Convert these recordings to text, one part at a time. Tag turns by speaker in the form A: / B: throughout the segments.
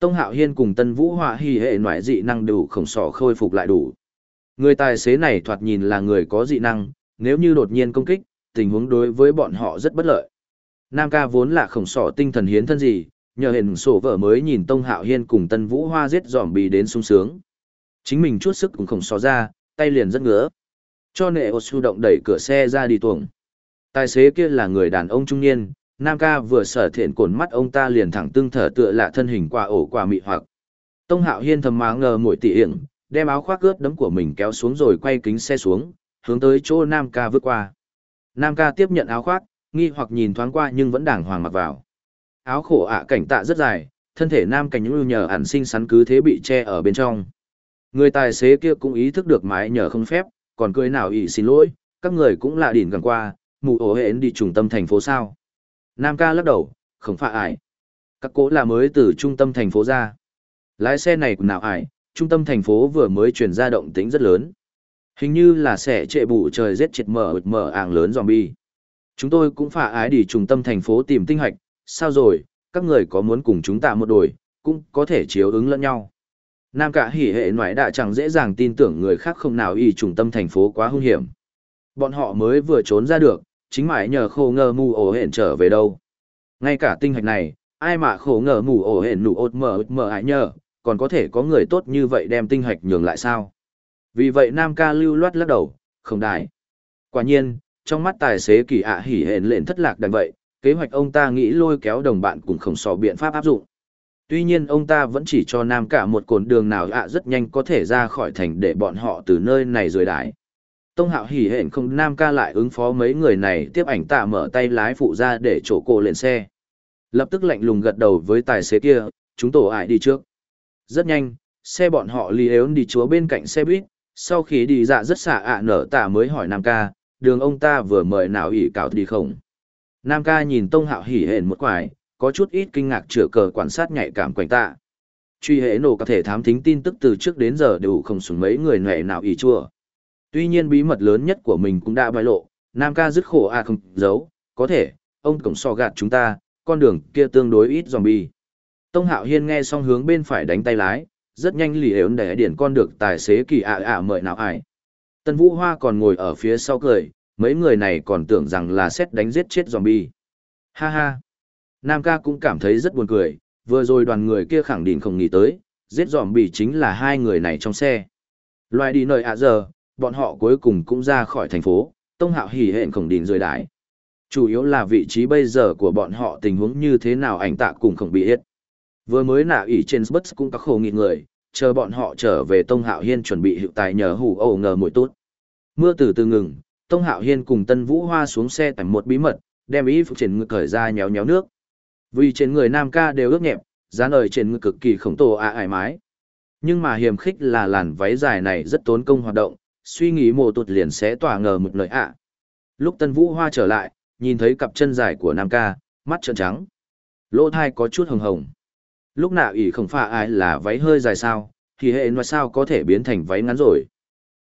A: Tông Hạo Hiên cùng Tân Vũ Họa hy hệ ngoại dị năng đủ khổng sỏ khôi phục lại đủ. Người tài xế này thoạt nhìn là người có dị năng, nếu như đột nhiên công kích, tình huống đối với bọn họ rất bất lợi. Nam ca vốn là khổng sỏ tinh thần hiến thân gì, nhờ hình sổ vợ mới nhìn Tông Hạo Hiên cùng Tân Vũ Hoa giết dòm bì đến sung sướng. Chính mình chút sức cũng khổng sỏ ra, tay liền rất ngứa. Cho nệ ô su động đẩy cửa xe ra đi tuồng. Tài xế kia là người đàn ông trung niên, Nam ca vừa sở thiện cồn mắt ông ta liền thẳng tưng thở tựa lạ thân hình qua ổ quả mị hoặc. Tông Hạo Hiên thầm má ngờ mũi tỉ yểng, đem áo khoác ướt đấm của mình kéo xuống rồi quay kính xe xuống, hướng tới chỗ Nam ca vượt qua. Nam ca tiếp nhận áo khoác, nghi hoặc nhìn thoáng qua nhưng vẫn đàng hoàng mặc vào. Áo khổ ạ cảnh tạ rất dài, thân thể Nam cảnh lưu nhờ ẩn sinh sắn cứ thế bị che ở bên trong. Người tài xế kia cũng ý thức được mái nhờ không phép, còn cười nào ý xin lỗi, các người cũng lạ đỉn gần qua, mù ổ hến đi trung tâm thành phố sao. Nam ca lắc đầu, không phải ải. Các cố là mới từ trung tâm thành phố ra. Lái xe này của nào ải, trung tâm thành phố vừa mới chuyển ra động tính rất lớn. Hình như là sẽ trệ bụ trời rét triệt mở mở ảng lớn zombie. Chúng tôi cũng phải ái đi trung tâm thành phố tìm tinh hạch, sao rồi, các người có muốn cùng chúng ta một đồi, cũng có thể chiếu ứng lẫn nhau. Nam cả hỉ hệ ngoại đã chẳng dễ dàng tin tưởng người khác không nào y trung tâm thành phố quá hung hiểm. Bọn họ mới vừa trốn ra được, chính mãi nhờ khổ ngờ mù ổ hển trở về đâu. Ngay cả tinh hạch này, ai mà khổ ngờ mù ổ hển nụ ột mở mở ải nhờ, còn có thể có người tốt như vậy đem tinh hạch nhường lại sao? Vì vậy Nam ca lưu loát lắc đầu, không đại. Quả nhiên, trong mắt tài xế kỳ ạ hỉ hển lệnh thất lạc đằng vậy, kế hoạch ông ta nghĩ lôi kéo đồng bạn cùng khổng sò biện pháp áp dụng. Tuy nhiên ông ta vẫn chỉ cho Nam cả một cồn đường nào ạ rất nhanh có thể ra khỏi thành để bọn họ từ nơi này rời đái. Tông hạo hỉ hển không Nam ca lại ứng phó mấy người này tiếp ảnh tạ mở tay lái phụ ra để chỗ cô lên xe. Lập tức lạnh lùng gật đầu với tài xế kia, chúng tổ ải đi trước. Rất nhanh, xe bọn họ lì ếu đi chúa bên cạnh xe buýt, sau khi đi dạ rất xạ ạ nở tạ mới hỏi Nam ca, đường ông ta vừa mời nào ỉ cảo đi không. Nam ca nhìn tông hạo hỉ hển một quải, có chút ít kinh ngạc chữa cờ quan sát nhạy cảm quanh tạ. Truy hệ nổ có thể thám thính tin tức từ trước đến giờ đều không xuống mấy người nệ nào ỉ chua. Tuy nhiên bí mật lớn nhất của mình cũng đã bại lộ, Nam ca dứt khổ à không giấu, có thể, ông cổng so gạt chúng ta, con đường kia tương đối ít zombie. Tông Hạo Hiên nghe xong hướng bên phải đánh tay lái, rất nhanh lì ếu để điển con được tài xế kỳ ạ ạ mời nào ải. Tân Vũ Hoa còn ngồi ở phía sau cười, mấy người này còn tưởng rằng là xét đánh giết chết zombie. Ha ha. Nam ca cũng cảm thấy rất buồn cười, vừa rồi đoàn người kia khẳng định không nghĩ tới, giết zombie chính là hai người này trong xe. Loài đi nơi ạ giờ, bọn họ cuối cùng cũng ra khỏi thành phố, Tông Hạo hỉ hẹn khổng đình rời đái. Chủ yếu là vị trí bây giờ của bọn họ tình huống như thế nào ảnh tạ cùng không bị hết. Vừa mới nạ ủy trên Bus cũng các khổ nghịt người, chờ bọn họ trở về Tông Hạo Hiên chuẩn bị hiệu tài nhờ hủ ẩu ngờ mùi tốt. Mưa từ từ ngừng, Tông Hạo Hiên cùng Tân Vũ Hoa xuống xe tảnh một bí mật, đem ý phục trên ngực cởi ra nhéo nhéo nước. Vì trên người Nam ca đều ướt nhẹp, dán ở trên ngực cực kỳ khổng tổ ạ ải mái. Nhưng mà hiểm khích là làn váy dài này rất tốn công hoạt động, suy nghĩ mồ tụt liền sẽ tỏa ngờ một lời ạ. Lúc Tân Vũ Hoa trở lại, nhìn thấy cặp chân dài của Nam ca, mắt trợn trắng. Lỗ thai có chút hồng hồng. Lúc nào ỉ không pha ai là váy hơi dài sao, thì hệ nói sao có thể biến thành váy ngắn rồi.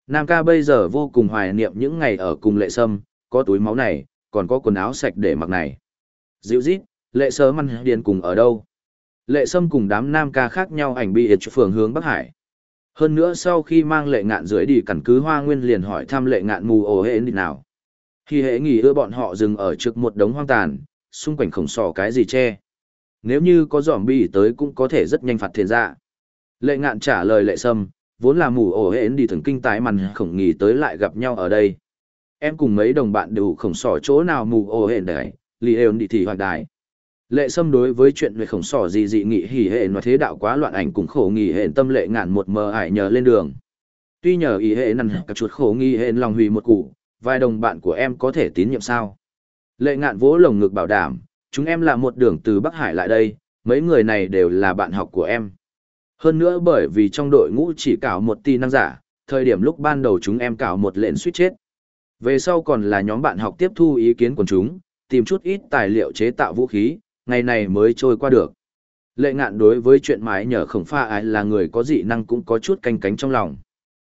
A: Nam ca bây giờ vô cùng hoài niệm những ngày ở cùng lệ sâm, có túi máu này, còn có quần áo sạch để mặc này. Dịu dít, lệ sơ măn điền cùng ở đâu? Lệ sâm cùng đám nam ca khác nhau ảnh bị cho phường hướng Bắc Hải. Hơn nữa sau khi mang lệ ngạn dưới đi cẩn cứ hoa nguyên liền hỏi thăm lệ ngạn mù ổ hệ đi nào. Khi hệ nghỉ ưa bọn họ dừng ở trước một đống hoang tàn, xung quanh khổng sò cái gì che. Nếu như có giỏm bi tới cũng có thể rất nhanh phạt thiền ra. Lệ ngạn trả lời lệ sâm, vốn là mù ổ hệ đi thường kinh tái màn khổng nghỉ tới lại gặp nhau ở đây. Em cùng mấy đồng bạn đều khổng sỏ chỗ nào mù ổ hệ đấy, lì ơn đi thì hoạt đài. Lệ sâm đối với chuyện về khổng sỏ gì dị nghị hỉ hệ nói thế đạo quá loạn ảnh cùng khổ nghỉ hệ tâm lệ ngạn một mờ ải nhờ lên đường. Tuy nhờ ý hệ năn cả chuột khổ nghi hệ lòng hủy một củ, vài đồng bạn của em có thể tín nhiệm sao? Lệ ngạn vỗ lồng ngực bảo đảm, chúng em là một đường từ Bắc Hải lại đây, mấy người này đều là bạn học của em. Hơn nữa bởi vì trong đội ngũ chỉ cảo một ti năng giả, thời điểm lúc ban đầu chúng em cảo một lệnh suýt chết. Về sau còn là nhóm bạn học tiếp thu ý kiến của chúng, tìm chút ít tài liệu chế tạo vũ khí, ngày này mới trôi qua được. Lệ ngạn đối với chuyện mái nhờ khổng pha ai là người có dị năng cũng có chút canh cánh trong lòng.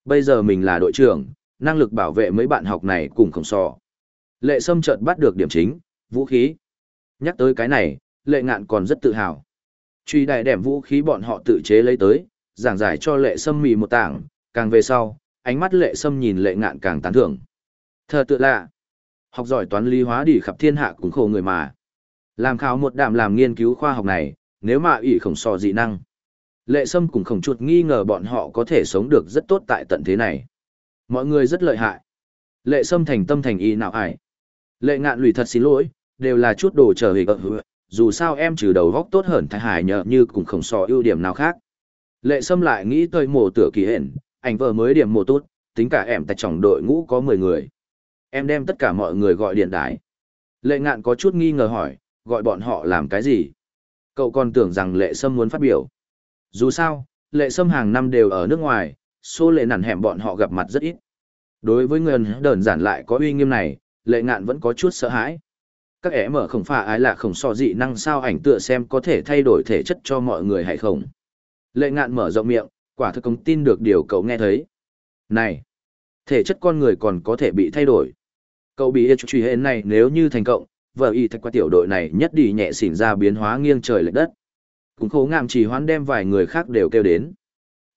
A: Bây giờ mình là đội trưởng, năng lực bảo vệ mấy bạn học này cùng khổng sò. Lệ sâm chợt bắt được điểm chính, vũ khí. Nhắc tới cái này, lệ ngạn còn rất tự hào. Truy đại đẻm vũ khí bọn họ tự chế lấy tới, giảng giải cho lệ sâm mì một tảng, càng về sau, ánh mắt lệ sâm nhìn lệ ngạn càng tán thưởng. Thờ tự lạ. Học giỏi toán lý hóa đi khắp thiên hạ cũng khổ người mà. Làm khảo một đạm làm nghiên cứu khoa học này, nếu mà ỷ khổng sò dị năng. Lệ sâm cũng khổng chuột nghi ngờ bọn họ có thể sống được rất tốt tại tận thế này. Mọi người rất lợi hại. Lệ sâm thành tâm thành ý nào ải. Lệ ngạn lùi thật xin lỗi, đều là chút đồ trở về gợ dù sao em trừ đầu góc tốt hơn thái hải nhờ như cũng khổng so ưu điểm nào khác. Lệ sâm lại nghĩ tới mổ tựa kỳ hển, ảnh vợ mới điểm mổ tốt, tính cả em tại trọng đội ngũ có 10 người. Em đem tất cả mọi người gọi điện đái. Lệ ngạn có chút nghi ngờ hỏi, gọi bọn họ làm cái gì? Cậu còn tưởng rằng lệ sâm muốn phát biểu. Dù sao, lệ sâm hàng năm đều ở nước ngoài, số lệ nản hẻm bọn họ gặp mặt rất ít. Đối với người đơn giản lại có uy nghiêm này, lệ ngạn vẫn có chút sợ hãi. Các ẻ mở không phải ái là không so dị năng sao ảnh tựa xem có thể thay đổi thể chất cho mọi người hay không. Lệ ngạn mở rộng miệng, quả thực không tin được điều cậu nghe thấy. Này, thể chất con người còn có thể bị thay đổi. Cậu bị ít truy hên này nếu như thành cộng, vợ y thạch qua tiểu đội này nhất đi nhẹ xỉn ra biến hóa nghiêng trời lệch đất. Cũng khố ngạm chỉ hoán đem vài người khác đều kêu đến.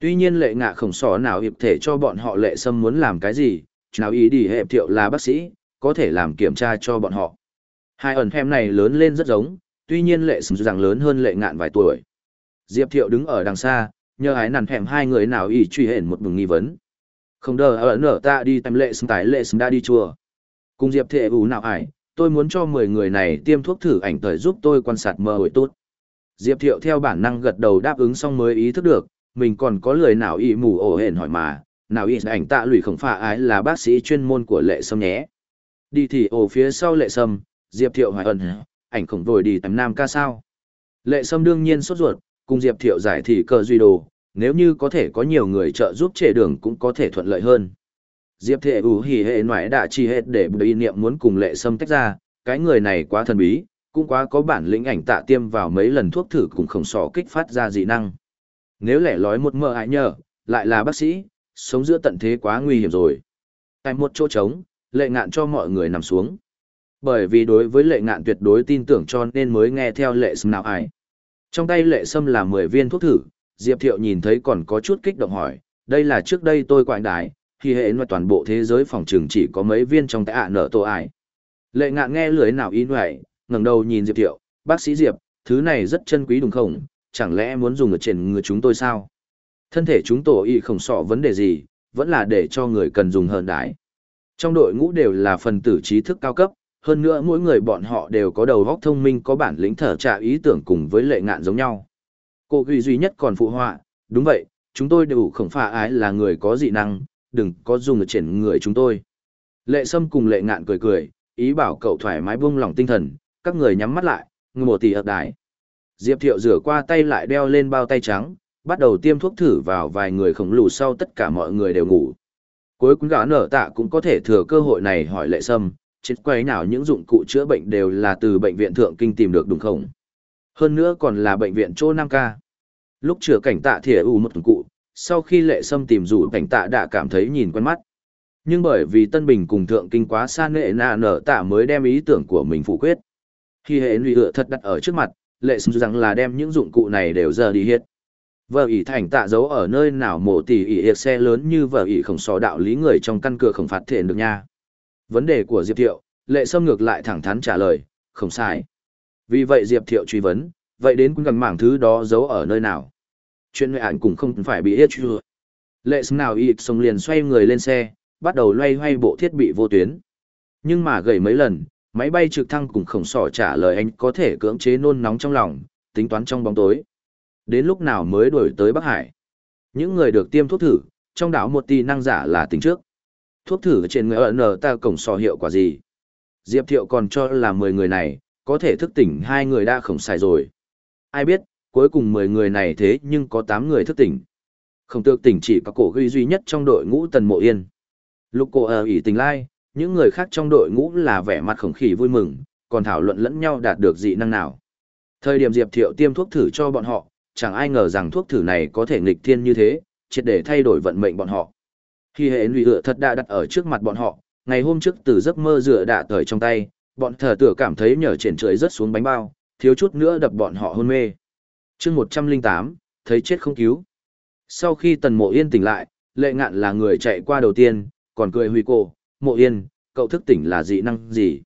A: Tuy nhiên lệ ngạ khổng sỏ nào hiệp thể cho bọn họ lệ sâm muốn làm cái gì, nào ý đi hệ thiệu là bác sĩ, có thể làm kiểm tra cho bọn họ. Hai ẩn hem này lớn lên rất giống, tuy nhiên lệ sâm rằng lớn hơn lệ ngạn vài tuổi. Diệp thiệu đứng ở đằng xa, nhờ ái nằn hẻm hai người nào ý truy hển một bừng nghi vấn. Không đờ ở nở ta đi tầm lệ sâm tái lệ sâm đã đi chùa. Cùng Diệp thệ ủ nào ải, tôi muốn cho 10 người này tiêm thuốc thử ảnh thời giúp tôi quan sát mơ hồi tốt. Diệp Thiệu theo bản năng gật đầu đáp ứng xong mới ý thức được, mình còn có lời nào ý mù ổ hển hỏi mà, nào ý ảnh tạ lùi không phải ái là bác sĩ chuyên môn của lệ sâm nhé. Đi thì ổ phía sau lệ sâm, Diệp Thiệu hỏi ẩn, ảnh khổng vội đi tầm nam ca sao. Lệ sâm đương nhiên sốt ruột, cùng Diệp Thiệu giải thì cờ duy đồ, nếu như có thể có nhiều người trợ giúp trệ đường cũng có thể thuận lợi hơn. Diệp Thệ ủ hỉ hệ ngoại đã chi hết để bùi niệm muốn cùng lệ sâm tách ra, cái người này quá thần bí, cũng quá có bản lĩnh ảnh tạ tiêm vào mấy lần thuốc thử cũng không sò kích phát ra dị năng. Nếu lẻ lói một mơ hại nhờ, lại là bác sĩ, sống giữa tận thế quá nguy hiểm rồi. Tại một chỗ trống, lệ ngạn cho mọi người nằm xuống. Bởi vì đối với lệ ngạn tuyệt đối tin tưởng cho nên mới nghe theo lệ sâm nào ai. Trong tay lệ sâm là 10 viên thuốc thử, Diệp Thiệu nhìn thấy còn có chút kích động hỏi, đây là trước đây tôi quảng đại thì hệ ngoài toàn bộ thế giới phòng trường chỉ có mấy viên trong tay ạ nở tổ ải. Lệ ngạn nghe lưới nào ý ngoại, ngẩng đầu nhìn Diệp Thiệu, bác sĩ Diệp, thứ này rất chân quý đúng không, chẳng lẽ muốn dùng ở trên người chúng tôi sao? Thân thể chúng tổ y không sọ vấn đề gì, vẫn là để cho người cần dùng hơn đái. Trong đội ngũ đều là phần tử trí thức cao cấp, hơn nữa mỗi người bọn họ đều có đầu óc thông minh có bản lĩnh thở trả ý tưởng cùng với lệ ngạn giống nhau. Cô ghi duy nhất còn phụ họa, đúng vậy, chúng tôi đều không phải ái là người có dị năng, đừng có dùng triển người chúng tôi. Lệ Sâm cùng lệ ngạn cười cười, ý bảo cậu thoải mái buông lỏng tinh thần, các người nhắm mắt lại, ngủ tỉ tỷ ập đái. Diệp Thiệu rửa qua tay lại đeo lên bao tay trắng, bắt đầu tiêm thuốc thử vào vài người khổng lồ sau tất cả mọi người đều ngủ. Cuối cùng gã nở tạ cũng có thể thừa cơ hội này hỏi lệ sâm, chết quay nào những dụng cụ chữa bệnh đều là từ bệnh viện thượng kinh tìm được đúng không? Hơn nữa còn là bệnh viện chỗ Nam Ca. Lúc chữa cảnh tạ thỉa u một cụ, sau khi lệ sâm tìm rủ cảnh tạ đã cảm thấy nhìn quen mắt. Nhưng bởi vì Tân Bình cùng thượng kinh quá xa nệ nạ nở tạ mới đem ý tưởng của mình phụ quyết. Khi hệ lụy ựa thật đặt ở trước mặt, lệ sâm rằng là đem những dụng cụ này đều giờ đi hết. Vợ ỷ thành tạ giấu ở nơi nào mổ tỉ ỷ hiệp xe lớn như vợ ỷ khổng sò đạo lý người trong căn cửa khổng phát thể được nha. Vấn đề của Diệp Thiệu, lệ sâm ngược lại thẳng thắn trả lời, không sai. Vì vậy Diệp Thiệu truy vấn, vậy đến quân gần mảng thứ đó giấu ở nơi nào? Chuyện mẹ ảnh cũng không phải bị hết chưa. Lệ sâm nào ịt sông liền xoay người lên xe, bắt đầu loay hoay bộ thiết bị vô tuyến. Nhưng mà gầy mấy lần, máy bay trực thăng cũng khổng sỏ trả lời anh có thể cưỡng chế nôn nóng trong lòng, tính toán trong bóng tối. Đến lúc nào mới đổi tới Bắc Hải? Những người được tiêm thuốc thử, trong đảo một tỷ năng giả là tính trước. Thuốc thử trên người ẩn ta cổng sò hiệu quả gì? Diệp Thiệu còn cho là 10 người này, có thể thức tỉnh hai người đã khổng xài rồi. Ai biết, cuối cùng 10 người này thế nhưng có 8 người thức tỉnh. Không tược tỉnh chỉ có cổ ghi duy nhất trong đội ngũ Tần Mộ Yên. Lúc cô ở ờ, ỉ tình lai, những người khác trong đội ngũ là vẻ mặt khổng khỉ vui mừng, còn thảo luận lẫn nhau đạt được dị năng nào. Thời điểm Diệp Thiệu tiêm thuốc thử cho bọn họ, chẳng ai ngờ rằng thuốc thử này có thể nghịch thiên như thế, triệt để thay đổi vận mệnh bọn họ. Khi hệ lụy hựa thật đã đặt ở trước mặt bọn họ, ngày hôm trước từ giấc mơ dựa đạ thời trong tay, bọn thờ tử cảm thấy nhở triển trời rất xuống bánh bao, thiếu chút nữa đập bọn họ hôn mê chương một trăm linh tám thấy chết không cứu. Sau khi tần mộ yên tỉnh lại, lệ ngạn là người chạy qua đầu tiên, còn cười huy cô, mộ yên, cậu thức tỉnh là dị năng gì?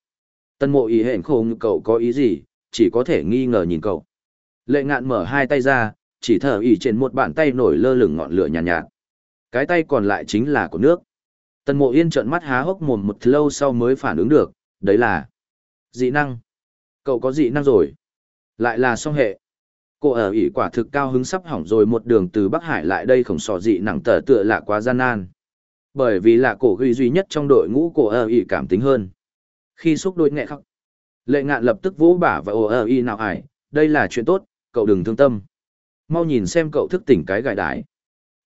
A: Tần mộ ý hẹn khổ cậu có ý gì, chỉ có thể nghi ngờ nhìn cậu. Lệ ngạn mở hai tay ra, chỉ thở ỉ trên một bàn tay nổi lơ lửng ngọn lửa nhàn nhạt, nhạt. Cái tay còn lại chính là của nước. Tần mộ yên trợn mắt há hốc mồm một lâu sau mới phản ứng được, đấy là dị năng. Cậu có dị năng rồi. Lại là song hệ. Cô ở ỉ quả thực cao hứng sắp hỏng rồi một đường từ Bắc Hải lại đây khổng sò dị nặng tờ tựa là quá gian nan. Bởi vì là cổ ghi duy nhất trong đội ngũ cổ ở ỉ cảm tính hơn. Khi xúc đôi nghệ khóc, lệ ngạn lập tức vỗ bả và ồ ở ỉ nào ải, đây là chuyện tốt, cậu đừng thương tâm. Mau nhìn xem cậu thức tỉnh cái gài đái.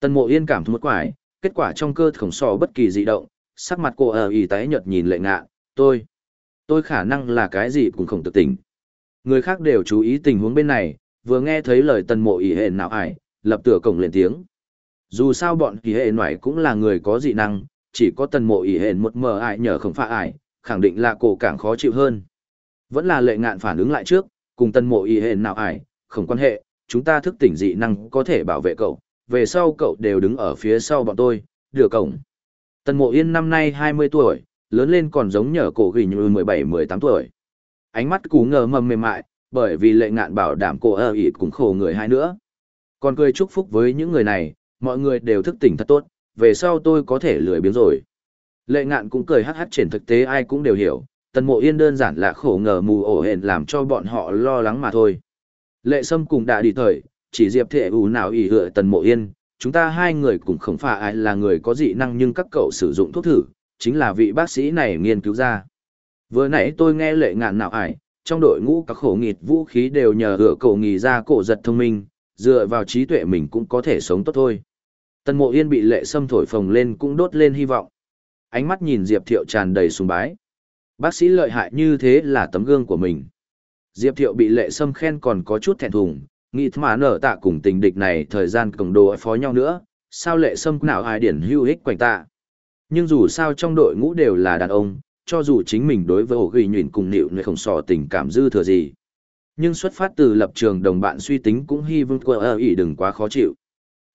A: Tần mộ yên cảm một quải, kết quả trong cơ khổng sò bất kỳ dị động, sắc mặt cô ở ỉ tái nhợt nhìn lệ ngạn, tôi, tôi khả năng là cái gì cũng không tự tỉnh. Người khác đều chú ý tình huống bên này, vừa nghe thấy lời tần mộ ỉ hệ nào ải, lập tửa cổng lên tiếng. Dù sao bọn ỉ hệ ngoại cũng là người có dị năng, chỉ có tần mộ ỉ hệ một mờ ải nhờ không phải ải, khẳng định là cổ càng khó chịu hơn. Vẫn là lệ ngạn phản ứng lại trước, cùng tần mộ ỉ hệ nào ải, không quan hệ, chúng ta thức tỉnh dị năng có thể bảo vệ cậu, về sau cậu đều đứng ở phía sau bọn tôi, đưa cổng. Tần mộ yên năm nay 20 tuổi, lớn lên còn giống nhờ cổ gỉ như 17-18 tuổi. Ánh mắt cú ngờ mầm mềm mại, bởi vì lệ ngạn bảo đảm cô ơ ỉ cũng khổ người hai nữa. Còn cười chúc phúc với những người này, mọi người đều thức tỉnh thật tốt, về sau tôi có thể lười biếng rồi. Lệ ngạn cũng cười hát hát trên thực tế ai cũng đều hiểu, tần mộ yên đơn giản là khổ ngờ mù ổ hển làm cho bọn họ lo lắng mà thôi. Lệ sâm cùng đã đi thời, chỉ diệp thể ủ nào ỉ hựa tần mộ yên, chúng ta hai người cũng không phải ai là người có dị năng nhưng các cậu sử dụng thuốc thử, chính là vị bác sĩ này nghiên cứu ra. Vừa nãy tôi nghe lệ ngạn nào ải, trong đội ngũ các khổ nghịt vũ khí đều nhờ hựa cậu nghỉ ra cổ giật thông minh, dựa vào trí tuệ mình cũng có thể sống tốt thôi. Tần mộ yên bị lệ sâm thổi phồng lên cũng đốt lên hy vọng. Ánh mắt nhìn Diệp Thiệu tràn đầy sùng bái. Bác sĩ lợi hại như thế là tấm gương của mình. Diệp Thiệu bị lệ sâm khen còn có chút thẹn thùng, nghĩ mà nở tạ cùng tình địch này thời gian cổng đồ phó nhau nữa, sao lệ sâm nào ai điển hưu ích quanh tạ. Nhưng dù sao trong đội ngũ đều là đàn ông, cho dù chính mình đối với ổ ghi nhuyễn cùng nịu nơi không sò tình cảm dư thừa gì. Nhưng xuất phát từ lập trường đồng bạn suy tính cũng hy vọng của ơ ý đừng quá khó chịu.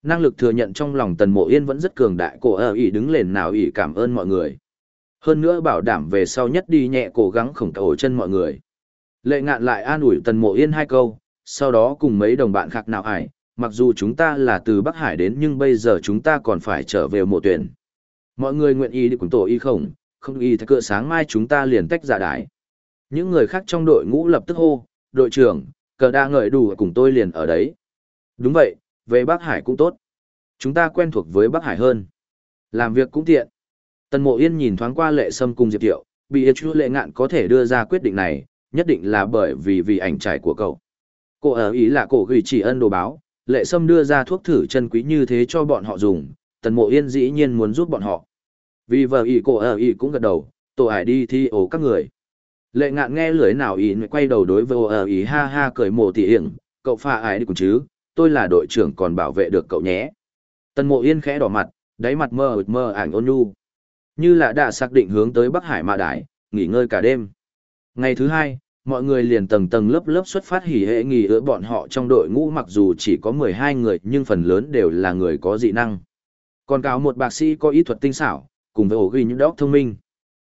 A: Năng lực thừa nhận trong lòng tần mộ yên vẫn rất cường đại cổ ơ ý đứng lên nào ý cảm ơn mọi người. Hơn nữa bảo đảm về sau nhất đi nhẹ cố gắng khổng tổ chân mọi người. Lệ ngạn lại an ủi tần mộ yên hai câu, sau đó cùng mấy đồng bạn khác nào ải, mặc dù chúng ta là từ Bắc Hải đến nhưng bây giờ chúng ta còn phải trở về mộ tuyển. Mọi người nguyện ý đi cùng tổ y không, không y thạch cửa sáng mai chúng ta liền tách giả đái. Những người khác trong đội ngũ lập tức hô, đội trưởng, cờ đa ngợi đủ cùng tôi liền ở đấy. Đúng vậy, về Bắc Hải cũng tốt. Chúng ta quen thuộc với Bắc Hải hơn. Làm việc cũng tiện. Tần Mộ Yên nhìn thoáng qua lệ sâm cùng Diệp Tiệu, bị yêu chú lệ ngạn có thể đưa ra quyết định này, nhất định là bởi vì vì ảnh trải của cậu. Cô ở ý là cổ gửi chỉ ân đồ báo, lệ sâm đưa ra thuốc thử chân quý như thế cho bọn họ dùng, Tần Mộ Yên dĩ nhiên muốn giúp bọn họ. Vì vợ ý cô ở ý cũng gật đầu, tổ ải đi thi ổ các người. Lệ ngạn nghe lưới nào ý quay đầu đối với ở ý ha ha cười mồ tỉ hiện. cậu pha ải đi cùng chứ, tôi là đội trưởng còn bảo vệ được cậu nhé. Tần mộ yên khẽ đỏ mặt, đáy mặt mơ mơ ảnh ôn nhu. Như là đã xác định hướng tới Bắc Hải Mạ đại, nghỉ ngơi cả đêm. Ngày thứ hai, mọi người liền tầng tầng lớp lớp xuất phát hỉ hệ nghỉ ứa bọn họ trong đội ngũ mặc dù chỉ có 12 người nhưng phần lớn đều là người có dị năng. Còn cáo một bác sĩ có ý thuật tinh xảo, cùng với ổ ghi những đốc thông minh.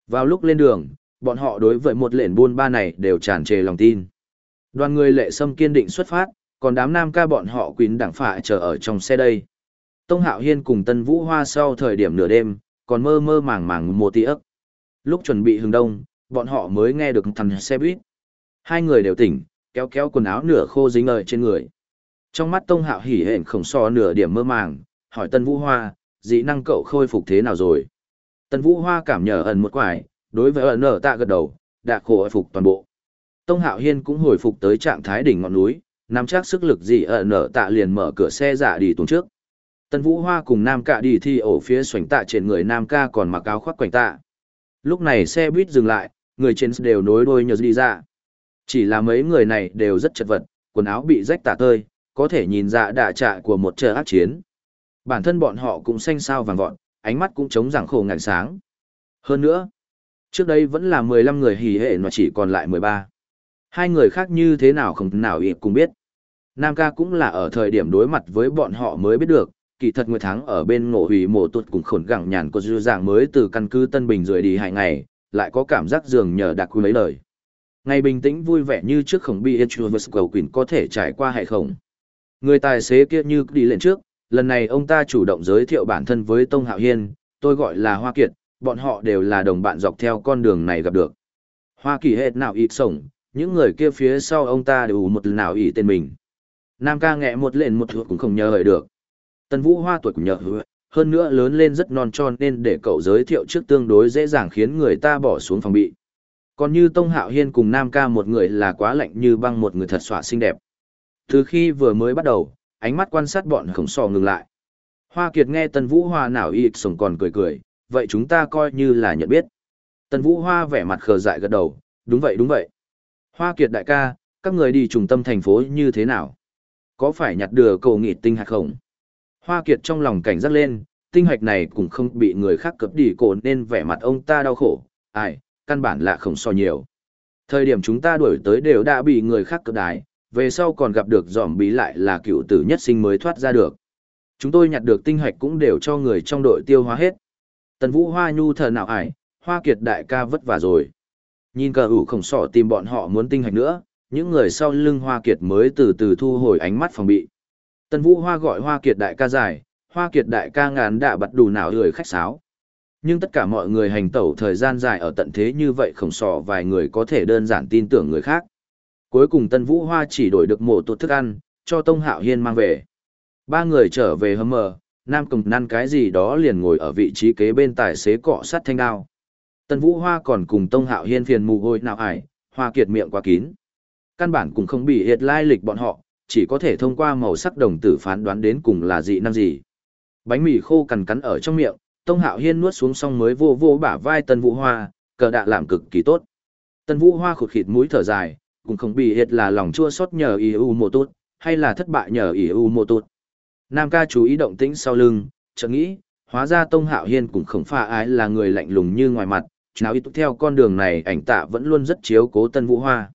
A: Vào lúc lên đường, bọn họ đối với một lệnh buôn ba này đều tràn trề lòng tin. Đoàn người lệ sâm kiên định xuất phát, còn đám nam ca bọn họ quýn đảng phạ chờ ở trong xe đây. Tông Hạo Hiên cùng Tân Vũ Hoa sau thời điểm nửa đêm, còn mơ mơ màng màng một tí ức. Lúc chuẩn bị hừng đông, bọn họ mới nghe được thằng xe buýt. Hai người đều tỉnh, kéo kéo quần áo nửa khô dính ở trên người. Trong mắt Tông Hạo hỉ hển khổng so nửa điểm mơ màng, hỏi Tân Vũ Hoa, dị năng cậu khôi phục thế nào rồi? Tần Vũ Hoa cảm nhờ ẩn một quải, đối với ẩn ở tạ gật đầu, đã khổ phục toàn bộ. Tông Hạo Hiên cũng hồi phục tới trạng thái đỉnh ngọn núi, nắm chắc sức lực gì ẩn ở tạ liền mở cửa xe giả đi tuần trước. Tần Vũ Hoa cùng Nam Ca đi thi ổ phía xoành tạ trên người Nam Ca còn mặc áo khoác quanh tạ. Lúc này xe buýt dừng lại, người trên đều nối đôi nhờ đi ra. Chỉ là mấy người này đều rất chật vật, quần áo bị rách tả tơi, có thể nhìn ra đạ trạ của một trợ ác chiến. Bản thân bọn họ cũng xanh sao vàng vọt, ánh mắt cũng trống rằng khổ ngàn sáng. Hơn nữa, trước đây vẫn là 15 người hỉ hệ mà chỉ còn lại 13. Hai người khác như thế nào không nào ịp cũng biết. Nam ca cũng là ở thời điểm đối mặt với bọn họ mới biết được, kỳ thật người tháng ở bên ngộ hủy mộ tuột cùng khổn gẳng nhàn có dư dạng mới từ căn cứ Tân Bình rời đi hai ngày, lại có cảm giác dường nhờ đặc quy mấy lời. Ngày bình tĩnh vui vẻ như trước khổng bi Edgeworth cầu Quỳnh có thể trải qua hay không. Người tài xế kia như đi lên trước, lần này ông ta chủ động giới thiệu bản thân với Tông Hạo Hiên, tôi gọi là Hoa Kiệt, bọn họ đều là đồng bạn dọc theo con đường này gặp được. Hoa Kỳ hết nào ít sổng, những người kia phía sau ông ta đều một lần nào ý tên mình. Nam ca nghẹ một lên một thuộc cũng không nhớ hời được. Tần Vũ Hoa tuổi cũng nhớ hứa, hơn nữa lớn lên rất non tròn nên để cậu giới thiệu trước tương đối dễ dàng khiến người ta bỏ xuống phòng bị. Còn như Tông Hạo Hiên cùng Nam ca một người là quá lạnh như băng một người thật xỏa xinh đẹp. Từ khi vừa mới bắt đầu, ánh mắt quan sát bọn khổng sò ngừng lại. Hoa Kiệt nghe Tần Vũ Hoa nào y sống còn cười cười, vậy chúng ta coi như là nhận biết. Tần Vũ Hoa vẻ mặt khờ dại gật đầu, đúng vậy đúng vậy. Hoa Kiệt đại ca, các người đi trung tâm thành phố như thế nào? Có phải nhặt đừa cầu nghị tinh hạt không? Hoa Kiệt trong lòng cảnh giác lên, tinh hạch này cũng không bị người khác cướp đi cổ nên vẻ mặt ông ta đau khổ, ai, căn bản là không so nhiều. Thời điểm chúng ta đuổi tới đều đã bị người khác cướp đái, về sau còn gặp được dòm bí lại là cựu tử nhất sinh mới thoát ra được. Chúng tôi nhặt được tinh hạch cũng đều cho người trong đội tiêu hóa hết. Tần Vũ Hoa nhu thờ nào ải, Hoa Kiệt đại ca vất vả rồi. Nhìn cờ ủ khổng sỏ tìm bọn họ muốn tinh hạch nữa, những người sau lưng Hoa Kiệt mới từ từ thu hồi ánh mắt phòng bị. Tần Vũ Hoa gọi Hoa Kiệt đại ca dài, Hoa Kiệt đại ca ngàn đã bật đủ nào lười khách sáo. Nhưng tất cả mọi người hành tẩu thời gian dài ở tận thế như vậy khổng sỏ vài người có thể đơn giản tin tưởng người khác. Cuối cùng Tân Vũ Hoa chỉ đổi được mổ tụt thức ăn, cho Tông Hạo Hiên mang về. Ba người trở về hâm mờ, Nam Cầm năn cái gì đó liền ngồi ở vị trí kế bên tài xế cọ sắt thanh đao. Tân Vũ Hoa còn cùng Tông Hạo Hiên phiền mù hôi nào ải, Hoa kiệt miệng quá kín. Căn bản cũng không bị hiệt lai lịch bọn họ, chỉ có thể thông qua màu sắc đồng tử phán đoán đến cùng là dị năng gì. Bánh mì khô cằn cắn ở trong miệng, Tông Hạo Hiên nuốt xuống xong mới vô vô bả vai Tân Vũ Hoa, cờ đạ làm cực kỳ tốt. Tân Vũ Hoa khụt khịt mũi thở dài, cũng không bị hiệt là lòng chua xót nhờ IU mô tốt, hay là thất bại nhờ IU mô tốt. Nam ca chú ý động tĩnh sau lưng, chợt nghĩ, hóa ra Tông Hạo Hiên cũng không pha ái là người lạnh lùng như ngoài mặt, nào ít theo con đường này ảnh tạ vẫn luôn rất chiếu cố Tân Vũ Hoa.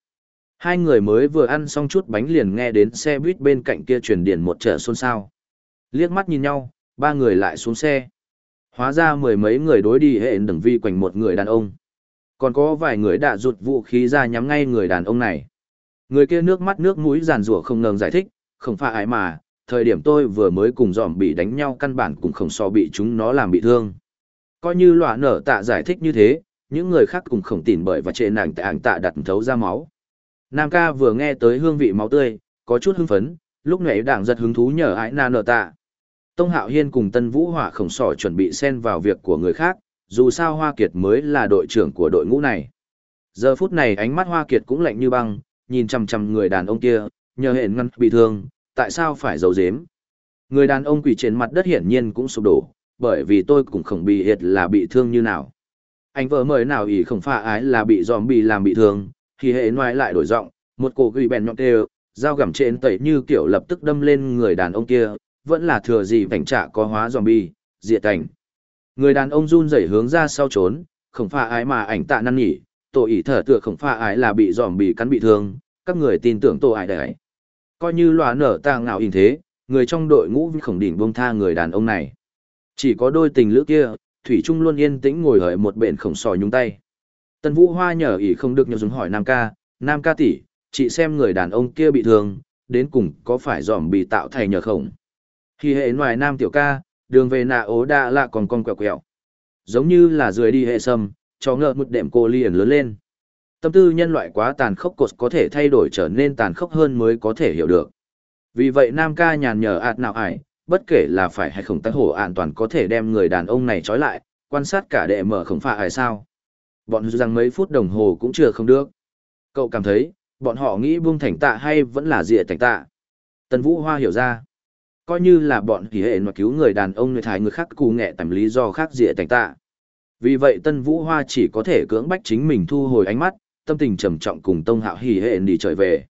A: Hai người mới vừa ăn xong chút bánh liền nghe đến xe buýt bên cạnh kia truyền điển một trở xôn xao. Liếc mắt nhìn nhau, ba người lại xuống xe. Hóa ra mười mấy người đối đi hệ đừng vi quanh một người đàn ông. Còn có vài người đã rụt vũ khí ra nhắm ngay người đàn ông này. Người kia nước mắt nước mũi giàn rủa không ngừng giải thích, không phải ai mà, thời điểm tôi vừa mới cùng dòm bị đánh nhau căn bản cũng không so bị chúng nó làm bị thương. Coi như lọa nở tạ giải thích như thế, những người khác cũng không tỉn bởi và trệ nàng tạ tạ đặt thấu ra máu. Nam ca vừa nghe tới hương vị máu tươi, có chút hưng phấn, lúc nãy đảng giật hứng thú nhờ ái na nở tạ. Tông Hạo Hiên cùng Tân Vũ Hỏa khổng sỏ chuẩn bị xen vào việc của người khác, dù sao Hoa Kiệt mới là đội trưởng của đội ngũ này. Giờ phút này ánh mắt Hoa Kiệt cũng lạnh như băng, nhìn chằm chằm người đàn ông kia, nhờ hẹn ngăn bị thương, tại sao phải giấu giếm? Người đàn ông quỳ trên mặt đất hiển nhiên cũng sụp đổ, bởi vì tôi cũng không bị hiệt là bị thương như nào. Anh vợ mời nào ý không pha ái là bị bị làm bị thương, thì hệ ngoài lại đổi giọng, một cổ ghi bèn nhọn đều, dao gặm trên tẩy như kiểu lập tức đâm lên người đàn ông kia, vẫn là thừa gì vảnh trạ có hóa zombie, diệt cảnh. Người đàn ông run rẩy hướng ra sau trốn, không pha ái mà ảnh tạ năn nhỉ, tổ ỉ thở tựa không pha ái là bị bị cắn bị thương, các người tin tưởng tổ ái đấy. Coi như loa nở ta ngạo hình thế, người trong đội ngũ khổng đỉnh buông tha người đàn ông này. Chỉ có đôi tình lữ kia, Thủy Trung luôn yên tĩnh ngồi hởi một bện khổng sò nhúng tay. Tân Vũ Hoa nhờ ỷ không được nhờ dùng hỏi Nam ca, Nam ca tỷ, chị xem người đàn ông kia bị thương, đến cùng có phải dòm bị tạo thành nhờ không? Khi hệ ngoài Nam tiểu ca, đường về nạ ố đa là còn con quẹo quẹo. Giống như là dưới đi hệ sâm, cho ngợ một đệm cô liền lớn lên. Tâm tư nhân loại quá tàn khốc cột có thể thay đổi trở nên tàn khốc hơn mới có thể hiểu được. Vì vậy Nam ca nhàn nhở ạt nào ải, bất kể là phải hay không tác hổ an toàn có thể đem người đàn ông này trói lại, quan sát cả đệ mở không phải hay sao. Bọn rằng mấy phút đồng hồ cũng chưa không được. Cậu cảm thấy, bọn họ nghĩ buông thành tạ hay vẫn là dịa thành tạ. Tần Vũ Hoa hiểu ra. Coi như là bọn hỉ hệ mà cứu người đàn ông người thái người khác cù nghệ tầm lý do khác dịa thành tạ. Vì vậy Tân Vũ Hoa chỉ có thể cưỡng bách chính mình thu hồi ánh mắt, tâm tình trầm trọng cùng Tông Hạo hỉ hệ đi trở về.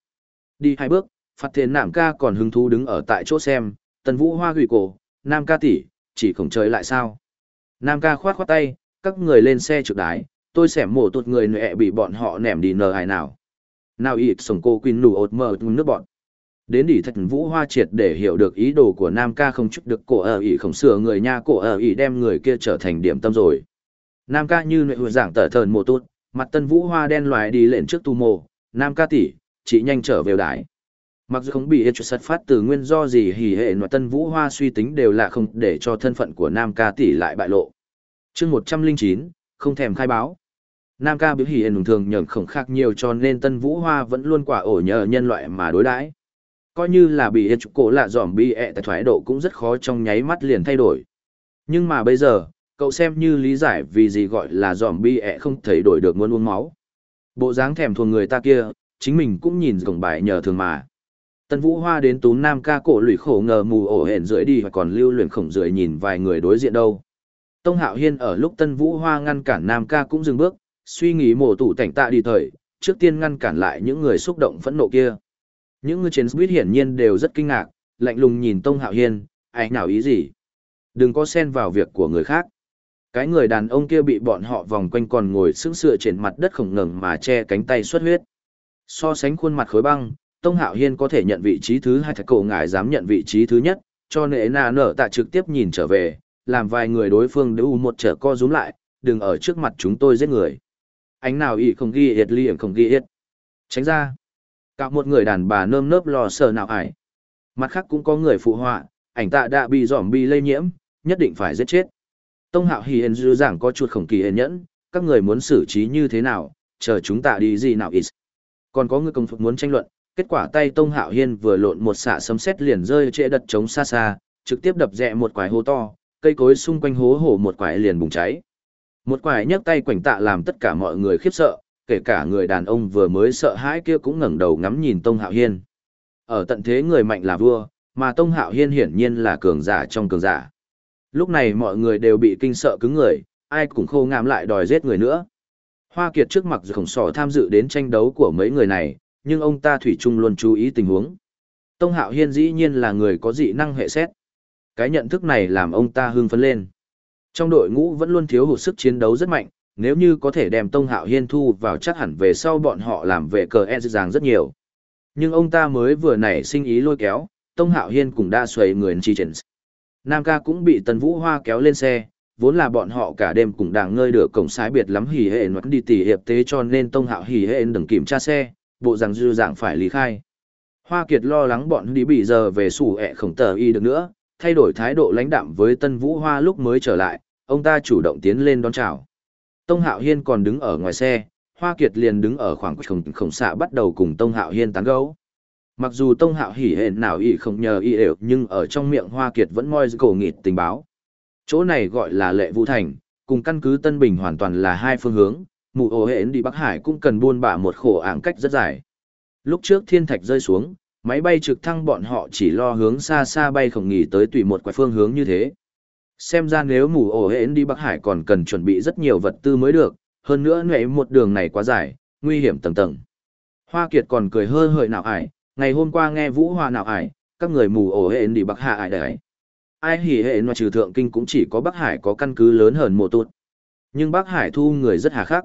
A: Đi hai bước, Phát Thiên Nạm ca còn hứng thú đứng ở tại chỗ xem, Tân Vũ Hoa gửi cổ, Nam ca tỷ, chỉ khổng trời lại sao? Nam ca khoát khoát tay, các người lên xe trực đái, tôi sẽ mổ tụt người nệ bị bọn họ ném đi nờ hài nào. Nào ít sống cô quỳnh nụ ột mờ nước bọn. Đến đỉ thật vũ hoa triệt để hiểu được ý đồ của Nam ca không chút được cổ ở ỉ khổng sửa người nha cổ ở ỉ đem người kia trở thành điểm tâm rồi. Nam ca như nội hội giảng tở thờn mồ tốt, mặt tân vũ hoa đen loài đi lên trước tu mồ, Nam ca tỷ, chị nhanh trở về đái. Mặc dù không bị hết xuất phát từ nguyên do gì hỉ hệ mà tân vũ hoa suy tính đều là không để cho thân phận của Nam ca tỷ lại bại lộ. chương một trăm linh chín không thèm khai báo. Nam ca biểu hỉ hệ thường nhường khổng khác nhiều cho nên tân vũ hoa vẫn luôn quả ổ nhờ nhân loại mà đối đãi coi như là bị hết cổ lạ dòm bi ẹ tại thoái độ cũng rất khó trong nháy mắt liền thay đổi. Nhưng mà bây giờ, cậu xem như lý giải vì gì gọi là dòm bi ẹ không thấy đổi được muốn uống máu. Bộ dáng thèm thuồng người ta kia, chính mình cũng nhìn cổng bài nhờ thường mà. Tân Vũ Hoa đến tú Nam ca cổ lụy khổ ngờ mù ổ hển rưỡi đi và còn lưu luyện khổng rưỡi nhìn vài người đối diện đâu. Tông Hạo Hiên ở lúc Tân Vũ Hoa ngăn cản Nam ca cũng dừng bước, suy nghĩ mổ tủ tảnh tạ đi thời, trước tiên ngăn cản lại những người xúc động phẫn nộ kia. Những người trên buýt hiển nhiên đều rất kinh ngạc, lạnh lùng nhìn Tông Hạo Hiên, ai nào ý gì? Đừng có xen vào việc của người khác. Cái người đàn ông kia bị bọn họ vòng quanh còn ngồi sững sựa trên mặt đất khổng ngẩng mà che cánh tay xuất huyết. So sánh khuôn mặt khối băng, Tông Hạo Hiên có thể nhận vị trí thứ hai thật cổ ngài dám nhận vị trí thứ nhất, cho nên nà nở tạ trực tiếp nhìn trở về, làm vài người đối phương đều một trở co rúm lại, đừng ở trước mặt chúng tôi giết người. Ánh nào ý không ghi hiệt liệm không ghi hiệt. Tránh ra. Cả một người đàn bà nơm nớp lo sợ nào ải. Mặt khác cũng có người phụ họa, ảnh tạ đã bị giỏm bị lây nhiễm, nhất định phải giết chết. Tông hạo hiền dư giảng có chuột khổng kỳ hiền nhẫn, các người muốn xử trí như thế nào, chờ chúng ta đi gì nào ít. Còn có người công phục muốn tranh luận, kết quả tay Tông Hạo Hiên vừa lộn một xạ sấm sét liền rơi trễ đất trống xa xa, trực tiếp đập rẹ một quái hố to, cây cối xung quanh hố hổ một quái liền bùng cháy. Một quái nhấc tay quảnh tạ làm tất cả mọi người khiếp sợ, kể cả người đàn ông vừa mới sợ hãi kia cũng ngẩng đầu ngắm nhìn Tông Hạo Hiên. Ở tận thế người mạnh là vua, mà Tông Hạo Hiên hiển nhiên là cường giả trong cường giả. Lúc này mọi người đều bị kinh sợ cứng người, ai cũng khô ngạm lại đòi giết người nữa. Hoa Kiệt trước mặt khổng sỏ tham dự đến tranh đấu của mấy người này, nhưng ông ta thủy chung luôn chú ý tình huống. Tông Hạo Hiên dĩ nhiên là người có dị năng hệ xét. Cái nhận thức này làm ông ta hưng phấn lên. Trong đội ngũ vẫn luôn thiếu hụt sức chiến đấu rất mạnh, nếu như có thể đem Tông Hạo Hiên thu vào chắc hẳn về sau bọn họ làm vệ cờ e dàng rất nhiều. Nhưng ông ta mới vừa nảy sinh ý lôi kéo, Tông Hạo Hiên cũng đã xuề người chi trần. Nam ca cũng bị Tần Vũ Hoa kéo lên xe, vốn là bọn họ cả đêm cũng đang ngơi được cổng sái biệt lắm hỉ hệ nó đi tỉ hiệp tế cho nên Tông Hạo hỉ hệ đừng kiểm tra xe, bộ rằng dư dạng phải lý khai. Hoa Kiệt lo lắng bọn đi bị giờ về sủ ẹ khổng tờ y được nữa, thay đổi thái độ lãnh đạm với Tân Vũ Hoa lúc mới trở lại, ông ta chủ động tiến lên đón chào. Tông Hạo Hiên còn đứng ở ngoài xe, Hoa Kiệt liền đứng ở khoảng khổng khổng xạ bắt đầu cùng Tông Hạo Hiên tán gẫu. Mặc dù Tông Hạo hỉ hẹn nào y không nhờ y đều nhưng ở trong miệng Hoa Kiệt vẫn moi cổ nghịt tình báo. Chỗ này gọi là lệ vũ thành, cùng căn cứ Tân Bình hoàn toàn là hai phương hướng, mụ ổ hẹn đi Bắc Hải cũng cần buôn bạ một khổ ảng cách rất dài. Lúc trước thiên thạch rơi xuống, máy bay trực thăng bọn họ chỉ lo hướng xa xa bay không nghỉ tới tùy một quái phương hướng như thế xem ra nếu mù ổ hến đi Bắc Hải còn cần chuẩn bị rất nhiều vật tư mới được, hơn nữa nệ một đường này quá dài, nguy hiểm tầng tầng. Hoa Kiệt còn cười hơi hợi nào ải, ngày hôm qua nghe Vũ Hoa nào ải, các người mù ổ hến đi Bắc Hải ải đấy. Ai hỉ hệ mà trừ thượng kinh cũng chỉ có Bắc Hải có căn cứ lớn hơn một tụt. Nhưng Bắc Hải thu người rất hà khắc.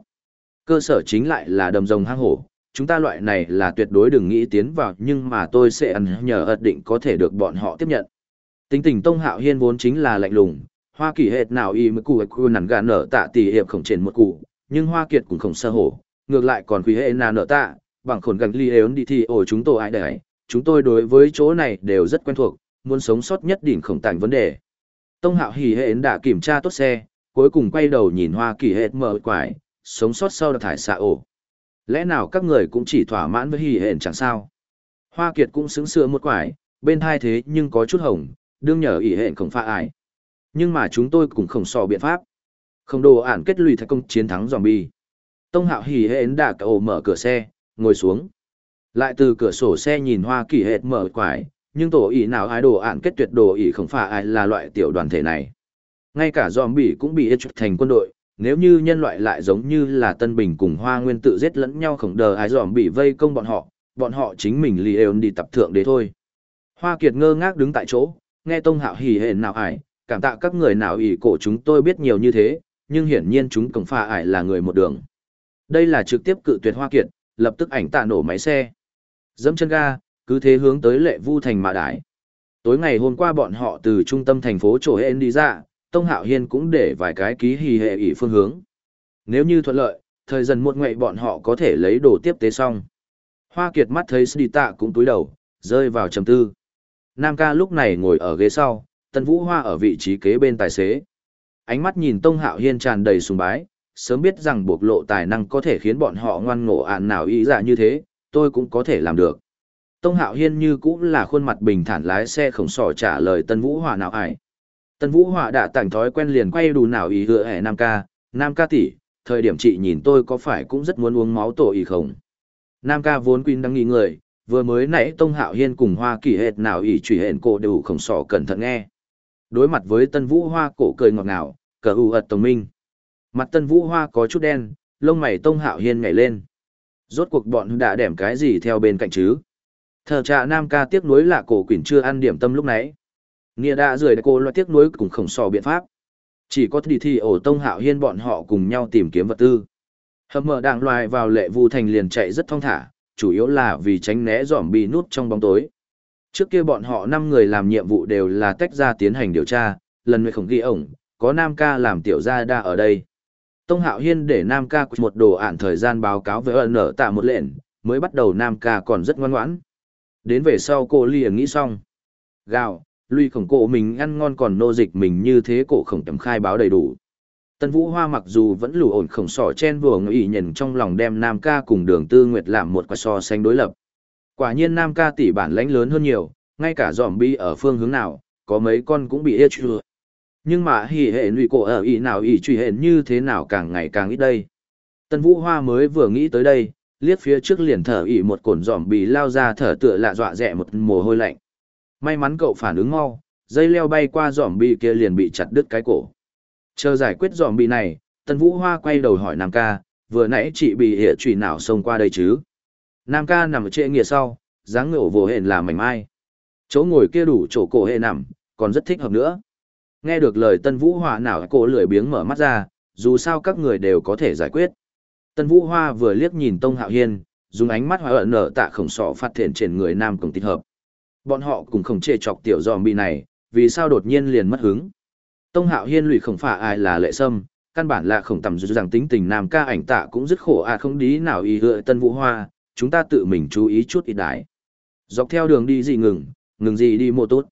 A: Cơ sở chính lại là đầm rồng hang hổ, chúng ta loại này là tuyệt đối đừng nghĩ tiến vào nhưng mà tôi sẽ ăn nhờ ật định có thể được bọn họ tiếp nhận. Tính tình Tông Hạo Hiên vốn chính là lạnh lùng, Hoa Kỳ hệt nào y mới cụ cụ nản gà nở tạ tỷ hiệp khổng trên một cụ, nhưng Hoa Kiệt cũng không sơ hổ, ngược lại còn quý hệ nà nở tạ, bằng khổn gần ly ếu đi thì ổ chúng tôi ai đấy, chúng tôi đối với chỗ này đều rất quen thuộc, muốn sống sót nhất định khổng tành vấn đề. Tông Hạo hỉ hệ đã kiểm tra tốt xe, cuối cùng quay đầu nhìn Hoa Kỳ hệt mở quải, sống sót sau đã thải xạ ổ. Lẽ nào các người cũng chỉ thỏa mãn với hỉ hẹn chẳng sao? Hoa Kiệt cũng xứng sửa một quải, bên hai thế nhưng có chút hồng, đương nhờ ỷ hệ khổng pha ải. Nhưng mà chúng tôi cũng không so biện pháp. Không đồ ản kết lùi thành công chiến thắng zombie. Tông hạo hỉ hệ đã cậu mở cửa xe, ngồi xuống. Lại từ cửa sổ xe nhìn hoa kỳ hệ mở quải, nhưng tổ ỷ nào ai đồ ản kết tuyệt đồ ỷ không phải ai là loại tiểu đoàn thể này. Ngay cả zombie cũng bị hết thành quân đội, nếu như nhân loại lại giống như là Tân Bình cùng Hoa Nguyên tự giết lẫn nhau khổng đờ ai dòm bị vây công bọn họ, bọn họ chính mình lì ơn đi tập thượng đế thôi. Hoa Kiệt ngơ ngác đứng tại chỗ, nghe Tông Hạo hỉ hển nào ải, cảm tạ các người nào ỷ cổ chúng tôi biết nhiều như thế, nhưng hiển nhiên chúng cổng pha ải là người một đường. Đây là trực tiếp cự tuyệt Hoa Kiệt, lập tức ảnh tạ nổ máy xe. Dẫm chân ga, cứ thế hướng tới lệ vu thành mà đái. Tối ngày hôm qua bọn họ từ trung tâm thành phố chỗ hên đi ra, Tông Hạo Hiên cũng để vài cái ký hì hệ ỷ phương hướng. Nếu như thuận lợi, thời dần một ngậy bọn họ có thể lấy đồ tiếp tế xong. Hoa Kiệt mắt thấy Sdi Tạ cũng túi đầu, rơi vào trầm tư. Nam ca lúc này ngồi ở ghế sau, Tân Vũ Hoa ở vị trí kế bên tài xế. Ánh mắt nhìn Tông Hạo Hiên tràn đầy sùng bái, sớm biết rằng bộc lộ tài năng có thể khiến bọn họ ngoan ngộ ạn nào ý dạ như thế, tôi cũng có thể làm được. Tông Hạo Hiên như cũng là khuôn mặt bình thản lái xe khổng sỏ trả lời Tân Vũ Hoa nào ải. Tân Vũ Hoa đã tảnh thói quen liền quay đủ nào ý hứa hẻ Nam ca, Nam ca tỷ, thời điểm chị nhìn tôi có phải cũng rất muốn uống máu tổ ý không? Nam ca vốn quyên đang nghi người, vừa mới nãy Tông Hạo Hiên cùng Hoa Kỳ hệt nào ỷ trùy hẹn cổ đều khổng sỏ cẩn thận nghe. Đối mặt với Tân Vũ Hoa cổ cười ngọt ngào, cờ ù ật tổng minh. Mặt Tân Vũ Hoa có chút đen, lông mày Tông Hạo Hiên nhảy lên. Rốt cuộc bọn đã đẻm cái gì theo bên cạnh chứ? Thờ trà Nam ca tiếc nuối là cổ quỷ chưa ăn điểm tâm lúc nãy. nghĩa đã rời cô loại tiếc nuối cùng khổng sò biện pháp. Chỉ có đi thì ổ Tông Hạo Hiên bọn họ cùng nhau tìm kiếm vật tư. Hầm mở đảng loài vào lệ vu thành liền chạy rất thong thả, chủ yếu là vì tránh né dòm bị nút trong bóng tối. Trước kia bọn họ 5 người làm nhiệm vụ đều là tách ra tiến hành điều tra, lần này không ghi ổng, có Nam ca làm tiểu gia đa ở đây. Tông Hạo Hiên để Nam ca một đồ ản thời gian báo cáo với ẩn ở tạ một lệnh, mới bắt đầu Nam ca còn rất ngoan ngoãn. Đến về sau cô liền nghĩ xong. gào lui khổng cổ mình ăn ngon còn nô dịch mình như thế cổ khổng tầm khai báo đầy đủ. Tân Vũ Hoa mặc dù vẫn lù ổn khổng sỏ chen vừa ngụy nhìn trong lòng đem Nam ca cùng đường tư nguyệt làm một quả so sánh đối lập. Quả nhiên Nam ca tỷ bản lãnh lớn hơn nhiều, ngay cả giòm bi ở phương hướng nào, có mấy con cũng bị hết chưa. Nhưng mà hỉ hệ lụy cổ ở ý nào ý truy hển như thế nào càng ngày càng ít đây. Tân Vũ Hoa mới vừa nghĩ tới đây, liếc phía trước liền thở ỉ một cồn giòm bị lao ra thở tựa lạ dọa rẹ một mồ hôi lạnh. May mắn cậu phản ứng mau, dây leo bay qua giòm bị kia liền bị chặt đứt cái cổ. Chờ giải quyết giòm bị này, Tân Vũ Hoa quay đầu hỏi Nam ca, vừa nãy chị bị hệ trùy nào xông qua đây chứ? Nam ca nằm ở trệ nghĩa sau, dáng ngộ vô hền là mảnh mai. Chỗ ngồi kia đủ chỗ cổ hệ nằm, còn rất thích hợp nữa. Nghe được lời Tân Vũ Hoa nào cổ lười biếng mở mắt ra, dù sao các người đều có thể giải quyết. Tân Vũ Hoa vừa liếc nhìn Tông Hạo Hiên, dùng ánh mắt hoa ẩn nở tạ khổng sọ phát thiện trên người nam cùng tích hợp. Bọn họ cùng không chê chọc tiểu giòm bị này, vì sao đột nhiên liền mất hứng. Tông Hạo Hiên lụy không phải ai là lệ sâm, căn bản là không tầm dù rằng tính tình nam ca ảnh tạ cũng rất khổ à không đi nào y hựa Tân Vũ Hoa, chúng ta tự mình chú ý chút ít đái. Dọc theo đường đi gì ngừng, ngừng gì đi mua tốt.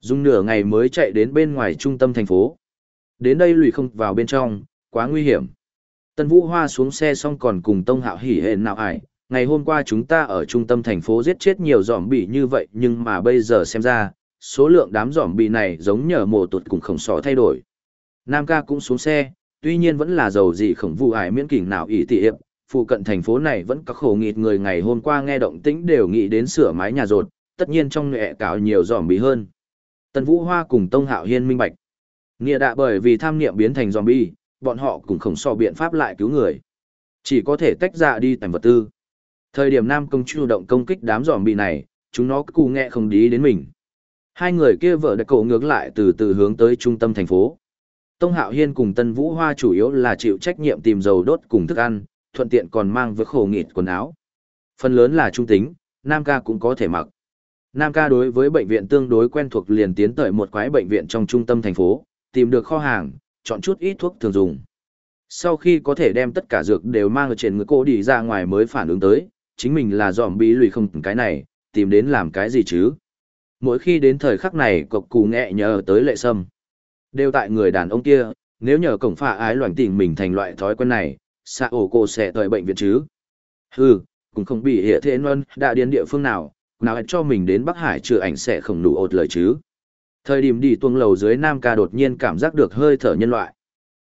A: Dùng nửa ngày mới chạy đến bên ngoài trung tâm thành phố. Đến đây lùi không vào bên trong, quá nguy hiểm. Tân Vũ Hoa xuống xe xong còn cùng Tông Hạo hỉ hẹn nào ải. Ngày hôm qua chúng ta ở trung tâm thành phố giết chết nhiều giòm bị như vậy nhưng mà bây giờ xem ra, số lượng đám giỏm bị này giống nhờ mồ tụt cùng khổng sò thay đổi. Nam ca cũng xuống xe, tuy nhiên vẫn là giàu gì khổng vụ ải miễn kỉnh nào ý tỷ hiệp, phụ cận thành phố này vẫn có khổ nghịt người ngày hôm qua nghe động tĩnh đều nghĩ đến sửa mái nhà rột, tất nhiên trong nhẹ cào nhiều giỏm bị hơn. Tần Vũ Hoa cùng Tông Hạo Hiên minh bạch. Nghĩa đã bởi vì tham niệm biến thành zombie, bọn họ cũng không so biện pháp lại cứu người. Chỉ có thể tách ra đi tầm vật tư. Thời điểm Nam Công chủ động công kích đám zombie này, chúng nó cù nghe không đi đến mình. Hai người kia vợ đã cổ ngược lại từ từ hướng tới trung tâm thành phố. Tông Hạo Hiên cùng Tân Vũ Hoa chủ yếu là chịu trách nhiệm tìm dầu đốt cùng thức ăn, thuận tiện còn mang với khổ nghịt quần áo. Phần lớn là trung tính, Nam ca cũng có thể mặc. Nam ca đối với bệnh viện tương đối quen thuộc liền tiến tới một quái bệnh viện trong trung tâm thành phố, tìm được kho hàng, chọn chút ít thuốc thường dùng. Sau khi có thể đem tất cả dược đều mang ở trên người cô đi ra ngoài mới phản ứng tới, chính mình là dòm bí lùi không cái này, tìm đến làm cái gì chứ. Mỗi khi đến thời khắc này cộc cù nghẹ nhờ tới lệ sâm. Đều tại người đàn ông kia, nếu nhờ cổng phạ ái loạn tình mình thành loại thói quen này, xạ ổ cô sẽ tới bệnh viện chứ. Hừ, cũng không bị hệ thế nôn, đã điên địa phương nào, nào cho mình đến Bắc Hải chữa ảnh sẽ không đủ ột lời chứ. Thời điểm đi tuông lầu dưới Nam ca đột nhiên cảm giác được hơi thở nhân loại.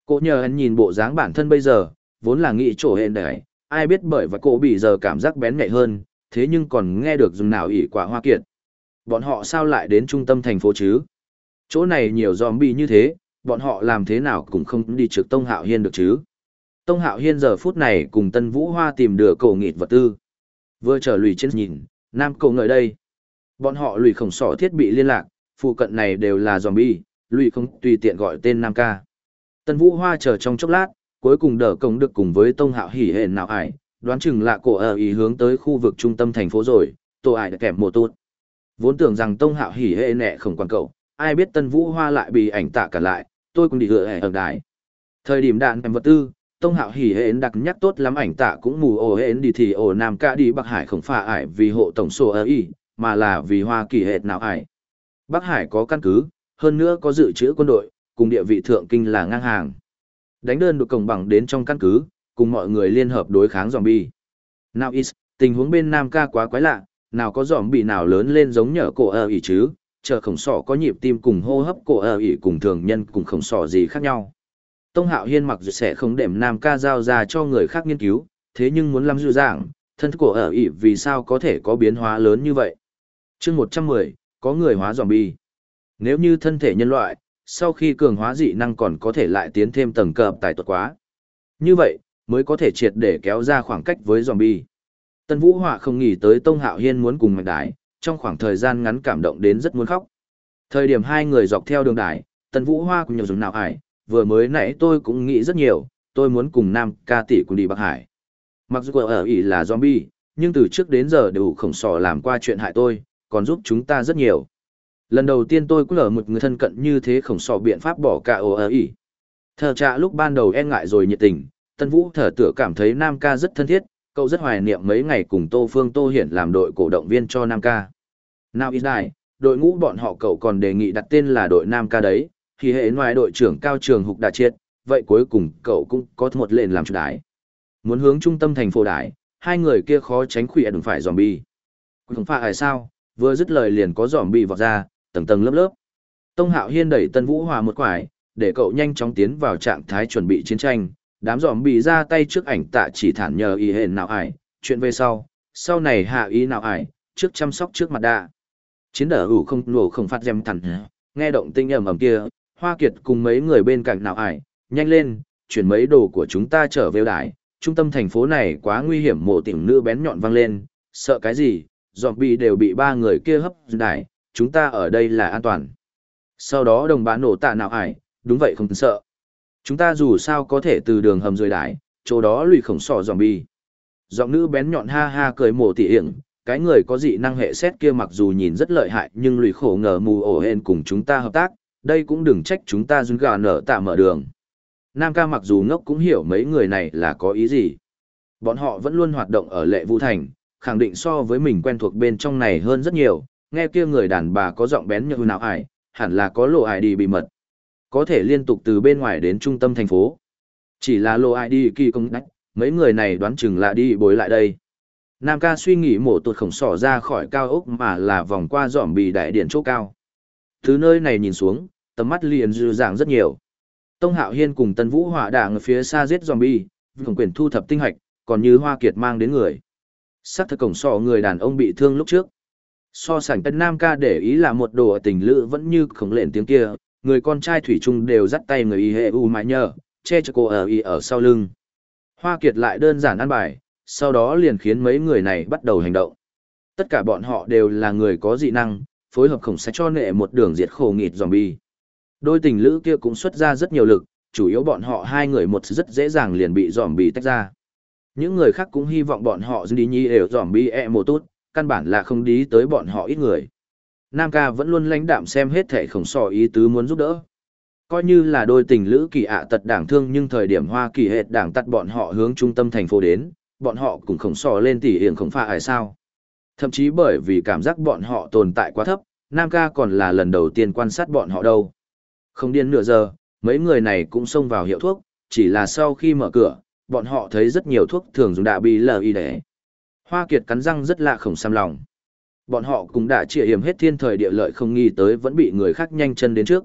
A: Cô nhờ hắn nhìn bộ dáng bản thân bây giờ, vốn là nghĩ chỗ hẹn đấy, ai biết bởi và cô bị giờ cảm giác bén nhạy hơn, thế nhưng còn nghe được dùng nào ỉ quả hoa kiệt. Bọn họ sao lại đến trung tâm thành phố chứ? Chỗ này nhiều zombie như thế, bọn họ làm thế nào cũng không đi trực Tông Hạo Hiên được chứ? Tông Hạo Hiên giờ phút này cùng Tân Vũ Hoa tìm được cổ nghịt vật tư. Vừa trở lùi trên nhìn, Nam Cổ ngợi đây. Bọn họ lùi khổng sỏ thiết bị liên lạc, phụ cận này đều là zombie, lùi không tùy tiện gọi tên Nam Ca. Tân Vũ Hoa chờ trong chốc lát, cuối cùng đỡ công được cùng với Tông Hạo hỉ hẹn nào ải, đoán chừng là cổ ở ý hướng tới khu vực trung tâm thành phố rồi, tổ ải đã kèm một tốt. Vốn tưởng rằng Tông Hạo hỉ hệ nẹ không quan cậu, ai biết Tân Vũ Hoa lại bị ảnh tạ cả lại, tôi cũng đi gỡ ở đài. Thời điểm đạn em vật tư, Tông Hạo hỉ hệ đặc nhắc tốt lắm ảnh tạ cũng mù ổ hệ đi thì ổ Nam ca đi Bắc Hải không phà ải vì hộ tổng số ở y, mà là vì Hoa kỳ hệ nào ải. Bắc Hải có căn cứ, hơn nữa có dự trữ quân đội, cùng địa vị thượng kinh là ngang hàng. Đánh đơn được cổng bằng đến trong căn cứ, cùng mọi người liên hợp đối kháng zombie. Nào is, tình huống bên Nam ca quá quái lạ, nào có zombie nào lớn lên giống nhở cổ ở ỉ chứ, chờ khổng sọ có nhịp tim cùng hô hấp cổ ở ỉ cùng thường nhân cùng khổng sọ gì khác nhau. Tông Hạo Hiên mặc dù sẽ không đệm Nam ca giao ra cho người khác nghiên cứu, thế nhưng muốn làm dư dạng, thân cổ ở ỉ vì sao có thể có biến hóa lớn như vậy. chương 110, có người hóa zombie. Nếu như thân thể nhân loại, sau khi cường hóa dị năng còn có thể lại tiến thêm tầng cập tài tuật quá. Như vậy, mới có thể triệt để kéo ra khoảng cách với zombie. Tân Vũ Họa không nghĩ tới Tông Hạo Hiên muốn cùng mạch đái, trong khoảng thời gian ngắn cảm động đến rất muốn khóc. Thời điểm hai người dọc theo đường đài, Tân Vũ Hoa cùng nhiều dùng nào hải. vừa mới nãy tôi cũng nghĩ rất nhiều, tôi muốn cùng Nam ca tỷ cùng đi Bắc Hải. Mặc dù ở ỉ là zombie, nhưng từ trước đến giờ đều khổng sò làm qua chuyện hại tôi, còn giúp chúng ta rất nhiều. Lần đầu tiên tôi cũng lỡ một người thân cận như thế khổng sò biện pháp bỏ cả ồ ở ỉ. Thờ trạ lúc ban đầu e ngại rồi nhiệt tình, Tân Vũ thở tựa cảm thấy Nam ca rất thân thiết, cậu rất hoài niệm mấy ngày cùng Tô Phương Tô Hiển làm đội cổ động viên cho Nam ca. Nào ít đại, đội ngũ bọn họ cậu còn đề nghị đặt tên là đội Nam ca đấy, thì hệ ngoài đội trưởng cao trường hục đã chết, vậy cuối cùng cậu cũng có một lệnh làm chủ đái. Muốn hướng trung tâm thành phố đái, hai người kia khó tránh khỏe đừng phải zombie. Không phải sao, vừa dứt lời liền có zombie vọt ra, tầng tầng lớp lớp. Tông Hạo Hiên đẩy Tân Vũ Hòa một quải, để cậu nhanh chóng tiến vào trạng thái chuẩn bị chiến tranh, đám dòm bị ra tay trước ảnh tạ chỉ thản nhờ ý hẹn nào ải, chuyện về sau, sau này hạ ý nào ải, trước chăm sóc trước mặt đa. Chiến đỡ ủ không nổ không phát dèm thẳng, nghe động tinh ầm ầm kia, Hoa Kiệt cùng mấy người bên cạnh nào ải, nhanh lên, chuyển mấy đồ của chúng ta trở về đài, trung tâm thành phố này quá nguy hiểm mộ tiểu nữ bén nhọn văng lên, sợ cái gì, dòm bị đều bị ba người kia hấp đài, chúng ta ở đây là an toàn. Sau đó đồng bán nổ tạ nào ải, đúng vậy không sợ. Chúng ta dù sao có thể từ đường hầm rời đái, chỗ đó lùi khổng sỏ dòm bi. Giọng nữ bén nhọn ha ha cười mổ tỉ hiểm, cái người có dị năng hệ xét kia mặc dù nhìn rất lợi hại nhưng lùi khổ ngờ mù ổ hên cùng chúng ta hợp tác, đây cũng đừng trách chúng ta dưng gà nở tạ mở đường. Nam ca mặc dù ngốc cũng hiểu mấy người này là có ý gì. Bọn họ vẫn luôn hoạt động ở lệ vũ thành, khẳng định so với mình quen thuộc bên trong này hơn rất nhiều, nghe kia người đàn bà có giọng bén như nào ải, hẳn là có lộ ải đi bí mật có thể liên tục từ bên ngoài đến trung tâm thành phố. Chỉ là lộ ai đi kỳ công đách, mấy người này đoán chừng là đi bối lại đây. Nam ca suy nghĩ mổ tuột khổng sỏ ra khỏi cao ốc mà là vòng qua dòm bì đại điện chỗ cao. thứ nơi này nhìn xuống, tầm mắt liền dư dàng rất nhiều. Tông Hạo Hiên cùng Tân Vũ Hỏa Đảng ở phía xa giết zombie, vùng quyền thu thập tinh hạch, còn như Hoa Kiệt mang đến người. Sắc thật cổng sọ người đàn ông bị thương lúc trước. So sánh Tân Nam ca để ý là một đồ tình lữ vẫn như khổng lệnh tiếng kia, người con trai thủy chung đều dắt tay người y hệ u mãi nhờ, che cho cô ở y ở sau lưng. Hoa Kiệt lại đơn giản ăn bài, sau đó liền khiến mấy người này bắt đầu hành động. Tất cả bọn họ đều là người có dị năng, phối hợp khổng sách cho nệ một đường diệt khổ nghịt zombie. Đôi tình lữ kia cũng xuất ra rất nhiều lực, chủ yếu bọn họ hai người một rất dễ dàng liền bị zombie tách ra. Những người khác cũng hy vọng bọn họ đi nhi đều zombie e một tốt, căn bản là không đi tới bọn họ ít người. Nam ca vẫn luôn lãnh đạm xem hết thể khổng sò ý tứ muốn giúp đỡ. Coi như là đôi tình lữ kỳ ạ tật đảng thương nhưng thời điểm hoa kỳ hệt đảng tắt bọn họ hướng trung tâm thành phố đến, bọn họ cũng khổng sò lên tỉ hiển không ai sao. Thậm chí bởi vì cảm giác bọn họ tồn tại quá thấp, Nam ca còn là lần đầu tiên quan sát bọn họ đâu. Không điên nửa giờ, mấy người này cũng xông vào hiệu thuốc, chỉ là sau khi mở cửa, bọn họ thấy rất nhiều thuốc thường dùng đạ bi lờ y để. Hoa Kiệt cắn răng rất lạ khổng xăm lòng. Bọn họ cũng đã chia hiểm hết thiên thời địa lợi không nghi tới vẫn bị người khác nhanh chân đến trước.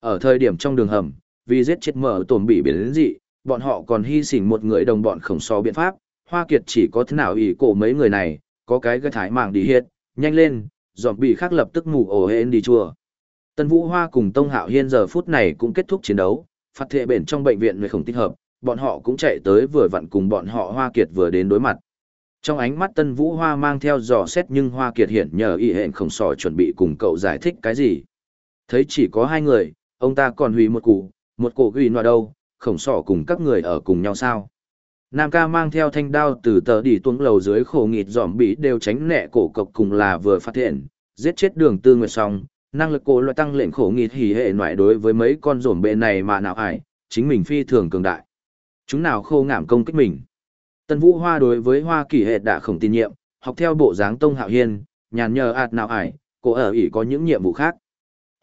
A: Ở thời điểm trong đường hầm, vì giết chết mở tổn bị biến dị, bọn họ còn hy sinh một người đồng bọn khổng so biện pháp, Hoa Kiệt chỉ có thế nào ý cổ mấy người này, có cái gây thái mạng đi hiệt, nhanh lên, dọn bị khác lập tức mù ổ hên đi chùa. Tân Vũ Hoa cùng Tông Hạo Hiên giờ phút này cũng kết thúc chiến đấu, phát thệ bền trong bệnh viện người không tích hợp, bọn họ cũng chạy tới vừa vặn cùng bọn họ Hoa Kiệt vừa đến đối mặt. Trong ánh mắt Tân Vũ Hoa mang theo dò xét nhưng Hoa Kiệt hiện nhờ y hẹn không sò chuẩn bị cùng cậu giải thích cái gì. Thấy chỉ có hai người, ông ta còn hủy một cụ, một cổ ghi nọ đâu, khổng sỏ cùng các người ở cùng nhau sao. Nam ca mang theo thanh đao từ tờ đi tuống lầu dưới khổ nghịt giỏm bị đều tránh nẹ cổ cộc cùng là vừa phát hiện, giết chết đường tư nguyệt xong, năng lực cổ loại tăng lệnh khổ nghịt hỉ hệ ngoại đối với mấy con rổm bệ này mà nào ải, chính mình phi thường cường đại. Chúng nào khô ngảm công kích mình. Tân Vũ Hoa đối với Hoa Kỳ hệ đã không tin nhiệm, học theo bộ dáng Tông Hạo Hiên, nhàn nhờ ạt nào ải, cô ở ỉ có những nhiệm vụ khác.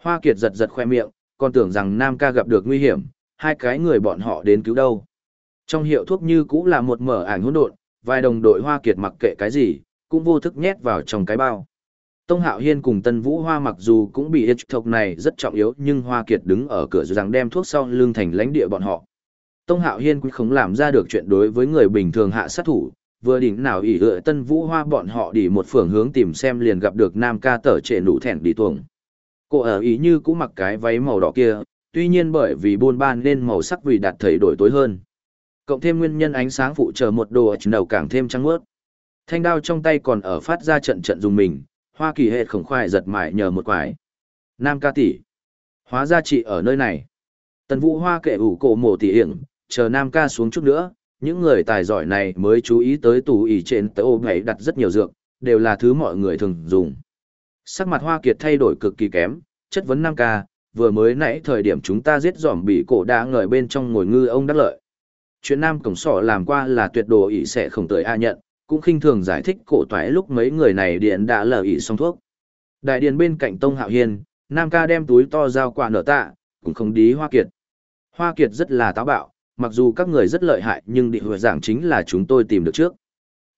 A: Hoa Kiệt giật giật khoe miệng, còn tưởng rằng Nam ca gặp được nguy hiểm, hai cái người bọn họ đến cứu đâu. Trong hiệu thuốc như cũ là một mở ảnh hỗn độn, vài đồng đội Hoa Kiệt mặc kệ cái gì, cũng vô thức nhét vào trong cái bao. Tông Hạo Hiên cùng Tân Vũ Hoa mặc dù cũng bị ít thộc này rất trọng yếu nhưng Hoa Kiệt đứng ở cửa rằng đem thuốc sau lưng thành lãnh địa bọn họ. Tông Hạo Hiên cũng không làm ra được chuyện đối với người bình thường hạ sát thủ, vừa đỉnh nào ỉ ựa Tân Vũ Hoa bọn họ đi một phường hướng tìm xem liền gặp được Nam ca tở trệ nụ thẹn đi tuồng. Cô ở ý như cũng mặc cái váy màu đỏ kia, tuy nhiên bởi vì buôn ban nên màu sắc vì đạt thầy đổi tối hơn. Cộng thêm nguyên nhân ánh sáng phụ trợ một đồ ở đầu càng thêm trắng mướt. Thanh đao trong tay còn ở phát ra trận trận dùng mình, Hoa Kỳ hệ khổng khoai giật mải nhờ một quái. Nam ca tỷ, Hóa ra chị ở nơi này. Tần Vũ Hoa kệ ủ cổ mổ tỷ hiển, chờ Nam ca xuống chút nữa, những người tài giỏi này mới chú ý tới tủ ỉ trên tớ ô ngày đặt rất nhiều dược, đều là thứ mọi người thường dùng. Sắc mặt Hoa Kiệt thay đổi cực kỳ kém, chất vấn Nam ca, vừa mới nãy thời điểm chúng ta giết dòm bị cổ đã ngời bên trong ngồi ngư ông đắc lợi. Chuyện Nam Cổng Sỏ làm qua là tuyệt đồ ỉ sẽ không tới A nhận, cũng khinh thường giải thích cổ toái lúc mấy người này điện đã lờ ỉ xong thuốc. Đại điện bên cạnh Tông Hạo Hiên, Nam ca đem túi to giao quả nở tạ, cũng không đí Hoa Kiệt. Hoa Kiệt rất là táo bạo, mặc dù các người rất lợi hại nhưng định hồi giảng chính là chúng tôi tìm được trước.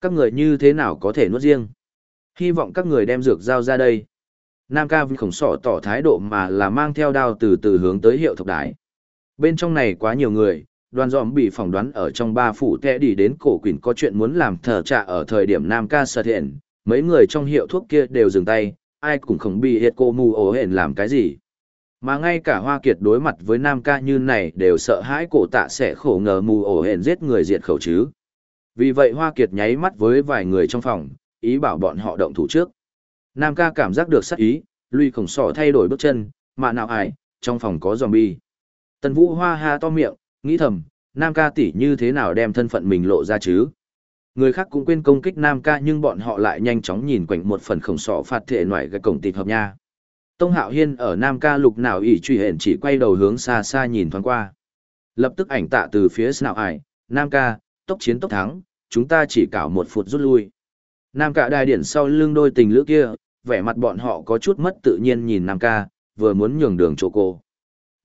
A: Các người như thế nào có thể nuốt riêng? Hy vọng các người đem dược giao ra đây. Nam ca vì khổng sỏ tỏ thái độ mà là mang theo đao từ từ hướng tới hiệu thập đái. Bên trong này quá nhiều người, đoàn dòm bị phỏng đoán ở trong ba phủ tệ đi đến cổ quỷ có chuyện muốn làm thờ trạ ở thời điểm Nam ca sợ thiện, mấy người trong hiệu thuốc kia đều dừng tay, ai cũng không bị hiệt cô mù ổ hển làm cái gì. Mà ngay cả Hoa Kiệt đối mặt với Nam ca như này đều sợ hãi cổ tạ sẽ khổ ngờ mù ổ hển giết người diệt khẩu chứ. Vì vậy Hoa Kiệt nháy mắt với vài người trong phòng, ý bảo bọn họ động thủ trước. Nam ca cảm giác được sắc ý, lui khổng sỏ thay đổi bước chân, mà nào ải, trong phòng có zombie. Tần Vũ Hoa ha to miệng, nghĩ thầm, Nam ca tỷ như thế nào đem thân phận mình lộ ra chứ? Người khác cũng quên công kích Nam ca nhưng bọn họ lại nhanh chóng nhìn quanh một phần khổng sỏ phạt thể nổi cái cổng tịt hợp nha. Tông Hạo Hiên ở Nam ca lục nào ỉ truy hển chỉ quay đầu hướng xa xa nhìn thoáng qua. Lập tức ảnh tạ từ phía nào ải, Nam ca, tốc chiến tốc thắng, chúng ta chỉ cảo một phút rút lui. Nam ca đài điển sau lưng đôi tình lữ kia, vẻ mặt bọn họ có chút mất tự nhiên nhìn Nam ca, vừa muốn nhường đường chỗ cô.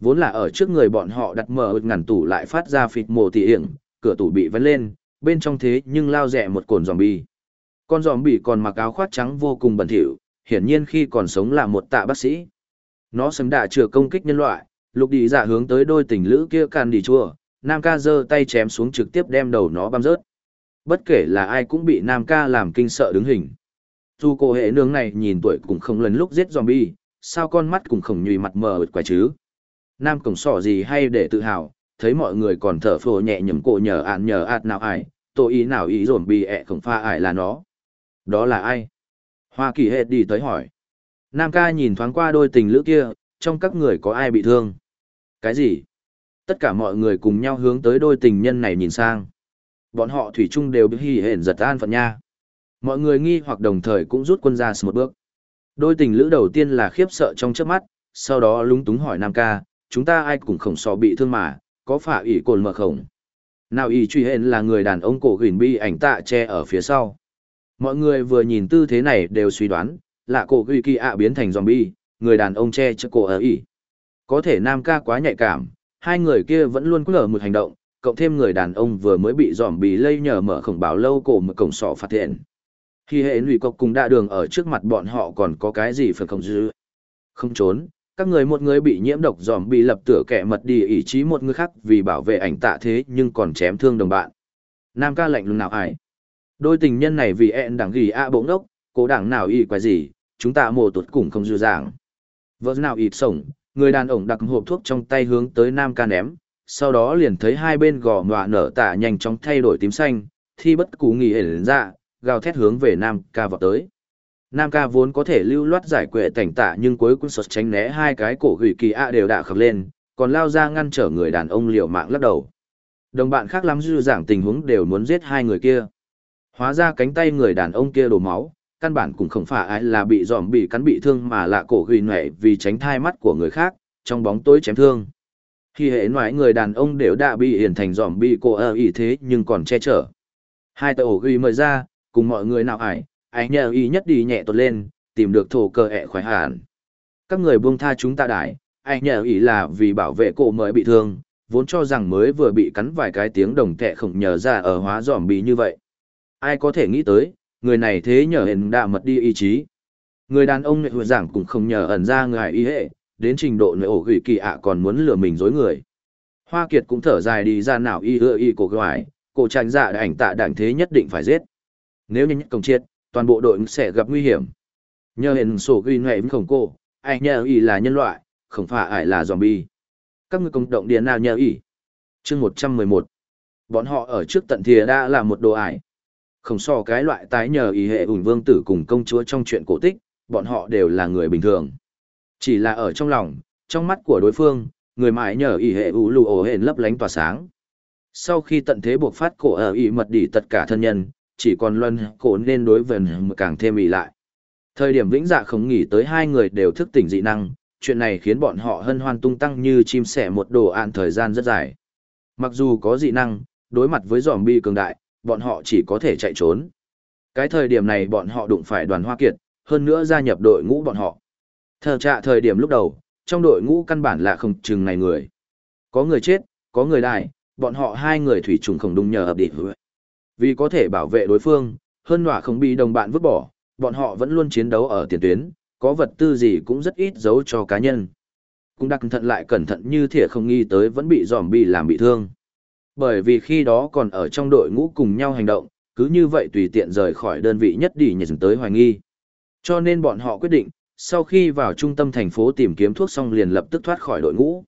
A: Vốn là ở trước người bọn họ đặt mở ngàn tủ lại phát ra phịt mồ tỉ hiểm, cửa tủ bị vấn lên, bên trong thế nhưng lao rẻ một cồn zombie. Con zombie còn mặc áo khoác trắng vô cùng bẩn thỉu, hiển nhiên khi còn sống là một tạ bác sĩ. Nó sớm đã chừa công kích nhân loại, lục đi giả dạ hướng tới đôi tình lữ kia can đi chua, Nam ca giơ tay chém xuống trực tiếp đem đầu nó băm rớt. Bất kể là ai cũng bị Nam ca làm kinh sợ đứng hình. Dù cô hệ nương này nhìn tuổi cũng không lần lúc giết zombie, sao con mắt cũng không nhùy mặt mờ quái chứ. Nam cổng sỏ gì hay để tự hào, thấy mọi người còn thở phồ nhẹ nhầm cổ nhờ ạn nhờ ạt nào ai, tội ý nào ý dồn bị ẹ không pha ải là nó. Đó là ai? Hoa kỳ hệ đi tới hỏi. Nam ca nhìn thoáng qua đôi tình lữ kia, trong các người có ai bị thương? Cái gì? Tất cả mọi người cùng nhau hướng tới đôi tình nhân này nhìn sang. Bọn họ thủy chung đều bị hỉ hển giật an phận nha. Mọi người nghi hoặc đồng thời cũng rút quân ra một bước. Đôi tình lữ đầu tiên là khiếp sợ trong trước mắt, sau đó lúng túng hỏi Nam ca, chúng ta ai cũng khổng so bị thương mà, có phải ỷ cồn mở khổng? Nào ỷ truy hển là người đàn ông cổ gỉn bi ảnh tạ che ở phía sau. Mọi người vừa nhìn tư thế này đều suy đoán, là cổ ghi kỳ ạ biến thành zombie, người đàn ông che chở cổ ở ỉ. Có thể nam ca quá nhạy cảm, hai người kia vẫn luôn có một hành động, cộng thêm người đàn ông vừa mới bị zombie lây nhờ mở khổng bảo lâu cổ một cổng sọ phát hiện. Khi hệ lụy cọc cùng đa đường ở trước mặt bọn họ còn có cái gì phải không dư. Không trốn, các người một người bị nhiễm độc dòm bị lập tửa kẻ mật đi ý chí một người khác vì bảo vệ ảnh tạ thế nhưng còn chém thương đồng bạn. Nam ca lạnh lùng nào ai? Đôi tình nhân này vì ẹn đảng ghi a bỗng đốc, cố đảng nào y quái gì, chúng ta mồ tuột cùng không dư dàng. Vợ nào ịt sổng, người đàn ông đặt hộp thuốc trong tay hướng tới Nam ca ném, sau đó liền thấy hai bên gò ngọa nở tạ nhanh chóng thay đổi tím xanh, thi bất cú nghỉ ẩn ra, dạ, gào thét hướng về Nam ca vào tới. Nam ca vốn có thể lưu loát giải quệ cảnh tạ nhưng cuối cùng sột tránh né hai cái cổ gửi kỳ ạ đều đã khập lên, còn lao ra ngăn trở người đàn ông liều mạng lắc đầu. Đồng bạn khác lắm dư giảng tình huống đều muốn giết hai người kia. Hóa ra cánh tay người đàn ông kia đổ máu, căn bản cũng không phải ai là bị dòm bị cắn bị thương mà là cổ ghi nhuệ vì tránh thai mắt của người khác, trong bóng tối chém thương. Khi hệ nói người đàn ông đều đã bị hiển thành dòm bị cổ ở ý thế nhưng còn che chở. Hai tờ ổ ghi mời ra, cùng mọi người nào ải, ai nhờ ý nhất đi nhẹ tuột lên, tìm được thổ cờ ẹ khoái hẳn. Các người buông tha chúng ta đại, ai nhờ ý là vì bảo vệ cổ mới bị thương, vốn cho rằng mới vừa bị cắn vài cái tiếng đồng tệ khổng nhờ ra ở hóa dòm bị như vậy. Ai có thể nghĩ tới, người này thế nhờ hẹn đã mật đi ý chí. Người đàn ông này hội giảng cũng không nhờ ẩn ra người ý hệ, đến trình độ nội ổ gửi kỳ ạ còn muốn lừa mình dối người. Hoa Kiệt cũng thở dài đi ra nào y ưa y cổ gọi, cổ tranh dạ ảnh tạ đảng thế nhất định phải giết. Nếu như nhất công chết, toàn bộ đội sẽ gặp nguy hiểm. Nhờ hẹn sổ ghi nghệ khổng cô, ai nhờ y là nhân loại, không phải ai là zombie. Các người công động điền nào nhờ y. chương 111. Bọn họ ở trước tận thìa đã là một đồ ải. Không so cái loại tái nhờ ý hệ ủn vương tử cùng công chúa trong chuyện cổ tích, bọn họ đều là người bình thường. Chỉ là ở trong lòng, trong mắt của đối phương, người mãi nhờ ý hệ ủ lù ổ hền lấp lánh tỏa sáng. Sau khi tận thế buộc phát cổ ở ý mật đỉ tất cả thân nhân, chỉ còn luân cổ nên đối với càng thêm ý lại. Thời điểm vĩnh dạ không nghỉ tới hai người đều thức tỉnh dị năng, chuyện này khiến bọn họ hân hoan tung tăng như chim sẻ một đồ án thời gian rất dài. Mặc dù có dị năng, đối mặt với giòm bi cường đại, bọn họ chỉ có thể chạy trốn. Cái thời điểm này bọn họ đụng phải đoàn hoa kiệt, hơn nữa gia nhập đội ngũ bọn họ. Thờ trạ thời điểm lúc đầu, trong đội ngũ căn bản là không chừng này người. Có người chết, có người đài, bọn họ hai người thủy trùng không đúng nhờ hợp địch. Vì có thể bảo vệ đối phương, hơn nọa không bị đồng bạn vứt bỏ, bọn họ vẫn luôn chiến đấu ở tiền tuyến, có vật tư gì cũng rất ít giấu cho cá nhân. Cũng đặc thận lại cẩn thận như thể không nghi tới vẫn bị giòm bị làm bị thương. Bởi vì khi đó còn ở trong đội ngũ cùng nhau hành động, cứ như vậy tùy tiện rời khỏi đơn vị nhất đi nhận tới hoài nghi. Cho nên bọn họ quyết định, sau khi vào trung tâm thành phố tìm kiếm thuốc xong liền lập tức thoát khỏi đội ngũ.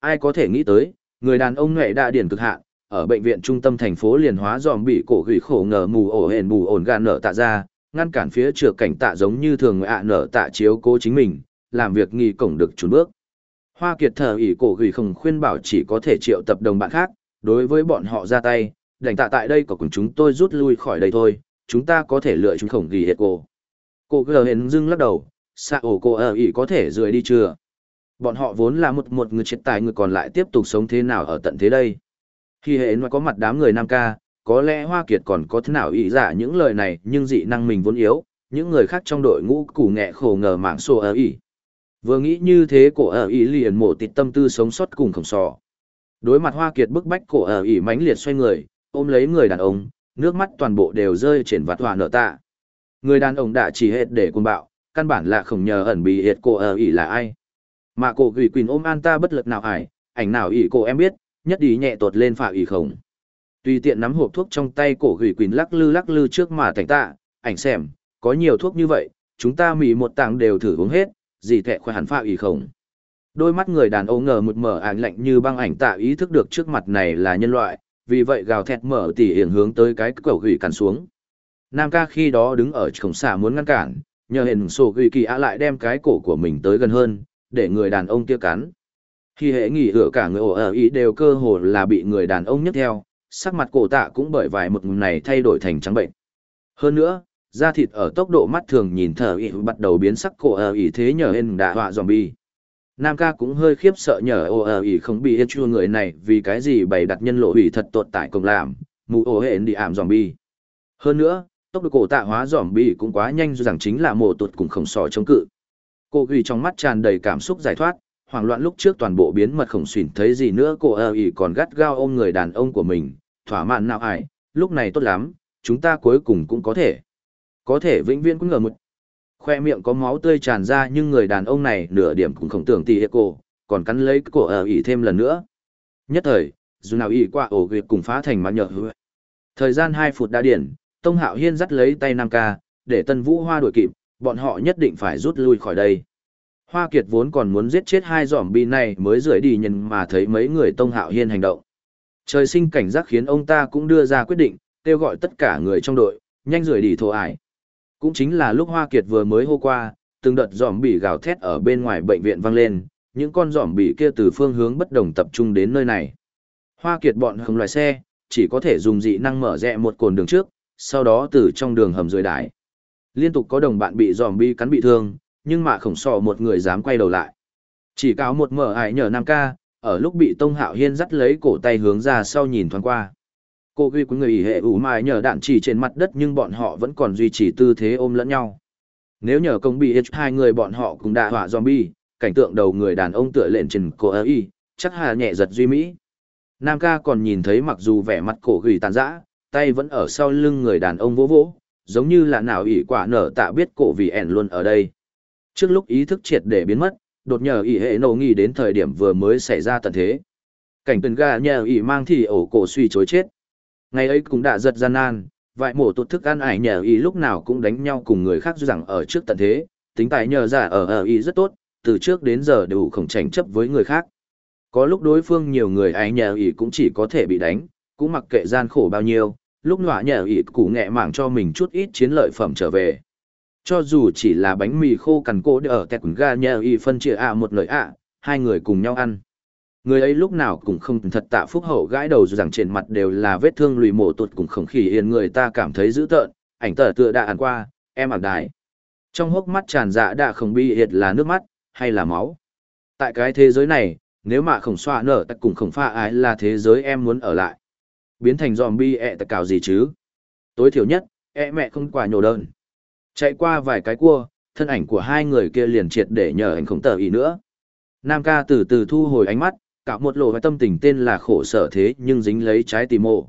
A: Ai có thể nghĩ tới, người đàn ông nghệ đã điển cực hạn, ở bệnh viện trung tâm thành phố liền hóa dòm bị cổ gửi khổ ngờ mù ổ hển mù ổn gan nở tạ ra, ngăn cản phía trượt cảnh tạ giống như thường ạ nở tạ chiếu cố chính mình, làm việc nghi cổng được trốn bước. Hoa kiệt thờ ỉ cổ gửi không khuyên bảo chỉ có thể triệu tập đồng bạn khác, đối với bọn họ ra tay, đành tạ tại đây của cùng chúng tôi rút lui khỏi đây thôi, chúng ta có thể lựa chúng khổng ghi hết cô. Cô gờ hến dưng lắc đầu, xạ ổ cô ở ý có thể rời đi chưa? Bọn họ vốn là một một người chết tài người còn lại tiếp tục sống thế nào ở tận thế đây? Khi hệ nó có mặt đám người nam ca, có lẽ Hoa Kiệt còn có thế nào ý giả những lời này nhưng dị năng mình vốn yếu, những người khác trong đội ngũ củ nghẹ khổ ngờ mạng sổ ở ý. Vừa nghĩ như thế cổ ở ý liền mổ tịt tâm tư sống sót cùng khổng sò. Đối mặt Hoa Kiệt bức bách cổ ở ỉ mãnh liệt xoay người, ôm lấy người đàn ông, nước mắt toàn bộ đều rơi trên vạt hòa nợ tạ. Người đàn ông đã chỉ hết để cuồng bạo, căn bản là không nhờ ẩn bị hiệt cổ ở ỉ là ai. Mà cổ gửi quỳnh ôm an ta bất lực nào ải, ảnh nào ỉ cổ em biết, nhất đi nhẹ tột lên phạ ỉ khổng. Tùy tiện nắm hộp thuốc trong tay cổ gửi quỳnh lắc lư lắc lư trước mà thành tạ, ảnh xem, có nhiều thuốc như vậy, chúng ta mỉ một tàng đều thử uống hết, gì thẹ khoe hẳn phạ ỉ khổng. Đôi mắt người đàn ông ngờ một mở ảnh lạnh như băng ảnh tạ ý thức được trước mặt này là nhân loại, vì vậy gào thét mở tỉ hiển hướng tới cái cầu gửi cắn xuống. Nam ca khi đó đứng ở cổng xả muốn ngăn cản, nhờ hình sổ gửi kỳ á lại đem cái cổ của mình tới gần hơn, để người đàn ông kia cắn. Khi hệ nghỉ hửa cả người ổ ở ý đều cơ hồ là bị người đàn ông nhấc theo, sắc mặt cổ tạ cũng bởi vài một này thay đổi thành trắng bệnh. Hơn nữa, da thịt ở tốc độ mắt thường nhìn thở ý bắt đầu biến sắc cổ ở ý thế nhờ hình đã họa zombie. Nam ca cũng hơi khiếp sợ nhờ ồ ờ ý không bị hết chua người này vì cái gì bày đặt nhân lộ hủy thật tột tại công làm, mù ổ hẹn đi ảm zombie. Hơn nữa, tốc độ cổ tạ hóa zombie cũng quá nhanh rằng chính là mồ tuột cũng khổng sò chống cự. Cô ghi trong mắt tràn đầy cảm xúc giải thoát, hoảng loạn lúc trước toàn bộ biến mật khổng xỉn thấy gì nữa cô ờ ý còn gắt gao ôm người đàn ông của mình, thỏa mãn nào ải, lúc này tốt lắm, chúng ta cuối cùng cũng có thể. Có thể vĩnh viễn cũng ngờ một khoe miệng có máu tươi tràn ra nhưng người đàn ông này nửa điểm cũng không tưởng tì hệ cổ, còn cắn lấy cổ ở ỉ thêm lần nữa. Nhất thời, dù nào ỉ qua ổ việc cùng phá thành mà nhở hứa. Thời gian hai phút đã điển, Tông Hạo Hiên dắt lấy tay Nam Ca, để Tân Vũ Hoa đuổi kịp, bọn họ nhất định phải rút lui khỏi đây. Hoa Kiệt vốn còn muốn giết chết hai giỏm bi này mới rời đi nhưng mà thấy mấy người Tông Hạo Hiên hành động. Trời sinh cảnh giác khiến ông ta cũng đưa ra quyết định, kêu gọi tất cả người trong đội, nhanh rời đi thổ ải. Cũng chính là lúc Hoa Kiệt vừa mới hô qua, từng đợt giòm bị gào thét ở bên ngoài bệnh viện vang lên, những con giòm bị kia từ phương hướng bất đồng tập trung đến nơi này. Hoa kiệt bọn không loài xe, chỉ có thể dùng dị năng mở rẽ một cồn đường trước, sau đó từ trong đường hầm rời đái. Liên tục có đồng bạn bị zombie cắn bị thương, nhưng mà khổng sò một người dám quay đầu lại. Chỉ cáo một mở ải nhờ Nam ca, ở lúc bị Tông Hạo Hiên dắt lấy cổ tay hướng ra sau nhìn thoáng qua. Cô ghi của người ỉ hệ ủ mai nhờ đạn chỉ trên mặt đất nhưng bọn họ vẫn còn duy trì tư thế ôm lẫn nhau. Nếu nhờ công bị hết hai người bọn họ cũng đã hỏa zombie, cảnh tượng đầu người đàn ông tựa lện trên cô ấy, chắc hà nhẹ giật duy mỹ. Nam ca còn nhìn thấy mặc dù vẻ mặt cổ gửi tàn rã, tay vẫn ở sau lưng người đàn ông vỗ vỗ, giống như là nào ỷ quả nở tạ biết cổ vì ẻn luôn ở đây. Trước lúc ý thức triệt để biến mất, đột nhờ ỷ hệ nổ nghi đến thời điểm vừa mới xảy ra tận thế. Cảnh tuần ga nhờ ỷ mang thì ổ cổ suy chối chết. Ngày ấy cũng đã giật gian nan, vại mổ tụt thức ăn ải nhờ y lúc nào cũng đánh nhau cùng người khác rằng ở trước tận thế, tính tài nhờ giả ở ở y rất tốt, từ trước đến giờ đều không tranh chấp với người khác. Có lúc đối phương nhiều người ải nhờ y cũng chỉ có thể bị đánh, cũng mặc kệ gian khổ bao nhiêu, lúc nọa nhờ y củ nghẹ mảng cho mình chút ít chiến lợi phẩm trở về. Cho dù chỉ là bánh mì khô cằn cỗ ở tẹt gà ga nhờ y phân chia ạ một lời ạ, hai người cùng nhau ăn. Người ấy lúc nào cũng không thật tạ phúc hậu gãi đầu rằng trên mặt đều là vết thương lùi mổ tụt cùng không khỉ yên người ta cảm thấy dữ tợn, ảnh tờ tựa đã ăn qua, em ảm đài. Trong hốc mắt tràn dạ đã không bi hiệt là nước mắt, hay là máu. Tại cái thế giới này, nếu mà khổng xoa nở tắc cùng khổng pha ái là thế giới em muốn ở lại biến thành zombie ẹ tật cào gì chứ. Tối thiểu nhất, ẹ mẹ không quả nhổ đơn. Chạy qua vài cái cua, thân ảnh của hai người kia liền triệt để nhờ anh khổng tờ ý nữa. Nam ca từ từ thu hồi ánh mắt, cả một lộ tâm tình tên là khổ sở thế nhưng dính lấy trái tim mộ.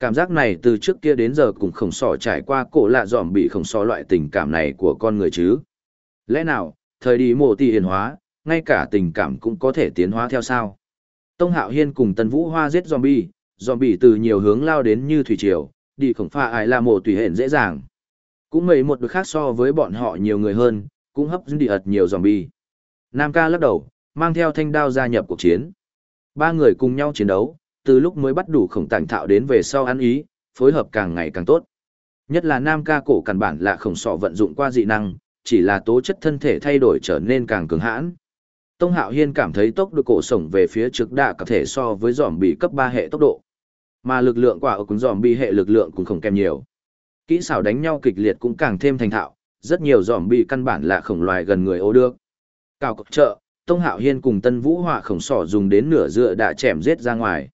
A: Cảm giác này từ trước kia đến giờ cũng khổng sỏ trải qua cổ lạ dòm bị khổng sỏ loại tình cảm này của con người chứ. Lẽ nào, thời đi mộ tỷ hiền hóa, ngay cả tình cảm cũng có thể tiến hóa theo sao. Tông Hạo Hiên cùng Tần Vũ Hoa giết zombie, dòm bị từ nhiều hướng lao đến như thủy triều, đi khổng pha ai là mộ tùy hển dễ dàng. Cũng mấy một đứa khác so với bọn họ nhiều người hơn, cũng hấp dẫn đi ật nhiều dòm bi. Nam ca lắc đầu, mang theo thanh đao gia nhập cuộc chiến. Ba người cùng nhau chiến đấu, từ lúc mới bắt đủ khổng tảnh thạo đến về sau ăn ý, phối hợp càng ngày càng tốt. Nhất là Nam ca cổ căn bản là khổng sọ vận dụng qua dị năng, chỉ là tố chất thân thể thay đổi trở nên càng cứng hãn. Tông Hạo Hiên cảm thấy tốc độ cổ sổng về phía trước đã có thể so với giòm bị cấp 3 hệ tốc độ. Mà lực lượng quả ở cũng dòm bị hệ lực lượng cũng không kém nhiều. Kỹ xảo đánh nhau kịch liệt cũng càng thêm thành thạo, rất nhiều dòm bị căn bản là khổng loài gần người ô được. Cào cọc trợ. Tông Hạo Hiên cùng Tân Vũ Họa khổng sỏ dùng đến nửa dựa đã chém giết ra ngoài.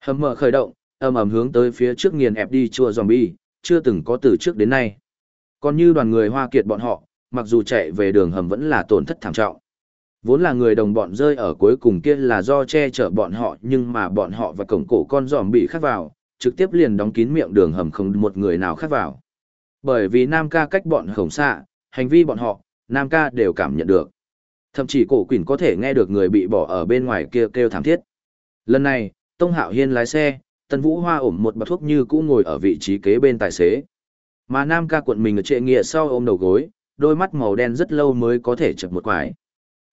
A: Hầm mở khởi động, ầm ầm hướng tới phía trước nghiền ép đi chua zombie, chưa từng có từ trước đến nay. Còn như đoàn người Hoa Kiệt bọn họ, mặc dù chạy về đường hầm vẫn là tổn thất thảm trọng. Vốn là người đồng bọn rơi ở cuối cùng kia là do che chở bọn họ nhưng mà bọn họ và cổng cổ con giòm bị khắc vào, trực tiếp liền đóng kín miệng đường hầm không một người nào khắc vào. Bởi vì Nam ca cách bọn khổng xạ, hành vi bọn họ, Nam ca đều cảm nhận được. Thậm chí cổ quỷ có thể nghe được người bị bỏ ở bên ngoài kia kêu, kêu thảm thiết. Lần này, Tông Hạo Hiên lái xe, Tân Vũ Hoa ổm một bọc thuốc như cũ ngồi ở vị trí kế bên tài xế. Mà Nam ca cuộn mình ở trệ nghĩa sau ôm đầu gối, đôi mắt màu đen rất lâu mới có thể chập một quải.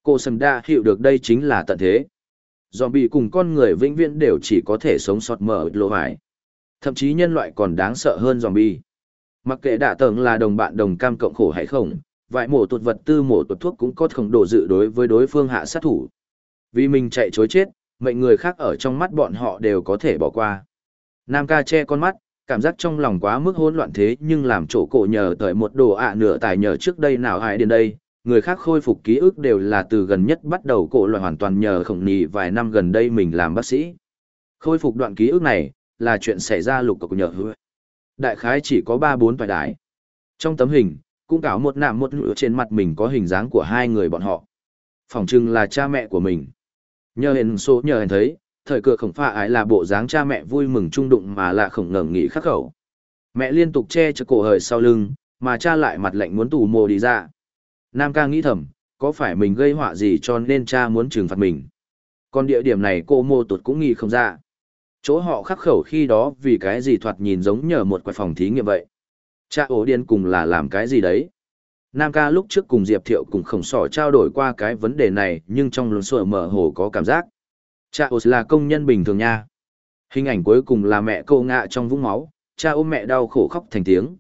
A: Cô Sầm Đa hiểu được đây chính là tận thế. Zombie cùng con người vĩnh viễn đều chỉ có thể sống sót mở lộ vải. Thậm chí nhân loại còn đáng sợ hơn zombie. Mặc kệ đạ tầng là đồng bạn đồng cam cộng khổ hay không, vài mổ tuột vật tư mổ tuột thuốc cũng có khổng độ dự đối với đối phương hạ sát thủ. Vì mình chạy chối chết, mệnh người khác ở trong mắt bọn họ đều có thể bỏ qua. Nam ca che con mắt, cảm giác trong lòng quá mức hỗn loạn thế nhưng làm chỗ cổ nhờ tới một đồ ạ nửa tài nhờ trước đây nào ai đến đây, người khác khôi phục ký ức đều là từ gần nhất bắt đầu cổ loại hoàn toàn nhờ khổng nì vài năm gần đây mình làm bác sĩ. Khôi phục đoạn ký ức này, là chuyện xảy ra lục cọc nhờ hứa. Đại khái chỉ có ba bốn vài đái. Trong tấm hình, cũng cả một nạm một nửa trên mặt mình có hình dáng của hai người bọn họ. Phòng trưng là cha mẹ của mình. Nhờ hình số nhờ hình thấy, thời cửa khổng pha ái là bộ dáng cha mẹ vui mừng trung đụng mà là khổng ngẩng nghỉ khắc khẩu. Mẹ liên tục che cho cổ hời sau lưng, mà cha lại mặt lạnh muốn tù mồ đi ra. Nam ca nghĩ thầm, có phải mình gây họa gì cho nên cha muốn trừng phạt mình. Còn địa điểm này cô mô tụt cũng nghĩ không ra. Chỗ họ khắc khẩu khi đó vì cái gì thoạt nhìn giống nhờ một quầy phòng thí nghiệm vậy. Cha ổ điên cùng là làm cái gì đấy. Nam ca lúc trước cùng Diệp Thiệu cùng khổng sỏ trao đổi qua cái vấn đề này nhưng trong lồn sổ mở hồ có cảm giác. Cha ổ là công nhân bình thường nha. Hình ảnh cuối cùng là mẹ cô ngạ trong vũng máu, cha ôm mẹ đau khổ khóc thành tiếng.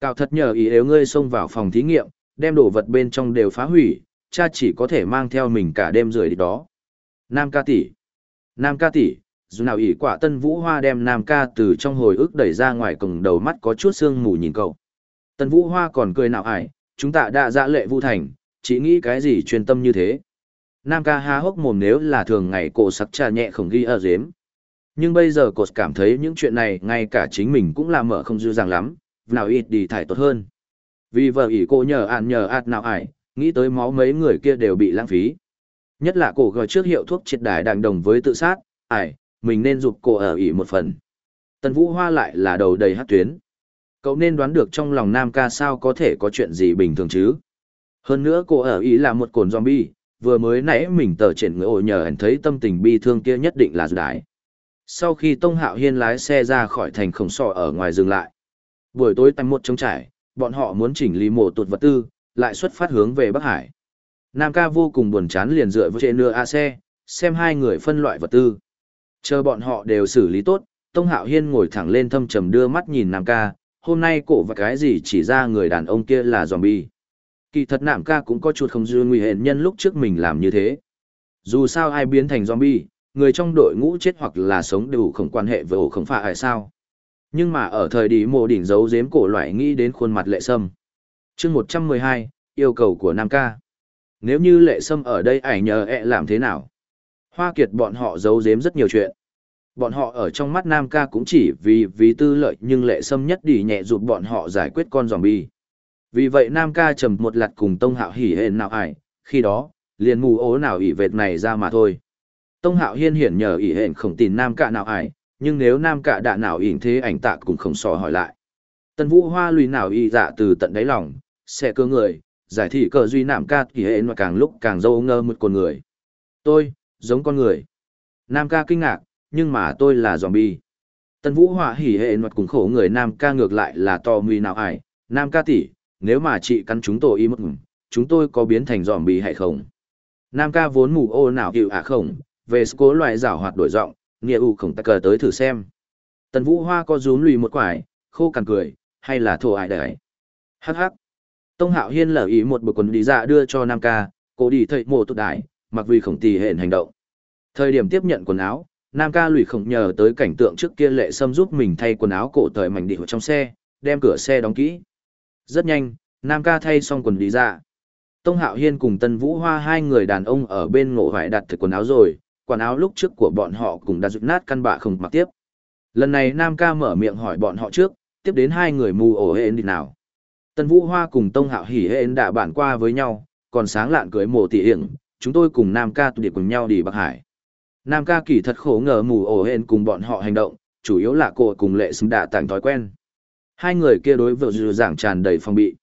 A: Cao thật nhờ ý nếu ngươi xông vào phòng thí nghiệm, đem đồ vật bên trong đều phá hủy, cha chỉ có thể mang theo mình cả đêm rưỡi đi đó. Nam ca tỷ, Nam ca tỷ, dù nào ỷ quả tân vũ hoa đem nam ca từ trong hồi ức đẩy ra ngoài cổng đầu mắt có chút sương mù nhìn cậu. Tân vũ hoa còn cười nào ải, chúng ta đã dạ lệ vũ thành, chỉ nghĩ cái gì chuyên tâm như thế? Nam ca há hốc mồm nếu là thường ngày cổ sặc trà nhẹ không ghi ở dếm nhưng bây giờ cột cảm thấy những chuyện này ngay cả chính mình cũng làm mở không dư dàng lắm, nào ít đi thải tốt hơn. Vì vợ ỷ cô nhờ ạn nhờ ạt nào ải, nghĩ tới máu mấy người kia đều bị lãng phí. Nhất là cổ gọi trước hiệu thuốc triệt đài đàng đồng với tự sát, ải mình nên giúp cô ở ỉ một phần. Tần Vũ Hoa lại là đầu đầy hát tuyến. Cậu nên đoán được trong lòng Nam ca sao có thể có chuyện gì bình thường chứ. Hơn nữa cô ở ý là một cồn zombie, vừa mới nãy mình tờ triển người ổ nhờ hẳn thấy tâm tình bi thương kia nhất định là đái. Sau khi Tông Hạo Hiên lái xe ra khỏi thành khổng sọ ở ngoài dừng lại. Buổi tối tầm một trống trải, bọn họ muốn chỉnh lý mộ tụt vật tư, lại xuất phát hướng về Bắc Hải. Nam ca vô cùng buồn chán liền dựa với trên nửa A xe, xem hai người phân loại vật tư. Chờ bọn họ đều xử lý tốt, Tông Hạo Hiên ngồi thẳng lên thâm trầm đưa mắt nhìn Nam ca, hôm nay cổ và cái gì chỉ ra người đàn ông kia là zombie. Kỳ thật Nam ca cũng có chút không dư nguy hiểm nhân lúc trước mình làm như thế. Dù sao ai biến thành zombie, người trong đội ngũ chết hoặc là sống đều không quan hệ với ổ không phải ai sao. Nhưng mà ở thời điểm mộ đỉnh giấu giếm cổ loại nghĩ đến khuôn mặt lệ sâm. chương 112, yêu cầu của Nam ca. Nếu như lệ sâm ở đây ảnh nhờ ẹ làm thế nào? Hoa Kiệt bọn họ giấu giếm rất nhiều chuyện. Bọn họ ở trong mắt Nam ca cũng chỉ vì vì tư lợi nhưng lệ sâm nhất đi nhẹ giúp bọn họ giải quyết con zombie. Vì vậy Nam ca trầm một lặt cùng Tông Hạo hỉ hên nào ải, khi đó, liền mù ố nào ỉ vệt này ra mà thôi. Tông Hạo hiên hiển nhờ ỉ hên không tin Nam ca nào ải, nhưng nếu Nam ca đã nào ỉn thế ảnh tạ cũng không sò hỏi lại. Tân Vũ Hoa lùi nào y dạ từ tận đáy lòng, sẽ cơ người, giải thị cờ duy Nam ca ỉ hên mà càng lúc càng dâu ngơ một con người. Tôi, giống con người. Nam ca kinh ngạc, nhưng mà tôi là zombie. Tân Vũ Họa hỉ hệ mặt cùng khổ người Nam ca ngược lại là to mì nào ải, Nam ca tỷ, nếu mà chị cắn chúng tôi y mất chúng tôi có biến thành zombie hay không? Nam ca vốn mù ô nào hiệu à không, về cố loại rảo hoạt đổi giọng, nghĩa u khổng tắc cờ tới thử xem. Tần Vũ Hoa có rúm lùi một quải, khô cằn cười, hay là thổ ải đấy. Hắc hắc. Tông Hạo Hiên lở ý một bực quần đi dạ đưa cho Nam ca, cố đi thầy mồ tốt đại, mặc vì khổng tì hẹn hành động. Thời điểm tiếp nhận quần áo, Nam ca lùi khổng nhờ tới cảnh tượng trước kia lệ sâm giúp mình thay quần áo cổ thời mảnh điệu trong xe, đem cửa xe đóng kỹ. Rất nhanh, Nam ca thay xong quần đi ra. Tông Hạo Hiên cùng Tân Vũ Hoa hai người đàn ông ở bên ngộ hoại đặt thực quần áo rồi, quần áo lúc trước của bọn họ cũng đã rụt nát căn bạ không mặc tiếp. Lần này Nam ca mở miệng hỏi bọn họ trước, tiếp đến hai người mù ổ hên đi nào. Tân Vũ Hoa cùng Tông Hạo hỉ hên đã bản qua với nhau, còn sáng lạn cưới mồ tỷ hiển, chúng tôi cùng Nam ca tụ điệp cùng nhau đi Bắc Hải. Nam ca kỳ thật khổ ngờ mù ổ hên cùng bọn họ hành động, chủ yếu là cô cùng lệ xứng đạ tàng thói quen. Hai người kia đối vợ dư giảng tràn đầy phòng bị.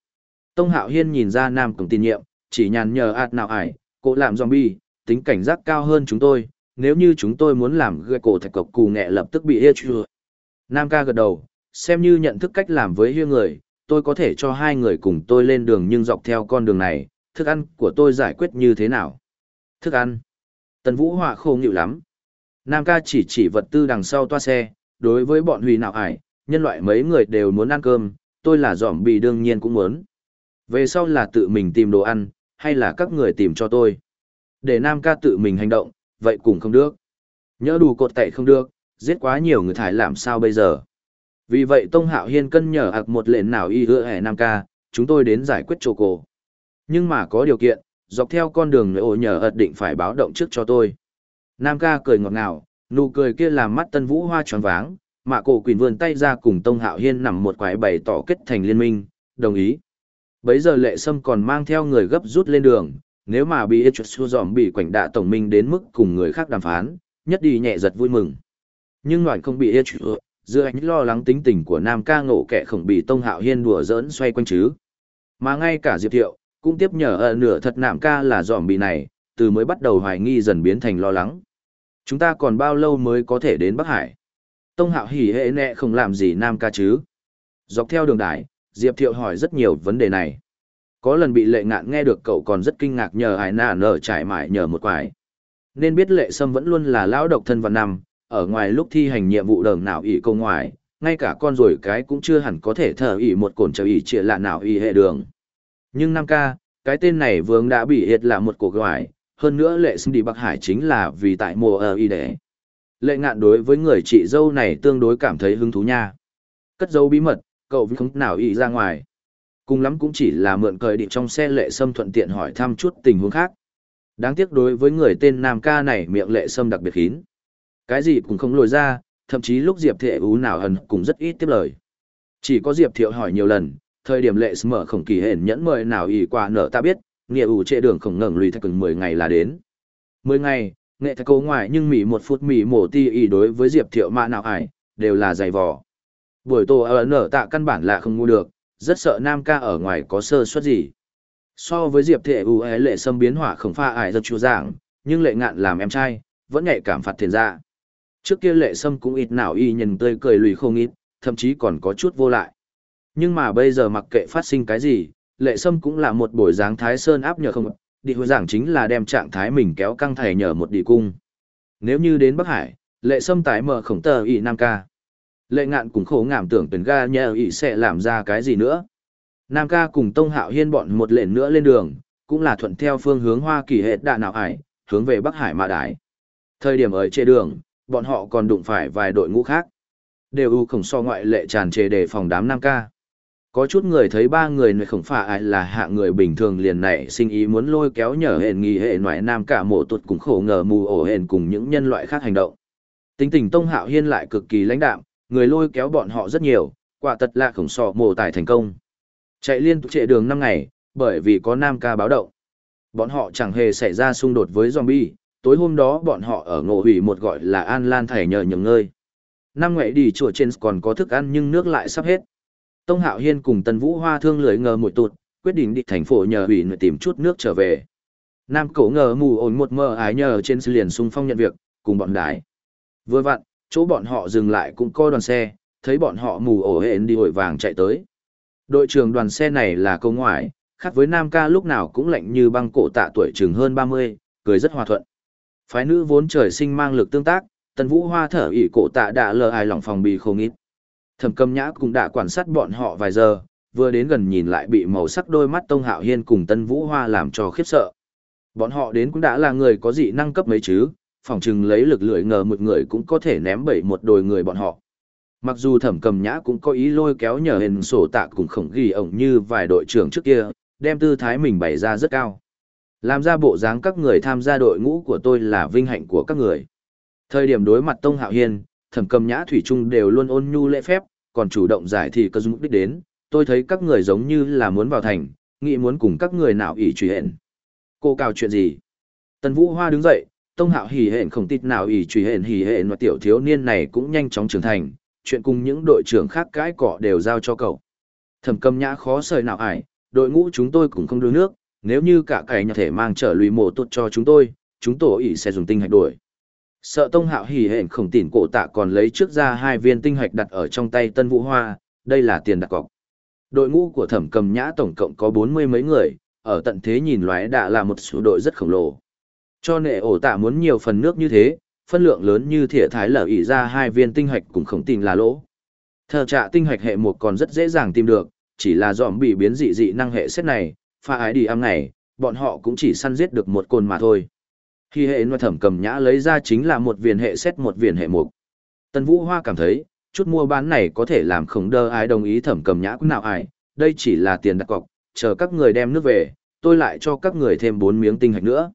A: Tông Hạo Hiên nhìn ra Nam cùng tin nhiệm, chỉ nhàn nhờ ạt nào ải, cô làm zombie, tính cảnh giác cao hơn chúng tôi, nếu như chúng tôi muốn làm gây cổ thạch cộc cù nghệ lập tức bị hê chưa. Nam ca gật đầu, xem như nhận thức cách làm với hiêu người, tôi có thể cho hai người cùng tôi lên đường nhưng dọc theo con đường này, thức ăn của tôi giải quyết như thế nào. Thức ăn. Tần Vũ Họa khô nghịu lắm. Nam ca chỉ chỉ vật tư đằng sau toa xe, đối với bọn hủy nào ải, nhân loại mấy người đều muốn ăn cơm, tôi là giỏm bì đương nhiên cũng muốn. Về sau là tự mình tìm đồ ăn, hay là các người tìm cho tôi. Để Nam ca tự mình hành động, vậy cũng không được. Nhớ đủ cột tẩy không được, giết quá nhiều người thải làm sao bây giờ. Vì vậy Tông Hạo Hiên cân nhở ạc một lệnh nào y hứa hẻ Nam ca, chúng tôi đến giải quyết chỗ cổ. Nhưng mà có điều kiện, dọc theo con đường ổ nhờ ật định phải báo động trước cho tôi. Nam ca cười ngọt ngào, nụ cười kia làm mắt tân vũ hoa tròn váng, mạ cổ quỳnh vươn tay ra cùng Tông Hạo Hiên nằm một quái bày tỏ kết thành liên minh, đồng ý. Bấy giờ lệ sâm còn mang theo người gấp rút lên đường, nếu mà bị ít xua dòm bị quảnh đạ tổng minh đến mức cùng người khác đàm phán, nhất đi nhẹ giật vui mừng. Nhưng ngoại không bị ít giữa anh lo lắng tính tình của Nam ca ngộ kẻ không bị Tông Hạo Hiên đùa giỡn xoay quanh chứ. Mà ngay cả Diệp Thiệu, cũng tiếp nhờ ở nửa thật nạm ca là dòm bị này, từ mới bắt đầu hoài nghi dần biến thành lo lắng. Chúng ta còn bao lâu mới có thể đến Bắc Hải? Tông hạo hỉ hệ nẹ không làm gì nam ca chứ? Dọc theo đường đài, Diệp Thiệu hỏi rất nhiều vấn đề này. Có lần bị lệ ngạn nghe được cậu còn rất kinh ngạc nhờ hải nà nở trải mãi nhờ một quải. Nên biết lệ sâm vẫn luôn là lão độc thân văn năm, ở ngoài lúc thi hành nhiệm vụ đường nào ỉ câu ngoài, ngay cả con rồi cái cũng chưa hẳn có thể thở ỉ một cồn trở ỉ trịa lạ nào ỉ hệ đường. Nhưng Nam ca, cái tên này vương đã bị hiệt là một cuộc gọi, hơn nữa lệ sinh đi Bắc Hải chính là vì tại mùa ở y đế. Lệ ngạn đối với người chị dâu này tương đối cảm thấy hứng thú nha. Cất dấu bí mật, cậu vì không nào y ra ngoài. Cùng lắm cũng chỉ là mượn cởi định trong xe lệ sâm thuận tiện hỏi thăm chút tình huống khác. Đáng tiếc đối với người tên Nam ca này miệng lệ sâm đặc biệt kín. Cái gì cũng không lồi ra, thậm chí lúc Diệp Thệ Ú nào ẩn cũng rất ít tiếp lời. Chỉ có Diệp Thiệu hỏi nhiều lần, thời điểm lệ mở khổng kỳ hển nhẫn mời nào ỷ qua nở ta biết, nghĩa ủ trệ đường khổng ngẩng lùi thạch cừng mười ngày là đến. 10 ngày, nghệ thạch cố ngoài nhưng mỉ một phút mỉ mổ ti ỷ đối với Diệp Thiệu mạ nào ải, đều là dày vò. Buổi tổ ở nở tạ căn bản là không ngu được, rất sợ nam ca ở ngoài có sơ suất gì. So với Diệp Thệ ưu ấy lệ xâm biến hỏa khổng pha ải rất chú giảng, nhưng lệ ngạn làm em trai, vẫn nhạy cảm phạt thiền ra. Trước kia lệ sâm cũng ít nào y nhìn tươi cười lùi không ít, thậm chí còn có chút vô lại. Nhưng mà bây giờ mặc kệ phát sinh cái gì, lệ sâm cũng là một buổi dáng thái sơn áp nhờ không, địa hồi giảng chính là đem trạng thái mình kéo căng thầy nhờ một địa cung. Nếu như đến Bắc Hải, lệ sâm tái mở khổng tờ y Nam ca. Lệ ngạn cũng khổ ngảm tưởng tuyển ga nhờ y sẽ làm ra cái gì nữa. Nam ca cùng Tông Hạo Hiên bọn một lệnh nữa lên đường, cũng là thuận theo phương hướng Hoa Kỳ hệ đạ nào hải, hướng về Bắc Hải mà đái. Thời điểm ở trên đường, bọn họ còn đụng phải vài đội ngũ khác. Đều ưu khổng so ngoại lệ tràn trề để phòng đám Nam ca. Có chút người thấy ba người này không phải ai là hạ người bình thường liền này sinh ý muốn lôi kéo nhờ hẹn nghi hệ ngoại nam cả mộ tuột cũng khổ ngờ mù ổ hẹn cùng những nhân loại khác hành động. Tính tình Tông Hạo Hiên lại cực kỳ lãnh đạm, người lôi kéo bọn họ rất nhiều, quả thật là khổng sọ mồ tài thành công. Chạy liên tục trệ đường năm ngày, bởi vì có nam ca báo động. Bọn họ chẳng hề xảy ra xung đột với zombie, tối hôm đó bọn họ ở ngộ hủy một gọi là An Lan Thải nhờ nhường ngơi. Năm ngoại đi chùa trên còn có thức ăn nhưng nước lại sắp hết. Tông Hạo Hiên cùng Tần Vũ Hoa thương lưỡi ngờ mũi tụt, quyết định đi thành phố nhờ ủy người tìm chút nước trở về. Nam cổ ngờ mù ổn một mơ ái nhờ trên liền xung phong nhận việc, cùng bọn đái. Vừa vặn, chỗ bọn họ dừng lại cũng coi đoàn xe, thấy bọn họ mù ổ hẹn đi hội vàng chạy tới. Đội trưởng đoàn xe này là câu ngoại, khác với Nam ca lúc nào cũng lạnh như băng cổ tạ tuổi chừng hơn 30, cười rất hòa thuận. Phái nữ vốn trời sinh mang lực tương tác, tần vũ hoa thở ỉ cổ tạ đã lờ ai lòng phòng bì không ít. Thẩm cầm nhã cũng đã quan sát bọn họ vài giờ, vừa đến gần nhìn lại bị màu sắc đôi mắt Tông Hạo Hiên cùng Tân Vũ Hoa làm cho khiếp sợ. Bọn họ đến cũng đã là người có dị năng cấp mấy chứ, phỏng chừng lấy lực lưỡi ngờ một người cũng có thể ném bẩy một đồi người bọn họ. Mặc dù thẩm cầm nhã cũng có ý lôi kéo nhờ hình sổ tạ cùng khổng ghi ổng như vài đội trưởng trước kia, đem tư thái mình bày ra rất cao. Làm ra bộ dáng các người tham gia đội ngũ của tôi là vinh hạnh của các người. Thời điểm đối mặt Tông Hạo Hiên, thẩm cầm nhã thủy trung đều luôn ôn nhu lễ phép, còn chủ động giải thì cơ mục đích đến, tôi thấy các người giống như là muốn vào thành, nghĩ muốn cùng các người nào ỷ truy hẹn. Cô cào chuyện gì? Tần Vũ Hoa đứng dậy, Tông Hạo hỉ hẹn không tít nào ỷ truy hẹn hỉ hẹn và tiểu thiếu niên này cũng nhanh chóng trưởng thành, chuyện cùng những đội trưởng khác cãi cọ đều giao cho cậu. Thẩm cầm nhã khó sời nào ải, đội ngũ chúng tôi cũng không đưa nước, nếu như cả cái nhà thể mang trở lùi mộ tốt cho chúng tôi, chúng tổ ỷ sẽ dùng tinh hạch đuổi. Sợ Tông Hạo hỉ hẹn khổng tỉn cổ tạ còn lấy trước ra hai viên tinh hạch đặt ở trong tay Tân Vũ Hoa, đây là tiền đặt cọc. Đội ngũ của thẩm cầm nhã tổng cộng có bốn mươi mấy người, ở tận thế nhìn loái đã là một số đội rất khổng lồ. Cho nệ ổ tạ muốn nhiều phần nước như thế, phân lượng lớn như thỉa thái lở ỉ ra hai viên tinh hạch cũng khổng tỉn là lỗ. Thờ trạ tinh hạch hệ một còn rất dễ dàng tìm được, chỉ là dòm bị biến dị dị năng hệ xét này, pha ái đi âm này, bọn họ cũng chỉ săn giết được một cồn mà thôi. Khi hệ nội thẩm cầm nhã lấy ra chính là một viền hệ xét một viền hệ mục. Tân Vũ Hoa cảm thấy, chút mua bán này có thể làm khổng đơ ai đồng ý thẩm cầm nhã cũng nào ai, đây chỉ là tiền đặt cọc, chờ các người đem nước về, tôi lại cho các người thêm bốn miếng tinh hạch nữa.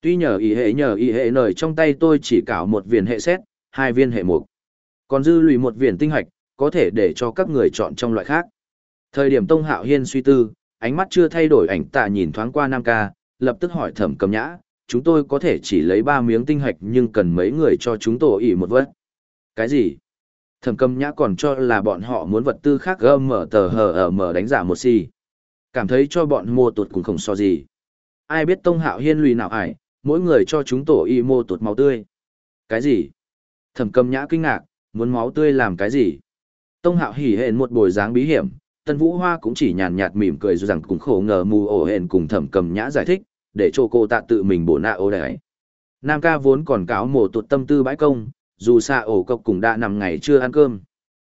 A: Tuy nhờ ý hệ nhờ ý hệ nời trong tay tôi chỉ cảo một viền hệ xét, hai viên hệ mục. Còn dư lùi một viền tinh hạch, có thể để cho các người chọn trong loại khác. Thời điểm Tông Hạo Hiên suy tư, ánh mắt chưa thay đổi ảnh tạ nhìn thoáng qua Nam Ca, lập tức hỏi thẩm cầm nhã, chúng tôi có thể chỉ lấy ba miếng tinh hạch nhưng cần mấy người cho chúng tôi ỉ một vật. Cái gì? Thẩm cầm nhã còn cho là bọn họ muốn vật tư khác gơ mở tờ hờ ở mở đánh giả một xì. Cảm thấy cho bọn mua tuột cũng không so gì. Ai biết Tông Hạo Hiên lùi nào ải, mỗi người cho chúng tổ y mô tuột máu tươi. Cái gì? Thẩm cầm nhã kinh ngạc, muốn máu tươi làm cái gì? Tông Hạo hỉ hẹn một bồi dáng bí hiểm, Tân Vũ Hoa cũng chỉ nhàn nhạt mỉm cười dù rằng cũng khổ ngờ mù ổ hển cùng thẩm cầm nhã giải thích, để cho cô tạ tự mình bổ nạ ô đấy. Nam ca vốn còn cáo mổ tuột tâm tư bãi công, dù xa ổ cộc cũng đã nằm ngày chưa ăn cơm.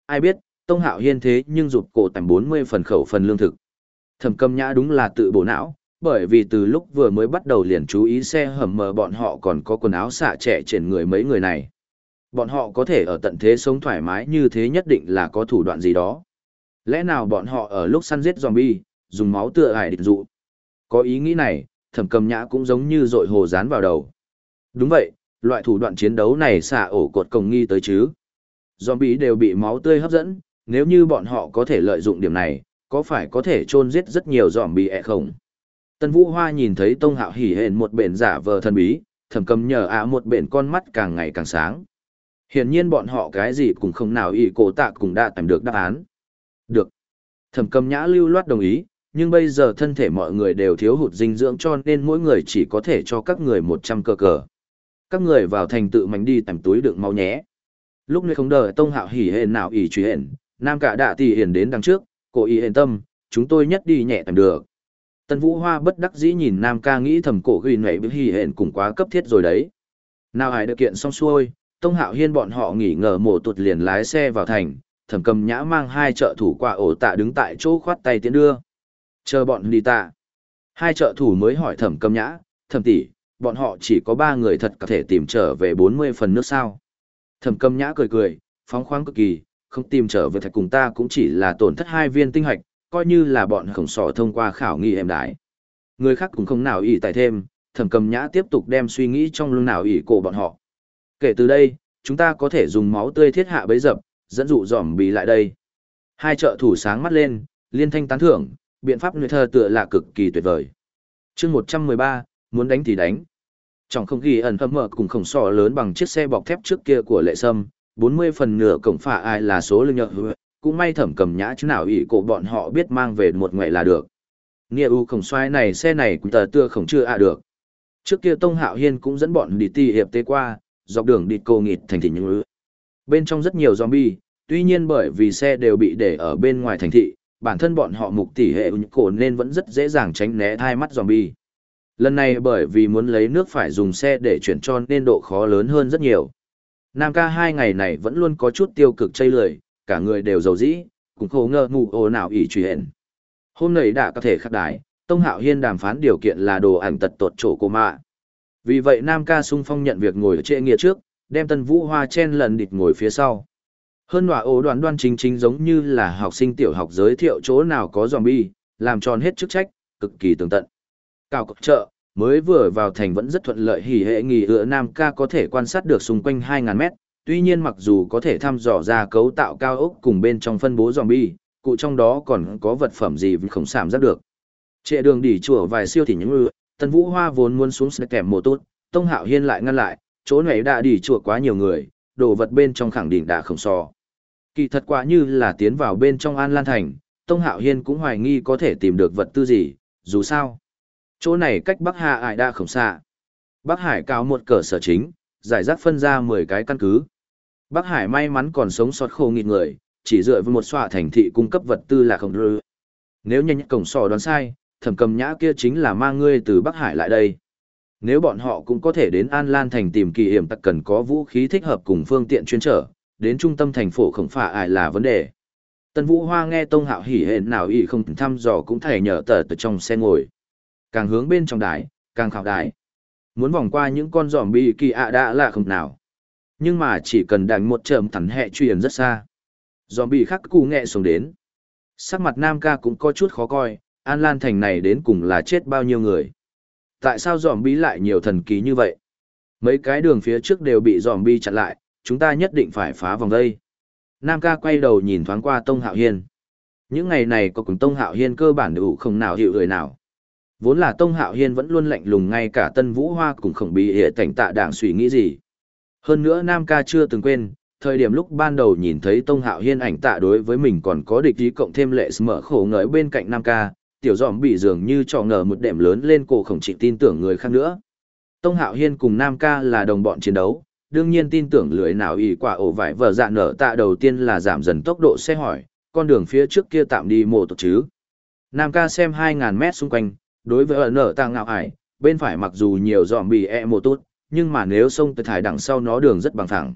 A: Ai biết, Tông Hạo hiên thế nhưng rụt cổ tầm 40 phần khẩu phần lương thực. Thẩm cầm nhã đúng là tự bổ não, bởi vì từ lúc vừa mới bắt đầu liền chú ý xe hầm mờ bọn họ còn có quần áo xạ trẻ trên người mấy người này. Bọn họ có thể ở tận thế sống thoải mái như thế nhất định là có thủ đoạn gì đó. Lẽ nào bọn họ ở lúc săn giết zombie, dùng máu tựa ải địch dụ. Có ý nghĩ này, thẩm cầm nhã cũng giống như dội hồ dán vào đầu. Đúng vậy, loại thủ đoạn chiến đấu này xả ổ cột cổng nghi tới chứ. Zombie đều bị máu tươi hấp dẫn, nếu như bọn họ có thể lợi dụng điểm này, có phải có thể chôn giết rất nhiều zombie ẹ không? Tân Vũ Hoa nhìn thấy Tông Hạo hỉ hển một bện giả vờ thần bí, thẩm cầm nhờ ạ một bện con mắt càng ngày càng sáng. Hiển nhiên bọn họ cái gì cũng không nào y cổ tạ cũng đã tìm được đáp án. Được. Thẩm cầm nhã lưu loát đồng ý, nhưng bây giờ thân thể mọi người đều thiếu hụt dinh dưỡng cho nên mỗi người chỉ có thể cho các người 100 cờ cờ. Các người vào thành tự mình đi tầm túi đựng máu nhé. Lúc này không đợi tông hạo hỉ hển nào ỉ truy hển, nam cả đạ tỷ hiển đến đằng trước, cô ý hển tâm, chúng tôi nhất đi nhẹ tầm được. Tân Vũ Hoa bất đắc dĩ nhìn Nam ca nghĩ thầm cổ ghi nảy với hỉ hển cũng quá cấp thiết rồi đấy. Nào hải được kiện xong xuôi, Tông Hạo Hiên bọn họ nghỉ ngờ mổ tuột liền lái xe vào thành, thẩm cầm nhã mang hai trợ thủ qua ổ tạ đứng tại chỗ khoát tay tiến đưa. Chờ bọn đi ta. Hai trợ thủ mới hỏi thẩm cầm nhã, thẩm tỷ, bọn họ chỉ có ba người thật có thể tìm trở về bốn mươi phần nước sao. Thẩm cầm nhã cười cười, phóng khoáng cực kỳ, không tìm trở về thạch cùng ta cũng chỉ là tổn thất hai viên tinh hạch, coi như là bọn khổng sỏ thông qua khảo nghi em đái. Người khác cũng không nào ý tại thêm, thẩm cầm nhã tiếp tục đem suy nghĩ trong lưng nào ý cổ bọn họ. Kể từ đây, chúng ta có thể dùng máu tươi thiết hạ bấy dập, dẫn dụ dòm bì lại đây. Hai trợ thủ sáng mắt lên, liên thanh tán thưởng, biện pháp người thơ tựa là cực kỳ tuyệt vời. chương 113, muốn đánh thì đánh. Trong không khí ẩn hâm mở cùng khổng sọ lớn bằng chiếc xe bọc thép trước kia của lệ sâm, 40 phần nửa cổng phả ai là số lưng nhợ cũng may thẩm cầm nhã chứ nào ỷ cổ bọn họ biết mang về một ngoại là được. Nghĩa u khổng xoay này xe này cũng tờ tưa khổng chưa ạ được. Trước kia Tông Hạo Hiên cũng dẫn bọn đi ti hiệp tế qua, dọc đường đi cô nghịt thành thị những Bên trong rất nhiều zombie, tuy nhiên bởi vì xe đều bị để ở bên ngoài thành thị, bản thân bọn họ mục tỷ hệ cổ nên vẫn rất dễ dàng tránh né thai mắt zombie. Lần này bởi vì muốn lấy nước phải dùng xe để chuyển cho nên độ khó lớn hơn rất nhiều. Nam ca hai ngày này vẫn luôn có chút tiêu cực chây lười, cả người đều giàu dĩ, cũng khổ ngơ mù ồ nào ỉ truy hển. Hôm nay đã có thể khắc đái, Tông Hạo Hiên đàm phán điều kiện là đồ ảnh tật tột chỗ của mạ. Vì vậy Nam ca sung phong nhận việc ngồi ở trệ nghĩa trước, đem Tân Vũ Hoa chen lần địch ngồi phía sau. Hơn nọa ố đoán đoan chính chính giống như là học sinh tiểu học giới thiệu chỗ nào có zombie, làm tròn hết chức trách, cực kỳ tường tận. Cào cọc chợ, mới vừa vào thành vẫn rất thuận lợi hỉ hệ nghỉ ựa Nam ca có thể quan sát được xung quanh 2.000 mét, tuy nhiên mặc dù có thể thăm dò ra cấu tạo cao ốc cùng bên trong phân bố zombie, cụ trong đó còn có vật phẩm gì không sảm giác được. Trệ đường đỉ chùa vài siêu thì những ư, Tân Vũ Hoa vốn muốn xuống sẽ kèm mồ tốt, Tông Hạo Hiên lại ngăn lại, chỗ này đã đỉ chùa quá nhiều người, đồ vật bên trong khẳng định đã không so. Kỳ thật quả như là tiến vào bên trong An Lan Thành, Tông Hạo Hiên cũng hoài nghi có thể tìm được vật tư gì, dù sao. Chỗ này cách Bắc Hà ải đã không xa. Bắc Hải cao một cờ sở chính, giải rác phân ra 10 cái căn cứ. Bắc Hải may mắn còn sống sót khô nghịt người, chỉ dựa vào một xòa thành thị cung cấp vật tư là không rư. Nếu nhanh cổng sò đoán sai, thẩm cầm nhã kia chính là mang ngươi từ Bắc Hải lại đây. Nếu bọn họ cũng có thể đến An Lan thành tìm kỳ hiểm tặc cần có vũ khí thích hợp cùng phương tiện chuyên trở, đến trung tâm thành phố không phải ai là vấn đề. Tân Vũ Hoa nghe Tông Hạo hỉ hẹn nào ý không thăm dò cũng thể nhờ tờ từ trong xe ngồi. Càng hướng bên trong đài, càng khảo đài. Muốn vòng qua những con giòm bị kỳ ạ đã là không nào. Nhưng mà chỉ cần đánh một trầm thẳng hệ truyền rất xa. Giòm bị khắc cù nghệ xuống đến. Sắc mặt Nam ca cũng có chút khó coi, An Lan thành này đến cùng là chết bao nhiêu người. Tại sao giòm bị lại nhiều thần ký như vậy? Mấy cái đường phía trước đều bị giòm bị chặn lại, chúng ta nhất định phải phá vòng đây. Nam ca quay đầu nhìn thoáng qua Tông Hạo Hiên. Những ngày này có cùng Tông Hạo Hiên cơ bản đủ không nào hiệu người nào. Vốn là Tông Hạo Hiên vẫn luôn lạnh lùng ngay cả Tân Vũ Hoa cũng không bị hệ cảnh tạ đảng suy nghĩ gì. Hơn nữa Nam ca chưa từng quên, thời điểm lúc ban đầu nhìn thấy Tông Hạo Hiên ảnh tạ đối với mình còn có địch ý cộng thêm lệ mở khổ ngợi bên cạnh Nam ca, tiểu giòm bị dường như trò ngờ một đệm lớn lên cổ khổng trị tin tưởng người khác nữa. Tông Hạo Hiên cùng Nam ca là đồng bọn chiến đấu, đương nhiên tin tưởng lưỡi nào ỉ quả ổ vải vở dạ nở tạ đầu tiên là giảm dần tốc độ xe hỏi, con đường phía trước kia tạm đi mộ tộc chứ. Nam ca xem 2.000 mét xung quanh, đối với ở nở tạ ngạo ải, bên phải mặc dù nhiều dòm bị e mộ tốt, nhưng mà nếu sông tới thải đằng sau nó đường rất bằng thẳng.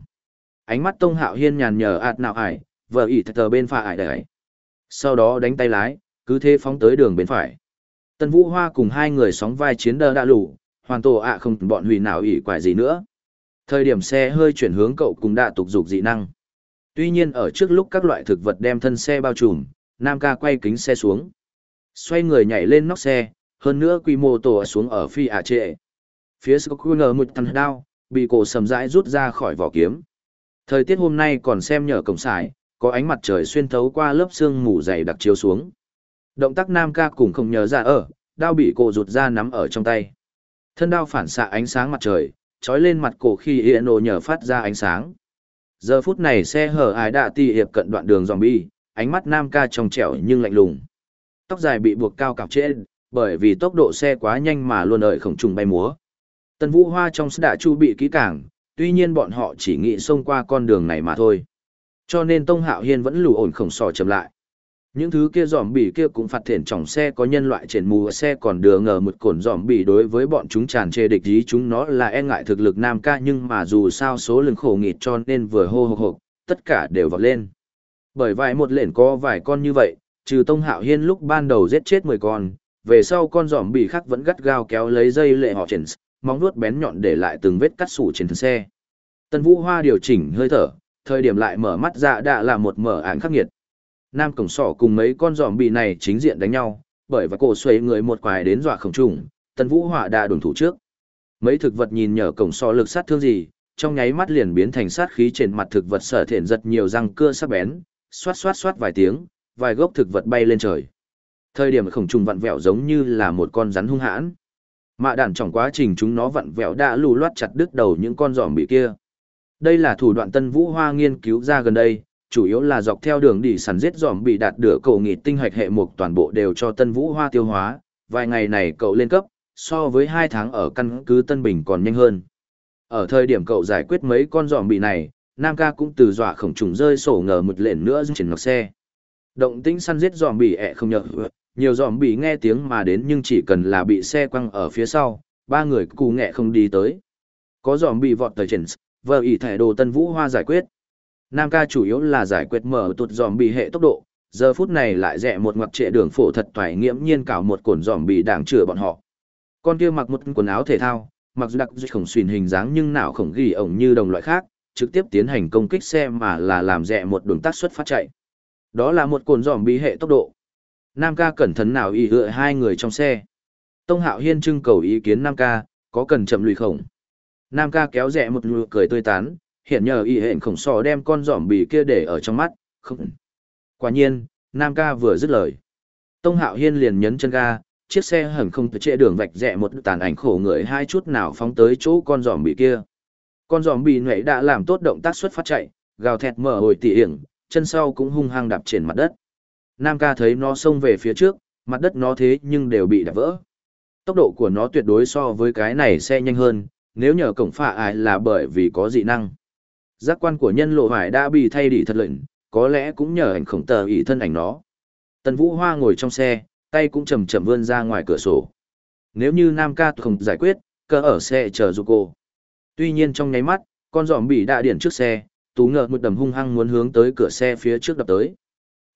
A: Ánh mắt Tông Hạo Hiên nhàn nhờ ạt nào ải, vợ ỉ thật tờ bên phải ải đấy. Sau đó đánh tay lái, cứ thế phóng tới đường bên phải. Tân Vũ Hoa cùng hai người sóng vai chiến đơ đã lù, hoàn tổ ạ không bọn hủy nào ỉ quải gì nữa. Thời điểm xe hơi chuyển hướng cậu cũng đã tục dục dị năng. Tuy nhiên ở trước lúc các loại thực vật đem thân xe bao trùm, Nam ca quay kính xe xuống. Xoay người nhảy lên nóc xe, hơn nữa quy mô tổ xuống ở phi ả trệ. Phía sau ngờ một thằng đao, bị cổ sầm rãi rút ra khỏi vỏ kiếm. Thời tiết hôm nay còn xem nhờ cổng sải, có ánh mặt trời xuyên thấu qua lớp sương mù dày đặc chiếu xuống. Động tác Nam ca cùng không nhớ ra ở, đao bị cổ rụt ra nắm ở trong tay. Thân đao phản xạ ánh sáng mặt trời, trói lên mặt cổ khi yên nổ nhờ phát ra ánh sáng. Giờ phút này xe hở ái đạ ti hiệp cận đoạn đường zombie, ánh mắt Nam ca trong trẻo nhưng lạnh lùng. Tóc dài bị buộc cao cặp trên, bởi vì tốc độ xe quá nhanh mà luôn đợi khổng trùng bay múa. Tần Vũ Hoa trong đã chu bị kỹ càng, tuy nhiên bọn họ chỉ nghĩ xông qua con đường này mà thôi. Cho nên Tông Hạo Hiên vẫn lù ổn khổng sò chậm lại. Những thứ kia giòm bỉ kia cũng phạt thiện trọng xe có nhân loại trên mù xe còn đưa ngờ một cồn giòm bỉ đối với bọn chúng tràn trề địch ý chúng nó là e ngại thực lực nam ca nhưng mà dù sao số lượng khổ nghịt cho nên vừa hô hộp hộp, tất cả đều vọt lên. Bởi vài một lệnh có vài con như vậy, trừ Tông Hạo Hiên lúc ban đầu giết chết 10 con, về sau con giòm bỉ khác vẫn gắt gao kéo lấy dây lệ họ trên móng vuốt bén nhọn để lại từng vết cắt sủ trên thân xe. Tân Vũ Hoa điều chỉnh hơi thở, thời điểm lại mở mắt ra đã là một mở án khắc nghiệt. Nam cổng sỏ cùng mấy con giòm bị này chính diện đánh nhau, bởi và cổ xoay người một quài đến dọa khổng trùng, Tần Vũ hỏa đã đồn thủ trước. Mấy thực vật nhìn nhờ cổng sỏ lực sát thương gì, trong nháy mắt liền biến thành sát khí trên mặt thực vật sở thiện giật nhiều răng cưa sắc bén, xoát xoát xoát vài tiếng, vài gốc thực vật bay lên trời. Thời điểm khổng trùng vặn vẹo giống như là một con rắn hung hãn. Mạ đạn trong quá trình chúng nó vặn vẹo đã lù loát chặt đứt đầu những con giòm bị kia. Đây là thủ đoạn Tân Vũ Hoa nghiên cứu ra gần đây, chủ yếu là dọc theo đường đi săn giết giòm bị đạt được cầu nghỉ tinh hoạch hệ mục toàn bộ đều cho Tân Vũ Hoa tiêu hóa, vài ngày này cậu lên cấp, so với hai tháng ở căn cứ Tân Bình còn nhanh hơn. Ở thời điểm cậu giải quyết mấy con giòm bị này, Nam ca cũng từ dọa khổng trùng rơi sổ ngờ một lệnh nữa trên ngọc xe. Động tĩnh săn giết giòm bị ẹ không nhờ, nhiều giòm bị nghe tiếng mà đến nhưng chỉ cần là bị xe quăng ở phía sau, ba người cù nghệ không đi tới. Có giòm bị vọt tới trên, vợ ỷ thẻ đồ tân vũ hoa giải quyết. Nam ca chủ yếu là giải quyết mở tụt dòm bị hệ tốc độ, giờ phút này lại rẽ một ngoặc trệ đường phổ thật thoải nghiễm nhiên cào một cồn dòm bị đảng chữa bọn họ. Con kia mặc một quần áo thể thao, mặc dù đặc khổng xuyên hình dáng nhưng nào khổng ghi ổng như đồng loại khác, trực tiếp tiến hành công kích xe mà là làm rẽ một đường tắt xuất phát chạy. Đó là một cồn dòm bị hệ tốc độ. Nam ca cẩn thận nào y hựa hai người trong xe. Tông Hạo Hiên trưng cầu ý kiến Nam ca, có cần chậm lùi khổng. Nam ca kéo rẽ một nụ cười tươi tán, hiện nhờ y hện khổng sò đem con giỏm bì kia để ở trong mắt, không. Quả nhiên, Nam ca vừa dứt lời. Tông Hạo Hiên liền nhấn chân ga, chiếc xe hẳn không thể trệ đường vạch rẽ một tàn ảnh khổ người hai chút nào phóng tới chỗ con giỏm bì kia. Con giỏm bì nhuệ đã làm tốt động tác xuất phát chạy, gào thẹt mở hồi tỉ hiểm, chân sau cũng hung hăng đạp trên mặt đất. Nam ca thấy nó xông về phía trước, mặt đất nó thế nhưng đều bị đạp vỡ. Tốc độ của nó tuyệt đối so với cái này xe nhanh hơn, nếu nhờ cổng phạ ai là bởi vì có dị năng. Giác quan của nhân lộ hải đã bị thay đi thật lệnh, có lẽ cũng nhờ ảnh khổng tờ ý thân ảnh nó. Tần Vũ Hoa ngồi trong xe, tay cũng chầm chậm vươn ra ngoài cửa sổ. Nếu như Nam ca không giải quyết, cơ ở xe chờ giúp cô. Tuy nhiên trong nháy mắt, con giòm bị đã điển trước xe, tú ngờ một đầm hung hăng muốn hướng tới cửa xe phía trước đập tới.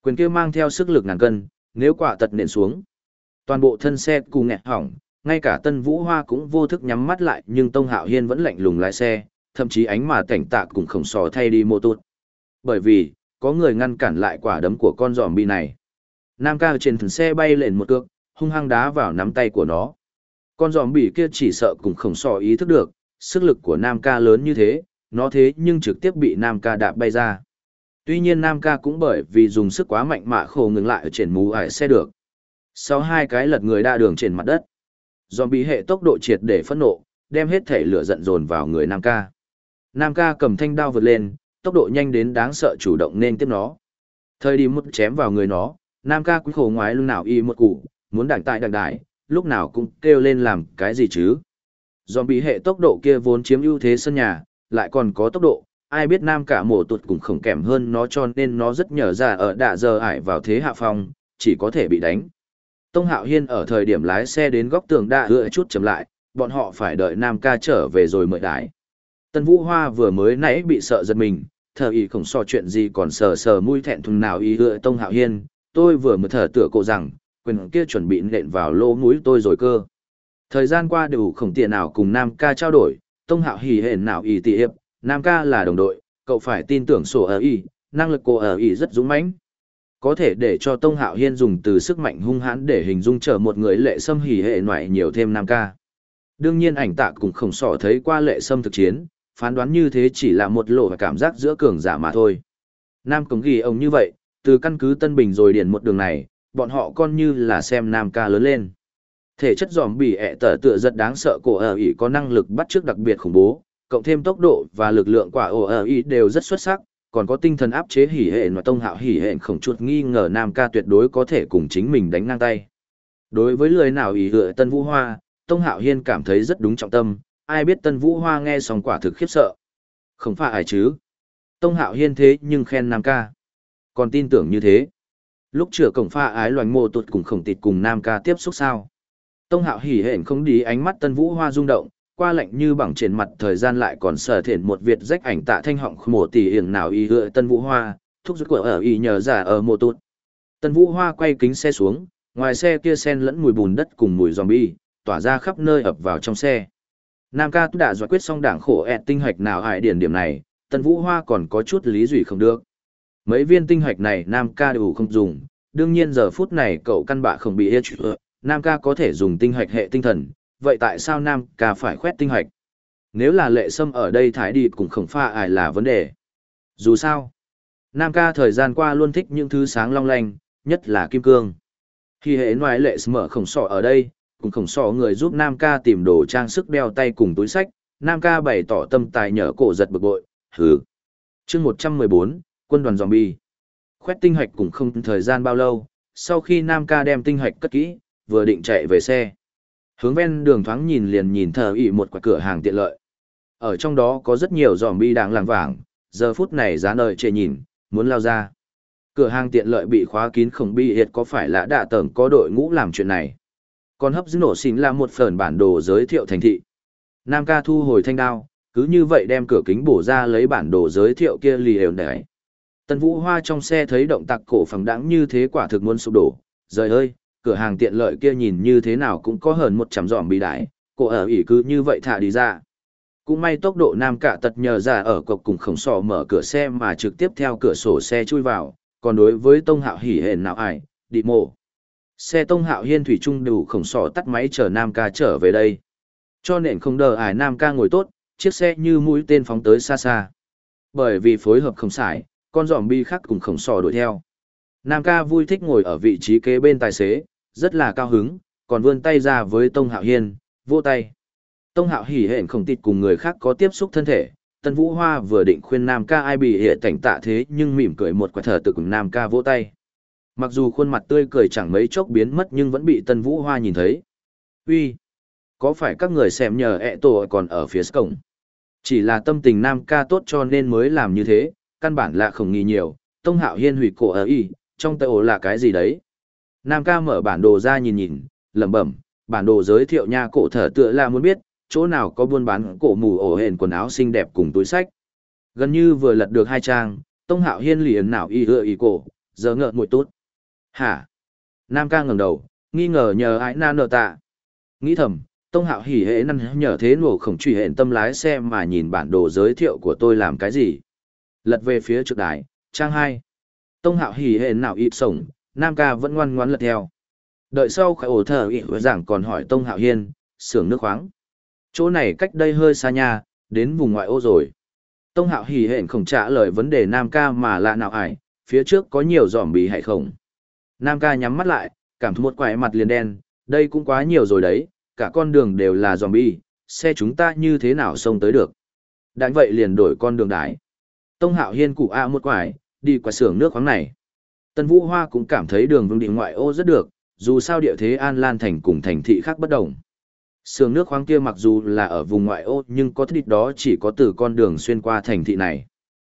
A: Quyền kia mang theo sức lực ngàn cân, nếu quả tật nện xuống. Toàn bộ thân xe cù nghẹt hỏng, ngay cả Tân Vũ Hoa cũng vô thức nhắm mắt lại nhưng Tông Hạo Hiên vẫn lạnh lùng lái xe, thậm chí ánh mà cảnh tạ cũng khổng sò thay đi mô tốt. Bởi vì, có người ngăn cản lại quả đấm của con giòm bi này. Nam ca trên thần xe bay lên một cước, hung hăng đá vào nắm tay của nó. Con giòm bỉ kia chỉ sợ cũng khổng sò ý thức được, sức lực của Nam ca lớn như thế, nó thế nhưng trực tiếp bị Nam ca đạp bay ra. Tuy nhiên Nam ca cũng bởi vì dùng sức quá mạnh mà khổ ngừng lại ở trên mũ ải xe được. Sau hai cái lật người đa đường trên mặt đất. Giòm bị hệ tốc độ triệt để phẫn nộ, đem hết thể lửa giận dồn vào người Nam ca. Nam ca cầm thanh đao vượt lên, tốc độ nhanh đến đáng sợ chủ động nên tiếp nó. Thời đi một chém vào người nó, Nam ca quý khổ ngoái lưng nào y một củ, muốn đặng tại đặng đại, lúc nào cũng kêu lên làm cái gì chứ. Zombie hệ tốc độ kia vốn chiếm ưu thế sân nhà, lại còn có tốc độ, ai biết nam cả mổ tụt cũng không kèm hơn nó cho nên nó rất nhở ra ở đạ giờ ải vào thế hạ phòng, chỉ có thể bị đánh. Tông Hạo Hiên ở thời điểm lái xe đến góc tường đã hựa chút chậm lại, bọn họ phải đợi nam ca trở về rồi mời đái. Tân Vũ Hoa vừa mới nãy bị sợ giật mình, thở ý không so chuyện gì còn sờ sờ mũi thẹn thùng nào ý hựa Tông Hạo Hiên, tôi vừa mới thở tựa cổ rằng, quyền kia chuẩn bị nện vào lỗ mũi tôi rồi cơ. Thời gian qua đủ không tiền nào cùng nam ca trao đổi, tông hạo hỉ hển nào ý tỉ hiệp, Nam ca là đồng đội, cậu phải tin tưởng sổ ở ý, năng lực cô ở ý rất dũng mãnh. Có thể để cho Tông Hạo Hiên dùng từ sức mạnh hung hãn để hình dung trở một người lệ sâm hỉ hệ ngoại nhiều thêm Nam ca. Đương nhiên ảnh tạ cũng không sỏ thấy qua lệ sâm thực chiến, phán đoán như thế chỉ là một lộ cảm giác giữa cường giả mà thôi. Nam cống ghi ông như vậy, từ căn cứ Tân Bình rồi điền một đường này, bọn họ con như là xem Nam ca lớn lên. Thể chất giòm bị ẹ tở tựa rất đáng sợ cổ ở ý có năng lực bắt trước đặc biệt khủng bố, cộng thêm tốc độ và lực lượng quả ổ ở ý đều rất xuất sắc, còn có tinh thần áp chế hỉ hệ và tông hạo hỉ hệ khổng chuột nghi ngờ Nam ca tuyệt đối có thể cùng chính mình đánh ngang tay. Đối với lời nào ý hựa Tân Vũ Hoa, Tông Hạo Hiên cảm thấy rất đúng trọng tâm, ai biết Tân Vũ Hoa nghe xong quả thực khiếp sợ. Không phải ai chứ. Tông Hạo Hiên thế nhưng khen Nam ca. Còn tin tưởng như thế. Lúc chữa cổng pha ái loành mô tuột cùng khổng tịt cùng Nam ca tiếp xúc sao. Tông Hạo hỉ hển không đi ánh mắt Tân Vũ Hoa rung động, qua lạnh như bằng trên mặt thời gian lại còn sở thiện một việt rách ảnh tạ thanh họng mổ tỷ hiển nào y hựa Tân Vũ Hoa, thúc giục của ở y nhờ giả ở mô tụt. Tân Vũ Hoa quay kính xe xuống, ngoài xe kia sen lẫn mùi bùn đất cùng mùi zombie, tỏa ra khắp nơi ập vào trong xe. Nam ca đã giải quyết xong đảng khổ ẹt tinh hoạch nào hại điển điểm này, Tân Vũ Hoa còn có chút lý dùy không được. Mấy viên tinh hoạch này Nam ca đều không dùng, đương nhiên giờ phút này cậu căn bạ không bị hết Nam ca có thể dùng tinh hoạch hệ tinh thần, vậy tại sao Nam ca phải khoét tinh hoạch? Nếu là lệ sâm ở đây thái đi cũng không pha ai là vấn đề. Dù sao, Nam ca thời gian qua luôn thích những thứ sáng long lanh, nhất là kim cương. Khi hệ ngoài lệ mở khổng sọ ở đây, cũng khổng sọ người giúp Nam ca tìm đồ trang sức đeo tay cùng túi sách, Nam ca bày tỏ tâm tài nhở cổ giật bực bội, hừ. chương 114, quân đoàn zombie. Khoét tinh hạch cũng không thời gian bao lâu, sau khi Nam ca đem tinh hạch cất kỹ, vừa định chạy về xe. Hướng ven đường thoáng nhìn liền nhìn thờ ỉ một quả cửa hàng tiện lợi. Ở trong đó có rất nhiều giòm bi đang làng vảng. giờ phút này giá nơi chệ nhìn, muốn lao ra. Cửa hàng tiện lợi bị khóa kín không bi hiệt có phải là đạ tầng có đội ngũ làm chuyện này. Còn hấp dẫn nổ xín là một phần bản đồ giới thiệu thành thị. Nam ca thu hồi thanh đao, cứ như vậy đem cửa kính bổ ra lấy bản đồ giới thiệu kia lì đều đấy. Tần Vũ Hoa trong xe thấy động tác cổ phẳng đãng như thế quả thực muốn sụp đổ, rời ơi, cửa hàng tiện lợi kia nhìn như thế nào cũng có hơn một trăm dòm bị đái, cổ ở ỉ cứ như vậy thả đi ra. Cũng may tốc độ nam cả tật nhờ ra ở cộc cùng khổng sò mở cửa xe mà trực tiếp theo cửa sổ xe chui vào, còn đối với tông hạo hỉ hền nào ải, đi mộ. Xe tông hạo hiên thủy trung đủ khổng sỏ tắt máy chở nam ca trở về đây. Cho nên không đờ ải nam ca ngồi tốt, chiếc xe như mũi tên phóng tới xa xa. Bởi vì phối hợp không xài, con giòm bi khác cùng khổng sỏ đuổi theo. Nam ca vui thích ngồi ở vị trí kế bên tài xế, rất là cao hứng, còn vươn tay ra với Tông Hạo Hiên, vô tay. Tông Hạo hỉ hện không tịt cùng người khác có tiếp xúc thân thể, Tân Vũ Hoa vừa định khuyên Nam ca ai bị hệ cảnh tạ thế nhưng mỉm cười một quả thở tự cùng Nam ca vỗ tay. Mặc dù khuôn mặt tươi cười chẳng mấy chốc biến mất nhưng vẫn bị Tân Vũ Hoa nhìn thấy. Uy, có phải các người xem nhờ ẹ tổ còn ở phía cổng? Chỉ là tâm tình Nam ca tốt cho nên mới làm như thế, căn bản là không nghi nhiều, Tông Hạo Hiên hủy cổ ở y, trong tay ổ là cái gì đấy? Nam ca mở bản đồ ra nhìn nhìn, lẩm bẩm, bản đồ giới thiệu nha cổ thở tựa là muốn biết, chỗ nào có buôn bán cổ mù ổ hển quần áo xinh đẹp cùng túi sách. Gần như vừa lật được hai trang, Tông Hạo Hiên liền nào y ưa y cổ, giờ ngợt mũi tốt. Hả? Nam ca ngẩng đầu, nghi ngờ nhờ ái na nợ tạ. Nghĩ thầm, Tông Hạo hỉ hệ năn nhờ thế nổ khổng truy hẹn tâm lái xe mà nhìn bản đồ giới thiệu của tôi làm cái gì. Lật về phía trước đài, trang hai. Tông Hạo hỉ hệ nào ít sổng, Nam ca vẫn ngoan ngoãn lật theo. Đợi sau khỏi ổ thở ị giảng còn hỏi Tông Hạo Hiên, xưởng nước khoáng. Chỗ này cách đây hơi xa nha, đến vùng ngoại ô rồi. Tông Hạo hỉ hẹn không trả lời vấn đề Nam ca mà lạ nào ải, phía trước có nhiều giỏm bì hay không. Nam ca nhắm mắt lại, cảm thấy một quải mặt liền đen, đây cũng quá nhiều rồi đấy, cả con đường đều là zombie, xe chúng ta như thế nào xông tới được. Đáng vậy liền đổi con đường đái. Tông Hạo Hiên cụ A một quải, đi qua xưởng nước khoáng này. Tân Vũ Hoa cũng cảm thấy đường vương địa ngoại ô rất được, dù sao địa thế An Lan thành cùng thành thị khác bất đồng. Sườn nước khoáng kia mặc dù là ở vùng ngoại ô nhưng có thích đó chỉ có từ con đường xuyên qua thành thị này.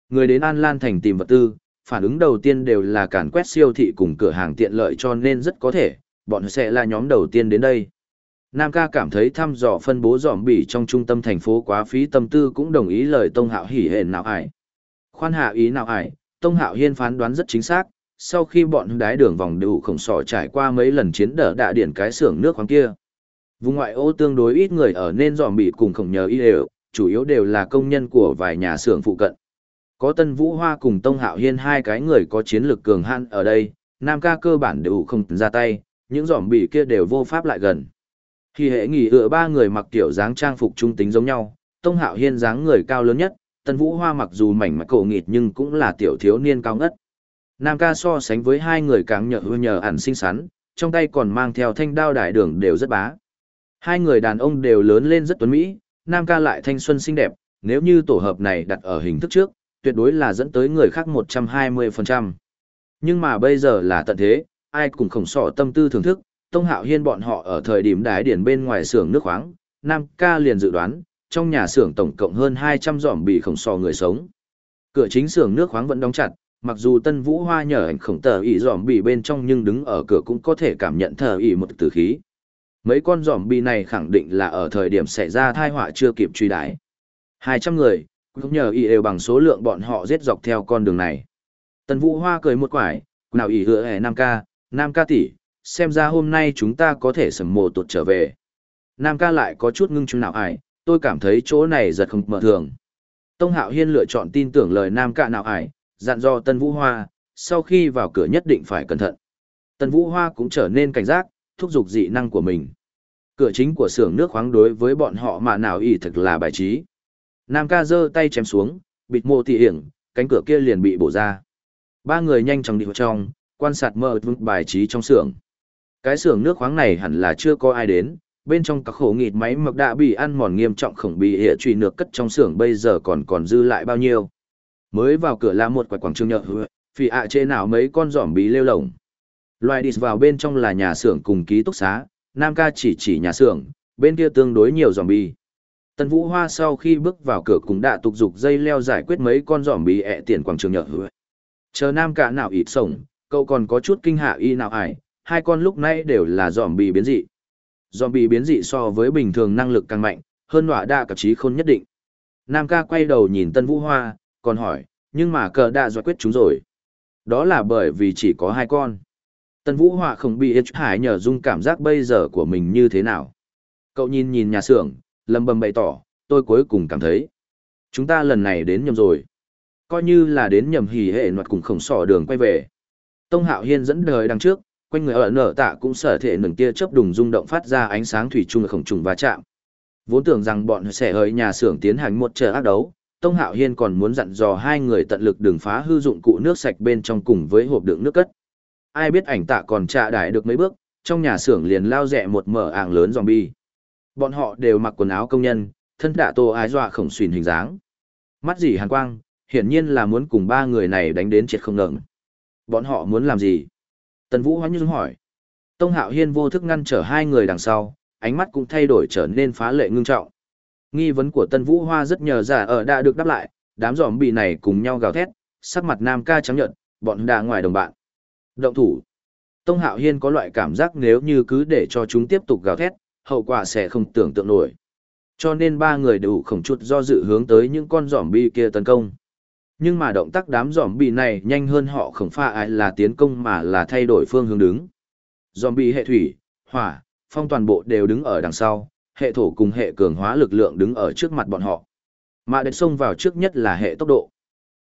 A: Người đến An Lan thành tìm vật tư, phản ứng đầu tiên đều là càn quét siêu thị cùng cửa hàng tiện lợi cho nên rất có thể, bọn sẽ là nhóm đầu tiên đến đây. Nam ca cảm thấy thăm dò phân bố dòm bỉ trong trung tâm thành phố quá phí tâm tư cũng đồng ý lời Tông Hạo hỉ hển nào ải. Khoan hạ ý nào ải, Tông Hạo hiên phán đoán rất chính xác, sau khi bọn đái đường vòng đủ khổng sỏ trải qua mấy lần chiến đỡ đạ điển cái xưởng nước khoáng kia. Vùng ngoại ô tương đối ít người ở nên dòm bỉ cùng khổng nhờ y đều, chủ yếu đều là công nhân của vài nhà xưởng phụ cận. Có Tân Vũ Hoa cùng Tông Hạo Hiên hai cái người có chiến lược cường hãn ở đây, Nam ca cơ bản đều không ra tay, những giỏm bị kia đều vô pháp lại gần. Khi hệ nghỉ ựa ba người mặc tiểu dáng trang phục trung tính giống nhau, Tông Hạo Hiên dáng người cao lớn nhất, Tân Vũ Hoa mặc dù mảnh mặt cổ nghịt nhưng cũng là tiểu thiếu niên cao ngất. Nam ca so sánh với hai người càng nhợ hư nhờ ẩn xinh xắn, trong tay còn mang theo thanh đao đại đường đều rất bá. Hai người đàn ông đều lớn lên rất tuấn mỹ, Nam ca lại thanh xuân xinh đẹp, nếu như tổ hợp này đặt ở hình thức trước, tuyệt đối là dẫn tới người khác 120%. Nhưng mà bây giờ là tận thế, ai cũng khổng sỏ tâm tư thưởng thức, Tông Hạo Hiên bọn họ ở thời điểm đái điển bên ngoài xưởng nước khoáng, Nam ca liền dự đoán, trong nhà xưởng tổng cộng hơn 200 giỏm bị khổng sò người sống. Cửa chính xưởng nước khoáng vẫn đóng chặt, mặc dù Tân Vũ Hoa nhờ ảnh khổng tờ ỉ giỏm bị bên trong nhưng đứng ở cửa cũng có thể cảm nhận thờ ỉ một tử khí. Mấy con giỏm bị này khẳng định là ở thời điểm xảy ra thai họa chưa kịp truy đái. 200 người, cũng nhờ ỉ đều bằng số lượng bọn họ giết dọc theo con đường này. Tần Vũ Hoa cười một quải, nào ỉ hứa hẻ Nam ca, Nam ca tỷ, xem ra hôm nay chúng ta có thể sầm mồ tuột trở về. Nam ca lại có chút ngưng chung nào ải, tôi cảm thấy chỗ này giật không mở thường. Tông Hạo Hiên lựa chọn tin tưởng lời Nam ca nào ải, dặn dò Tân Vũ Hoa, sau khi vào cửa nhất định phải cẩn thận. Tần Vũ Hoa cũng trở nên cảnh giác, thúc giục dị năng của mình. Cửa chính của xưởng nước khoáng đối với bọn họ mà nào ý thực là bài trí. Nam ca giơ tay chém xuống, bịt mô tỉ hiển, cánh cửa kia liền bị bổ ra. Ba người nhanh chóng đi vào trong, quan sát mở vững bài trí trong xưởng. Cái xưởng nước khoáng này hẳn là chưa có ai đến, bên trong các khổ nghịt máy mực đã bị ăn mòn nghiêm trọng khổng bị hệ truy nước cất trong xưởng bây giờ còn còn dư lại bao nhiêu. Mới vào cửa là một quải quảng trường nhợ vì ạ à nào mấy con giỏm bí lêu lồng. Loài đi vào bên trong là nhà xưởng cùng ký túc xá, Nam ca chỉ chỉ nhà xưởng, bên kia tương đối nhiều giỏm bí. Tân Vũ Hoa sau khi bước vào cửa cũng đã tục dục dây leo giải quyết mấy con giỏm bí ẹ tiền quảng trường nhợ Chờ Nam Cả nào ịt sổng, cậu còn có chút kinh hạ y nào ải, hai con lúc nãy đều là giỏm bí biến dị. Giỏm bí biến dị so với bình thường năng lực càng mạnh, hơn nọa đa cả trí khôn nhất định. Nam ca quay đầu nhìn Tân Vũ Hoa, còn hỏi, nhưng mà cờ đã giải quyết chúng rồi. Đó là bởi vì chỉ có hai con. Tân Vũ Hoa không bị ít hải nhờ dung cảm giác bây giờ của mình như thế nào. Cậu nhìn nhìn nhà xưởng, lầm bầm bày tỏ, tôi cuối cùng cảm thấy. Chúng ta lần này đến nhầm rồi. Coi như là đến nhầm hỉ hệ nọt cùng khổng sỏ đường quay về. Tông Hạo Hiên dẫn đời đằng trước, quanh người ở nở tạ cũng sở thể nừng tia chớp đùng rung động phát ra ánh sáng thủy chung khổng trùng va chạm. Vốn tưởng rằng bọn sẽ hơi nhà xưởng tiến hành một trận ác đấu, Tông Hạo Hiên còn muốn dặn dò hai người tận lực đừng phá hư dụng cụ nước sạch bên trong cùng với hộp đựng nước cất. Ai biết ảnh tạ còn trả đại được mấy bước, trong nhà xưởng liền lao rẹ một mở ảng lớn zombie. Bọn họ đều mặc quần áo công nhân, thân đạ tô ái dọa khổng xuyên hình dáng. Mắt gì hàn quang, hiển nhiên là muốn cùng ba người này đánh đến chết không ngừng. Bọn họ muốn làm gì? Tần Vũ Hoán Nhung hỏi. Tông Hạo Hiên vô thức ngăn trở hai người đằng sau, ánh mắt cũng thay đổi trở nên phá lệ ngưng trọng. Nghi vấn của Tân Vũ Hoa rất nhờ giả ở đã được đáp lại, đám giòm bị này cùng nhau gào thét, sắc mặt Nam ca trắng nhợt, bọn đã ngoài đồng bạn. Động thủ. Tông Hạo Hiên có loại cảm giác nếu như cứ để cho chúng tiếp tục gào thét, hậu quả sẽ không tưởng tượng nổi. Cho nên ba người đều khổng chút do dự hướng tới những con giòm bi kia tấn công. Nhưng mà động tác đám giòm bi này nhanh hơn họ không pha ai là tiến công mà là thay đổi phương hướng đứng. Giòm bi hệ thủy, hỏa, phong toàn bộ đều đứng ở đằng sau, hệ thổ cùng hệ cường hóa lực lượng đứng ở trước mặt bọn họ. Mà đến xông vào trước nhất là hệ tốc độ.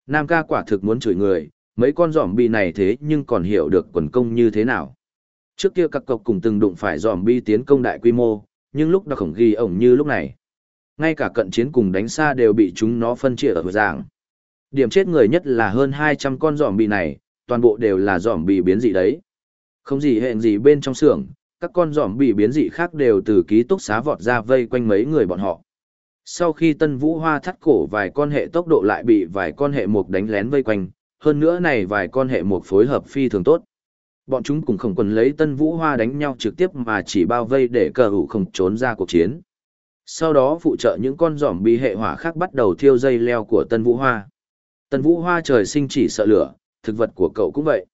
A: Nam ca quả thực muốn chửi người, mấy con giỏm bi này thế nhưng còn hiểu được quần công như thế nào. Trước kia các cộc cùng từng đụng phải dòm bi tiến công đại quy mô, nhưng lúc đó khổng ghi ổng như lúc này. Ngay cả cận chiến cùng đánh xa đều bị chúng nó phân chia ở dạng. Điểm chết người nhất là hơn 200 con dòm bi này, toàn bộ đều là dòm bi biến dị đấy. Không gì hẹn gì bên trong xưởng, các con dòm bị biến dị khác đều từ ký túc xá vọt ra vây quanh mấy người bọn họ. Sau khi Tân Vũ Hoa thắt cổ vài con hệ tốc độ lại bị vài con hệ mục đánh lén vây quanh, hơn nữa này vài con hệ mục phối hợp phi thường tốt. Bọn chúng cũng không quần lấy Tân Vũ Hoa đánh nhau trực tiếp mà chỉ bao vây để cờ hủ không trốn ra cuộc chiến. Sau đó phụ trợ những con giỏm bị hệ hỏa khác bắt đầu thiêu dây leo của Tân Vũ Hoa. Tân Vũ Hoa trời sinh chỉ sợ lửa, thực vật của cậu cũng vậy.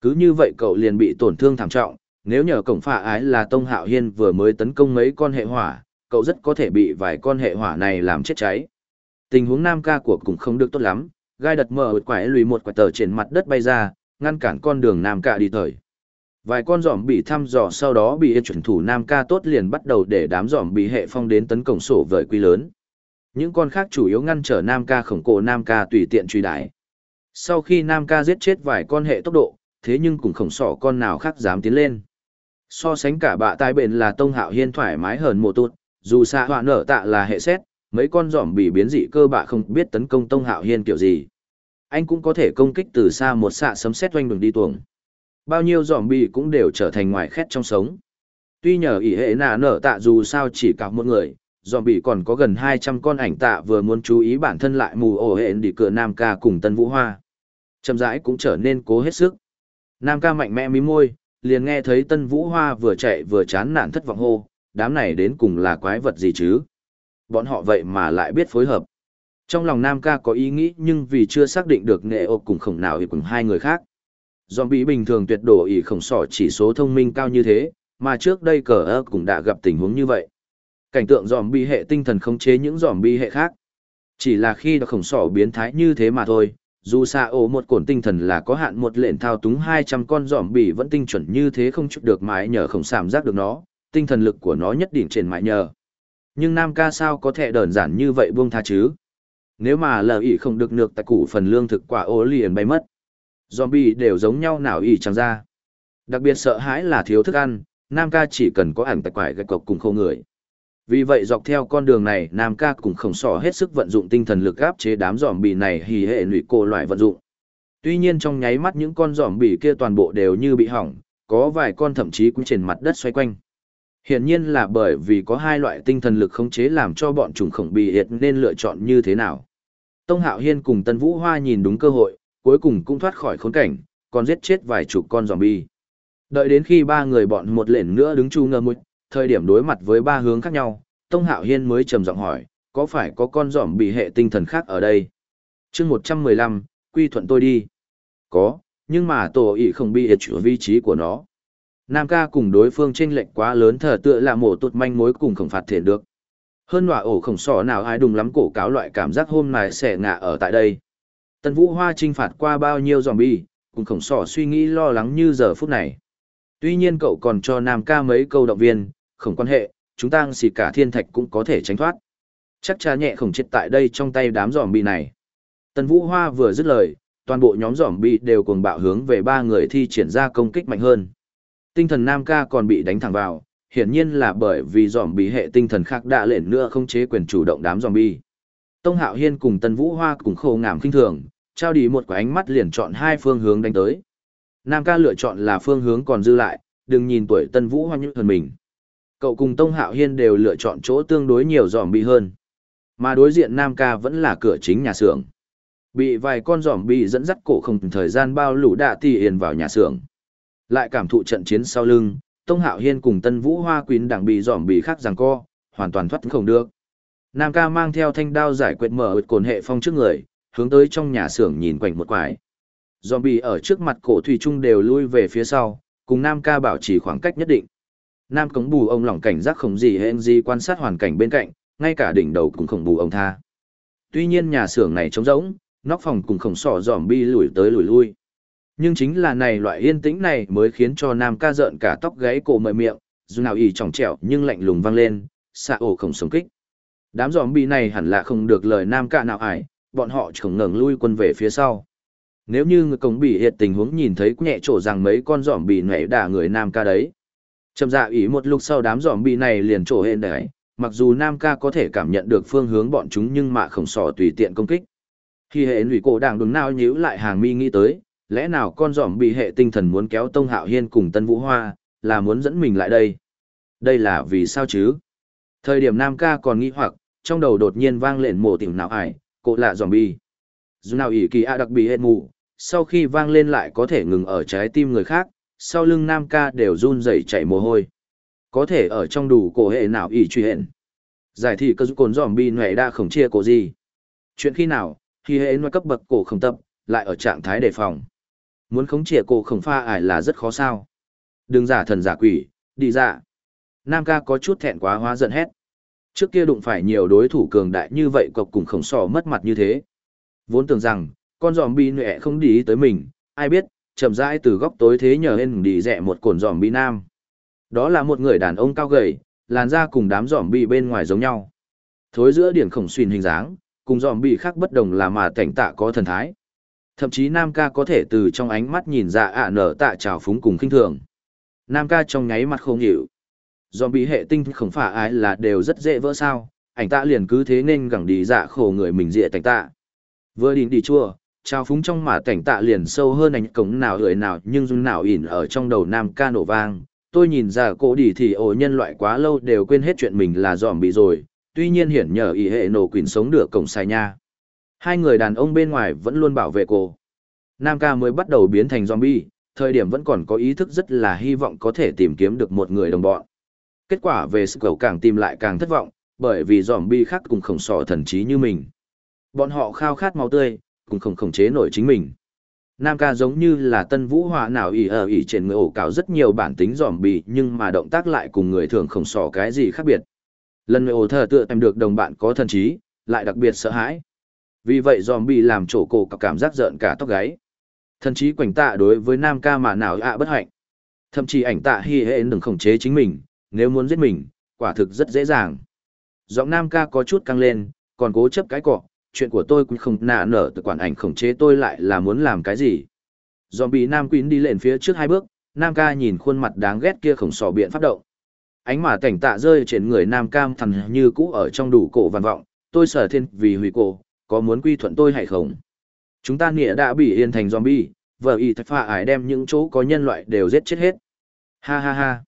A: Cứ như vậy cậu liền bị tổn thương thảm trọng, nếu nhờ cổng phạ ái là Tông Hạo Hiên vừa mới tấn công mấy con hệ hỏa, cậu rất có thể bị vài con hệ hỏa này làm chết cháy. Tình huống nam ca của cũng không được tốt lắm, gai đật mở quải lùi một quải tờ trên mặt đất bay ra, ngăn cản con đường nam ca đi thời. Vài con giỏm bị thăm dò sau đó bị chuẩn thủ nam ca tốt liền bắt đầu để đám giỏm bị hệ phong đến tấn công sổ vời quy lớn. Những con khác chủ yếu ngăn trở Nam ca khổng cổ Nam ca tùy tiện truy đái. Sau khi Nam ca giết chết vài con hệ tốc độ, thế nhưng cũng khổng sỏ con nào khác dám tiến lên. So sánh cả bạ tai bền là Tông Hạo Hiên thoải mái hơn một tụt, dù xa họa nở tạ là hệ xét, mấy con giỏm bị biến dị cơ bạ không biết tấn công Tông Hạo Hiên kiểu gì. Anh cũng có thể công kích từ xa một xạ sấm xét doanh đường đi tuồng. Bao nhiêu giòm bì cũng đều trở thành ngoài khét trong sống. Tuy nhờ ỷ hệ nà nở tạ dù sao chỉ cả một người, giòm bì còn có gần 200 con ảnh tạ vừa muốn chú ý bản thân lại mù ổ hệ đi cửa Nam ca cùng Tân Vũ Hoa. Chậm rãi cũng trở nên cố hết sức. Nam ca mạnh mẽ mí môi, liền nghe thấy Tân Vũ Hoa vừa chạy vừa chán nản thất vọng hô, đám này đến cùng là quái vật gì chứ? Bọn họ vậy mà lại biết phối hợp. Trong lòng Nam ca có ý nghĩ nhưng vì chưa xác định được nghệ ộp cùng khổng nào hiệp cùng hai người khác. Zombie bình thường tuyệt đổ ý khổng sỏ chỉ số thông minh cao như thế, mà trước đây cờ ơ cũng đã gặp tình huống như vậy. Cảnh tượng zombie hệ tinh thần khống chế những zombie hệ khác. Chỉ là khi đã khổng sỏ biến thái như thế mà thôi, dù xa ổ một cổn tinh thần là có hạn một lệnh thao túng 200 con giỏm bỉ vẫn tinh chuẩn như thế không chút được mãi nhờ không sảm giác được nó, tinh thần lực của nó nhất định trên mãi nhờ. Nhưng Nam ca sao có thể đơn giản như vậy buông tha chứ? Nếu mà lờ ý không được nược tại củ phần lương thực quả ô liền bay mất. Zombie đều giống nhau nào ý chẳng ra. Đặc biệt sợ hãi là thiếu thức ăn, Nam ca chỉ cần có ảnh tại quải gạch cọc cùng khô người. Vì vậy dọc theo con đường này Nam ca cũng không sỏ hết sức vận dụng tinh thần lực áp chế đám giòm bì này hì hệ lụy cô loại vận dụng. Tuy nhiên trong nháy mắt những con giòm bì kia toàn bộ đều như bị hỏng, có vài con thậm chí cũng trên mặt đất xoay quanh. Hiển nhiên là bởi vì có hai loại tinh thần lực khống chế làm cho bọn trùng khổng bì hiệt nên lựa chọn như thế nào. Tông Hạo Hiên cùng Tân Vũ Hoa nhìn đúng cơ hội, cuối cùng cũng thoát khỏi khốn cảnh, còn giết chết vài chục con zombie. Đợi đến khi ba người bọn một lệnh nữa đứng chu ngơ mũi, thời điểm đối mặt với ba hướng khác nhau, Tông Hạo Hiên mới trầm giọng hỏi, có phải có con giỏm bị hệ tinh thần khác ở đây? chương 115, quy thuận tôi đi. Có, nhưng mà tổ ý không bị hiệt chủ vị trí của nó. Nam ca cùng đối phương chênh lệch quá lớn thở tựa là mổ tụt manh mối cùng khổng phạt thể được. Hơn nọa ổ khổng sỏ nào ai đùng lắm cổ cáo loại cảm giác hôm nay sẽ ngạ ở tại đây. Tân Vũ Hoa trinh phạt qua bao nhiêu zombie, cùng khổng sỏ suy nghĩ lo lắng như giờ phút này. Tuy nhiên cậu còn cho Nam ca mấy câu động viên, không quan hệ, chúng ta xì cả thiên thạch cũng có thể tránh thoát. Chắc cha nhẹ khổng chết tại đây trong tay đám giòm bi này. Tần Vũ Hoa vừa dứt lời, toàn bộ nhóm giòm bi đều cuồng bạo hướng về ba người thi triển ra công kích mạnh hơn. Tinh thần Nam ca còn bị đánh thẳng vào, hiển nhiên là bởi vì giòm bị hệ tinh thần khác đã lệnh nữa không chế quyền chủ động đám giòm bị. Tông Hạo Hiên cùng Tân Vũ Hoa cùng khổ ngảm kinh thường, trao đi một quả ánh mắt liền chọn hai phương hướng đánh tới. Nam ca lựa chọn là phương hướng còn dư lại, đừng nhìn tuổi Tân Vũ Hoa như hơn mình. Cậu cùng Tông Hạo Hiên đều lựa chọn chỗ tương đối nhiều giòm bị hơn. Mà đối diện Nam ca vẫn là cửa chính nhà xưởng. Bị vài con giòm bị dẫn dắt cổ không thời gian bao lũ đạ tì hiền vào nhà xưởng. Lại cảm thụ trận chiến sau lưng, Tông Hạo Hiên cùng Tân Vũ Hoa Quýn đảng bị giỏm bị khác giằng co, hoàn toàn thoát không được. Nam ca mang theo thanh đao giải quyết mở cồn hệ phong trước người, hướng tới trong nhà xưởng nhìn quanh một quải. Zombie ở trước mặt cổ thủy trung đều lui về phía sau, cùng Nam ca bảo trì khoảng cách nhất định. Nam cống bù ông lỏng cảnh giác không gì hên gì quan sát hoàn cảnh bên cạnh, ngay cả đỉnh đầu cũng không bù ông tha. Tuy nhiên nhà xưởng này trống rỗng, nóc phòng cũng khổng sọ dòm bi lùi tới lùi lui. Nhưng chính là này loại yên tĩnh này mới khiến cho Nam ca rợn cả tóc gáy cổ mời miệng, dù nào y tròng trẻo nhưng lạnh lùng vang lên, xạ ổ không sống kích. Đám dòm bi này hẳn là không được lời Nam ca nào ải, bọn họ chồng ngẩng lui quân về phía sau. Nếu như người cống bị hiện tình huống nhìn thấy nhẹ trổ rằng mấy con dòm bị nhảy đả người Nam ca đấy, Chậm dạ ý một lúc sau đám giòm bị này liền trổ hên đấy, mặc dù Nam ca có thể cảm nhận được phương hướng bọn chúng nhưng mà không sò tùy tiện công kích. Khi hệ lụy cổ đảng đứng nào nhíu lại hàng mi nghĩ tới, lẽ nào con dòm bị hệ tinh thần muốn kéo Tông Hạo Hiên cùng Tân Vũ Hoa, là muốn dẫn mình lại đây. Đây là vì sao chứ? Thời điểm Nam ca còn nghĩ hoặc, trong đầu đột nhiên vang lên mổ tiểu nào ải, cổ lạ dòm bi. Dù nào ỷ kỳ a đặc biệt hết mù, sau khi vang lên lại có thể ngừng ở trái tim người khác, sau lưng nam ca đều run rẩy chảy mồ hôi. Có thể ở trong đủ cổ hệ nào ỷ truy hẹn. Giải thị cơ dục cồn dòm bi nhảy đa khổng chia cổ gì. Chuyện khi nào, khi hệ nói cấp bậc cổ không tập, lại ở trạng thái đề phòng. Muốn khống chế cổ khổng pha ải là rất khó sao. Đừng giả thần giả quỷ, đi dạ. Nam ca có chút thẹn quá hóa giận hét. Trước kia đụng phải nhiều đối thủ cường đại như vậy cộc cùng khổng sò mất mặt như thế. Vốn tưởng rằng, con giòm bi nệ không đi tới mình, ai biết, chậm rãi từ góc tối thế nhờ hên đi rẽ một cồn giòm bi nam. Đó là một người đàn ông cao gầy, làn da cùng đám giòm bi bên ngoài giống nhau. Thối giữa điển khổng xuyên hình dáng, cùng giòm bi khác bất đồng là mà cảnh tạ có thần thái. Thậm chí Nam ca có thể từ trong ánh mắt nhìn ra ạ nở tạ trào phúng cùng khinh thường. Nam ca trong nháy mắt không hiểu. Dòm bị hệ tinh không phải ai là đều rất dễ vỡ sao, ảnh tạ liền cứ thế nên gẳng đi dạ khổ người mình dịa tành tạ. Vừa đi đi chua, trào phúng trong mà cảnh tạ liền sâu hơn ảnh cổng nào hưởi nào nhưng dung nào ỉn ở trong đầu Nam ca nổ vang. Tôi nhìn ra cổ đi thì ổ nhân loại quá lâu đều quên hết chuyện mình là dòm bị rồi, tuy nhiên hiển nhờ ý hệ nổ quỳnh sống được cổng xài nha. Hai người đàn ông bên ngoài vẫn luôn bảo vệ cô. Nam ca mới bắt đầu biến thành zombie, thời điểm vẫn còn có ý thức rất là hy vọng có thể tìm kiếm được một người đồng bọn. Kết quả về sự cầu càng tìm lại càng thất vọng, bởi vì zombie khác cùng khổng sọ thần trí như mình. Bọn họ khao khát máu tươi, cùng không khống chế nổi chính mình. Nam ca giống như là tân vũ họa nào ỉ ở ỉ trên người ổ cào rất nhiều bản tính zombie nhưng mà động tác lại cùng người thường khổng sọ cái gì khác biệt. Lần người ổ thờ tựa tìm được đồng bạn có thần trí, lại đặc biệt sợ hãi. Vì vậy zombie làm chỗ cổ cả cảm giác giận cả tóc gáy. Thần chí quảnh tạ đối với nam ca mà nào ạ bất hạnh. Thậm chí ảnh tạ hi hệ đừng khống chế chính mình, nếu muốn giết mình, quả thực rất dễ dàng. Giọng nam ca có chút căng lên, còn cố chấp cái cọ, chuyện của tôi cũng không nạ nở từ quản ảnh khống chế tôi lại là muốn làm cái gì. Zombie nam quýn đi lên phía trước hai bước, nam ca nhìn khuôn mặt đáng ghét kia khổng sò biện phát động. Ánh mà cảnh tạ rơi trên người nam cam thằn như cũ ở trong đủ cổ vằn vọng, tôi sở thiên vì hủy cổ, có muốn quy thuận tôi hay không? Chúng ta nghĩa đã bị yên thành zombie, vợ y thạch phạ ải đem những chỗ có nhân loại đều giết chết hết. Ha ha ha.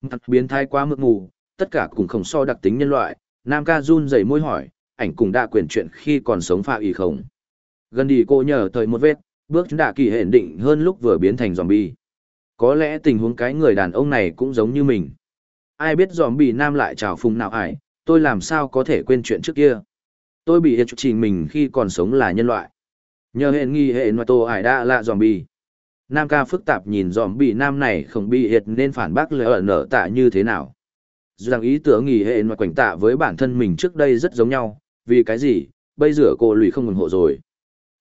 A: Mặt biến thái quá mực mù, tất cả cùng không so đặc tính nhân loại, Nam ca run rẩy môi hỏi, ảnh cùng đã quyền chuyện khi còn sống phạ y không. Gần đi cô nhờ thời một vết, bước đã kỳ hển định hơn lúc vừa biến thành zombie. Có lẽ tình huống cái người đàn ông này cũng giống như mình. Ai biết zombie nam lại trào phùng nào ải, tôi làm sao có thể quên chuyện trước kia. Tôi bị hiệt trình mình khi còn sống là nhân loại. Nhờ hệ nghi hệ ngoại tổ ải đã là zombie. Nam ca phức tạp nhìn dòm zombie nam này không bị hiệt nên phản bác lời ở nở tạ như thế nào. Rằng ý tưởng nghỉ hệ ngoại quảnh tạ với bản thân mình trước đây rất giống nhau, vì cái gì, bây giờ cô lùi không ủng hộ rồi.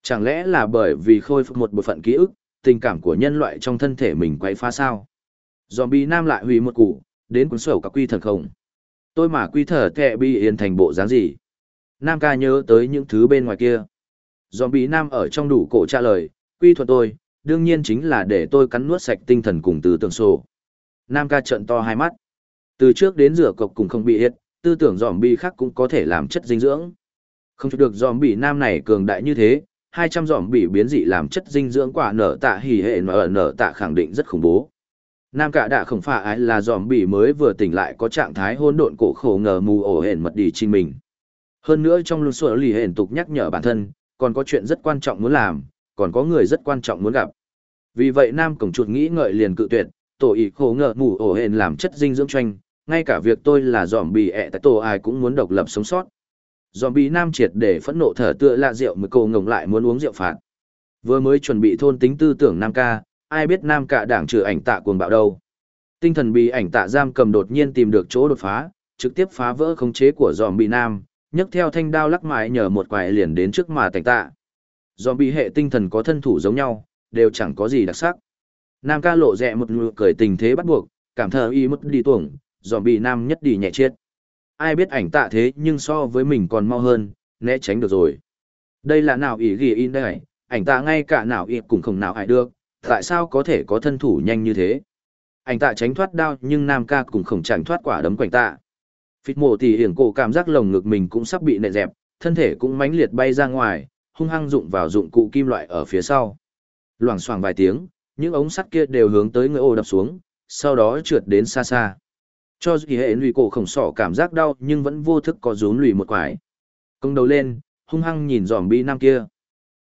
A: Chẳng lẽ là bởi vì khôi phục một bộ phận ký ức, tình cảm của nhân loại trong thân thể mình quay phá sao? dòm Zombie nam lại hủy một củ, đến cuốn sổ các quy thần không. Tôi mà quy thở thẹ bị hiền thành bộ dáng gì? Nam ca nhớ tới những thứ bên ngoài kia. Zombie Nam ở trong đủ cổ trả lời, quy thuật tôi, đương nhiên chính là để tôi cắn nuốt sạch tinh thần cùng từ tưởng sổ. Nam ca trận to hai mắt. Từ trước đến rửa cộc cùng không bị hiện. tư tưởng zombie khác cũng có thể làm chất dinh dưỡng. Không được zombie Nam này cường đại như thế, 200 bị biến dị làm chất dinh dưỡng quả nở tạ hỉ hệ nở nở tạ khẳng định rất khủng bố. Nam cả đã không phải ai là bị mới vừa tỉnh lại có trạng thái hôn độn cổ khổ ngờ mù ổ hển mật đi trên mình. Hơn nữa trong lùn sủa lì hển tục nhắc nhở bản thân, còn có chuyện rất quan trọng muốn làm, còn có người rất quan trọng muốn gặp. Vì vậy Nam Cổng Chuột nghĩ ngợi liền cự tuyệt, tổ ý khổ ngờ ngủ ổ hển làm chất dinh dưỡng tranh, ngay cả việc tôi là dòm bì ẹ tại tổ ai cũng muốn độc lập sống sót. Dòm bì Nam triệt để phẫn nộ thở tựa lạ rượu mới cô ngồng lại muốn uống rượu phạt. Vừa mới chuẩn bị thôn tính tư tưởng Nam ca, ai biết Nam cả đảng trừ ảnh tạ cuồng bạo đâu. Tinh thần bị ảnh tạ giam cầm đột nhiên tìm được chỗ đột phá, trực tiếp phá vỡ khống chế của dòm bì Nam, nhấc theo thanh đao lắc mãi nhờ một quải liền đến trước mà tành tạ. Do bị hệ tinh thần có thân thủ giống nhau, đều chẳng có gì đặc sắc. Nam ca lộ rẹ một nụ cười tình thế bắt buộc, cảm thờ y mất đi tuồng, dòm bị nam nhất đi nhẹ chết. Ai biết ảnh tạ thế nhưng so với mình còn mau hơn, né tránh được rồi. Đây là nào ý ghi in đây, ảnh tạ ngay cả nào ý cũng không nào hại được, tại sao có thể có thân thủ nhanh như thế. Ảnh tạ tránh thoát đao nhưng nam ca cũng không chẳng thoát quả đấm quảnh tạ. Phịt mổ tỉ hiển cổ cảm giác lồng ngực mình cũng sắp bị nệ dẹp, thân thể cũng mãnh liệt bay ra ngoài, hung hăng dụng vào dụng cụ kim loại ở phía sau. Loảng xoảng vài tiếng, những ống sắt kia đều hướng tới người ô đập xuống, sau đó trượt đến xa xa. Cho dù hệ lùi cổ khổng sỏ cảm giác đau nhưng vẫn vô thức có rún lùi một quải. Công đầu lên, hung hăng nhìn dòm bi nam kia.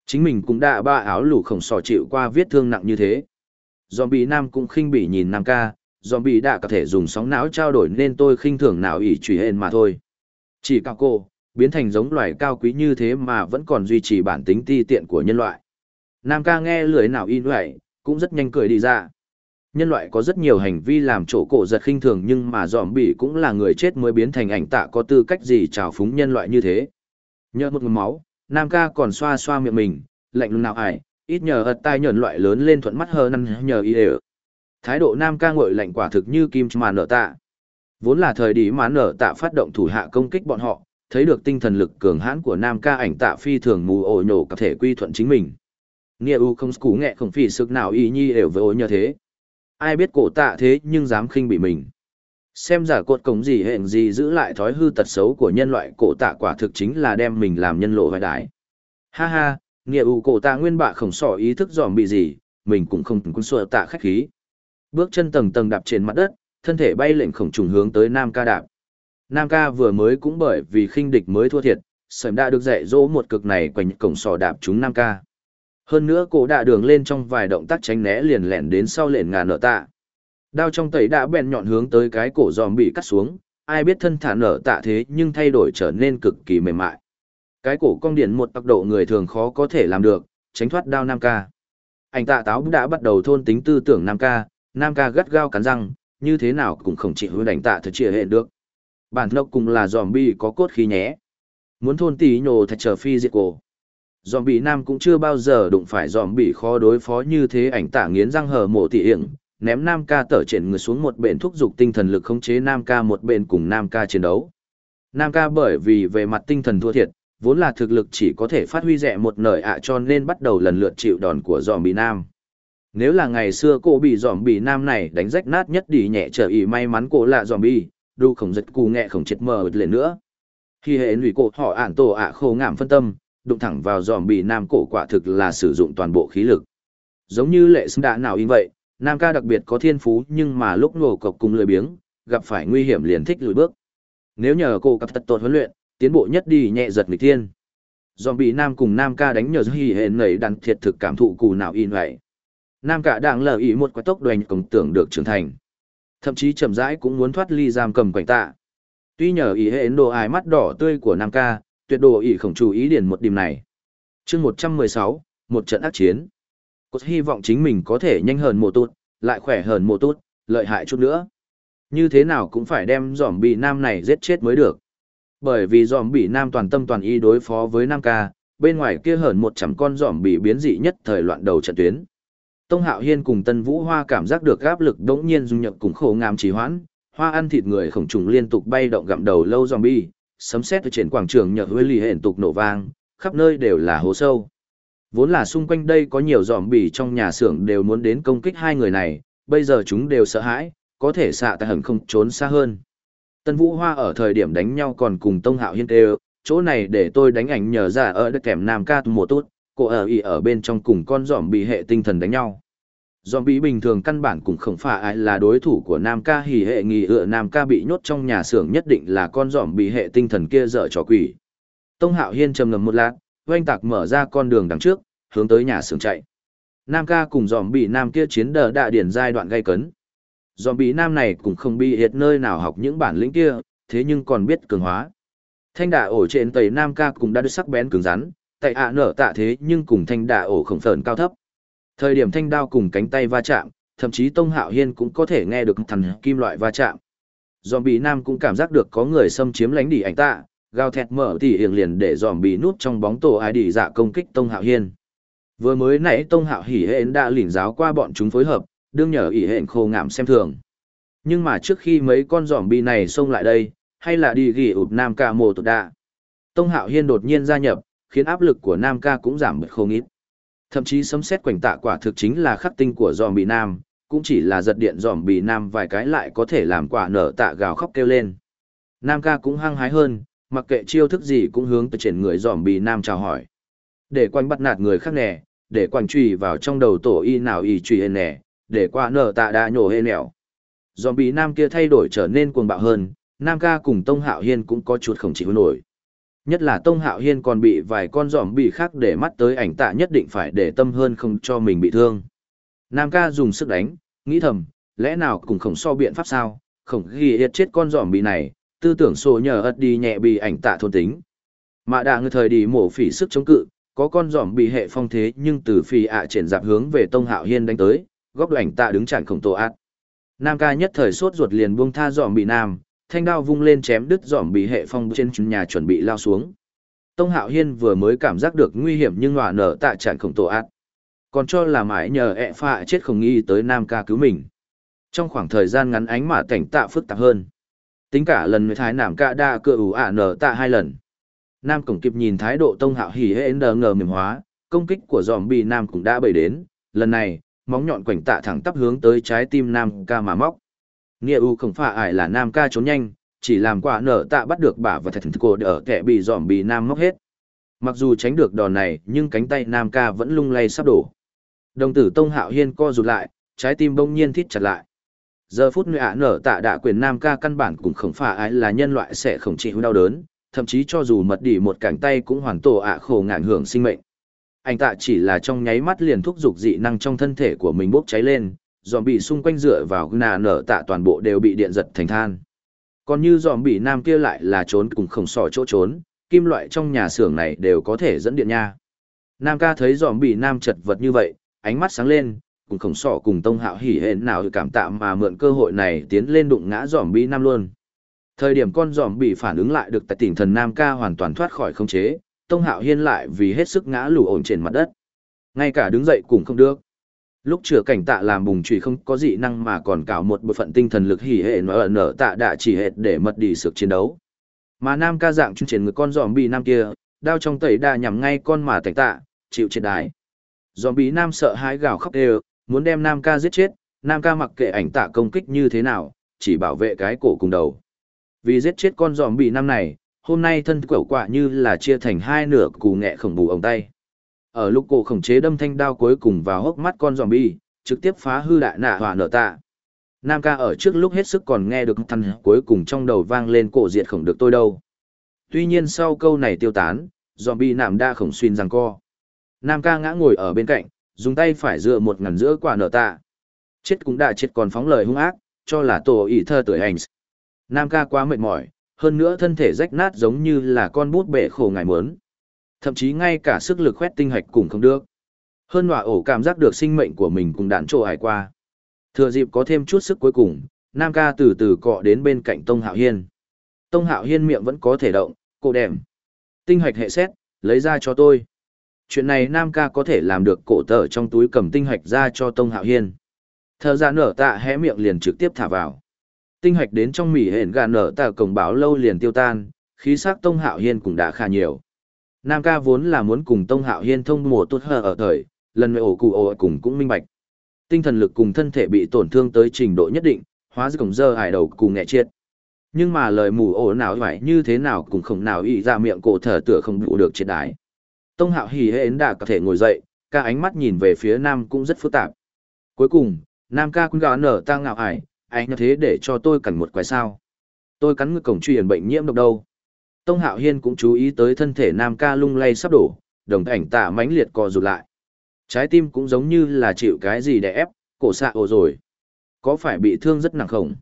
A: Chính mình cũng đã ba áo lủ khổng sỏ chịu qua vết thương nặng như thế. Dòm bi nam cũng khinh bỉ nhìn nam ca, zombie đã có thể dùng sóng não trao đổi nên tôi khinh thường nào ỷ trùy hên mà thôi. Chỉ cao cô, biến thành giống loài cao quý như thế mà vẫn còn duy trì bản tính ti tiện của nhân loại. Nam ca nghe lưỡi nào in vậy, cũng rất nhanh cười đi ra. Nhân loại có rất nhiều hành vi làm chỗ cổ giật khinh thường nhưng mà zombie cũng là người chết mới biến thành ảnh tạ có tư cách gì trào phúng nhân loại như thế. Nhờ một ngụm máu, Nam ca còn xoa xoa miệng mình, lạnh lùng nào ải, ít nhờ ật tai nhẫn loại lớn lên thuận mắt hơn nhờ y đều. Thái độ nam ca ngội lạnh quả thực như kim mà nở tạ. Vốn là thời điểm mà nở tạ phát động thủ hạ công kích bọn họ, thấy được tinh thần lực cường hãn của nam ca ảnh tạ phi thường mù ổ nhổ có thể quy thuận chính mình. Nghĩa u không cú nghẹ không phỉ sức nào y nhi đều với ối như thế. Ai biết cổ tạ thế nhưng dám khinh bị mình. Xem giả cột cổng gì hẹn gì giữ lại thói hư tật xấu của nhân loại cổ tạ quả thực chính là đem mình làm nhân lộ hoài đại. Ha ha, nghĩa u cổ tạ nguyên bạ khổng sỏ ý thức dòm bị gì, mình cũng không cũng xua tạ khách khí. Bước chân tầng tầng đạp trên mặt đất, thân thể bay lệnh khổng trùng hướng tới Nam ca đạp. Nam ca vừa mới cũng bởi vì khinh địch mới thua thiệt, sớm đã được dạy dỗ một cực này quanh cổng sò đạp chúng Nam ca. Hơn nữa cổ đã đường lên trong vài động tác tránh né liền lẻn đến sau lệnh ngàn nở tạ. Đao trong tẩy đã bèn nhọn hướng tới cái cổ giòm bị cắt xuống, ai biết thân thả nở tạ thế nhưng thay đổi trở nên cực kỳ mềm mại. Cái cổ cong điện một tốc độ người thường khó có thể làm được, tránh thoát đao Nam ca. Anh tạ táo đã bắt đầu thôn tính tư tưởng Nam ca, Nam ca gắt gao cắn răng, như thế nào cũng không chịu đánh tạ thật chia hệ được. Bản thân cùng là zombie có cốt khí nhé. Muốn thôn tí nhồ thật trở phi diệt cổ. Zombie nam cũng chưa bao giờ đụng phải zombie khó đối phó như thế ảnh tạ nghiến răng hở mổ tỉ hiểm, ném nam ca tở triển người xuống một bên thúc giục tinh thần lực khống chế nam ca một bên cùng nam ca chiến đấu. Nam ca bởi vì về mặt tinh thần thua thiệt, vốn là thực lực chỉ có thể phát huy rẻ một nở ạ cho nên bắt đầu lần lượt chịu đòn của zombie nam. Nếu là ngày xưa cô bị dòm bị nam này đánh rách nát nhất đi nhẹ trở ý may mắn cô là dòm bị, đu khổng giật cù nghẹ khổng chết mờ lên nữa. Khi hệ lụy cổ họ ản tổ ạ khô ngảm phân tâm, đụng thẳng vào dòm bị nam cổ quả thực là sử dụng toàn bộ khí lực. Giống như lệ xứng đã nào in vậy, nam ca đặc biệt có thiên phú nhưng mà lúc nổ cọc cùng lười biếng, gặp phải nguy hiểm liền thích lùi bước. Nếu nhờ cô cặp tật tột huấn luyện, tiến bộ nhất đi nhẹ giật nghịch thiên. Dòm bị nam cùng nam ca đánh nhờ hì hệ nảy đàn thiệt thực cảm thụ cù nào in vậy. Nam cả đảng lờ ý một quái tốc đoành cổng tưởng được trưởng thành. Thậm chí chậm rãi cũng muốn thoát ly giam cầm quảnh tạ. Tuy nhờ ý hệ đồ ái mắt đỏ tươi của Nam ca, tuyệt độ ý không chú ý điển một điểm này. chương một trăm mười sáu một trận ác chiến. Cốt hy vọng chính mình có thể nhanh hơn mùa tốt, lại khỏe hơn mùa tốt, lợi hại chút nữa. Như thế nào cũng phải đem giỏm bị nam này giết chết mới được. Bởi vì giỏm bị nam toàn tâm toàn ý đối phó với nam ca, bên ngoài kia hởn một trăm con giỏm bị biến dị nhất thời loạn đầu trận tuyến. Tông Hạo Hiên cùng Tân Vũ Hoa cảm giác được áp lực đống nhiên dung nhập cùng khổ ngàm trì hoãn, hoa ăn thịt người khổng trùng liên tục bay động gặm đầu lâu zombie, sấm sét ở trên quảng trường nhờ huy lì hển tục nổ vang, khắp nơi đều là hố sâu. Vốn là xung quanh đây có nhiều zombie trong nhà xưởng đều muốn đến công kích hai người này, bây giờ chúng đều sợ hãi, có thể xạ tại hẳn không trốn xa hơn. Tân Vũ Hoa ở thời điểm đánh nhau còn cùng Tông Hạo Hiên kêu, chỗ này để tôi đánh ảnh nhờ ra ở đất kèm Nam Ca mùa tốt, cô ở y ở bên trong cùng con giỏm bị hệ tinh thần đánh nhau. Giỏm bị bình thường căn bản cũng không phải ai là đối thủ của Nam ca hỉ hệ nghi ựa Nam ca bị nhốt trong nhà xưởng nhất định là con giỏm bị hệ tinh thần kia dở trò quỷ. Tông Hạo Hiên trầm ngầm một lát, oanh tạc mở ra con đường đằng trước, hướng tới nhà xưởng chạy. Nam ca cùng giỏm bị Nam kia chiến đờ đạ điển giai đoạn gây cấn. Giỏm bị Nam này cũng không bị hiệt nơi nào học những bản lĩnh kia, thế nhưng còn biết cường hóa. Thanh đà ổ trên tầy Nam ca cũng đã được sắc bén cứng rắn, tại ạ nở tạ thế nhưng cùng thanh đà ổ khổng phởn cao thấp. Thời điểm thanh đao cùng cánh tay va chạm, thậm chí Tông Hạo Hiên cũng có thể nghe được thằn kim loại va chạm. Zombie Nam cũng cảm giác được có người xâm chiếm lánh đỉ ảnh tạ, gào thét mở tỉ hiền liền để zombie nút trong bóng tổ ai đỉ dạ công kích Tông Hạo Hiên. Vừa mới nãy Tông Hạo hỉ hên đã lỉnh giáo qua bọn chúng phối hợp, đương nhờ ỉ Hện khô ngảm xem thường. Nhưng mà trước khi mấy con zombie này xông lại đây, hay là đi gỉ ụt Nam ca mồ tụt đạ. Tông Hạo Hiên đột nhiên gia nhập, khiến áp lực của Nam ca cũng giảm bớt không ít. Thậm chí sấm xét quảnh tạ quả thực chính là khắc tinh của giòm bị nam, cũng chỉ là giật điện giòm bị nam vài cái lại có thể làm quả nở tạ gào khóc kêu lên. Nam ca cũng hăng hái hơn, mặc kệ chiêu thức gì cũng hướng tới triển người giòm bị nam chào hỏi. Để quanh bắt nạt người khác nè, để quanh trùy vào trong đầu tổ y nào y trùy hên nè, để quả nở tạ đã nhổ hên nẻo. Giòm bị nam kia thay đổi trở nên cuồng bạo hơn, nam ca cùng Tông Hạo Hiên cũng có chuột không chịu nổi. Nhất là Tông Hạo Hiên còn bị vài con giỏm bị khác để mắt tới ảnh tạ nhất định phải để tâm hơn không cho mình bị thương. Nam ca dùng sức đánh, nghĩ thầm, lẽ nào cùng khổng so biện pháp sao, khổng ghi hiệt chết con giỏm bị này, tư tưởng sổ nhờ ất đi nhẹ bị ảnh tạ thôn tính. Mà đã ngư thời đi mổ phỉ sức chống cự, có con giỏm bị hệ phong thế nhưng từ phi ạ triển dạp hướng về Tông Hạo Hiên đánh tới, góc ảnh tạ đứng chặn khổng tổ ạt. Nam ca nhất thời sốt ruột liền buông tha giỏm bị nam, thanh đao vung lên chém đứt dòm bị hệ phong trên nhà chuẩn bị lao xuống. Tông Hạo Hiên vừa mới cảm giác được nguy hiểm nhưng hòa nở tại trạng khổng tổ ác. Còn cho là mãi nhờ ẹ phạ chết không nghi tới Nam ca cứu mình. Trong khoảng thời gian ngắn ánh mà cảnh tạ phức tạp hơn. Tính cả lần người thái Nam ca đa cựa ủ ả nở tạ hai lần. Nam cổng kịp nhìn thái độ tông hạo hỉ hệ đờ ngờ mềm hóa, công kích của dòm bị Nam cũng đã bày đến, lần này, móng nhọn quảnh tạ thẳng tắp hướng tới trái tim Nam ca mà móc. Nghĩa u không phải ải là Nam ca trốn nhanh, chỉ làm quả nở tạ bắt được bả và thạch cổ ở kẻ bị dòm bị Nam móc hết. Mặc dù tránh được đòn này, nhưng cánh tay Nam ca vẫn lung lay sắp đổ. Đồng tử Tông Hạo Hiên co rụt lại, trái tim bỗng nhiên thít chặt lại. Giờ phút người ạ nở tạ đạ quyền Nam ca căn bản cũng không phải ai là nhân loại sẽ không chịu đau đớn, thậm chí cho dù mật đỉ một cánh tay cũng hoàn tổ ạ khổ ngạn hưởng sinh mệnh. Anh tạ chỉ là trong nháy mắt liền thúc giục dị năng trong thân thể của mình bốc cháy lên, dòm bị xung quanh dựa vào nà nở tạ toàn bộ đều bị điện giật thành than. Còn như dòm bị nam kia lại là trốn cùng khổng sỏ chỗ trốn, kim loại trong nhà xưởng này đều có thể dẫn điện nha. Nam ca thấy dòm bị nam chật vật như vậy, ánh mắt sáng lên, cùng khổng sỏ cùng tông hạo hỉ hển nào cảm tạ mà mượn cơ hội này tiến lên đụng ngã dòm bị nam luôn. Thời điểm con dòm bị phản ứng lại được tại tỉnh thần Nam ca hoàn toàn thoát khỏi không chế, tông hạo hiên lại vì hết sức ngã lù ổn trên mặt đất. Ngay cả đứng dậy cũng không được. Lúc chữa cảnh tạ làm bùng trùy không có dị năng mà còn cảo một bộ phận tinh thần lực hỉ hệ nó ở nở tạ đã chỉ hệt để mật đi sược chiến đấu. Mà nam ca dạng trung triển người con giòm bị nam kia, đao trong tẩy đa nhằm ngay con mà tạch tạ, chịu chết đái. Giòm bị nam sợ hãi gào khóc đều, muốn đem nam ca giết chết, nam ca mặc kệ ảnh tạ công kích như thế nào, chỉ bảo vệ cái cổ cùng đầu. Vì giết chết con giòm bị nam này, hôm nay thân quẩu quả như là chia thành hai nửa cù nghẹ khổng bù ống tay. Ở lúc cổ khổng chế đâm thanh đao cuối cùng vào hốc mắt con zombie, trực tiếp phá hư đại nạ hỏa nở tạ. Nam ca ở trước lúc hết sức còn nghe được thằng cuối cùng trong đầu vang lên cổ diệt khổng được tôi đâu. Tuy nhiên sau câu này tiêu tán, zombie nằm đa khổng xuyên rằng co. Nam ca ngã ngồi ở bên cạnh, dùng tay phải dựa một ngàn giữa quả nở tạ. Chết cũng đã chết còn phóng lời hung ác, cho là tổ ỷ thơ tuổi hành. Nam ca quá mệt mỏi, hơn nữa thân thể rách nát giống như là con bút bể khổ ngài muốn thậm chí ngay cả sức lực khoét tinh hạch cũng không được. Hơn nọa ổ cảm giác được sinh mệnh của mình cũng đạn trộ hải qua. Thừa dịp có thêm chút sức cuối cùng, Nam ca từ từ cọ đến bên cạnh Tông Hạo Hiên. Tông Hạo Hiên miệng vẫn có thể động, cổ đệm. Tinh hạch hệ xét, lấy ra cho tôi. Chuyện này Nam ca có thể làm được cổ tờ trong túi cầm tinh hạch ra cho Tông Hạo Hiên. Thờ ra nở tạ hé miệng liền trực tiếp thả vào. Tinh hạch đến trong mỉ hển gà nở tạ cổng báo lâu liền tiêu tan, khí sắc Tông Hạo Hiên cũng đã khá nhiều. Nam ca vốn là muốn cùng Tông Hạo Hiên thông mùa tốt hờ ở thời, lần này ổ cụ ổ cùng cũng minh bạch. Tinh thần lực cùng thân thể bị tổn thương tới trình độ nhất định, hóa ra cổng dơ hải đầu cùng nghẹ chết. Nhưng mà lời mù ổ nào phải như thế nào cũng không nào ý ra miệng cổ thở tựa không đủ được triệt đái. Tông Hạo hỉ hến đã có thể ngồi dậy, ca ánh mắt nhìn về phía Nam cũng rất phức tạp. Cuối cùng, Nam ca cũng gào nở tăng ngạo ải, anh như thế để cho tôi cần một quái sao. Tôi cắn ngực cổng truyền bệnh nhiễm độc đâu. Tông Hạo Hiên cũng chú ý tới thân thể Nam ca lung lay sắp đổ, đồng ảnh tạ mãnh liệt co rụt lại. Trái tim cũng giống như là chịu cái gì để ép, cổ xạ ồ rồi. Có phải bị thương rất nặng không?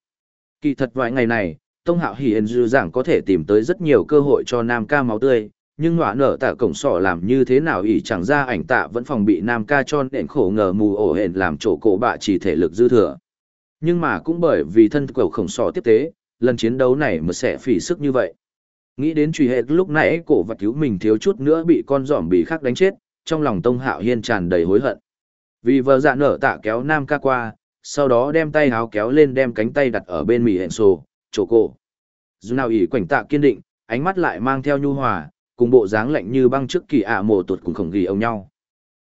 A: Kỳ thật vài ngày này, Tông Hạo Hiên dư giảng có thể tìm tới rất nhiều cơ hội cho Nam ca máu tươi, nhưng hỏa nở tạ cổng sọ làm như thế nào ỷ chẳng ra ảnh tạ vẫn phòng bị Nam ca cho nện khổ ngờ mù ổ hển làm chỗ cổ bạ chỉ thể lực dư thừa. Nhưng mà cũng bởi vì thân cầu khổng sọ tiếp tế, lần chiến đấu này mới sẽ phỉ sức như vậy. Nghĩ đến truy hệ lúc nãy cổ vật cứu mình thiếu chút nữa bị con giỏm bị khác đánh chết, trong lòng Tông Hạo Hiên tràn đầy hối hận. Vì vợ dạ nở tạ kéo Nam ca qua, sau đó đem tay háo kéo lên đem cánh tay đặt ở bên mì hẹn sổ, chỗ cổ. Dù nào ỉ quảnh tạ kiên định, ánh mắt lại mang theo nhu hòa, cùng bộ dáng lạnh như băng trước kỳ ạ mồ tuột cùng khổng ghi ông nhau.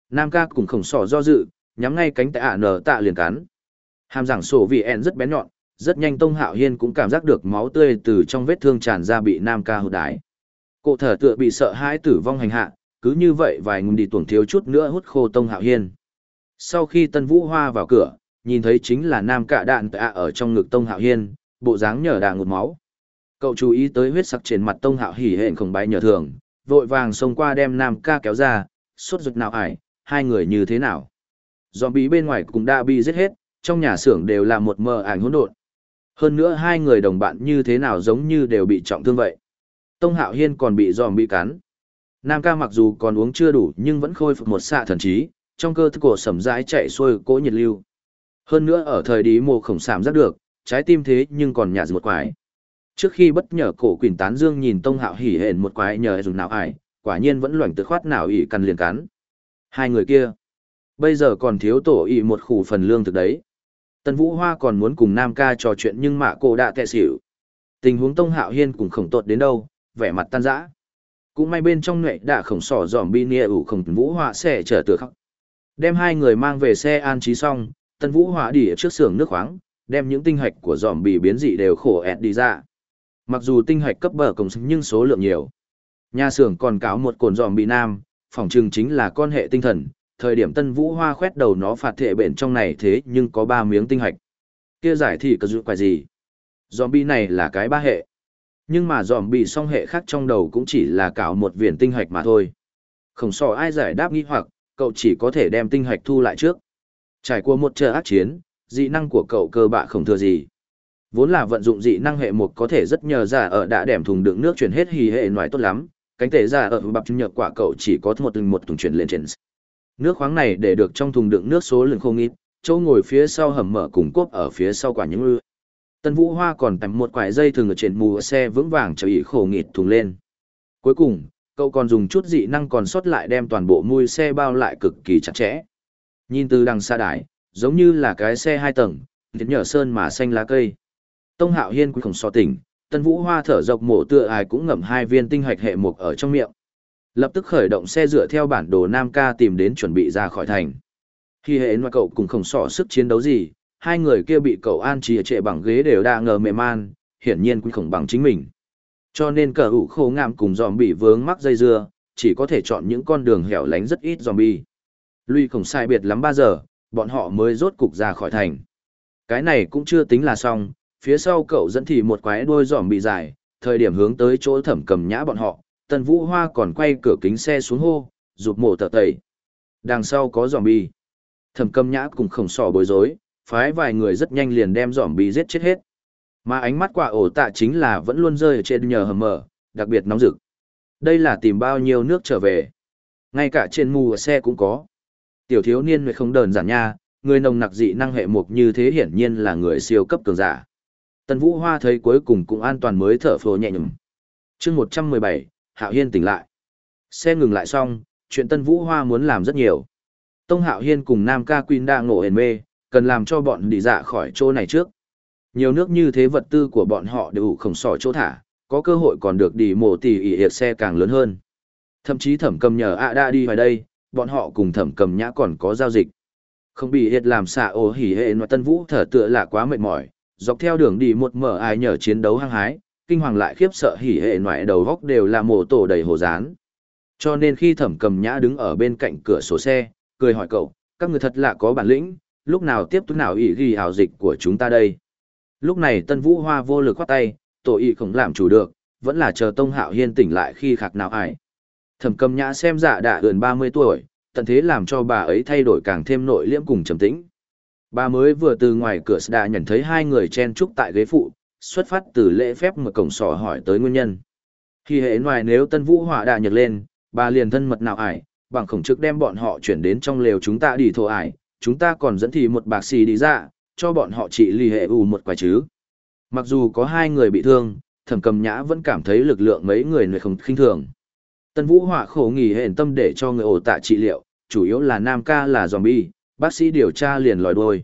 A: Nam ca cùng khổng sỏ do dự, nhắm ngay cánh tạ nở tạ liền cắn. Hàm giảng sổ vì ẹn rất bén nhọn, rất nhanh Tông Hạo Hiên cũng cảm giác được máu tươi từ trong vết thương tràn ra bị Nam ca hụt đái. Cổ thở tựa bị sợ hãi tử vong hành hạ, cứ như vậy vài ngùng đi tuồng thiếu chút nữa hút khô Tông Hạo Hiên. Sau khi Tân Vũ Hoa vào cửa, nhìn thấy chính là Nam cạ đạn tạ ở trong ngực Tông Hạo Hiên, bộ dáng nhở đà ngụt máu. Cậu chú ý tới huyết sắc trên mặt Tông Hạo hỉ hển không bái nhờ thường, vội vàng xông qua đem Nam ca kéo ra, suốt ruột nào ải, hai người như thế nào. Zombie bên ngoài cũng đã bị giết hết, trong nhà xưởng đều là một mờ ảnh hỗn độn. Hơn nữa hai người đồng bạn như thế nào giống như đều bị trọng thương vậy. Tông Hạo Hiên còn bị giòm bị cắn. Nam ca mặc dù còn uống chưa đủ nhưng vẫn khôi phục một xạ thần trí, trong cơ thể cổ sầm rãi chạy xuôi cỗ nhiệt lưu. Hơn nữa ở thời đi mồ khổng sảm rất được, trái tim thế nhưng còn nhạt một quái. Trước khi bất nhờ cổ quỷ tán dương nhìn Tông Hạo hỉ hển một quái nhờ dùng nào ải, quả nhiên vẫn loảnh từ khoát nào ỉ căn liền cắn. Hai người kia, bây giờ còn thiếu tổ ỉ một khủ phần lương thực đấy. Tần Vũ Hoa còn muốn cùng Nam ca trò chuyện nhưng mạ cô đã tệ xỉu. Tình huống Tông Hạo Hiên cũng khổng tột đến đâu, vẻ mặt tan rã. Cũng may bên trong nhẹ đã khổng sỏ dòm bi nia ủ khổng vũ Hoa sẽ trở từ khắc. Đem hai người mang về xe an trí xong, tân vũ Hoa đi trước xưởng nước khoáng, đem những tinh hạch của dòm bị biến dị đều khổ ẹt đi ra. Mặc dù tinh hạch cấp bờ cổng nhưng số lượng nhiều. Nhà xưởng còn cáo một cồn dòm bị nam, phòng trừng chính là con hệ tinh thần, thời điểm tân vũ hoa khoét đầu nó phạt thể bện trong này thế nhưng có ba miếng tinh hạch. Kia giải thì có dụ quài gì? Zombie này là cái ba hệ. Nhưng mà zombie song hệ khác trong đầu cũng chỉ là cạo một viền tinh hạch mà thôi. Không sợ ai giải đáp nghi hoặc, cậu chỉ có thể đem tinh hạch thu lại trước. Trải qua một trận ác chiến, dị năng của cậu cơ bạ không thừa gì. Vốn là vận dụng dị năng hệ một có thể rất nhờ giả ở đã đẻm thùng đựng nước chuyển hết hì hệ ngoài tốt lắm, cánh tể giả ở bập nhược quả cậu chỉ có một từng một thùng chuyển lên trên. Nước khoáng này để được trong thùng đựng nước số lượng không ít, chỗ ngồi phía sau hầm mở cùng cốp ở phía sau quả những ư. Tân Vũ Hoa còn tắm một quải dây thường ở trên mù xe vững vàng chờ ý khổ nghịt thùng lên. Cuối cùng, cậu còn dùng chút dị năng còn sót lại đem toàn bộ mui xe bao lại cực kỳ chặt chẽ. Nhìn từ đằng xa đài, giống như là cái xe hai tầng, thiệt nhở sơn mà xanh lá cây. Tông Hạo Hiên cũng không so tỉnh, Tân Vũ Hoa thở dọc mổ tựa ai cũng ngậm hai viên tinh hạch hệ mục ở trong miệng. Lập tức khởi động xe dựa theo bản đồ Nam Ca tìm đến chuẩn bị ra khỏi thành. Khi hệ mà cậu cũng không sỏ sức chiến đấu gì, hai người kia bị cậu an trì trệ bằng ghế đều đa ngờ mềm man, hiển nhiên cũng không bằng chính mình. Cho nên cờ hữu khô ngạm cùng dòm bị vướng mắc dây dưa, chỉ có thể chọn những con đường hẻo lánh rất ít dòm bi Lui không sai biệt lắm ba giờ, bọn họ mới rốt cục ra khỏi thành. Cái này cũng chưa tính là xong, phía sau cậu dẫn thì một quái đuôi dòm bị dài, thời điểm hướng tới chỗ thẩm cầm nhã bọn họ, tần vũ hoa còn quay cửa kính xe xuống hô, rụt mổ tờ tẩy. Đằng sau có giòm bi. Thẩm cầm nhã cùng khổng sỏ bối rối, phái vài người rất nhanh liền đem giòm bi giết chết hết. Mà ánh mắt quả ổ tạ chính là vẫn luôn rơi ở trên nhờ hầm mở, đặc biệt nóng rực. Đây là tìm bao nhiêu nước trở về. Ngay cả trên mù xe cũng có. Tiểu thiếu niên người không đơn giản nha, người nồng nặc dị năng hệ mục như thế hiển nhiên là người siêu cấp cường giả. Tần Vũ Hoa thấy cuối cùng cũng an toàn mới thở phồ nhẹ nhõm. Chương 117, Hạo Hiên tỉnh lại. Xe ngừng lại xong, chuyện Tân Vũ Hoa muốn làm rất nhiều. Tông Hạo Hiên cùng Nam Ca Quyên đang ngộ hền mê, cần làm cho bọn đi dạ khỏi chỗ này trước. Nhiều nước như thế vật tư của bọn họ đều không sỏi chỗ thả, có cơ hội còn được đi mổ tỷ ỉ hiệt xe càng lớn hơn. Thậm chí thẩm cầm nhờ ạ đa đi vào đây, bọn họ cùng thẩm cầm nhã còn có giao dịch. Không bị hiệt làm xạ ổ hỉ hệ nội tân vũ thở tựa là quá mệt mỏi, dọc theo đường đi một mở ai nhờ chiến đấu hăng hái, kinh hoàng lại khiếp sợ hỉ hệ ngoại đầu góc đều là mổ tổ đầy hồ dán. Cho nên khi thẩm cầm nhã đứng ở bên cạnh cửa sổ xe, cười hỏi cậu, các người thật là có bản lĩnh, lúc nào tiếp tục nào ỉ ghi hào dịch của chúng ta đây. Lúc này tân vũ hoa vô lực khoát tay, tổ ý không làm chủ được, vẫn là chờ tông hạo hiên tỉnh lại khi khạc nào ải. Thẩm cầm nhã xem dạ đã gần 30 tuổi, tận thế làm cho bà ấy thay đổi càng thêm nội liễm cùng trầm tĩnh. Bà mới vừa từ ngoài cửa đã nhận thấy hai người chen trúc tại ghế phụ, xuất phát từ lễ phép mở cổng sỏ hỏi tới nguyên nhân. Khi hệ ngoài nếu tân vũ hỏa đã nhật lên, bà liền thân mật nào ải, bằng khổng chức đem bọn họ chuyển đến trong lều chúng ta đi thổ ải, chúng ta còn dẫn thì một bạc xì đi ra, cho bọn họ trị lì hệ ù một quả chứ. Mặc dù có hai người bị thương, thẩm cầm nhã vẫn cảm thấy lực lượng mấy người người không khinh thường. Tân vũ hỏa khổ nghỉ hẹn tâm để cho người ổ tạ trị liệu, chủ yếu là nam ca là zombie, bác sĩ điều tra liền lòi đôi.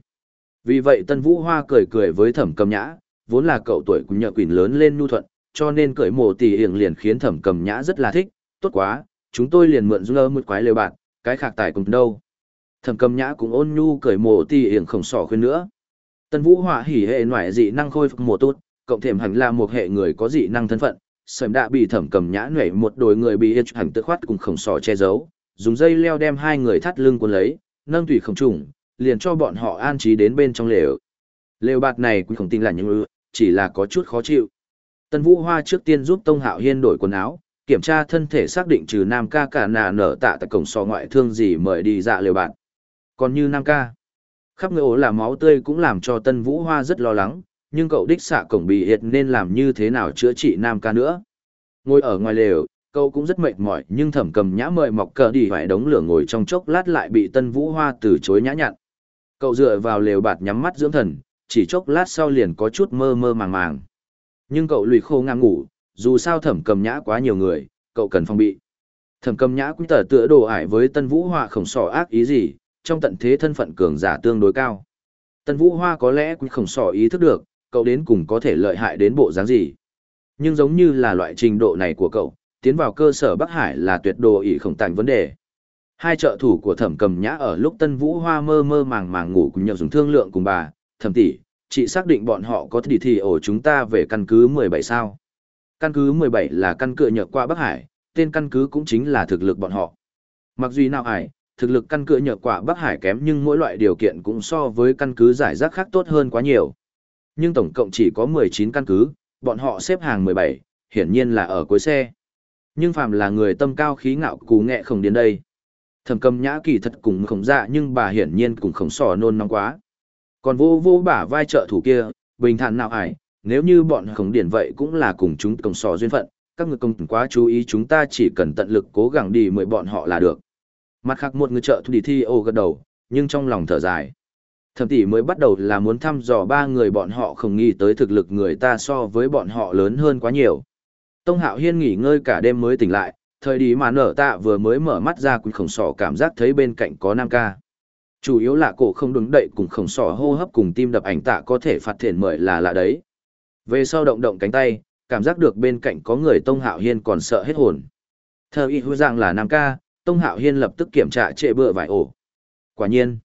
A: Vì vậy Tân Vũ Hoa cười cười với thẩm cầm nhã, vốn là cậu tuổi cũng nhờ quỳnh lớn lên nhu thuận, cho nên cười mồ tỷ hiển liền khiến thẩm cầm nhã rất là thích, tốt quá, chúng tôi liền mượn dung một quái lều bạn, cái khạc tài cùng đâu. Thẩm cầm nhã cũng ôn nhu cười mồ tỷ hiển không sỏ khuyên nữa. Tân Vũ hỏa hỉ hệ ngoại dị năng khôi phục mùa tốt, cộng thêm hành là một hệ người có dị năng thân phận, sớm đã bị thẩm cầm nhã nhảy một đôi người bị hiệt hành tự khoát cùng khổng sỏ che giấu, dùng dây leo đem hai người thắt lưng cuốn lấy, nâng tùy khổng trùng, liền cho bọn họ an trí đến bên trong lều. Lều bạt này cũng không tin là những ư, chỉ là có chút khó chịu. Tân Vũ Hoa trước tiên giúp Tông Hạo Hiên đổi quần áo, kiểm tra thân thể xác định trừ Nam ca cả nà nở tạ tại cổng so ngoại thương gì mời đi dạ liều bạn. Còn như Nam ca, khắp người ổ là máu tươi cũng làm cho Tân Vũ Hoa rất lo lắng, nhưng cậu đích xạ cổng bị hiệt nên làm như thế nào chữa trị Nam ca nữa. Ngồi ở ngoài lều, cậu cũng rất mệt mỏi nhưng thẩm cầm nhã mời mọc cờ đi phải đống lửa ngồi trong chốc lát lại bị Tân Vũ Hoa từ chối nhã nhặn. Cậu dựa vào lều bạt nhắm mắt dưỡng thần, chỉ chốc lát sau liền có chút mơ mơ màng màng. Nhưng cậu lùi khô ngang ngủ, dù sao thẩm cầm nhã quá nhiều người, cậu cần phòng bị. Thẩm cầm nhã cũng tờ tựa đồ ải với tân vũ hoa khổng sỏ ác ý gì, trong tận thế thân phận cường giả tương đối cao. Tân vũ hoa có lẽ cũng khổng sỏ ý thức được, cậu đến cùng có thể lợi hại đến bộ dáng gì, Nhưng giống như là loại trình độ này của cậu, tiến vào cơ sở Bắc Hải là tuyệt đồ ỷ không tành vấn đề. Hai trợ thủ của thẩm cầm nhã ở lúc Tân Vũ Hoa mơ mơ màng màng ngủ cùng nhau dùng thương lượng cùng bà, thẩm tỷ, chị xác định bọn họ có thể thì ổ chúng ta về căn cứ 17 sao. Căn cứ 17 là căn cựa nhược qua Bắc Hải, tên căn cứ cũng chính là thực lực bọn họ. Mặc dù nào ải, thực lực căn cựa nhược quả Bắc Hải kém nhưng mỗi loại điều kiện cũng so với căn cứ giải rác khác tốt hơn quá nhiều. Nhưng tổng cộng chỉ có 19 căn cứ, bọn họ xếp hàng 17, hiển nhiên là ở cuối xe. Nhưng phàm là người tâm cao khí ngạo cú nghệ không đến đây. Thẩm cầm nhã kỳ thật cũng không dạ nhưng bà hiển nhiên cũng không sò nôn nóng quá. Còn vô vô bả vai trợ thủ kia, bình thản nào ải, nếu như bọn khổng điển vậy cũng là cùng chúng công sò duyên phận, các người công quá chú ý chúng ta chỉ cần tận lực cố gắng đi mời bọn họ là được. Mặt khác một người trợ thủ đi thi ô gật đầu, nhưng trong lòng thở dài. Thẩm tỷ mới bắt đầu là muốn thăm dò ba người bọn họ không nghĩ tới thực lực người ta so với bọn họ lớn hơn quá nhiều. Tông Hạo Hiên nghỉ ngơi cả đêm mới tỉnh lại, thời đi mà nở tạ vừa mới mở mắt ra cũng khổng sỏ cảm giác thấy bên cạnh có nam ca. Chủ yếu là cổ không đứng đậy cùng khổng sỏ hô hấp cùng tim đập ảnh tạ có thể phát thiện mời là lạ đấy. Về sau động động cánh tay, cảm giác được bên cạnh có người Tông Hạo Hiên còn sợ hết hồn. Thơ y hư dạng là nam ca, Tông Hạo Hiên lập tức kiểm tra trệ bựa vải ổ. Quả nhiên,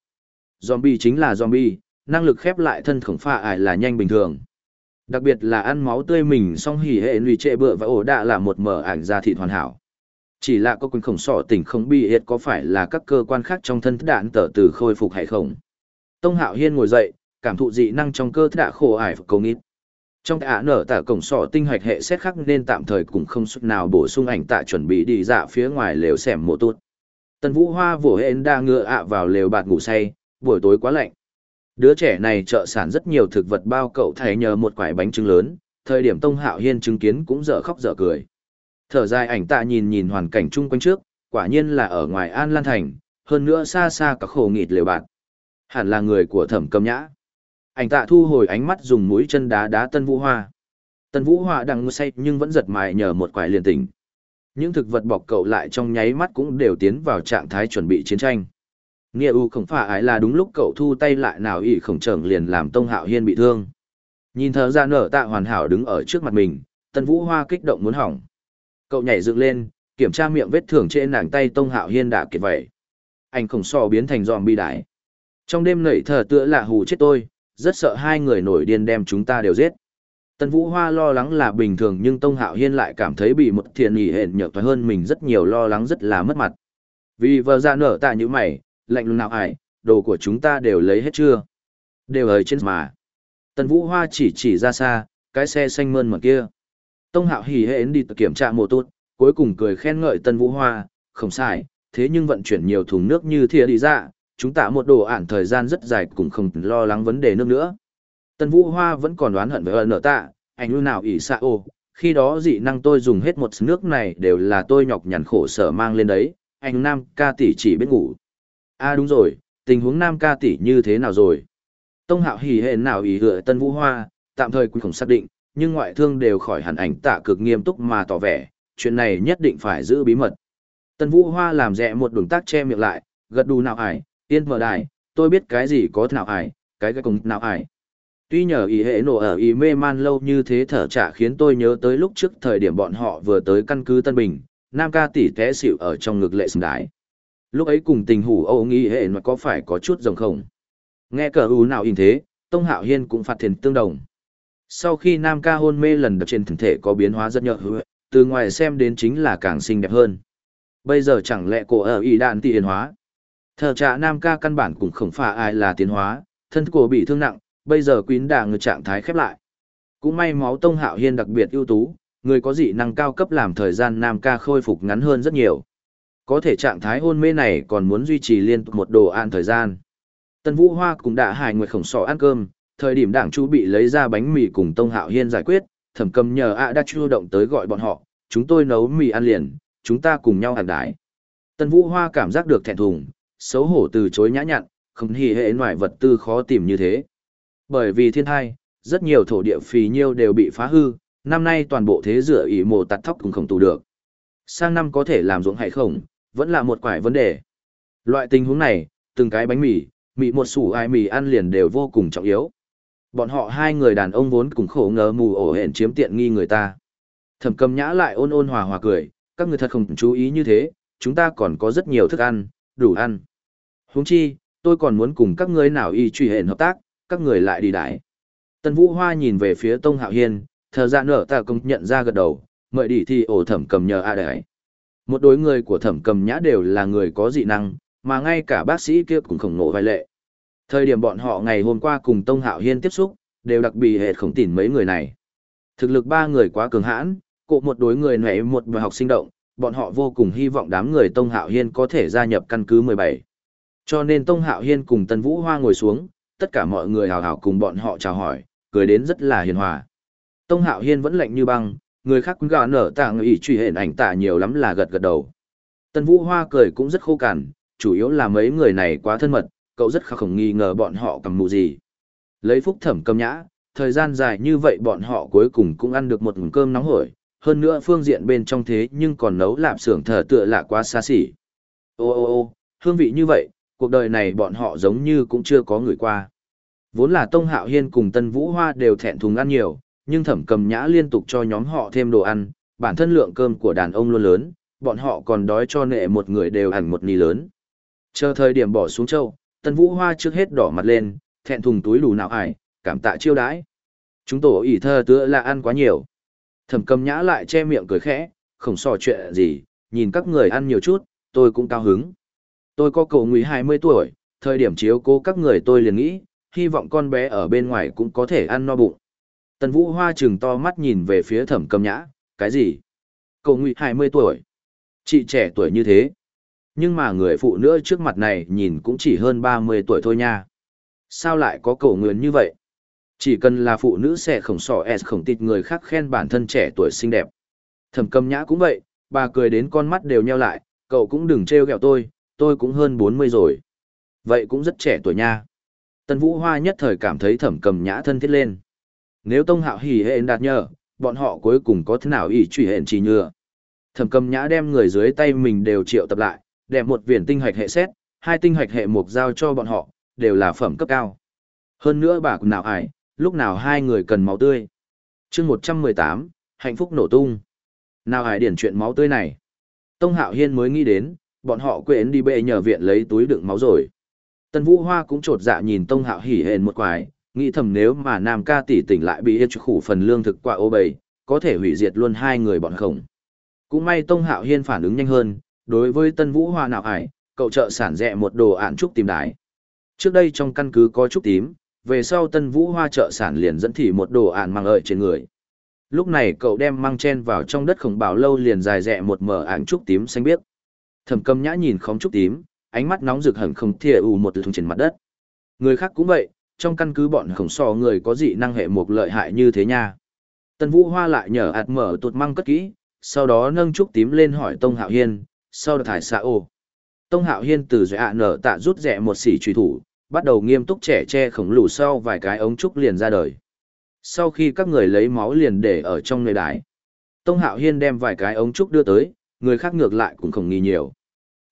A: zombie chính là zombie, năng lực khép lại thân khổng pha ải là nhanh bình thường. Đặc biệt là ăn máu tươi mình xong hỉ hệ lụy trệ bựa và ổ đã là một mở ảnh ra thịt hoàn hảo. Chỉ là có quyền khổng sọ tỉnh không bị hiệt có phải là các cơ quan khác trong thân đạn tở từ khôi phục hay không. Tông Hạo Hiên ngồi dậy, cảm thụ dị năng trong cơ đạ khổ ải cầu nghít. Trong tạ nở tả cổng sọ tinh hoạch hệ xét khắc nên tạm thời cũng không suất nào bổ sung ảnh tạ chuẩn bị đi dạ phía ngoài lều xẻm mộ tốt. Tần Vũ Hoa vỗ hên đa ngựa ạ vào lều bạt ngủ say, buổi tối quá lạnh. Đứa trẻ này trợ sản rất nhiều thực vật bao cậu thầy nhờ một quải bánh trứng lớn, thời điểm Tông Hạo Hiên chứng kiến cũng dở khóc dở cười. Thở dài ảnh tạ nhìn nhìn hoàn cảnh chung quanh trước, quả nhiên là ở ngoài An Lan Thành, hơn nữa xa xa cả khổ nghịt lều bạn. Hẳn là người của thẩm cầm nhã. Ảnh tạ thu hồi ánh mắt dùng mũi chân đá đá Tân Vũ Hoa. Tân Vũ Hoa đang say nhưng vẫn giật mài nhờ một quải liền tỉnh. Những thực vật bọc cậu lại trong nháy mắt cũng đều tiến vào trạng thái chuẩn bị chiến tranh. Nghĩa u không phải ái là đúng lúc cậu thu tay lại nào ý khổng trưởng liền làm Tông Hạo Hiên bị thương. Nhìn thờ ra nở tạ hoàn hảo đứng ở trước mặt mình, Tân Vũ Hoa kích động muốn hỏng. Cậu nhảy dựng lên, kiểm tra miệng vết thương trên nàng tay Tông Hạo Hiên đã kiệt vậy. Anh khổng so biến thành giòm bi đái. Trong đêm nảy thờ tựa là hù chết tôi, rất sợ hai người nổi điên đem chúng ta đều giết. Tân Vũ Hoa lo lắng là bình thường nhưng Tông Hạo Hiên lại cảm thấy bị một thiền ý hẹn nhở toái hơn mình rất nhiều lo lắng rất là mất mặt. Vì vợ ra nở tạ như mày, lạnh lùng nào ải, đồ của chúng ta đều lấy hết chưa? Đều ở trên mà. Tân Vũ Hoa chỉ chỉ ra xa, cái xe xanh mơn mở kia. Tông Hạo hỉ hẹn đi kiểm tra mùa tốt, cuối cùng cười khen ngợi Tân Vũ Hoa, không sai, thế nhưng vận chuyển nhiều thùng nước như thìa đi ra, chúng ta một đồ ản thời gian rất dài cũng không lo lắng vấn đề nước nữa. Tân Vũ Hoa vẫn còn đoán hận với ơn ở tạ, anh lưu nào ỉ xạ ô, khi đó dị năng tôi dùng hết một nước này đều là tôi nhọc nhằn khổ sở mang lên đấy, anh Nam ca tỷ chỉ biết ngủ. À đúng rồi, tình huống Nam ca tỷ như thế nào rồi? Tông hạo hỉ hệ nào ý hựa Tân Vũ Hoa, tạm thời cũng không xác định, nhưng ngoại thương đều khỏi hẳn ảnh tạ cực nghiêm túc mà tỏ vẻ, chuyện này nhất định phải giữ bí mật. Tần Vũ Hoa làm rẽ một đường tác che miệng lại, gật đù nào ải, yên mở đài, tôi biết cái gì có nào ải, cái cái cùng nào ải. Tuy nhờ ý hệ nổ ở ý mê man lâu như thế thở trả khiến tôi nhớ tới lúc trước thời điểm bọn họ vừa tới căn cứ Tân Bình, Nam ca tỷ té xỉu ở trong ngực lệ sừng đái. Lúc ấy cùng tình hủ Âu nghĩ hệ mà có phải có chút rồng không? Nghe cờ u nào in thế, Tông Hạo Hiên cũng phạt thiền tương đồng. Sau khi Nam ca hôn mê lần đầu trên thân thể có biến hóa rất nhợ hứa, từ ngoài xem đến chính là càng xinh đẹp hơn. Bây giờ chẳng lẽ cổ ở ý đạn tiến hóa? Thờ trạ Nam ca căn bản cũng không phải ai là tiến hóa, thân cổ bị thương nặng, bây giờ quyến đà người trạng thái khép lại. Cũng may máu Tông Hạo Hiên đặc biệt ưu tú, người có dị năng cao cấp làm thời gian Nam ca khôi phục ngắn hơn rất nhiều. Có thể trạng thái hôn mê này còn muốn duy trì liên tục một đồ an thời gian. Tân Vũ Hoa cũng đã hài nguyệt khổng sọ ăn cơm, thời điểm đảng chú bị lấy ra bánh mì cùng Tông Hạo Hiên giải quyết, thẩm cầm nhờ ạ đã chu động tới gọi bọn họ, chúng tôi nấu mì ăn liền, chúng ta cùng nhau hạt đái. Tân Vũ Hoa cảm giác được thẹn thùng, xấu hổ từ chối nhã nhặn, không hề hệ ngoại vật tư khó tìm như thế. Bởi vì thiên thai, rất nhiều thổ địa phì nhiêu đều bị phá hư, năm nay toàn bộ thế rửa ỉ mồ tạt thóc cũng không tù được. Sang năm có thể làm ruộng hay không, vẫn là một quải vấn đề. Loại tình huống này, từng cái bánh mì, mì một sủ ai mì ăn liền đều vô cùng trọng yếu. Bọn họ hai người đàn ông vốn cùng khổ ngờ mù ổ hển chiếm tiện nghi người ta. Thẩm cầm nhã lại ôn ôn hòa hòa cười, các người thật không chú ý như thế, chúng ta còn có rất nhiều thức ăn, đủ ăn. Huống chi, tôi còn muốn cùng các ngươi nào y truy hển hợp tác, các người lại đi đại Tân Vũ Hoa nhìn về phía Tông Hạo Hiên, thờ ra nở ta công nhận ra gật đầu, mời đi thì ổ thẩm cầm nhờ a đấy. Một đối người của thẩm cầm nhã đều là người có dị năng, mà ngay cả bác sĩ kia cũng khổng nộ vai lệ. Thời điểm bọn họ ngày hôm qua cùng Tông Hạo Hiên tiếp xúc, đều đặc biệt hệ khổng tỉn mấy người này. Thực lực ba người quá cường hãn, cộ một đối người nảy một bài học sinh động, bọn họ vô cùng hy vọng đám người Tông Hạo Hiên có thể gia nhập căn cứ 17. Cho nên Tông Hạo Hiên cùng Tân Vũ Hoa ngồi xuống, tất cả mọi người hào hào cùng bọn họ chào hỏi, cười đến rất là hiền hòa. Tông Hạo Hiên vẫn lạnh như băng, người khác cũng gà nở tạ người truy hển ảnh tạ nhiều lắm là gật gật đầu. Tân Vũ Hoa cười cũng rất khô cằn, chủ yếu là mấy người này quá thân mật, cậu rất khá khổng nghi ngờ bọn họ cầm mụ gì. Lấy phúc thẩm cầm nhã, thời gian dài như vậy bọn họ cuối cùng cũng ăn được một nguồn cơm nóng hổi, hơn nữa phương diện bên trong thế nhưng còn nấu lạp xưởng thờ tựa lạ quá xa xỉ. Ô ô ô, hương vị như vậy, cuộc đời này bọn họ giống như cũng chưa có người qua. Vốn là Tông Hạo Hiên cùng Tân Vũ Hoa đều thẹn thùng ăn nhiều, nhưng thẩm cầm nhã liên tục cho nhóm họ thêm đồ ăn, bản thân lượng cơm của đàn ông luôn lớn, bọn họ còn đói cho nệ một người đều ảnh một nì lớn. Chờ thời điểm bỏ xuống châu, Tân Vũ Hoa trước hết đỏ mặt lên, thẹn thùng túi đủ nào ải, cảm tạ chiêu đãi. Chúng tổ ỉ thơ tựa là ăn quá nhiều. Thẩm cầm nhã lại che miệng cười khẽ, không so chuyện gì, nhìn các người ăn nhiều chút, tôi cũng cao hứng. Tôi có cậu ngụy 20 tuổi, thời điểm chiếu cố các người tôi liền nghĩ, hy vọng con bé ở bên ngoài cũng có thể ăn no bụng. Tần Vũ Hoa trừng to mắt nhìn về phía thẩm cầm nhã, cái gì? Cậu ngụy 20 tuổi. Chị trẻ tuổi như thế. Nhưng mà người phụ nữ trước mặt này nhìn cũng chỉ hơn 30 tuổi thôi nha. Sao lại có cậu nguyện như vậy? Chỉ cần là phụ nữ sẽ khổng sỏ S khổng tịt người khác khen bản thân trẻ tuổi xinh đẹp. Thẩm cầm nhã cũng vậy, bà cười đến con mắt đều nheo lại, cậu cũng đừng trêu ghẹo tôi, tôi cũng hơn 40 rồi. Vậy cũng rất trẻ tuổi nha. Tân Vũ Hoa nhất thời cảm thấy thẩm cầm nhã thân thiết lên. Nếu Tông Hạo hỉ hẹn đạt nhờ, bọn họ cuối cùng có thế nào ý truy hẹn chỉ nhựa. Thẩm cầm nhã đem người dưới tay mình đều triệu tập lại, đem một viền tinh hạch hệ xét, hai tinh hạch hệ mục giao cho bọn họ, đều là phẩm cấp cao. Hơn nữa bà cũng nào ải, lúc nào hai người cần máu tươi. chương 118, hạnh phúc nổ tung. Nào ải điển chuyện máu tươi này. Tông Hạo Hiên mới nghĩ đến, bọn họ quên đi bệ nhờ viện lấy túi đựng máu rồi. Tân Vũ Hoa cũng trột dạ nhìn Tông Hạo hỉ hền một quái, nghĩ thầm nếu mà Nam ca tỷ tỉnh lại bị hết khủ phần lương thực qua ô bầy, có thể hủy diệt luôn hai người bọn khổng. Cũng may Tông Hạo Hiên phản ứng nhanh hơn, đối với Tân Vũ Hoa nào ải, cậu trợ sản rẻ một đồ ản trúc tìm đái. Trước đây trong căn cứ có trúc tím, về sau Tân Vũ Hoa trợ sản liền dẫn thị một đồ ản mang lợi trên người. Lúc này cậu đem mang chen vào trong đất khổng bảo lâu liền dài rẻ một mở ản trúc tím xanh biếc. Thẩm Cầm Nhã nhìn khóm trúc tím, ánh mắt nóng rực hẳn không thìa ù một thùng trên mặt đất. Người khác cũng vậy, trong căn cứ bọn khổng so người có dị năng hệ một lợi hại như thế nha. Tân Vũ Hoa lại nhờ ạt mở tuột măng cất kỹ, sau đó nâng trúc tím lên hỏi Tông Hạo Hiên, sau đó thải xạ ô. Tông Hạo Hiên từ dưới ạ nở tạ rút rẻ một xỉ truy thủ, bắt đầu nghiêm túc trẻ che khổng lù sau vài cái ống trúc liền ra đời. Sau khi các người lấy máu liền để ở trong nơi đái. Tông Hạo Hiên đem vài cái ống trúc đưa tới, người khác ngược lại cũng không nghi nhiều.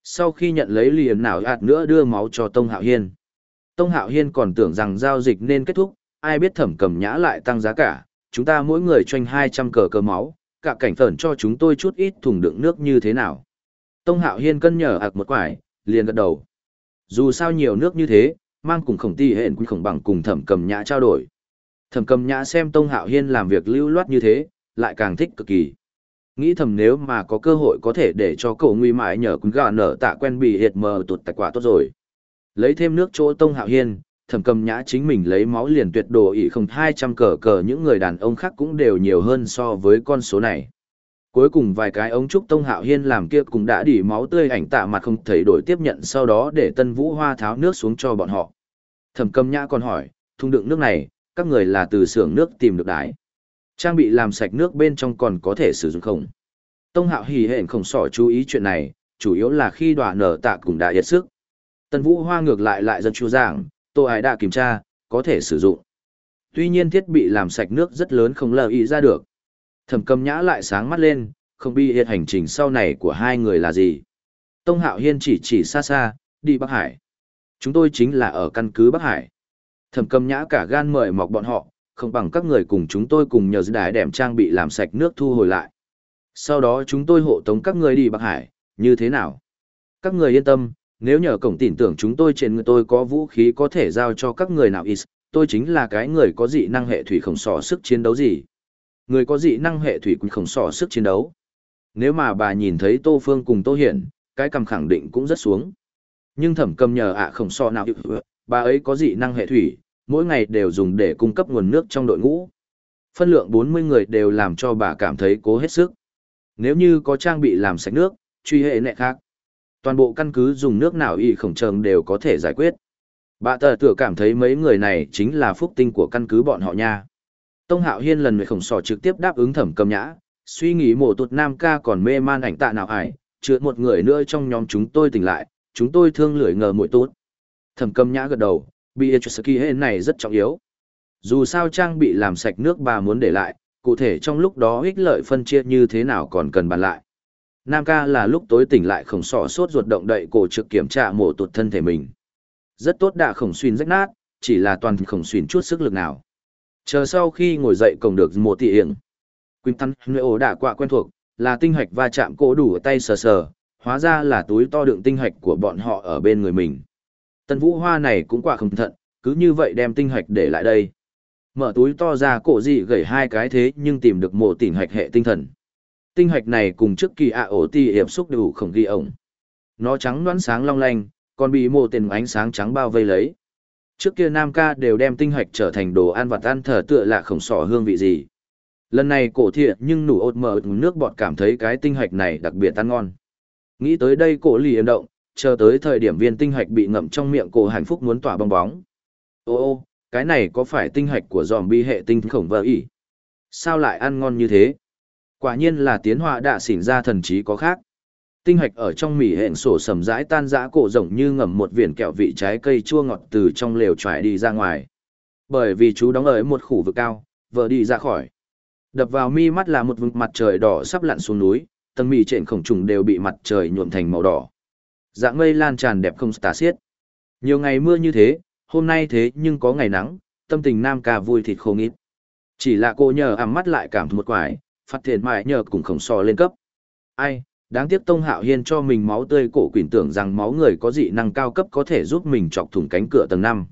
A: Sau khi nhận lấy liền nào ạt nữa đưa máu cho Tông Hạo Hiên. Tông Hạo Hiên còn tưởng rằng giao dịch nên kết thúc, ai biết thẩm cầm nhã lại tăng giá cả, chúng ta mỗi người choanh 200 cờ cờ máu, cả cảnh phởn cho chúng tôi chút ít thùng đựng nước như thế nào. Tông Hạo Hiên cân nhở ạc một quải, liền gật đầu. Dù sao nhiều nước như thế, mang cùng khổng ti hẹn quy khổng bằng cùng thẩm cầm nhã trao đổi. Thẩm cầm nhã xem Tông Hạo Hiên làm việc lưu loát như thế, lại càng thích cực kỳ. Nghĩ thầm nếu mà có cơ hội có thể để cho cậu nguy mãi nhờ cũng gà nở tạ quen bị hiệt mờ tụt tài quả tốt rồi. Lấy thêm nước chỗ Tông Hạo Hiên, thẩm cầm nhã chính mình lấy máu liền tuyệt đồ ỷ không hai trăm cờ cờ những người đàn ông khác cũng đều nhiều hơn so với con số này. Cuối cùng vài cái ống trúc Tông Hạo Hiên làm kia cũng đã đỉ máu tươi ảnh tạ mặt không thấy đổi tiếp nhận sau đó để Tân Vũ Hoa tháo nước xuống cho bọn họ. Thẩm cầm nhã còn hỏi, thùng đựng nước này, các người là từ xưởng nước tìm được đái. Trang bị làm sạch nước bên trong còn có thể sử dụng không? Tông Hạo hỉ hẹn không sỏ chú ý chuyện này, chủ yếu là khi đòa nở tạ cũng đã yết sức. Tân Vũ Hoa ngược lại lại dân chú giảng, tôi ai đã kiểm tra, có thể sử dụng. Tuy nhiên thiết bị làm sạch nước rất lớn không lờ ý ra được. Thẩm cầm nhã lại sáng mắt lên, không bi hiện hành trình sau này của hai người là gì. Tông Hạo Hiên chỉ chỉ xa xa, đi Bắc Hải. Chúng tôi chính là ở căn cứ Bắc Hải. Thẩm cầm nhã cả gan mời mọc bọn họ, không bằng các người cùng chúng tôi cùng nhờ đài đẻm trang bị làm sạch nước thu hồi lại. Sau đó chúng tôi hộ tống các người đi Bắc Hải, như thế nào? Các người yên tâm, nếu nhờ cổng tin tưởng chúng tôi trên người tôi có vũ khí có thể giao cho các người nào is, tôi chính là cái người có dị năng hệ thủy khổng sỏ sức chiến đấu gì. Người có dị năng hệ thủy khổng sỏ sức chiến đấu. Nếu mà bà nhìn thấy Tô Phương cùng Tô Hiển, cái cầm khẳng định cũng rất xuống. Nhưng thẩm cầm nhờ ạ khổng sỏ nào ừ, bà ấy có dị năng hệ thủy, mỗi ngày đều dùng để cung cấp nguồn nước trong đội ngũ. Phân lượng 40 người đều làm cho bà cảm thấy cố hết sức. Nếu như có trang bị làm sạch nước, truy hệ nẹ khác. Toàn bộ căn cứ dùng nước nào y khổng trường đều có thể giải quyết. Bà tờ tựa cảm thấy mấy người này chính là phúc tinh của căn cứ bọn họ nha. Tông Hạo Hiên lần người khổng sò trực tiếp đáp ứng thẩm cầm nhã, suy nghĩ mổ tụt nam ca còn mê man ảnh tạ nào ải, chứa một người nữa trong nhóm chúng tôi tỉnh lại, chúng tôi thương lưỡi ngờ mũi tốt. Thẩm cầm nhã gật đầu, Biechski hên này rất trọng yếu. Dù sao trang bị làm sạch nước bà muốn để lại, cụ thể trong lúc đó ích lợi phân chia như thế nào còn cần bàn lại. Nam ca là lúc tối tỉnh lại khổng sọ sốt ruột động đậy cổ trực kiểm tra mổ tụt thân thể mình. Rất tốt đã khổng xuyên rách nát, chỉ là toàn khổng xuyên chút sức lực nào. Chờ sau khi ngồi dậy cổng được một tỷ hiểm. Quỳnh Thăng nơi ổ đã quạ quen thuộc, là tinh hạch va chạm cổ đủ tay sờ sờ, hóa ra là túi to đựng tinh hạch của bọn họ ở bên người mình. Tân vũ hoa này cũng quả không thận, cứ như vậy đem tinh hạch để lại đây. Mở túi to ra cổ dị gầy hai cái thế nhưng tìm được một tỉnh hạch hệ tinh thần. Tinh hạch này cùng trước kỳ ạ ổ ti hiệp xúc đủ không ghi ổng. Nó trắng đoán sáng long lanh, còn bị mồ tiền ánh sáng trắng bao vây lấy. Trước kia Nam ca đều đem tinh hạch trở thành đồ ăn vặt ăn thở tựa lạ khổng sỏ hương vị gì. Lần này cổ thiện nhưng nủ ột mở nước bọt cảm thấy cái tinh hạch này đặc biệt ăn ngon. Nghĩ tới đây cổ lì êm động, chờ tới thời điểm viên tinh hạch bị ngậm trong miệng cổ hạnh phúc muốn tỏa bong bóng. Ô ô, cái này có phải tinh hạch của dòm bi hệ tinh khổng vợ ỉ? Sao lại ăn ngon như thế? Quả nhiên là tiến hóa đã xỉn ra thần trí có khác. Tinh hạch ở trong mỉ hẹn sổ sầm rãi tan rã cổ rộng như ngầm một viền kẹo vị trái cây chua ngọt từ trong lều trải đi ra ngoài. Bởi vì chú đóng ở một khu vực cao, vợ đi ra khỏi. Đập vào mi mắt là một vùng mặt trời đỏ sắp lặn xuống núi, tầng mì trện khổng trùng đều bị mặt trời nhuộm thành màu đỏ. Dạng mây lan tràn đẹp không tả xiết. Nhiều ngày mưa như thế, hôm nay thế nhưng có ngày nắng, tâm tình nam ca vui thịt không ít. Chỉ là cô nhờ ảm mắt lại cảm một quải, phát thiện mại nhờ cùng khổng so lên cấp. Ai, đáng tiếc Tông Hạo Hiên cho mình máu tươi cổ quỷ tưởng rằng máu người có dị năng cao cấp có thể giúp mình chọc thủng cánh cửa tầng 5.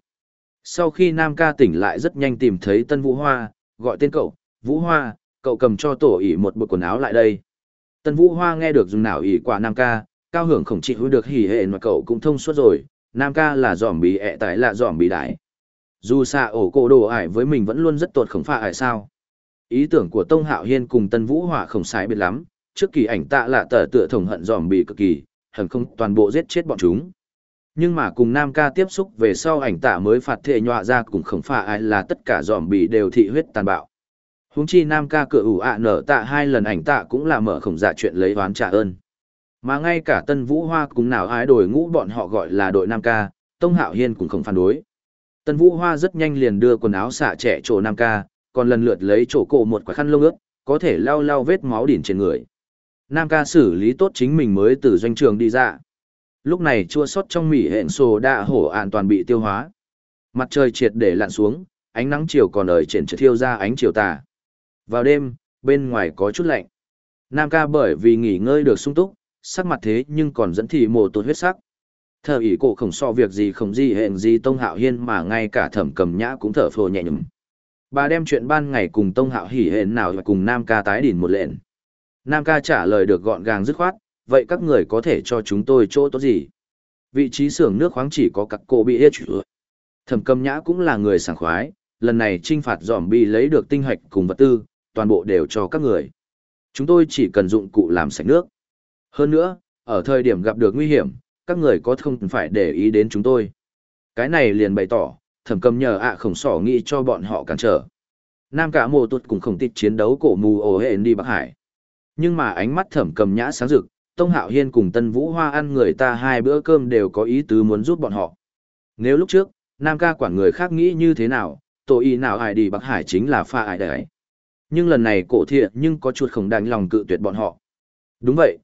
A: Sau khi Nam ca tỉnh lại rất nhanh tìm thấy Tân Vũ Hoa, gọi tên cậu, Vũ Hoa, cậu cầm cho tổ ỉ một bộ quần áo lại đây. Tân Vũ Hoa nghe được dùng nào ỉ quả Nam ca, cao hưởng khổng trị hữu được hỉ hệ mà cậu cũng thông suốt rồi, Nam ca là giỏm bí ẹ tại là giỏm bí đại. Dù xạ ổ cổ đồ ải với mình vẫn luôn rất tột khổng phạ ải sao. Ý tưởng của Tông Hạo Hiên cùng Tân Vũ Hoa không sai biệt lắm, trước kỳ ảnh tạ lạ tờ tựa thổng hận giòm bị cực kỳ, hẳn không toàn bộ giết chết bọn chúng. Nhưng mà cùng Nam ca tiếp xúc về sau ảnh tạ mới phạt thệ nhọa ra cùng khổng phà ai là tất cả giòm bị đều thị huyết tàn bạo. Huống chi Nam ca cửa ủ ạ nở tạ hai lần ảnh tạ cũng là mở khổng dạ chuyện lấy oán trả ơn. Mà ngay cả Tân Vũ Hoa cũng nào ái đổi ngũ bọn họ gọi là đội Nam ca, Tông Hạo Hiên cũng không phản đối. Tân Vũ Hoa rất nhanh liền đưa quần áo xả trẻ chỗ Nam ca, còn lần lượt lấy chỗ cổ một quả khăn lông ướt, có thể lau lau vết máu đỉn trên người. Nam ca xử lý tốt chính mình mới từ doanh trường đi ra. Lúc này chua sót trong mỉ hẹn sổ đã hổ an toàn bị tiêu hóa. Mặt trời triệt để lặn xuống, ánh nắng chiều còn ở trên thiêu ra ánh chiều tà. Vào đêm, bên ngoài có chút lạnh. Nam ca bởi vì nghỉ ngơi được sung túc, sắc mặt thế nhưng còn dẫn thị mồ tột huyết sắc. Thờ ỷ cổ không so việc gì không gì hẹn gì tông hạo hiên mà ngay cả thẩm cầm nhã cũng thở phồ nhẹ nhõm. Bà đem chuyện ban ngày cùng Tông Hạo hỉ hẹn nào và cùng Nam ca tái đỉn một lệnh. Nam ca trả lời được gọn gàng dứt khoát, vậy các người có thể cho chúng tôi chỗ tốt gì? Vị trí xưởng nước khoáng chỉ có các cô bị hết chữa. Thẩm cầm nhã cũng là người sảng khoái, lần này trinh phạt giòm bi lấy được tinh hạch cùng vật tư, toàn bộ đều cho các người. Chúng tôi chỉ cần dụng cụ làm sạch nước. Hơn nữa, ở thời điểm gặp được nguy hiểm, các người có không phải để ý đến chúng tôi. Cái này liền bày tỏ, thẩm cầm nhờ ạ khổng sỏ nghĩ cho bọn họ cản trở. Nam cả mồ tuột cùng khổng tịch chiến đấu cổ mù ổ hẹn đi Bắc Hải. Nhưng mà ánh mắt thẩm cầm nhã sáng rực, Tông Hạo Hiên cùng Tân Vũ Hoa ăn người ta hai bữa cơm đều có ý tứ muốn giúp bọn họ. Nếu lúc trước, Nam ca quản người khác nghĩ như thế nào, tổ y nào ai đi Bắc Hải chính là pha ai đấy. Nhưng lần này cổ thiện nhưng có chuột khổng đánh lòng cự tuyệt bọn họ. Đúng vậy,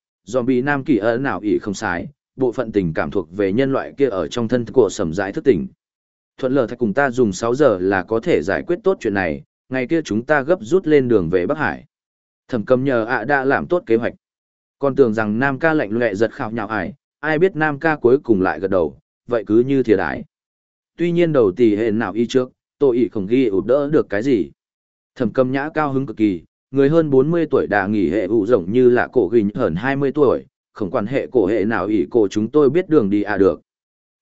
A: bị Nam kỳ ớ nào ỷ không sái, bộ phận tình cảm thuộc về nhân loại kia ở trong thân của sầm giải thức tỉnh. Thuận lợi thạch cùng ta dùng 6 giờ là có thể giải quyết tốt chuyện này, ngày kia chúng ta gấp rút lên đường về Bắc Hải. Thẩm cầm nhờ ạ đã làm tốt kế hoạch. Còn tưởng rằng Nam ca lạnh lệ giật khảo nhạo ải, ai biết Nam ca cuối cùng lại gật đầu, vậy cứ như thiệt ái. Tuy nhiên đầu tỷ hệ nào y trước, tôi ý không ghi ụt đỡ được cái gì. Thẩm cầm nhã cao hứng cực kỳ, người hơn 40 tuổi đã nghỉ hệ ủ rộng như là cổ ghi hơn 20 tuổi, không quan hệ cổ hệ nào ý cổ chúng tôi biết đường đi à được.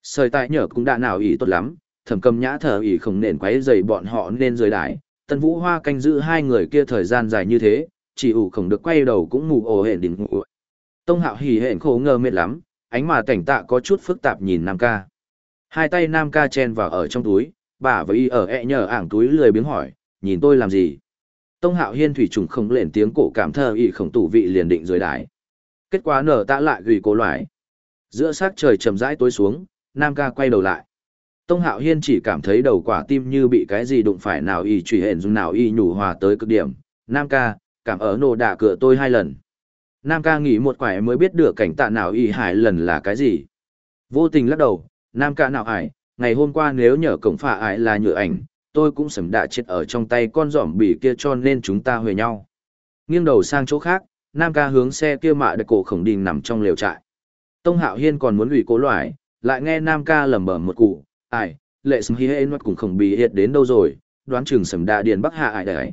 A: Sời tại nhở cũng đã nào ý tốt lắm, thẩm cầm nhã thở ý không nền quấy dày bọn họ nên rời đái. Tân Vũ Hoa canh giữ hai người kia thời gian dài như thế, chỉ ủ không được quay đầu cũng mù ổ hển đỉnh ngủ. Tông hạo hỉ hển khổ ngờ mệt lắm, ánh mà cảnh tạ có chút phức tạp nhìn Nam ca. Hai tay Nam ca chen vào ở trong túi, bà và y ở ẹ nhờ ảng túi lười biếng hỏi, nhìn tôi làm gì? Tông hạo hiên thủy trùng không lên tiếng cổ cảm thơ y khổng tủ vị liền định dưới đái. Kết quả nở tạ lại gửi cố loại. Giữa sát trời chậm rãi tối xuống, Nam ca quay đầu lại. Tông hạo hiên chỉ cảm thấy đầu quả tim như bị cái gì đụng phải nào y trùy hển dung nào y nhủ hòa tới cực điểm. Nam ca, cảm ở nổ đả cửa tôi hai lần. Nam ca nghĩ một quải mới biết được cảnh tạ nào y hải lần là cái gì. Vô tình lắc đầu, Nam ca nào hải, ngày hôm qua nếu nhờ cổng phà ải là nhựa ảnh, tôi cũng sầm đạ chết ở trong tay con giỏm bỉ kia cho nên chúng ta huề nhau. Nghiêng đầu sang chỗ khác, Nam ca hướng xe kia mạ đặc cổ khổng đình nằm trong lều trại. Tông Hạo Hiên còn muốn ủy cố loại, lại nghe Nam ca lẩm bẩm một cụ, ải lệ sầm hi hê nuốt cũng không bị hiệt đến đâu rồi, đoán chừng sầm đạ điền bắc hạ ải đấy.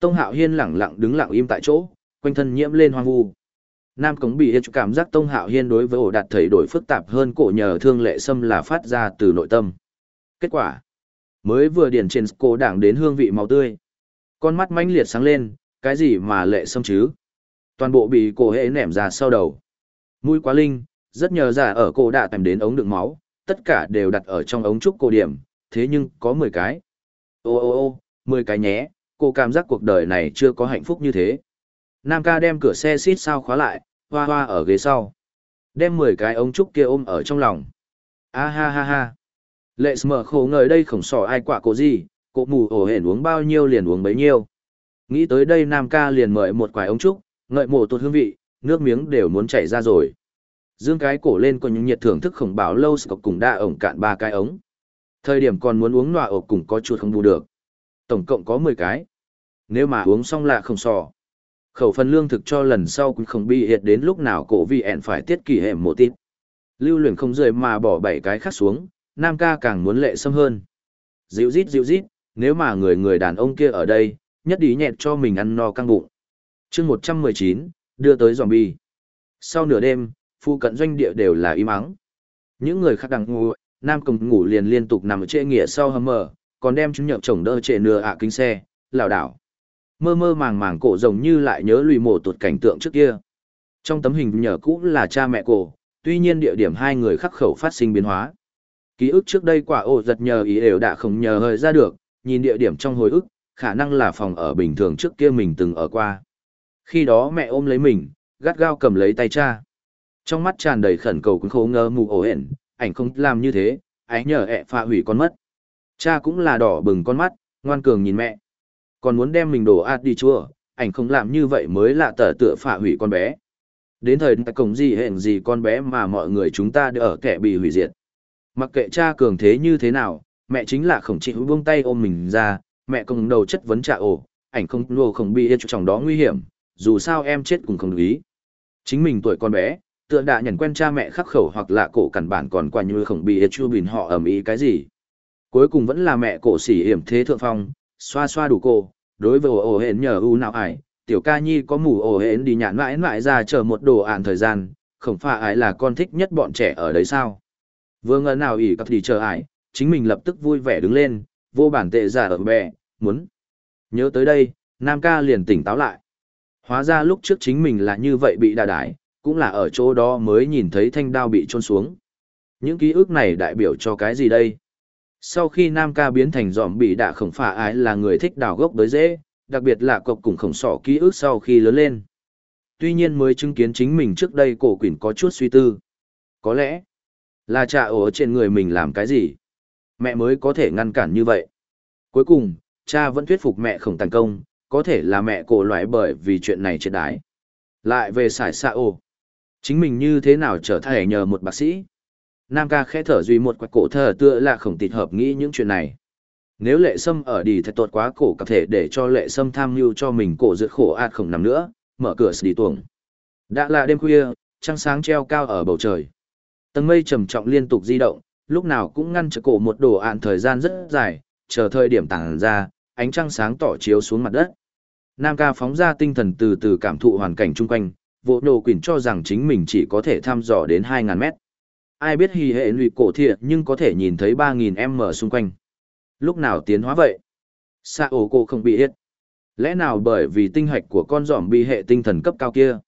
A: Tông Hạo Hiên lẳng lặng đứng lặng im tại chỗ, quanh thân nhiễm lên hoang vu. Nam Cống bị hiệt cảm giác Tông Hạo Hiên đối với ổ đạt thầy đổi phức tạp hơn cổ nhờ thương lệ sâm là phát ra từ nội tâm. Kết quả, mới vừa điển trên cổ đảng đến hương vị màu tươi. Con mắt mãnh liệt sáng lên, cái gì mà lệ sâm chứ? Toàn bộ bị cổ hệ nẻm ra sau đầu. Mũi quá linh, rất nhờ giả ở cổ đã tìm đến ống đựng máu, tất cả đều đặt ở trong ống trúc cổ điểm, thế nhưng có 10 cái. Ô ô ô, 10 cái nhé, cô cảm giác cuộc đời này chưa có hạnh phúc như thế. Nam ca đem cửa xe xít sao khóa lại, hoa hoa ở ghế sau. Đem 10 cái ống trúc kia ôm ở trong lòng. A ha ha ha. Lệ mở khổ ngời đây khổng sỏ ai quả cổ gì, cổ mù ổ hển uống bao nhiêu liền uống bấy nhiêu. Nghĩ tới đây Nam ca liền mời một quài ống trúc, ngợi mổ tụt hương vị, nước miếng đều muốn chảy ra rồi. Dương cái cổ lên có những nhiệt thưởng thức khổng bảo lâu sọc cùng đa ổng cạn ba cái ống. Thời điểm còn muốn uống nọa ổ cùng có chuột không bù được. Tổng cộng có 10 cái. Nếu mà uống xong là không sò. Khẩu phần lương thực cho lần sau cũng không bị hiệt đến lúc nào cổ vì ẹn phải tiết kỳ hẻm một tít. Lưu luyện không rời mà bỏ bảy cái khác xuống, nam ca càng muốn lệ sâm hơn. Dịu rít dịu rít, nếu mà người người đàn ông kia ở đây, nhất đi nhẹt cho mình ăn no căng bụng. chương 119, đưa tới zombie. Sau nửa đêm, phụ cận doanh địa đều là im ắng. Những người khác đang ngủ, nam cùng ngủ liền liên tục nằm ở nghĩa sau hầm mờ, còn đem chứng nhậm chồng đỡ trệ nửa ạ kính xe, lảo đảo. Mơ mơ màng màng cổ rồng như lại nhớ lùi mổ tuột cảnh tượng trước kia. Trong tấm hình nhờ cũ là cha mẹ cổ, tuy nhiên địa điểm hai người khắc khẩu phát sinh biến hóa. Ký ức trước đây quả ổ giật nhờ ý đều đã không nhờ hơi ra được, nhìn địa điểm trong hồi ức, khả năng là phòng ở bình thường trước kia mình từng ở qua. Khi đó mẹ ôm lấy mình, gắt gao cầm lấy tay cha. Trong mắt tràn đầy khẩn cầu cũng khô ngơ mù ổ hển, ảnh không làm như thế, ái nhờ ẹ phá hủy con mất. Cha cũng là đỏ bừng con mắt, ngoan cường nhìn mẹ. Còn muốn đem mình đổ ạt đi chua, ảnh không làm như vậy mới là tờ tựa phá hủy con bé. Đến thời đại cổng gì hẹn gì con bé mà mọi người chúng ta đều ở kẻ bị hủy diệt. Mặc kệ cha cường thế như thế nào, mẹ chính là khổng chịu buông tay ôm mình ra, mẹ cùng đầu chất vấn trả ổ, ảnh không nô không bị yên trong đó nguy hiểm, dù sao em chết cũng không ý. Chính mình tuổi con bé, tựa đã nhận quen cha mẹ khắc khẩu hoặc là cổ cằn bản còn qua như không bị yên chu bình họ ẩm ý cái gì. Cuối cùng vẫn là mẹ cổ xỉ hiểm thế thượng phong, xoa xoa đủ cô, đối với ổ ổ nhờ u nào ải, tiểu ca nhi có mù ổ hển đi nhãn mãi mãi ra chờ một đồ ạn thời gian, không phải ải là con thích nhất bọn trẻ ở đấy sao. Vừa ngờ nào ỉ cặp thì chờ ải, chính mình lập tức vui vẻ đứng lên, vô bản tệ giả ở bè, muốn. Nhớ tới đây, Nam ca liền tỉnh táo lại. Hóa ra lúc trước chính mình là như vậy bị đà đái, cũng là ở chỗ đó mới nhìn thấy thanh đao bị trôn xuống. Những ký ức này đại biểu cho cái gì đây? Sau khi Nam ca biến thành giòm bị đạ khổng phả ái là người thích đào gốc tới dễ, đặc biệt là cộc cùng khổng sỏ ký ức sau khi lớn lên. Tuy nhiên mới chứng kiến chính mình trước đây cổ quỷ có chút suy tư. Có lẽ, là cha ổ trên người mình làm cái gì? Mẹ mới có thể ngăn cản như vậy. Cuối cùng, cha vẫn thuyết phục mẹ không tàn công, có thể là mẹ cổ loại bởi vì chuyện này triệt đái. Lại về sải xa ổ. Chính mình như thế nào trở thành nhờ một bác sĩ? Nam ca khẽ thở duy một quạch cổ thở tựa là khổng tịt hợp nghĩ những chuyện này. Nếu lệ sâm ở đi thật tuột quá cổ có thể để cho lệ sâm tham mưu cho mình cổ rượt khổ ạt không nằm nữa, mở cửa đi tuồng. Đã là đêm khuya, trăng sáng treo cao ở bầu trời. Tầng mây trầm trọng liên tục di động, lúc nào cũng ngăn trở cổ một đồ ạn thời gian rất dài, chờ thời điểm tàng ra, ánh trăng sáng tỏ chiếu xuống mặt đất. Nam ca phóng ra tinh thần từ từ cảm thụ hoàn cảnh chung quanh, vô đồ quỳnh cho rằng chính mình chỉ có thể thăm dò đến 2.000 mét. Ai biết hì hệ lụy cổ thiệt nhưng có thể nhìn thấy 3.000 m xung quanh. Lúc nào tiến hóa vậy? Sa ổ cổ không bị hết. Lẽ nào bởi vì tinh hạch của con giỏm bị hệ tinh thần cấp cao kia?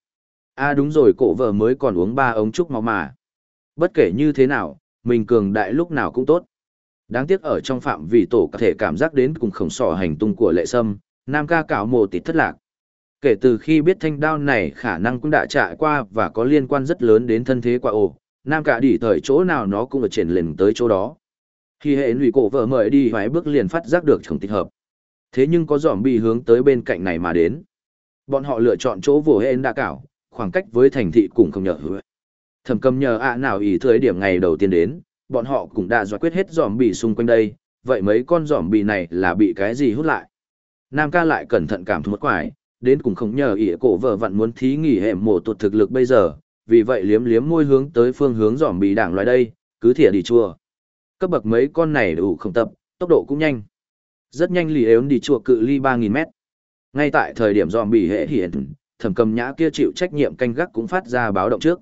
A: À đúng rồi cổ vợ mới còn uống ba ống trúc máu mà. Bất kể như thế nào, mình cường đại lúc nào cũng tốt. Đáng tiếc ở trong phạm vi tổ có thể cảm giác đến cùng khổng sỏ hành tung của lệ sâm, nam ca cảo mồ tịt thất lạc. Kể từ khi biết thanh đao này khả năng cũng đã trải qua và có liên quan rất lớn đến thân thế quả ổ, nam Cả đi thời chỗ nào nó cũng ở triển lên tới chỗ đó. Khi hệ lụy cổ vợ mời đi vài bước liền phát giác được chồng tích hợp. Thế nhưng có giỏm bị hướng tới bên cạnh này mà đến. Bọn họ lựa chọn chỗ vồ hên đã cảo, khoảng cách với thành thị cũng không nhờ hứa. Thẩm cầm nhờ ạ nào ý thời điểm ngày đầu tiên đến, bọn họ cũng đã giải quyết hết giỏm bị xung quanh đây, vậy mấy con giỏm bị này là bị cái gì hút lại. Nam ca lại cẩn thận cảm thú quải, đến cũng không nhờ ý cổ vợ vặn muốn thí nghỉ hệ mổ tuột thực lực bây giờ, vì vậy liếm liếm môi hướng tới phương hướng dòm bị đảng loại đây, cứ thỉa đi chùa Cấp bậc mấy con này đủ không tập, tốc độ cũng nhanh. Rất nhanh lì ếu đi chùa cự ly 3.000 mét. Ngay tại thời điểm dòm bị hệ hiện, thẩm cầm nhã kia chịu trách nhiệm canh gác cũng phát ra báo động trước.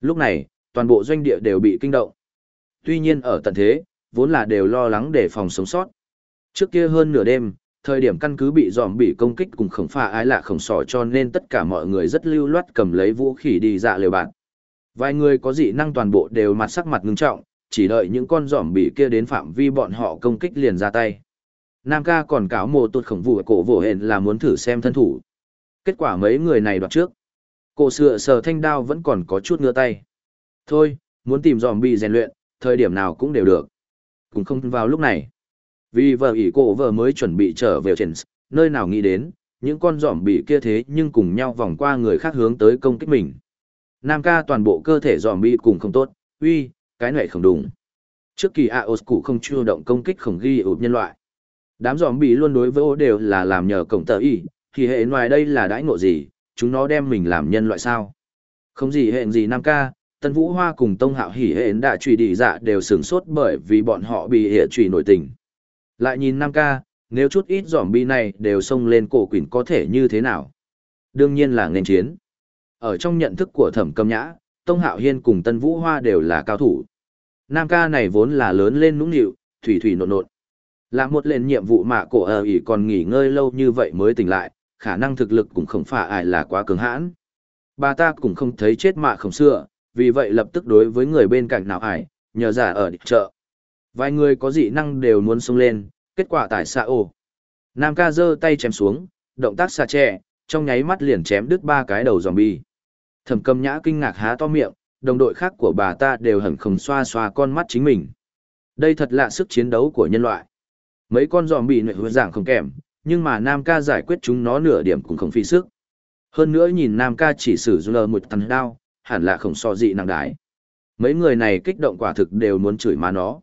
A: Lúc này, toàn bộ doanh địa đều bị kinh động. Tuy nhiên ở tận thế, vốn là đều lo lắng để phòng sống sót. Trước kia hơn nửa đêm, thời điểm căn cứ bị giòm bị công kích cùng khổng pha ái lạ khổng sỏ cho nên tất cả mọi người rất lưu loát cầm lấy vũ khí đi dạ liều bạn. Vài người có dị năng toàn bộ đều mặt sắc mặt ngưng trọng, chỉ đợi những con giòm bị kia đến phạm vi bọn họ công kích liền ra tay. Nam ca còn cáo mồ tuột khổng vụ cổ vỗ hền là muốn thử xem thân thủ. Kết quả mấy người này đoạt trước. Cổ sựa sờ thanh đao vẫn còn có chút ngứa tay. Thôi, muốn tìm giòm bị rèn luyện, thời điểm nào cũng đều được. Cũng không vào lúc này. Vì vợ ỷ cổ vợ mới chuẩn bị trở về trên nơi nào nghĩ đến, những con giòm bị kia thế nhưng cùng nhau vòng qua người khác hướng tới công kích mình. Nam ca toàn bộ cơ thể giòm bị cùng không tốt, uy, cái này không đúng. Trước kỳ Aos cụ không chủ động công kích khổng ghi ụp nhân loại. Đám giòm bị luôn đối với ô đều là làm nhờ cổng tờ y, thì hệ ngoài đây là đãi ngộ gì, chúng nó đem mình làm nhân loại sao. Không gì hẹn gì Nam ca, Tân Vũ Hoa cùng Tông Hạo hỉ hệ đã truy đi dạ đều sửng sốt bởi vì bọn họ bị hệ truy nổi tình. Lại nhìn Nam ca, nếu chút ít giòm bi này đều xông lên cổ quỷ có thể như thế nào? Đương nhiên là nên chiến. Ở trong nhận thức của thẩm cầm nhã, Tông Hạo Hiên cùng Tân Vũ Hoa đều là cao thủ. Nam ca này vốn là lớn lên nũng nịu, thủy thủy nộn nộn. Là một lên nhiệm vụ mà cổ ở ỉ còn nghỉ ngơi lâu như vậy mới tỉnh lại, khả năng thực lực cũng không phải ai là quá cứng hãn. Bà ta cũng không thấy chết mạ không xưa, vì vậy lập tức đối với người bên cạnh nào ải, nhờ giả ở địch chợ. Vài người có dị năng đều muốn xông lên, kết quả tại xạ ồ. Nam ca giơ tay chém xuống, động tác xà trẻ, trong nháy mắt liền chém đứt ba cái đầu zombie. Thẩm cầm nhã kinh ngạc há to miệng, đồng đội khác của bà ta đều hẳn không xoa xoa con mắt chính mình. Đây thật lạ sức chiến đấu của nhân loại. Mấy con giòm bị nội hứa dạng không kèm, nhưng mà Nam ca giải quyết chúng nó nửa điểm cũng không phí sức. Hơn nữa nhìn Nam ca chỉ sử dụng một tần đao, hẳn là không so dị năng đái. Mấy người này kích động quả thực đều muốn chửi má nó.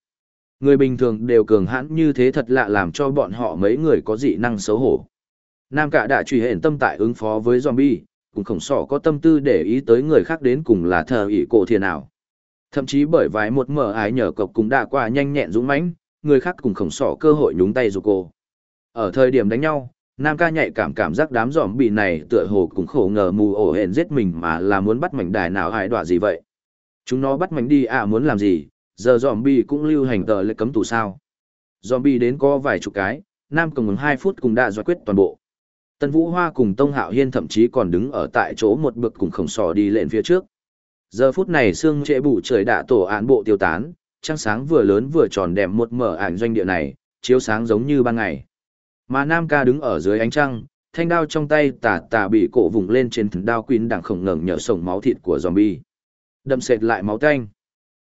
A: Người bình thường đều cường hãn như thế thật lạ làm cho bọn họ mấy người có dị năng xấu hổ. Nam cả đã truy hển tâm tại ứng phó với zombie, cũng không sỏ có tâm tư để ý tới người khác đến cùng là thờ ỷ cổ thiền nào. Thậm chí bởi vài một mở ái nhờ cọc cũng đã qua nhanh nhẹn dũng mãnh, người khác cùng khổng sỏ cơ hội nhúng tay giúp cô. Ở thời điểm đánh nhau, Nam ca nhạy cảm cảm giác đám giòm bị này tựa hồ cũng khổ ngờ mù ổ hẹn giết mình mà là muốn bắt mảnh đài nào hại đọa gì vậy. Chúng nó bắt mảnh đi à muốn làm gì, giờ dòm bi cũng lưu hành tờ lệ cấm tù sao. Dòm bi đến có vài chục cái, Nam cùng hai phút cùng đã giải quyết toàn bộ. Tân Vũ Hoa cùng Tông Hạo Hiên thậm chí còn đứng ở tại chỗ một bực cùng khổng sò đi lên phía trước. Giờ phút này sương trễ bù trời đã tổ án bộ tiêu tán, trăng sáng vừa lớn vừa tròn đẹp một mở ảnh doanh địa này, chiếu sáng giống như ban ngày. Mà Nam ca đứng ở dưới ánh trăng, thanh đao trong tay tà tà bị cổ vùng lên trên thần đao quýn đằng khổng ngẩng nhở sổng máu thịt của zombie. Đâm sệt lại máu tanh.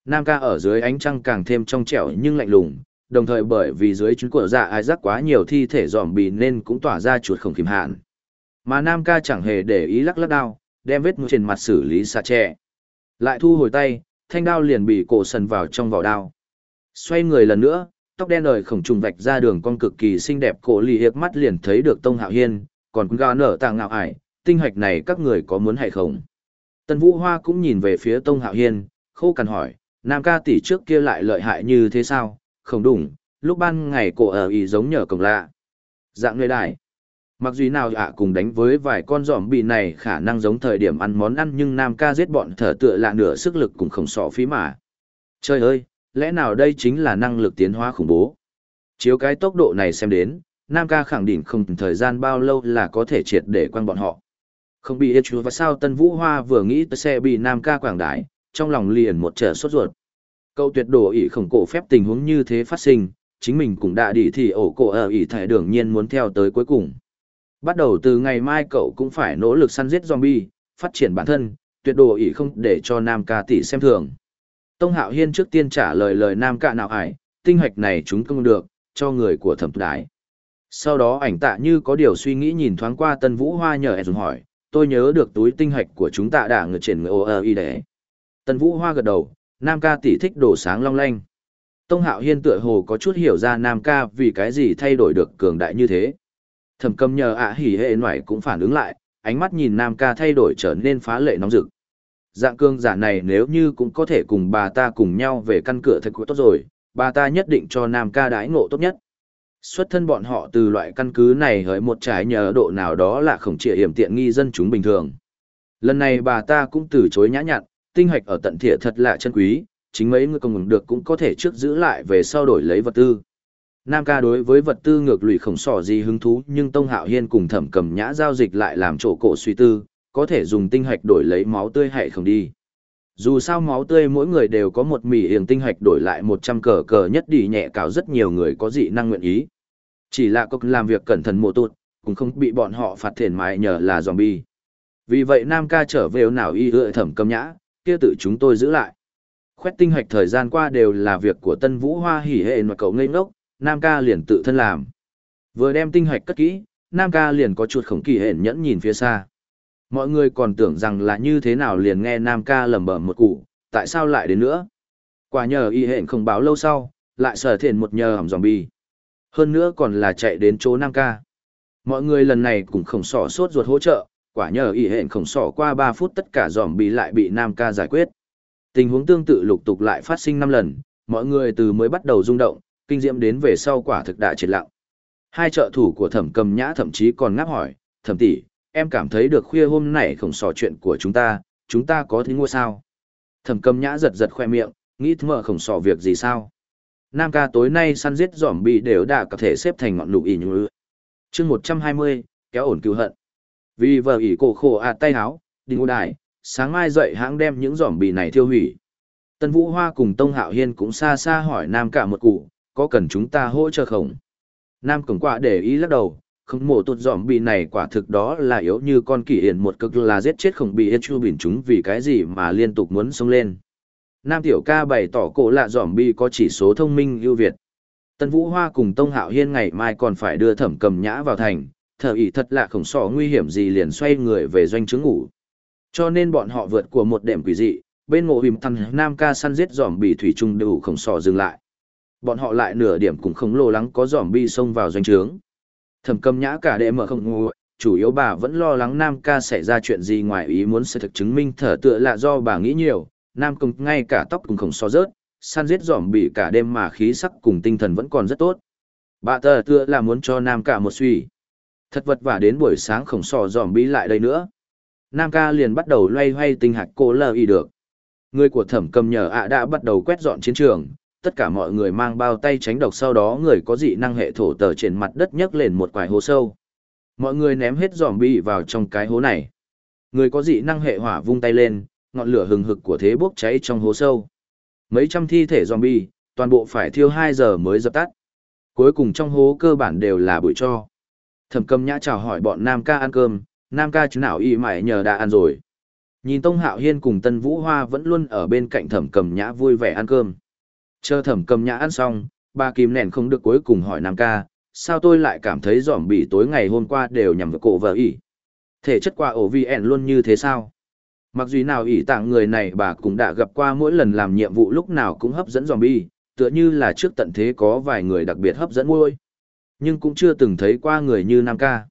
A: Nam ca ở dưới ánh trăng càng thêm trong trẻo nhưng lạnh lùng, đồng thời bởi vì dưới chúng của dạ ai rắc quá nhiều thi thể dòm bì nên cũng tỏa ra chuột không kìm hạn. Mà Nam ca chẳng hề để ý lắc lắc đao, đem vết trên mặt xử lý xa trẻ. Lại thu hồi tay, thanh đao liền bị cổ sần vào trong vỏ đao. Xoay người lần nữa, tóc đen đời khổng trùng vạch ra đường con cực kỳ xinh đẹp cổ lì hiệp mắt liền thấy được Tông Hạo Hiên, còn cũng gà nở tàng ngạo ải, tinh hạch này các người có muốn hay không? Tân Vũ Hoa cũng nhìn về phía Tông Hạo Hiên, khô cằn hỏi, Nam ca tỷ trước kia lại lợi hại như thế sao? Không đúng, lúc ban ngày cổ ở ý giống nhờ cổng lạ. Dạng người đại. Mặc dù nào ạ cùng đánh với vài con giòm bị này khả năng giống thời điểm ăn món ăn nhưng Nam ca giết bọn thở tựa lạ nửa sức lực cũng không sọ phí mà. Trời ơi, lẽ nào đây chính là năng lực tiến hóa khủng bố? Chiếu cái tốc độ này xem đến, Nam ca khẳng định không thời gian bao lâu là có thể triệt để quăng bọn họ. Không bị ít và sao Tân Vũ Hoa vừa nghĩ tới xe bị Nam ca quảng đại, trong lòng liền một trở sốt ruột. Cậu tuyệt đổ ỷ khổng cổ phép tình huống như thế phát sinh, chính mình cũng đã đi thì ổ cổ ở ỷ thải đương nhiên muốn theo tới cuối cùng. Bắt đầu từ ngày mai cậu cũng phải nỗ lực săn giết zombie, phát triển bản thân, tuyệt đồ ỷ không để cho Nam ca tỷ xem thường. Tông Hạo Hiên trước tiên trả lời lời Nam ca nào ải, tinh hoạch này chúng công được, cho người của thẩm đại. Sau đó ảnh tạ như có điều suy nghĩ nhìn thoáng qua Tân Vũ Hoa nhờ em dùng hỏi, tôi nhớ được túi tinh hạch của chúng ta đã ngược triển người ơ y đấy. Tần Vũ Hoa gật đầu, Nam ca tỷ thích đồ sáng long lanh. Tông Hạo Hiên tựa hồ có chút hiểu ra Nam ca vì cái gì thay đổi được cường đại như thế. Thẩm cầm nhờ ạ hỉ hệ ngoại cũng phản ứng lại, ánh mắt nhìn Nam ca thay đổi trở nên phá lệ nóng rực. Dạng cương giả này nếu như cũng có thể cùng bà ta cùng nhau về căn cửa thật tốt rồi, bà ta nhất định cho Nam ca đãi ngộ tốt nhất. Xuất thân bọn họ từ loại căn cứ này hỡi một trái nhờ độ nào đó là không chỉ hiểm tiện nghi dân chúng bình thường. Lần này bà ta cũng từ chối nhã nhặn, tinh hạch ở tận thiệt thật là chân quý, chính mấy người công được cũng có thể trước giữ lại về sau đổi lấy vật tư. Nam ca đối với vật tư ngược lùi không sỏ gì hứng thú nhưng Tông Hạo Hiên cùng thẩm cầm nhã giao dịch lại làm chỗ cổ suy tư, có thể dùng tinh hạch đổi lấy máu tươi hay không đi. Dù sao máu tươi mỗi người đều có một mỉ hiền tinh hạch đổi lại 100 cờ cờ nhất đi nhẹ cào rất nhiều người có dị năng nguyện ý. Chỉ là cốc làm việc cẩn thận mộ tụt, cũng không bị bọn họ phạt thiền mái nhờ là zombie. Vì vậy Nam ca trở về nào y ựa thẩm cầm nhã, kia tự chúng tôi giữ lại. Khoét tinh hạch thời gian qua đều là việc của Tân Vũ Hoa hỉ hệ mà cậu ngây ngốc, Nam ca liền tự thân làm. Vừa đem tinh hạch cất kỹ, Nam ca liền có chuột khổng kỳ hển nhẫn nhìn phía xa. Mọi người còn tưởng rằng là như thế nào liền nghe Nam ca lẩm bẩm một cụ, tại sao lại đến nữa? Quả nhờ y hẹn không báo lâu sau, lại sở thiện một nhờ hỏng zombie. Hơn nữa còn là chạy đến chỗ Nam ca. Mọi người lần này cũng không sỏ sốt ruột hỗ trợ, quả nhờ y hẹn khổng sỏ qua 3 phút tất cả zombie lại bị Nam ca giải quyết. Tình huống tương tự lục tục lại phát sinh 5 lần, mọi người từ mới bắt đầu rung động, kinh diễm đến về sau quả thực đã triệt lặng. Hai trợ thủ của thẩm cầm nhã thậm chí còn ngáp hỏi, thẩm tỷ, em cảm thấy được khuya hôm nay khổng sỏ chuyện của chúng ta, chúng ta có thấy mua sao? Thẩm cầm nhã giật giật khoe miệng, nghĩ thmở khổng sỏ việc gì sao? Nam ca tối nay săn giết giỏm bị đều đã có thể xếp thành ngọn lục ỉ nhú. chương 120, kéo ổn cứu hận. Vì vợ ỉ cổ khổ ạt tay háo, đi ngô đại, sáng mai dậy hãng đem những giỏm bì này thiêu hủy. Tân Vũ Hoa cùng Tông Hạo Hiên cũng xa xa hỏi Nam cả một cụ, có cần chúng ta hỗ trợ không? Nam cổng quạ để ý lắc đầu, không mổ tụt giỏm bì này quả thực đó là yếu như con kỷ hiển một cực là giết chết không bị hết chu bình chúng vì cái gì mà liên tục muốn sống lên. Nam tiểu ca bày tỏ cổ lạ giỏm bì có chỉ số thông minh ưu việt. Tân Vũ Hoa cùng Tông Hạo Hiên ngày mai còn phải đưa thẩm cầm nhã vào thành, thở ý thật lạ khổng sọ nguy hiểm gì liền xoay người về doanh trướng ngủ. Cho nên bọn họ vượt của một đệm quỷ dị, bên ngộ hìm thằng Nam ca săn giết giòm bị thủy trung đều khổng sọ dừng lại. Bọn họ lại nửa điểm cũng không lồ lắng có giòm bi xông vào doanh trướng. Thẩm cầm nhã cả đệ mở không ngủ, chủ yếu bà vẫn lo lắng Nam ca xảy ra chuyện gì ngoài ý muốn sẽ thực chứng minh thở tựa là do bà nghĩ nhiều, Nam công ngay cả tóc cũng không so rớt, săn giết giỏm bị cả đêm mà khí sắc cùng tinh thần vẫn còn rất tốt. Bà thở tựa là muốn cho Nam ca một suy. Thật vật vả đến buổi sáng khổng sò giỏm bí lại đây nữa. Nam ca liền bắt đầu loay hoay tinh hạch cô lờ y được. Người của thẩm cầm nhờ ạ đã bắt đầu quét dọn chiến trường, tất cả mọi người mang bao tay tránh độc sau đó người có dị năng hệ thổ tờ trên mặt đất nhấc lên một quải hố sâu. Mọi người ném hết giòm bi vào trong cái hố này. Người có dị năng hệ hỏa vung tay lên, ngọn lửa hừng hực của thế bốc cháy trong hố sâu. Mấy trăm thi thể zombie, toàn bộ phải thiêu 2 giờ mới dập tắt. Cuối cùng trong hố cơ bản đều là bụi cho. Thẩm cầm nhã chào hỏi bọn Nam ca ăn cơm, Nam ca chứ nào y mãi nhờ đã ăn rồi. Nhìn Tông Hạo Hiên cùng Tân Vũ Hoa vẫn luôn ở bên cạnh thẩm cầm nhã vui vẻ ăn cơm. Chờ thẩm cầm nhã ăn xong, bà kìm nền không được cuối cùng hỏi Nam ca, sao tôi lại cảm thấy giỏm bị tối ngày hôm qua đều nhằm vào cổ vợ ỉ. Thể chất qua ổ VN luôn như thế sao? Mặc dù nào ỉ tạng người này bà cũng đã gặp qua mỗi lần làm nhiệm vụ lúc nào cũng hấp dẫn zombie, tựa như là trước tận thế có vài người đặc biệt hấp dẫn môi. Nhưng cũng chưa từng thấy qua người như Nam ca.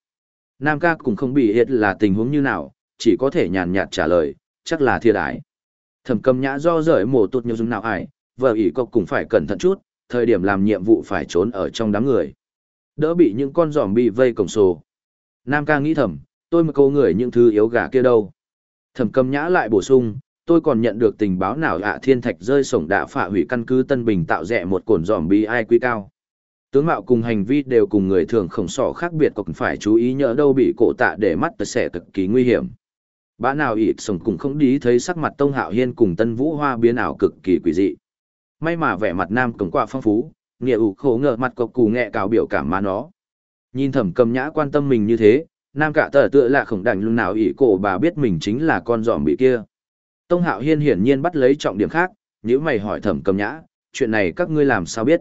A: Nam ca cũng không bị hiệt là tình huống như nào, chỉ có thể nhàn nhạt trả lời, chắc là thiệt ái. Thẩm cầm nhã do rời mổ tụt nhiều dùng nào ải, vợ ỷ cộc cũng phải cẩn thận chút, thời điểm làm nhiệm vụ phải trốn ở trong đám người. Đỡ bị những con giòm bị vây cổng sổ. Nam ca nghĩ thầm, tôi mà câu người những thứ yếu gà kia đâu. Thẩm cầm nhã lại bổ sung, tôi còn nhận được tình báo nào ạ thiên thạch rơi sổng đạ phá hủy căn cứ Tân Bình tạo rẻ một cồn giòm bị ai quy cao. Tướng mạo cùng hành vi đều cùng người thường khổng sỏ khác biệt còn phải chú ý nhỡ đâu bị cổ tạ để mắt tật sẽ cực kỳ nguy hiểm. Bã nào ịt sổng cùng không đi thấy sắc mặt Tông Hạo Hiên cùng Tân Vũ Hoa biến ảo cực kỳ quỷ dị. May mà vẻ mặt nam cống quạ phong phú, nghĩa ủ khổ ngờ mặt cọc cù nghẹ cào biểu cảm má nó. Nhìn thẩm cầm nhã quan tâm mình như thế, nam cả tờ tựa là khổng đành lúc nào ỷ cổ bà biết mình chính là con giòm bị kia. Tông Hạo Hiên hiển nhiên bắt lấy trọng điểm khác, nếu mày hỏi thẩm cầm nhã, chuyện này các ngươi làm sao biết?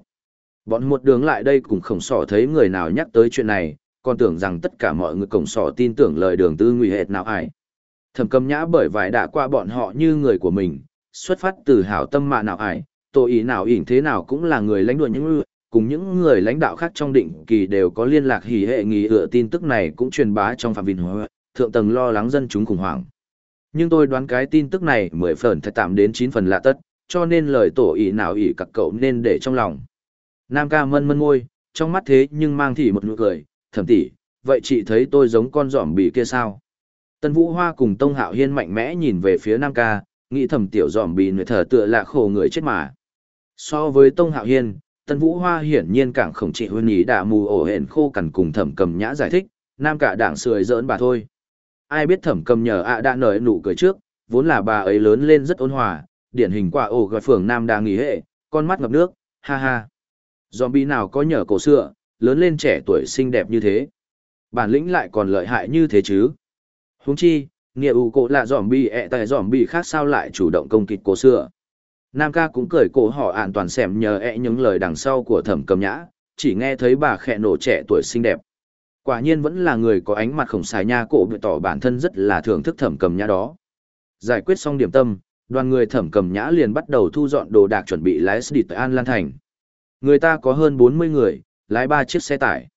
A: Bọn một đường lại đây cùng khổng sỏ thấy người nào nhắc tới chuyện này, còn tưởng rằng tất cả mọi người cổng sỏ tin tưởng lời đường tư nguy hệt nào ai. Thẩm cầm nhã bởi vải đã qua bọn họ như người của mình, xuất phát từ hảo tâm mà nào ai, tội ý nào ỉn thế nào cũng là người lãnh đuổi những cùng những người lãnh đạo khác trong định kỳ đều có liên lạc hỉ hệ nghỉ ựa tin tức này cũng truyền bá trong phạm vi thượng tầng lo lắng dân chúng khủng hoảng. Nhưng tôi đoán cái tin tức này mười phần thật tạm đến chín phần lạ tất, cho nên lời tổ ý nào ỉ các cậu nên để trong lòng. Nam ca mân mân môi, trong mắt thế nhưng mang thị một nụ cười, thầm tỷ, vậy chị thấy tôi giống con giỏm bị kia sao? Tân Vũ Hoa cùng Tông Hạo Hiên mạnh mẽ nhìn về phía Nam ca, nghĩ thầm tiểu giỏm bị người thở tựa là khổ người chết mà. So với Tông Hạo Hiên, Tân Vũ Hoa hiển nhiên càng khổng trị hơn ý đã mù ổ hển khô cằn cùng thẩm cầm nhã giải thích, Nam cả đảng sười giỡn bà thôi. Ai biết thẩm cầm nhờ ạ đã nở nụ cười trước, vốn là bà ấy lớn lên rất ôn hòa, điển hình quả ổ gọi phường Nam đa nghỉ hệ, con mắt ngập nước, ha ha. Zombie nào có nhờ cổ xưa, lớn lên trẻ tuổi xinh đẹp như thế. Bản lĩnh lại còn lợi hại như thế chứ. Huống chi, nghĩa ủ cổ là zombie ẹ tại zombie khác sao lại chủ động công kịch cổ xưa. Nam ca cũng cười cổ họ an toàn xem nhờ ẹ những lời đằng sau của thẩm cầm nhã, chỉ nghe thấy bà khẽ nổ trẻ tuổi xinh đẹp. Quả nhiên vẫn là người có ánh mặt khổng xài nha cổ bị tỏ bản thân rất là thưởng thức thẩm cầm nhã đó. Giải quyết xong điểm tâm, đoàn người thẩm cầm nhã liền bắt đầu thu dọn đồ đạc chuẩn bị lái đi tới An Lan Thành. Người ta có hơn 40 người, lái ba chiếc xe tải.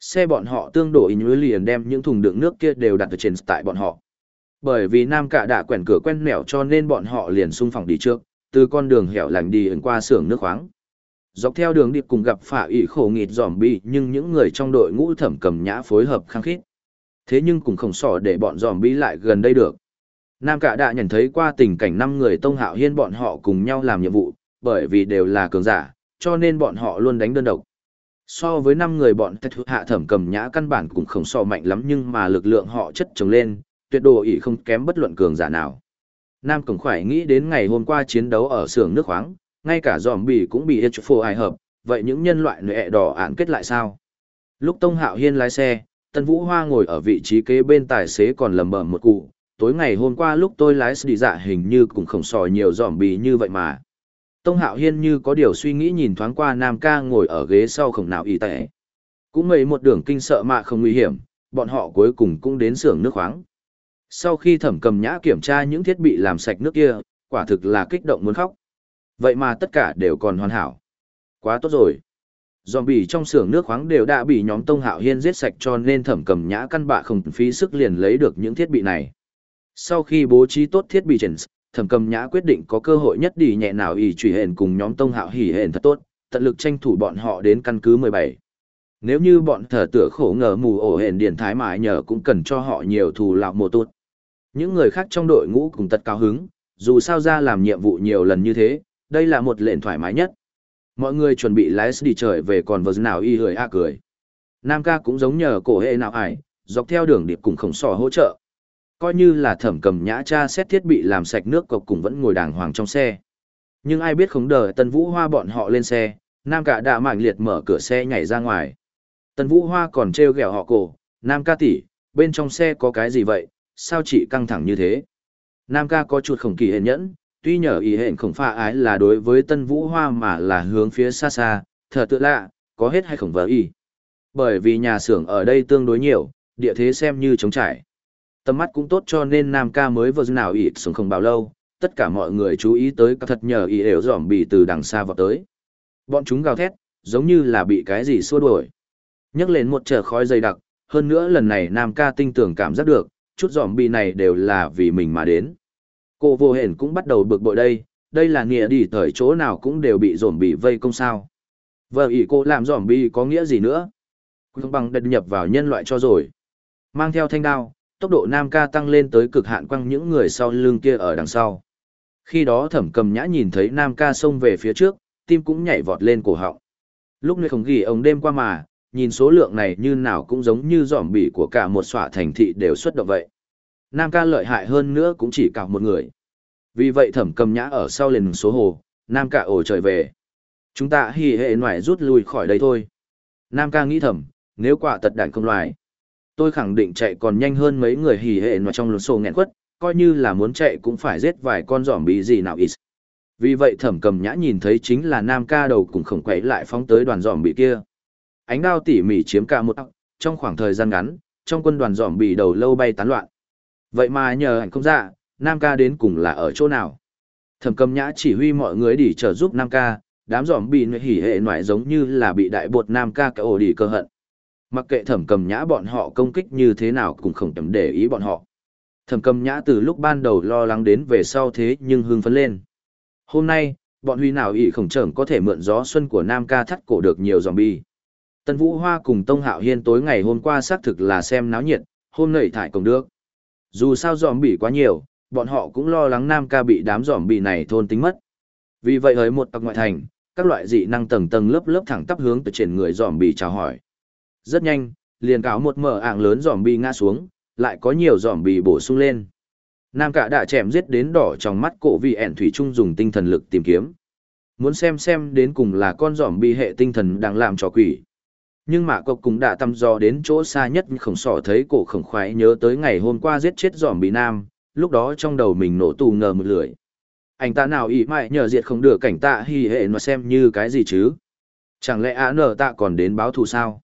A: Xe bọn họ tương đổ như liền đem những thùng đựng nước kia đều đặt ở trên tại bọn họ. Bởi vì Nam Cả đã quẹn cửa quen mẻo cho nên bọn họ liền xung phòng đi trước, từ con đường hẻo lánh đi ẩn qua xưởng nước khoáng. Dọc theo đường đi cùng gặp phả ỉ khổ nghịt giòm bi nhưng những người trong đội ngũ thẩm cầm nhã phối hợp khăng khít. Thế nhưng cũng không sỏ để bọn giòm bi lại gần đây được. Nam Cả đã nhận thấy qua tình cảnh năm người Tông Hạo Hiên bọn họ cùng nhau làm nhiệm vụ, bởi vì đều là cường giả, cho nên bọn họ luôn đánh đơn độc. So với năm người bọn thạch hạ thẩm cầm nhã căn bản cũng không so mạnh lắm nhưng mà lực lượng họ chất trồng lên, tuyệt đồ ỷ không kém bất luận cường giả nào. Nam Cổng Khoải nghĩ đến ngày hôm qua chiến đấu ở xưởng nước khoáng, ngay cả giòm bì cũng bị hết phô ai hợp, vậy những nhân loại nệ đỏ án kết lại sao? Lúc Tông Hạo Hiên lái xe, Tân Vũ Hoa ngồi ở vị trí kế bên tài xế còn lầm bầm một cụ, tối ngày hôm qua lúc tôi lái đi dạ hình như cũng không sò nhiều giòm bì như vậy mà. Tông Hạo Hiên như có điều suy nghĩ nhìn thoáng qua Nam ca ngồi ở ghế sau khổng nào y tệ. Cũng mấy một đường kinh sợ mà không nguy hiểm, bọn họ cuối cùng cũng đến xưởng nước khoáng. Sau khi thẩm cầm nhã kiểm tra những thiết bị làm sạch nước kia, quả thực là kích động muốn khóc. Vậy mà tất cả đều còn hoàn hảo. Quá tốt rồi. Zombie trong xưởng nước khoáng đều đã bị nhóm Tông Hạo Hiên giết sạch cho nên thẩm cầm nhã căn bạ không phí sức liền lấy được những thiết bị này. Sau khi bố trí tốt thiết bị chỉnh thẩm cầm nhã quyết định có cơ hội nhất đi nhẹ nào ỷ trùy hển cùng nhóm Tông Hạo hỉ hển thật tốt, tận lực tranh thủ bọn họ đến căn cứ 17. Nếu như bọn thở tựa khổ ngờ mù ổ hển điển thái mãi nhờ cũng cần cho họ nhiều thù lạc mùa tốt. Những người khác trong đội ngũ cùng tật cao hứng, dù sao ra làm nhiệm vụ nhiều lần như thế, đây là một lệnh thoải mái nhất. Mọi người chuẩn bị lái đi trời về còn vờ nào y hời a cười. Nam ca cũng giống nhờ cổ hệ nào ải, dọc theo đường điệp cùng khổng sò hỗ trợ. Coi như là thẩm cầm nhã cha xét thiết bị làm sạch nước cọc cùng vẫn ngồi đàng hoàng trong xe. Nhưng ai biết không đợi Tân Vũ Hoa bọn họ lên xe, Nam ca đã mạnh liệt mở cửa xe nhảy ra ngoài. Tân Vũ Hoa còn trêu ghẹo họ cổ, Nam ca tỷ, bên trong xe có cái gì vậy, sao chị căng thẳng như thế? Nam ca có chút khổng kỳ hẹn nhẫn, tuy nhờ ý hẹn khổng pha ái là đối với tân vũ hoa mà là hướng phía xa xa, thở tự lạ, có hết hay khổng vợ y. Bởi vì nhà xưởng ở đây tương đối nhiều, địa thế xem như trống trải. Tầm mắt cũng tốt cho nên Nam ca mới vừa nào ít xuống không bao lâu, tất cả mọi người chú ý tới các thật nhờ ý đều dòm bị từ đằng xa vào tới. Bọn chúng gào thét, giống như là bị cái gì xua đuổi. Nhấc lên một trở khói dày đặc, hơn nữa lần này Nam ca tinh tưởng cảm giác được, chút dòm bị này đều là vì mình mà đến. Cô vô hển cũng bắt đầu bực bội đây, đây là nghĩa đi thời chỗ nào cũng đều bị dòm bị vây công sao. Vợ ý cô làm dòm bị có nghĩa gì nữa? Không bằng đặt nhập vào nhân loại cho rồi. Mang theo thanh đao, tốc độ Nam ca tăng lên tới cực hạn quăng những người sau lưng kia ở đằng sau. Khi đó thẩm cầm nhã nhìn thấy Nam ca xông về phía trước, tim cũng nhảy vọt lên cổ họng. Lúc này không ghi ông đêm qua mà, nhìn số lượng này như nào cũng giống như giỏm bỉ của cả một xỏa thành thị đều xuất động vậy. Nam ca lợi hại hơn nữa cũng chỉ cả một người. Vì vậy thẩm cầm nhã ở sau liền số hồ, Nam ca ổ trời về. Chúng ta hì hệ ngoại rút lui khỏi đây thôi. Nam ca nghĩ thầm, nếu quả tật đạn không loài. Tôi khẳng định chạy còn nhanh hơn mấy người hỉ hệ ngoại trong lột sổ nghẹn quất, coi như là muốn chạy cũng phải giết vài con giỏm bị gì nào ít. Vì vậy thẩm cầm nhã nhìn thấy chính là Nam ca đầu cùng khổng quậy lại phóng tới đoàn giỏm bị kia. Ánh đao tỉ mỉ chiếm cả một trong khoảng thời gian ngắn trong quân đoàn giỏm bị đầu lâu bay tán loạn. Vậy mà nhờ ảnh không ra nam ca đến cùng là ở chỗ nào? Thẩm cầm nhã chỉ huy mọi người đi trợ giúp nam ca đám giỏm bị hỉ hệ ngoại giống như là bị đại bột nam ca cái ổ đi cơ hận mặc kệ thẩm cầm nhã bọn họ công kích như thế nào cũng không tầm để ý bọn họ thẩm cầm nhã từ lúc ban đầu lo lắng đến về sau thế nhưng hưng phấn lên hôm nay bọn huy nào ỷ khổng trưởng có thể mượn gió xuân của nam ca thắt cổ được nhiều zombie. Tân Vũ Hoa cùng Tông Hạo Hiên tối ngày hôm qua xác thực là xem náo nhiệt, hôm nảy thải công được. Dù sao giòm quá nhiều, bọn họ cũng lo lắng Nam ca bị đám giòm này thôn tính mất. Vì vậy hới một tặc ngoại thành, các loại dị năng tầng tầng lớp lớp thẳng tắp hướng từ trên người giòm bị chào hỏi. Rất nhanh, liền cáo một mở ạng lớn giòm bị ngã xuống, lại có nhiều giòm bị bổ sung lên. Nam cả đã chém giết đến đỏ trong mắt cổ vì ẻn thủy trung dùng tinh thần lực tìm kiếm. Muốn xem xem đến cùng là con giòm bị hệ tinh thần đang làm trò quỷ nhưng mà cộc cũng đã tăm dò đến chỗ xa nhất khổng sỏ thấy cổ khổng khoái nhớ tới ngày hôm qua giết chết giòm bị nam lúc đó trong đầu mình nổ tù ngờ một lưỡi anh ta nào ý mại nhờ diệt không được cảnh tạ hy hệ mà xem như cái gì chứ chẳng lẽ á nở tạ còn đến báo thù sao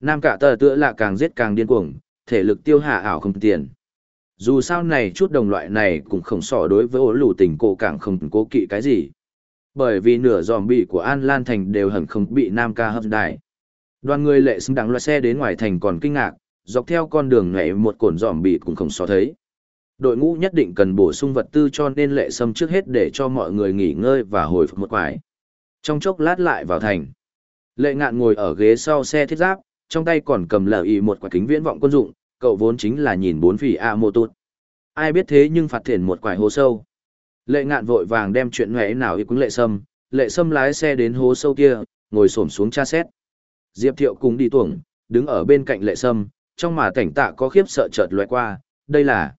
A: nam cả tờ tựa là càng giết càng điên cuồng thể lực tiêu hạ ảo không tiền dù sao này chút đồng loại này cũng không sỏ đối với ổ lù tình cổ càng không cố kỵ cái gì bởi vì nửa dòm bị của an lan thành đều hẳn không bị nam ca hấp đài Đoàn người lệ xứng đáng loại xe đến ngoài thành còn kinh ngạc, dọc theo con đường nhảy một cồn giòm bị cũng không so thấy. Đội ngũ nhất định cần bổ sung vật tư cho nên lệ sâm trước hết để cho mọi người nghỉ ngơi và hồi phục một quải. Trong chốc lát lại vào thành. Lệ ngạn ngồi ở ghế sau xe thiết giáp, trong tay còn cầm lờ ý một quả kính viễn vọng quân dụng, cậu vốn chính là nhìn bốn phỉ A mô tụt. Ai biết thế nhưng phạt thiền một quải hố sâu. Lệ ngạn vội vàng đem chuyện ngoại nào y cúng lệ sâm, lệ sâm lái xe đến hố sâu kia, ngồi xổm xuống tra xét. Diệp Thiệu cùng đi tuồng, đứng ở bên cạnh lệ sâm, trong mà cảnh tạ có khiếp sợ chợt lóe qua, đây là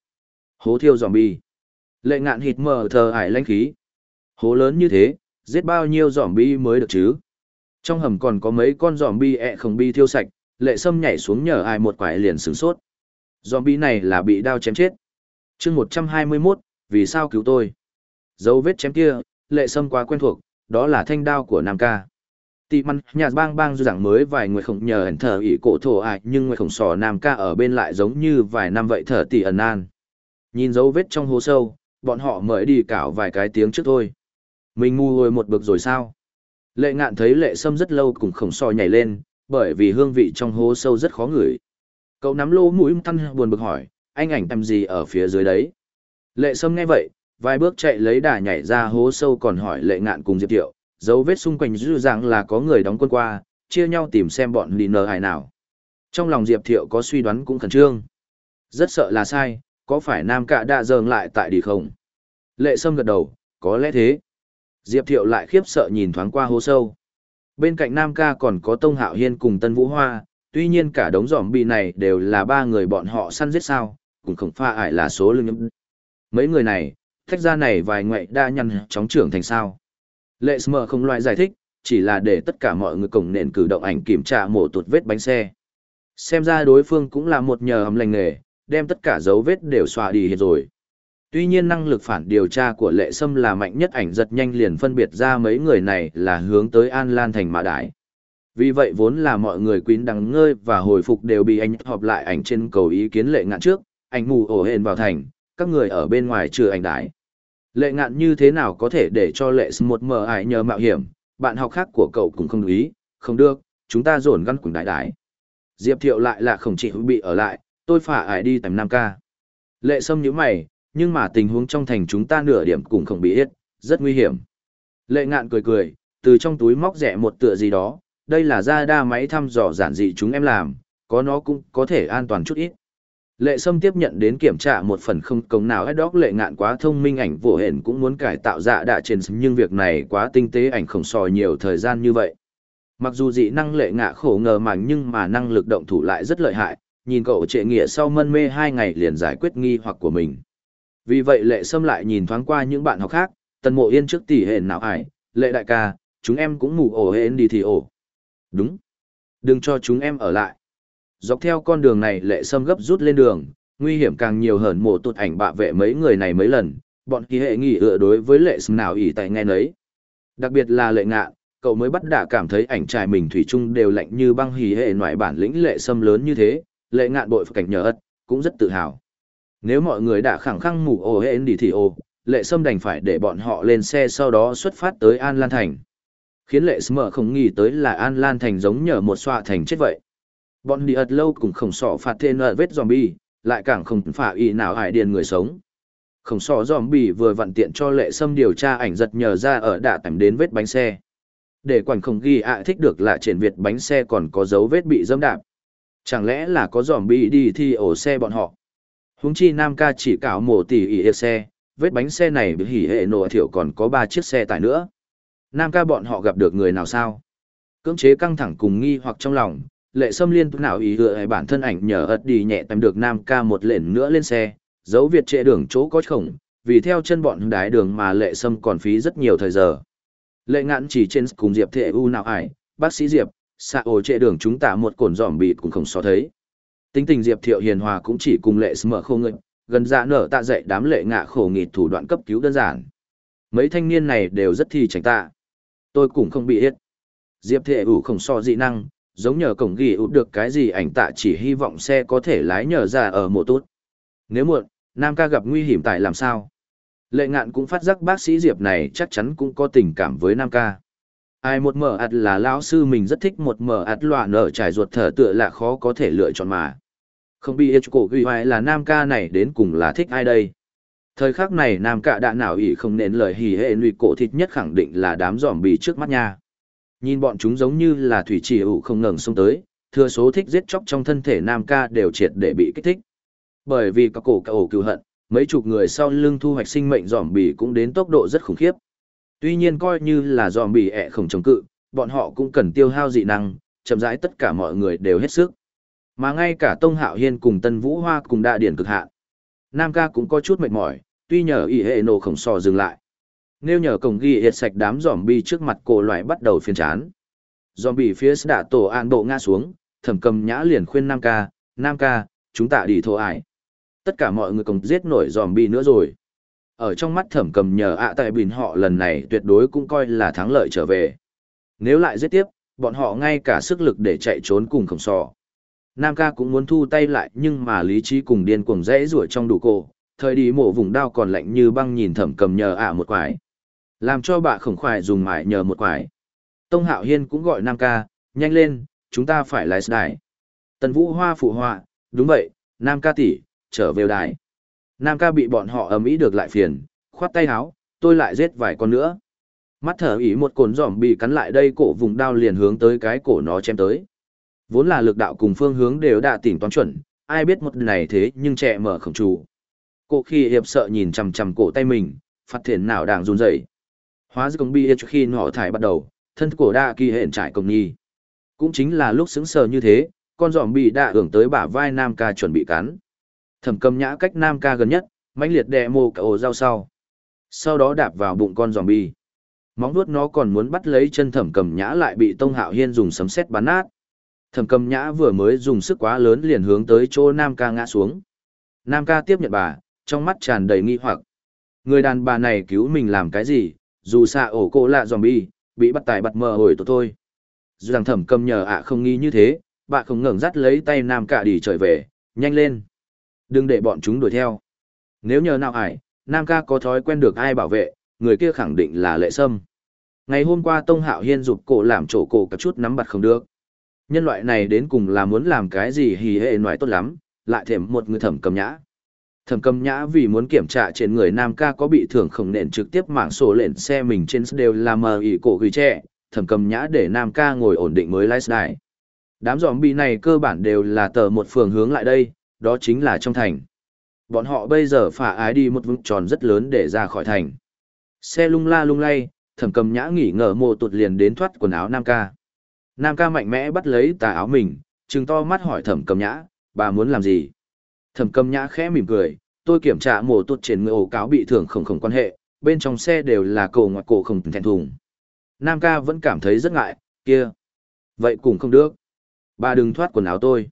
A: hố thiêu zombie. Lệ ngạn hít mờ thờ ải lãnh khí. Hố lớn như thế, giết bao nhiêu zombie mới được chứ? Trong hầm còn có mấy con zombie ẹ không bi thiêu sạch, lệ sâm nhảy xuống nhờ ai một quải liền sửng sốt. Zombie này là bị đao chém chết. chương 121, vì sao cứu tôi? Dấu vết chém kia, lệ sâm quá quen thuộc, đó là thanh đao của Nam ca. Tị măn, nhà bang bang dù rằng mới vài người không nhờ ẩn thờ ỷ cổ thổ ai nhưng người khổng sò nam ca ở bên lại giống như vài năm vậy thở tỷ ẩn an. Nhìn dấu vết trong hố sâu, bọn họ mới đi cảo vài cái tiếng trước thôi. Mình ngu hồi một bực rồi sao? Lệ ngạn thấy lệ sâm rất lâu cùng khổng sò nhảy lên, bởi vì hương vị trong hố sâu rất khó ngửi. Cậu nắm lô mũi thăn buồn bực hỏi, anh ảnh tầm gì ở phía dưới đấy? Lệ sâm nghe vậy, vài bước chạy lấy đà nhảy ra hố sâu còn hỏi lệ ngạn cùng Diệp Tiệu, dấu vết xung quanh dư rằng là có người đóng quân qua, chia nhau tìm xem bọn lì nờ hải nào. Trong lòng Diệp Thiệu có suy đoán cũng khẩn trương. Rất sợ là sai, có phải Nam Cạ đã dờn lại tại đi không? Lệ Sâm gật đầu, có lẽ thế. Diệp Thiệu lại khiếp sợ nhìn thoáng qua hố sâu. Bên cạnh Nam Ca còn có Tông Hạo Hiên cùng Tân Vũ Hoa, tuy nhiên cả đống giỏm bị này đều là ba người bọn họ săn giết sao, cũng không pha ải là số lương nhậm. Mấy người này, thách ra này vài ngoại đa nhăn chóng trưởng thành sao. Lệ Smer không loại giải thích, chỉ là để tất cả mọi người cùng nền cử động ảnh kiểm tra mổ tuột vết bánh xe. Xem ra đối phương cũng là một nhờ hầm lành nghề, đem tất cả dấu vết đều xóa đi hết rồi. Tuy nhiên năng lực phản điều tra của lệ sâm là mạnh nhất ảnh giật nhanh liền phân biệt ra mấy người này là hướng tới An Lan thành mã đại. Vì vậy vốn là mọi người quýn đắng ngơi và hồi phục đều bị anh họp lại ảnh trên cầu ý kiến lệ ngạn trước, anh mù ổ hền vào thành, các người ở bên ngoài trừ ảnh đại. Lệ ngạn như thế nào có thể để cho lệ sâm một mờ ải nhờ mạo hiểm, bạn học khác của cậu cũng không ý, không được, chúng ta dồn gắn cùng đại đại. Diệp Thiệu lại là không chỉ bị ở lại, tôi phải ải đi tầm 5 ca. Lệ sâm như mày, nhưng mà tình huống trong thành chúng ta nửa điểm cũng không bị hết, rất nguy hiểm. Lệ ngạn cười cười, từ trong túi móc rẻ một tựa gì đó, đây là ra đa máy thăm dò giản dị chúng em làm, có nó cũng có thể an toàn chút ít. Lệ Sâm tiếp nhận đến kiểm tra một phần không công nào hết đó lệ ngạn quá thông minh ảnh vô hển cũng muốn cải tạo dạ đạ trên nhưng việc này quá tinh tế ảnh không sò nhiều thời gian như vậy. Mặc dù dị năng lệ ngạ khổ ngờ màng nhưng mà năng lực động thủ lại rất lợi hại, nhìn cậu trệ nghĩa sau mân mê hai ngày liền giải quyết nghi hoặc của mình. Vì vậy lệ Sâm lại nhìn thoáng qua những bạn học khác, tần mộ yên trước tỷ hển nào ải, lệ đại ca, chúng em cũng ngủ ổ hển đi thì ổ. Đúng. Đừng cho chúng em ở lại. Dọc theo con đường này lệ sâm gấp rút lên đường, nguy hiểm càng nhiều hơn mộ tụt ảnh bạ vệ mấy người này mấy lần, bọn kỳ hệ nghỉ ựa đối với lệ sâm nào ỉ tại nghe nấy. Đặc biệt là lệ ngạ, cậu mới bắt đả cảm thấy ảnh trài mình thủy chung đều lạnh như băng hỉ hệ ngoại bản lĩnh lệ sâm lớn như thế, lệ ngạn bội cảnh nhờ ất, cũng rất tự hào. Nếu mọi người đã khẳng khăng mù ồ hệ đi thì ồ, lệ sâm đành phải để bọn họ lên xe sau đó xuất phát tới An Lan Thành. Khiến lệ sâm không nghĩ tới là An Lan Thành giống nhờ một xoa thành chết vậy. Bọn đi ật lâu cũng không sọ phạt tên ở vết zombie, lại càng không phả y nào hại điền người sống. Không sọ zombie vừa vận tiện cho lệ sâm điều tra ảnh giật nhờ ra ở đạ tẩm đến vết bánh xe. Để quản không ghi ạ thích được là trên Việt bánh xe còn có dấu vết bị dâm đạp. Chẳng lẽ là có zombie đi thi ổ xe bọn họ? Húng chi Nam ca chỉ cảo mổ tỷ ỉ xe, vết bánh xe này bị hỉ hệ nổ thiểu còn có ba chiếc xe tải nữa. Nam ca bọn họ gặp được người nào sao? Cưỡng chế căng thẳng cùng nghi hoặc trong lòng, lệ sâm liên tục nào ý hựa bản thân ảnh nhờ ật đi nhẹ tầm được nam ca một lệnh nữa lên xe dấu việt trệ đường chỗ có khổng vì theo chân bọn đái đường mà lệ sâm còn phí rất nhiều thời giờ lệ ngạn chỉ trên cùng diệp thệ u nào ải bác sĩ diệp xạ ổ trệ đường chúng ta một cồn giỏm bịt cũng không so thấy tính tình diệp thiệu hiền hòa cũng chỉ cùng lệ mở khô ngực gần dạ nở tạ dạy đám lệ ngạ khổ nghịt thủ đoạn cấp cứu đơn giản mấy thanh niên này đều rất thi tránh tạ tôi cũng không bị hết diệp thệ ủ không so dị năng giống nhờ cổng ghi út được cái gì ảnh tạ chỉ hy vọng xe có thể lái nhờ ra ở mộ tốt. Nếu muộn, Nam ca gặp nguy hiểm tại làm sao? Lệ ngạn cũng phát giác bác sĩ Diệp này chắc chắn cũng có tình cảm với Nam ca. Ai một mở ạt là lão sư mình rất thích một mở ạt loạn nở trải ruột thở tựa là khó có thể lựa chọn mà. Không biết cổ ghi hoài là Nam ca này đến cùng là thích ai đây? Thời khắc này Nam ca đã nào ý không nên lời hỉ hệ lụy cổ thịt nhất khẳng định là đám giòm bì trước mắt nha. Nhìn bọn chúng giống như là thủy trì ủ không ngừng xông tới, thừa số thích giết chóc trong thân thể nam ca đều triệt để bị kích thích. Bởi vì các cổ cậu ổ cứu hận, mấy chục người sau lưng thu hoạch sinh mệnh giòm bì cũng đến tốc độ rất khủng khiếp. Tuy nhiên coi như là giòm bì ẹ không chống cự, bọn họ cũng cần tiêu hao dị năng, chậm rãi tất cả mọi người đều hết sức. Mà ngay cả Tông Hạo Hiên cùng Tân Vũ Hoa cùng đa điển cực hạn. Nam ca cũng có chút mệt mỏi, tuy nhờ ý hệ nổ khổng sò dừng lại. Nếu nhờ cổng ghi hiệt sạch đám giòm bi trước mặt cổ loại bắt đầu phiền chán. giòm bi phía đã tổ an bộ ngã xuống, thẩm cầm nhã liền khuyên Nam ca, Nam ca, chúng ta đi thô ải. Tất cả mọi người cùng giết nổi giòm bi nữa rồi. Ở trong mắt thẩm cầm nhờ ạ tại bình họ lần này tuyệt đối cũng coi là thắng lợi trở về. Nếu lại giết tiếp, bọn họ ngay cả sức lực để chạy trốn cùng khổng sò. Nam ca cũng muốn thu tay lại nhưng mà lý trí cùng điên cuồng rẽ rủa trong đủ cổ, thời đi mổ vùng đao còn lạnh như băng nhìn thẩm cầm nhờ ạ một quải. Làm cho bà khổng khoải dùng mải nhờ một quải. Tông Hạo Hiên cũng gọi Nam ca, nhanh lên, chúng ta phải lái đài. Tần Vũ Hoa phụ họa, đúng vậy, Nam ca tỷ, trở về đài. Nam ca bị bọn họ ầm ĩ được lại phiền, khoát tay háo, tôi lại giết vài con nữa. Mắt thở ý một cồn giỏm bị cắn lại đây cổ vùng đao liền hướng tới cái cổ nó chém tới. Vốn là lực đạo cùng phương hướng đều đã tỉnh toán chuẩn, ai biết một này thế nhưng trẻ mở khổng chủ. Cổ khi hiệp sợ nhìn chằm chằm cổ tay mình, phát thiền nào đang run rẩy. Hóa ra công bi trước khi họ thải bắt đầu thân cổ đa kỳ hẹn trải công nhi cũng chính là lúc xứng sờ như thế con giòm bị đã hưởng tới bả vai nam ca chuẩn bị cắn. Thẩm cầm nhã cách nam ca gần nhất mãnh liệt đè mồ cả ổ dao sau. Sau đó đạp vào bụng con giòm bi. Móng vuốt nó còn muốn bắt lấy chân thẩm cầm nhã lại bị tông hạo hiên dùng sấm sét bắn nát thẩm cầm nhã vừa mới dùng sức quá lớn liền hướng tới chỗ nam ca ngã xuống nam ca tiếp nhận bà trong mắt tràn đầy nghi hoặc người đàn bà này cứu mình làm cái gì dù xạ ổ cô lạ zombie, bị bắt tài bắt mờ hồi tổ thôi. Dù rằng thẩm cầm nhờ ạ không nghi như thế, Bà không ngẩng dắt lấy tay nam cả đi trời về, nhanh lên. Đừng để bọn chúng đuổi theo. Nếu nhờ nào ải, nam ca có thói quen được ai bảo vệ, người kia khẳng định là lệ sâm. Ngày hôm qua Tông Hạo Hiên giục cổ làm chỗ cổ cả chút nắm bặt không được. Nhân loại này đến cùng là muốn làm cái gì hì hệ nói tốt lắm, lại thêm một người thẩm cầm nhã. Thẩm cầm nhã vì muốn kiểm tra trên người nam ca có bị thương không nện trực tiếp mảng sổ lệnh xe mình trên đều là mờ ỉ cổ gửi trẻ, thẩm cầm nhã để nam ca ngồi ổn định mới lái lifestyle. Đám giòm bị này cơ bản đều là tờ một phường hướng lại đây, đó chính là trong thành. Bọn họ bây giờ phả ái đi một vùng tròn rất lớn để ra khỏi thành. Xe lung la lung lay, thẩm cầm nhã nghỉ ngờ mồ tụt liền đến thoát quần áo nam ca. Nam ca mạnh mẽ bắt lấy tà áo mình, trừng to mắt hỏi thẩm cầm nhã, bà muốn làm gì? Thẩm cầm nhã khẽ mỉm cười, tôi kiểm tra mồ tuột trên người ổ cáo bị thương không không quan hệ, bên trong xe đều là cổ ngoại cổ không thèn thùng. Nam ca vẫn cảm thấy rất ngại, kia. Vậy cũng không được. Bà đừng thoát quần áo tôi.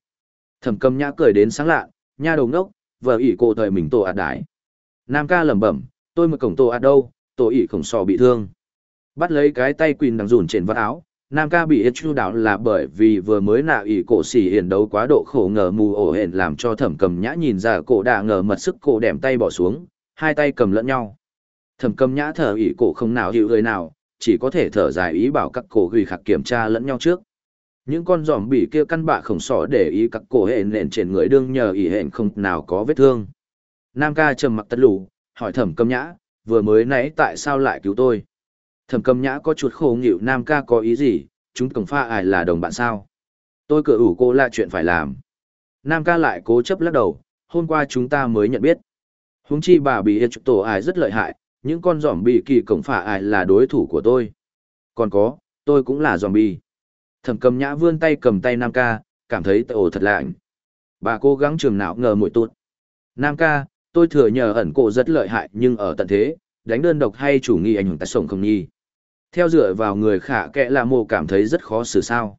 A: Thẩm cầm nhã cười đến sáng lạ, nha đầu ngốc, vợ ỷ cô thời mình tổ ạt đái. Nam ca lẩm bẩm, tôi mà cổng tổ ạt đâu, tổ ỷ khổng sò bị thương. Bắt lấy cái tay quỳnh đang rủn trên vắt áo, Nam ca bị ít chu đạo là bởi vì vừa mới nạ ỷ cổ xỉ hiển đấu quá độ khổ ngờ mù ổ hển làm cho thẩm cầm nhã nhìn ra cổ đạ ngờ mật sức cổ đẻm tay bỏ xuống, hai tay cầm lẫn nhau. Thẩm cầm nhã thở ỷ cổ không nào hiểu người nào, chỉ có thể thở dài ý bảo các cổ gửi khạc kiểm tra lẫn nhau trước. Những con giòm bị kia căn bạ khổng sỏ để ý các cổ hệ nền trên người đương nhờ ỷ hển không nào có vết thương. Nam ca trầm mặc tất lù, hỏi thẩm cầm nhã, vừa mới nãy tại sao lại cứu tôi? Thẩm cầm nhã có chuột khổ nghịu Nam ca có ý gì, chúng cổng pha ải là đồng bạn sao? Tôi cửa ủ cô là chuyện phải làm. Nam ca lại cố chấp lắc đầu, hôm qua chúng ta mới nhận biết. Húng chi bà bị hiệt tổ ải rất lợi hại, những con giòm bị kỳ cổng pha ải là đối thủ của tôi. Còn có, tôi cũng là giòm bi. Thẩm cầm nhã vươn tay cầm tay Nam ca, cảm thấy tổ thật lạnh. Bà cố gắng trường não ngờ mũi tụt. Nam ca, tôi thừa nhờ ẩn cổ rất lợi hại nhưng ở tận thế, đánh đơn độc hay chủ nghi ảnh hưởng tại sổng không nhi. Theo dựa vào người khả kệ là mồ cảm thấy rất khó xử sao.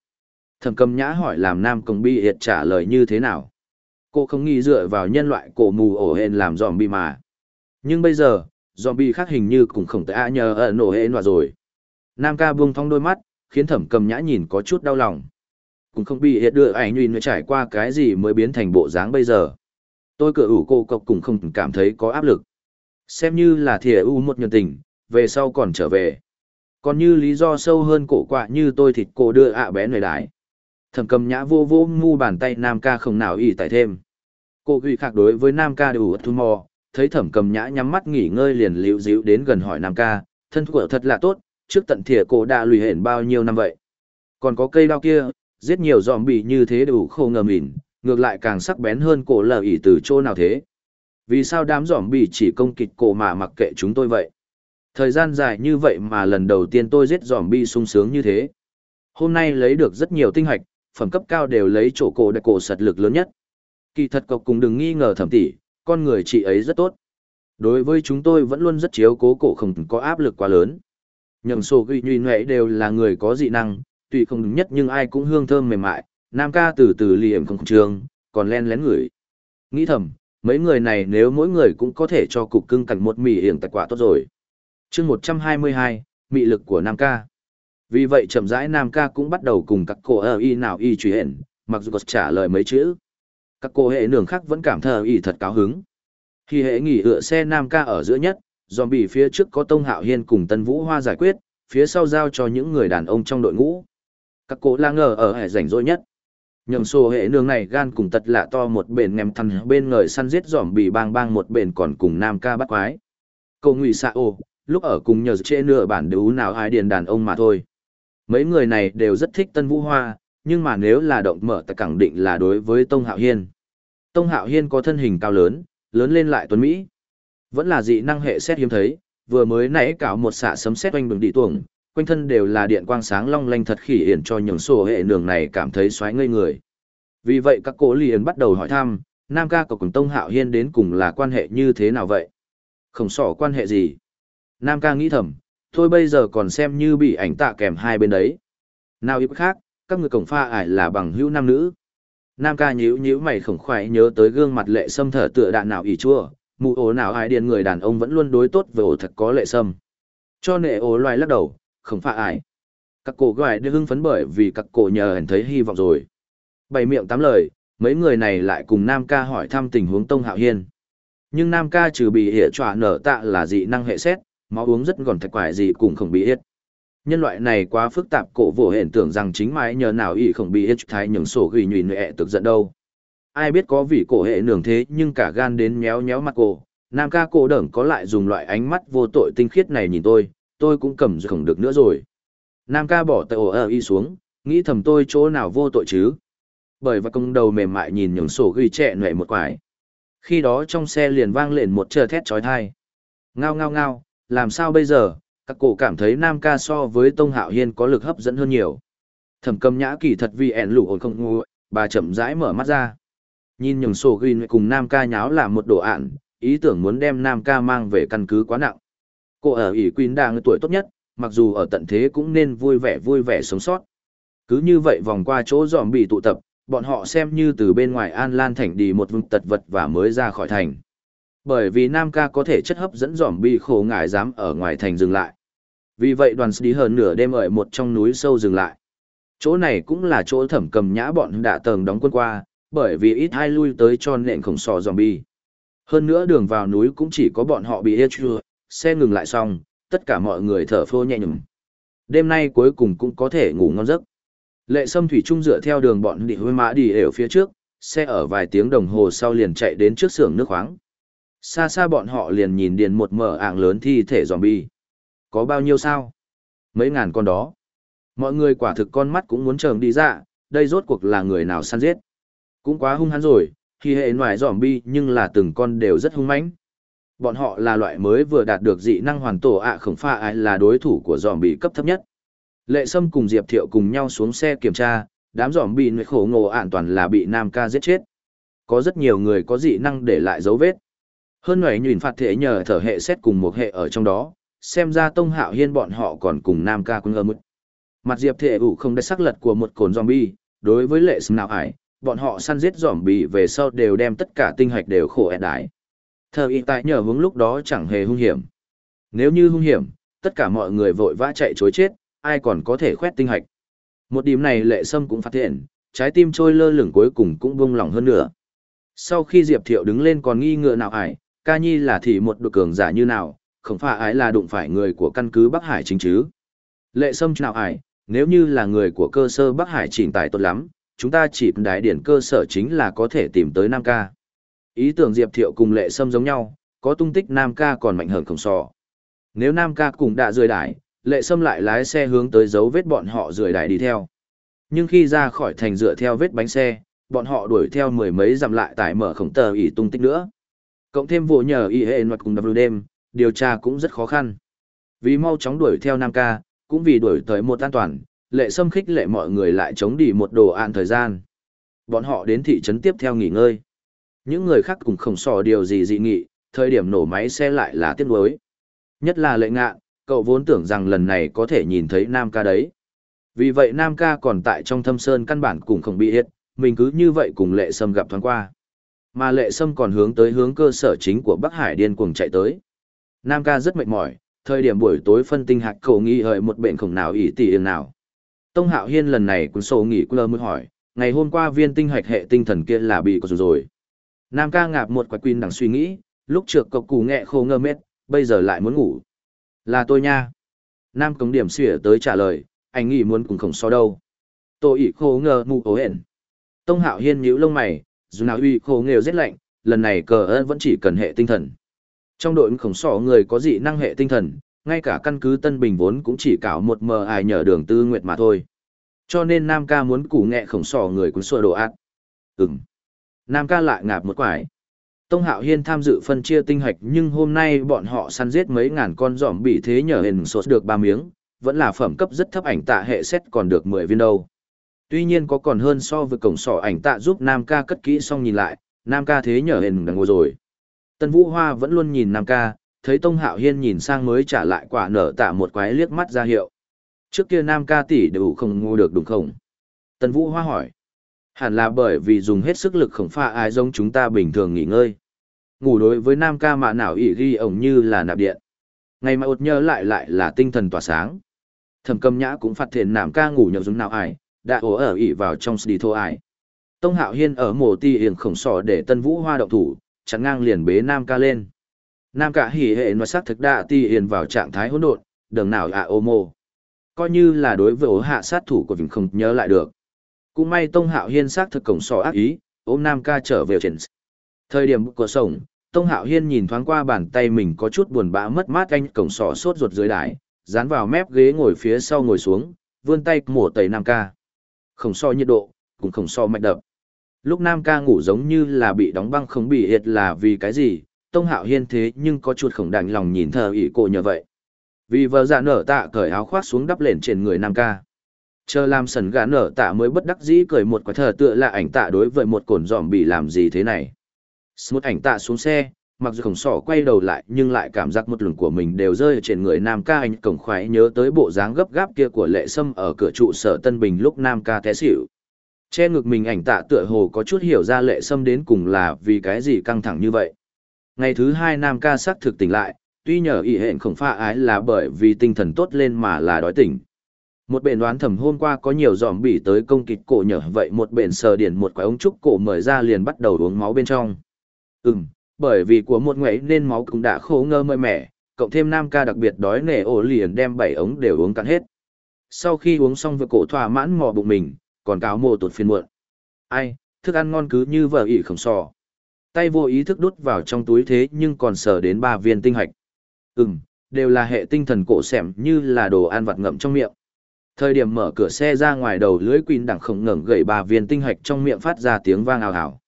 A: Thẩm cầm nhã hỏi làm Nam Công Bi Hiệt trả lời như thế nào. Cô không nghĩ dựa vào nhân loại cổ mù ổ hên làm dòm bi mà. Nhưng bây giờ, dòm bi khác hình như cũng không tới a à, nhờ ở nổ hên và rồi. Nam ca buông thong đôi mắt, khiến thẩm cầm nhã nhìn có chút đau lòng. Cũng không bị hiện đưa ảnh nhìn trải qua cái gì mới biến thành bộ dáng bây giờ. Tôi cửa ủ cô cọc cũng không cảm thấy có áp lực. Xem như là thìa u một nhân tình, về sau còn trở về. Còn như lý do sâu hơn cổ quạ như tôi thịt cổ đưa ạ bé nơi đái. Thẩm cầm nhã vô vô ngu bàn tay nam ca không nào ỉ tại thêm. Cô ghi khạc đối với nam ca đủ thu mò, thấy thẩm cầm nhã nhắm mắt nghỉ ngơi liền liễu dịu đến gần hỏi nam ca, thân của thật là tốt, trước tận thìa cổ đã lùi hển bao nhiêu năm vậy. Còn có cây đao kia, giết nhiều dòm bị như thế đủ khô ngờ mỉn, ngược lại càng sắc bén hơn cổ lờ ỉ từ chỗ nào thế. Vì sao đám dòm bị chỉ công kịch cổ mà mặc kệ chúng tôi vậy? Thời gian dài như vậy mà lần đầu tiên tôi giết dòm bi sung sướng như thế. Hôm nay lấy được rất nhiều tinh hạch, phẩm cấp cao đều lấy chỗ cổ đại cổ sật lực lớn nhất. Kỳ thật cọc cùng đừng nghi ngờ thẩm tỷ, con người chị ấy rất tốt. Đối với chúng tôi vẫn luôn rất chiếu cố cổ không có áp lực quá lớn. Nhường sổ ghi nhuy nhuệ đều là người có dị năng, tuy không đúng nhất nhưng ai cũng hương thơm mềm mại, nam ca từ từ liềm không trường, còn len lén ngửi. Nghĩ thầm, mấy người này nếu mỗi người cũng có thể cho cục cưng cảnh một mì hiểm tạch quả tốt rồi chương 122, mị lực của nam ca. Vì vậy chậm rãi nam ca cũng bắt đầu cùng các cô ở y nào y truy hển, mặc dù có trả lời mấy chữ. Các cô hệ nường khác vẫn cảm thờ y thật cáo hứng. Khi hệ nghỉ ựa xe nam ca ở giữa nhất, dòm bị phía trước có Tông Hạo Hiên cùng Tân Vũ Hoa giải quyết, phía sau giao cho những người đàn ông trong đội ngũ. Các cô la ngờ ở hệ rảnh rỗi nhất. Nhầm sổ hệ nương này gan cùng tật lạ to một bền ném thằn bên người săn giết dòm bị bang bang một bền còn cùng nam ca bắt quái. Cậu ngụy xạ ô, lúc ở cùng nhờ trễ nửa bản đấu nào ai điền đàn ông mà thôi. Mấy người này đều rất thích Tân Vũ Hoa, nhưng mà nếu là động mở ta khẳng định là đối với Tông Hạo Hiên. Tông Hạo Hiên có thân hình cao lớn, lớn lên lại tuấn Mỹ. Vẫn là dị năng hệ xét hiếm thấy, vừa mới nãy cảo một xạ sấm xét oanh bừng đi tuồng, quanh thân đều là điện quang sáng long lanh thật khỉ hiển cho những sổ hệ nường này cảm thấy xoáy ngây người. Vì vậy các cố liền bắt đầu hỏi thăm, Nam ca của cùng Tông Hạo Hiên đến cùng là quan hệ như thế nào vậy? Không sỏ quan hệ gì? Nam ca nghĩ thầm, thôi bây giờ còn xem như bị ảnh tạ kèm hai bên đấy. Nào ít khác, các người cổng pha ải là bằng hữu nam nữ. Nam ca nhíu nhíu mày khổng khoái nhớ tới gương mặt lệ sâm thở tựa đạn nào ỉ chua, mụ ổ nào ai điền người đàn ông vẫn luôn đối tốt với ổ thật có lệ sâm. Cho nệ ổ loài lắc đầu, khổng pha ải. Các cổ gọi đưa hưng phấn bởi vì các cổ nhờ hẳn thấy hy vọng rồi. Bảy miệng tám lời, mấy người này lại cùng Nam ca hỏi thăm tình huống Tông Hạo Hiên. Nhưng Nam ca trừ bị hệ trọa nở tạ là dị năng hệ xét, máu uống rất gòn thạch quải gì cũng không bị hết. Nhân loại này quá phức tạp cổ vỗ hển tưởng rằng chính mái nhờ nào ý không bị hết thái những sổ ghi nhụy nệ tức giận đâu. Ai biết có vị cổ hệ nường thế nhưng cả gan đến méo méo mặt cổ, nam ca cổ đởng có lại dùng loại ánh mắt vô tội tinh khiết này nhìn tôi, tôi cũng cầm không được nữa rồi. Nam ca bỏ tờ ồ y xuống, nghĩ thầm tôi chỗ nào vô tội chứ. Bởi và công đầu mềm mại nhìn những sổ ghi trẻ nhuệ một quải. Khi đó trong xe liền vang lên một chờ thét trói thai. Ngao ngao ngao, làm sao bây giờ, các cổ cảm thấy nam ca so với Tông Hạo Hiên có lực hấp dẫn hơn nhiều. Thẩm cầm nhã kỳ thật vì ẻn lụ ổn không ngu, bà chậm rãi mở mắt ra. Nhìn nhường sổ ghi cùng nam ca nháo là một đồ ạn, ý tưởng muốn đem nam ca mang về căn cứ quá nặng. Cô ở ỷ Quyên đang tuổi tốt nhất, mặc dù ở tận thế cũng nên vui vẻ vui vẻ sống sót. Cứ như vậy vòng qua chỗ dòm bị tụ tập, bọn họ xem như từ bên ngoài An Lan Thành đi một vùng tật vật và mới ra khỏi thành. Bởi vì Nam ca có thể chất hấp dẫn giỏm bị khổ ngại dám ở ngoài thành dừng lại. Vì vậy đoàn đi hơn nửa đêm ở một trong núi sâu dừng lại. Chỗ này cũng là chỗ thẩm cầm nhã bọn đã tầng đóng quân qua, bởi vì ít hai lui tới cho nện khổng sò zombie. Hơn nữa đường vào núi cũng chỉ có bọn họ bị hết chưa, xe ngừng lại xong, tất cả mọi người thở phô nhẹ nhõm. Đêm nay cuối cùng cũng có thể ngủ ngon giấc. Lệ Sâm Thủy Trung dựa theo đường bọn đi hơi mã đi ở phía trước, xe ở vài tiếng đồng hồ sau liền chạy đến trước xưởng nước khoáng. Xa xa bọn họ liền nhìn điền một mở ạng lớn thi thể zombie. Có bao nhiêu sao? Mấy ngàn con đó. Mọi người quả thực con mắt cũng muốn trờm đi ra, đây rốt cuộc là người nào săn giết. Cũng quá hung hăng rồi, khi hệ ngoài zombie nhưng là từng con đều rất hung mãnh. Bọn họ là loại mới vừa đạt được dị năng hoàn tổ ạ à khổng pha ai là đối thủ của zombie cấp thấp nhất. Lệ Sâm cùng Diệp Thiệu cùng nhau xuống xe kiểm tra, đám giỏm bi người khổ ngộ an toàn là bị Nam ca giết chết. Có rất nhiều người có dị năng để lại dấu vết. Hơn nảy nhìn phạt thể nhờ thở hệ xét cùng một hệ ở trong đó, xem ra Tông Hạo Hiên bọn họ còn cùng Nam ca quân ở mức. Mặt Diệp thể ủ không đã sắc lật của một cồn zombie, đối với lệ sâm nào ải, bọn họ săn giết zombie về sau đều đem tất cả tinh hạch đều khổ ẹt đái. Thờ y tại nhờ hướng lúc đó chẳng hề hung hiểm. Nếu như hung hiểm, tất cả mọi người vội vã chạy chối chết, ai còn có thể khoét tinh hạch. Một điểm này lệ sâm cũng phát hiện, trái tim trôi lơ lửng cuối cùng cũng bông lòng hơn nữa. Sau khi Diệp Thiệu đứng lên còn nghi ngờ nào ải, ca nhi là thì một đội cường giả như nào, không phải ái là đụng phải người của căn cứ Bắc Hải chính chứ. Lệ sâm nào ải, nếu như là người của cơ sơ Bắc Hải chỉnh tài tốt lắm, chúng ta chỉ đại điển cơ sở chính là có thể tìm tới Nam Ca. Ý tưởng Diệp Thiệu cùng lệ sâm giống nhau, có tung tích Nam Ca còn mạnh hơn không sò. Nếu Nam Ca cùng đã rời đải, lệ sâm lại lái xe hướng tới dấu vết bọn họ rời đài đi theo. Nhưng khi ra khỏi thành dựa theo vết bánh xe, bọn họ đuổi theo mười mấy dặm lại tải mở khổng tờ ỉ tung tích nữa. Cộng thêm vụ nhờ y hệ mặt cùng đập đêm, điều tra cũng rất khó khăn. Vì mau chóng đuổi theo Nam Ca, cũng vì đuổi tới một an toàn, lệ sâm khích lệ mọi người lại chống đi một đồ an thời gian. Bọn họ đến thị trấn tiếp theo nghỉ ngơi. Những người khác cũng không sò điều gì dị nghị, thời điểm nổ máy xe lại là tiếc nuối. Nhất là lệ ngạ, cậu vốn tưởng rằng lần này có thể nhìn thấy Nam ca đấy. Vì vậy Nam ca còn tại trong thâm sơn căn bản cũng không bị hết, mình cứ như vậy cùng lệ sâm gặp thoáng qua. Mà lệ sâm còn hướng tới hướng cơ sở chính của Bắc Hải điên cuồng chạy tới. Nam ca rất mệt mỏi, thời điểm buổi tối phân tinh hạc cầu nghi hợi một bệnh khổng nào ỷ tỷ yên nào. Tông Hạo Hiên lần này cũng sổ nghỉ quơ mới hỏi, ngày hôm qua viên tinh hạch hệ tinh thần kia là bị có rồi. Nam ca ngạp một quả quên đằng suy nghĩ, lúc trước cậu củ nghẹ khô ngơ mết, bây giờ lại muốn ngủ. Là tôi nha. Nam cống điểm xỉa tới trả lời, anh nghĩ muốn cùng khổng so đâu. Tôi ỉ khô ngơ mù ố hẹn. Tông hạo hiên nhíu lông mày, dù nào uy khô nghèo rất lạnh, lần này cờ ơn vẫn chỉ cần hệ tinh thần. Trong đội khổng sỏ người có dị năng hệ tinh thần, ngay cả căn cứ Tân Bình vốn cũng chỉ cảo một mờ ai nhờ đường tư nguyệt mà thôi. Cho nên Nam ca muốn củ nghệ khổng sỏ người cũng xua đồ ác. Ừm. Nam ca lại ngạp một quải. Tông Hạo Hiên tham dự phân chia tinh hạch nhưng hôm nay bọn họ săn giết mấy ngàn con giỏm bị thế nhờ hình sốt được ba miếng, vẫn là phẩm cấp rất thấp ảnh tạ hệ xét còn được 10 viên đâu. Tuy nhiên có còn hơn so với cổng sỏ ảnh tạ giúp Nam ca cất kỹ xong nhìn lại, Nam ca thế nhờ hình đang ngồi rồi. Tân Vũ Hoa vẫn luôn nhìn Nam ca, thấy Tông Hạo Hiên nhìn sang mới trả lại quả nở tạ một quái liếc mắt ra hiệu. Trước kia Nam ca tỷ đều không ngu được đúng không? Tân Vũ Hoa hỏi. Hẳn là bởi vì dùng hết sức lực khổng pha ai giống chúng ta bình thường nghỉ ngơi. Ngủ đối với nam ca mạ nào ỉ ghi ổng như là nạp điện. Ngày mà ột nhớ lại lại là tinh thần tỏa sáng. Thẩm cầm nhã cũng phát hiện nam ca ngủ nhậu giống nào ải, đã ổ ở ỉ vào trong đi thô ải. Tông hạo hiên ở mồ ti hiền khổng sò để tân vũ hoa động thủ, chắn ngang liền bế nam ca lên. Nam ca hỉ hệ nó sắc thực đạ ti hiền vào trạng thái hỗn độn, đường nào ạ ô mô. Coi như là đối với ố hạ sát thủ của Vĩnh không nhớ lại được. Cũng may Tông Hạo Hiên xác thực cổng sò ác ý, ôm Nam ca trở về trên. Thời điểm của sổng, Tông Hạo Hiên nhìn thoáng qua bàn tay mình có chút buồn bã mất mát anh cổng sò sốt ruột dưới đái, dán vào mép ghế ngồi phía sau ngồi xuống, vươn tay mổ tẩy Nam ca. Không so nhiệt độ, cũng không so mạch đập. Lúc Nam ca ngủ giống như là bị đóng băng không bị hiệt là vì cái gì, Tông Hạo Hiên thế nhưng có chuột khổng đành lòng nhìn thờ ỷ cổ nhờ vậy. Vì vợ dạ nở tạ cởi áo khoác xuống đắp lên trên người Nam ca. Chờ làm sần gã nở tạ mới bất đắc dĩ cười một quả thờ tựa là ảnh tạ đối với một cồn giòm bị làm gì thế này. Một ảnh tạ xuống xe, mặc dù khổng sỏ quay đầu lại nhưng lại cảm giác một lửng của mình đều rơi trên người Nam ca anh cổng khoái nhớ tới bộ dáng gấp gáp kia của lệ sâm ở cửa trụ sở Tân Bình lúc Nam ca té xỉu. Che ngực mình ảnh tạ tựa hồ có chút hiểu ra lệ sâm đến cùng là vì cái gì căng thẳng như vậy. Ngày thứ hai Nam ca xác thực tỉnh lại, tuy nhờ ý hẹn khổng pha ái là bởi vì tinh thần tốt lên mà là đói tỉnh. Một bệnh đoán thầm hôm qua có nhiều dòm bỉ tới công kịch cổ nhở vậy một bền sờ điển một quái ống trúc cổ mời ra liền bắt đầu uống máu bên trong. Ừm, bởi vì của một ngày nên máu cũng đã khô ngơ mơi mẻ, cộng thêm nam ca đặc biệt đói nể ổ liền đem bảy ống đều uống cạn hết. Sau khi uống xong việc cổ thỏa mãn mò bụng mình, còn cáo mồ tụt phiên muộn. Ai, thức ăn ngon cứ như vợ ỉ khổng sò. Tay vô ý thức đút vào trong túi thế nhưng còn sờ đến ba viên tinh hạch. Ừm, đều là hệ tinh thần cổ xẻm như là đồ ăn vặt ngậm trong miệng. Thời điểm mở cửa xe ra ngoài đầu lưới quỳn đẳng không ngẩng gậy ba viên tinh hạch trong miệng phát ra tiếng vang ào ào.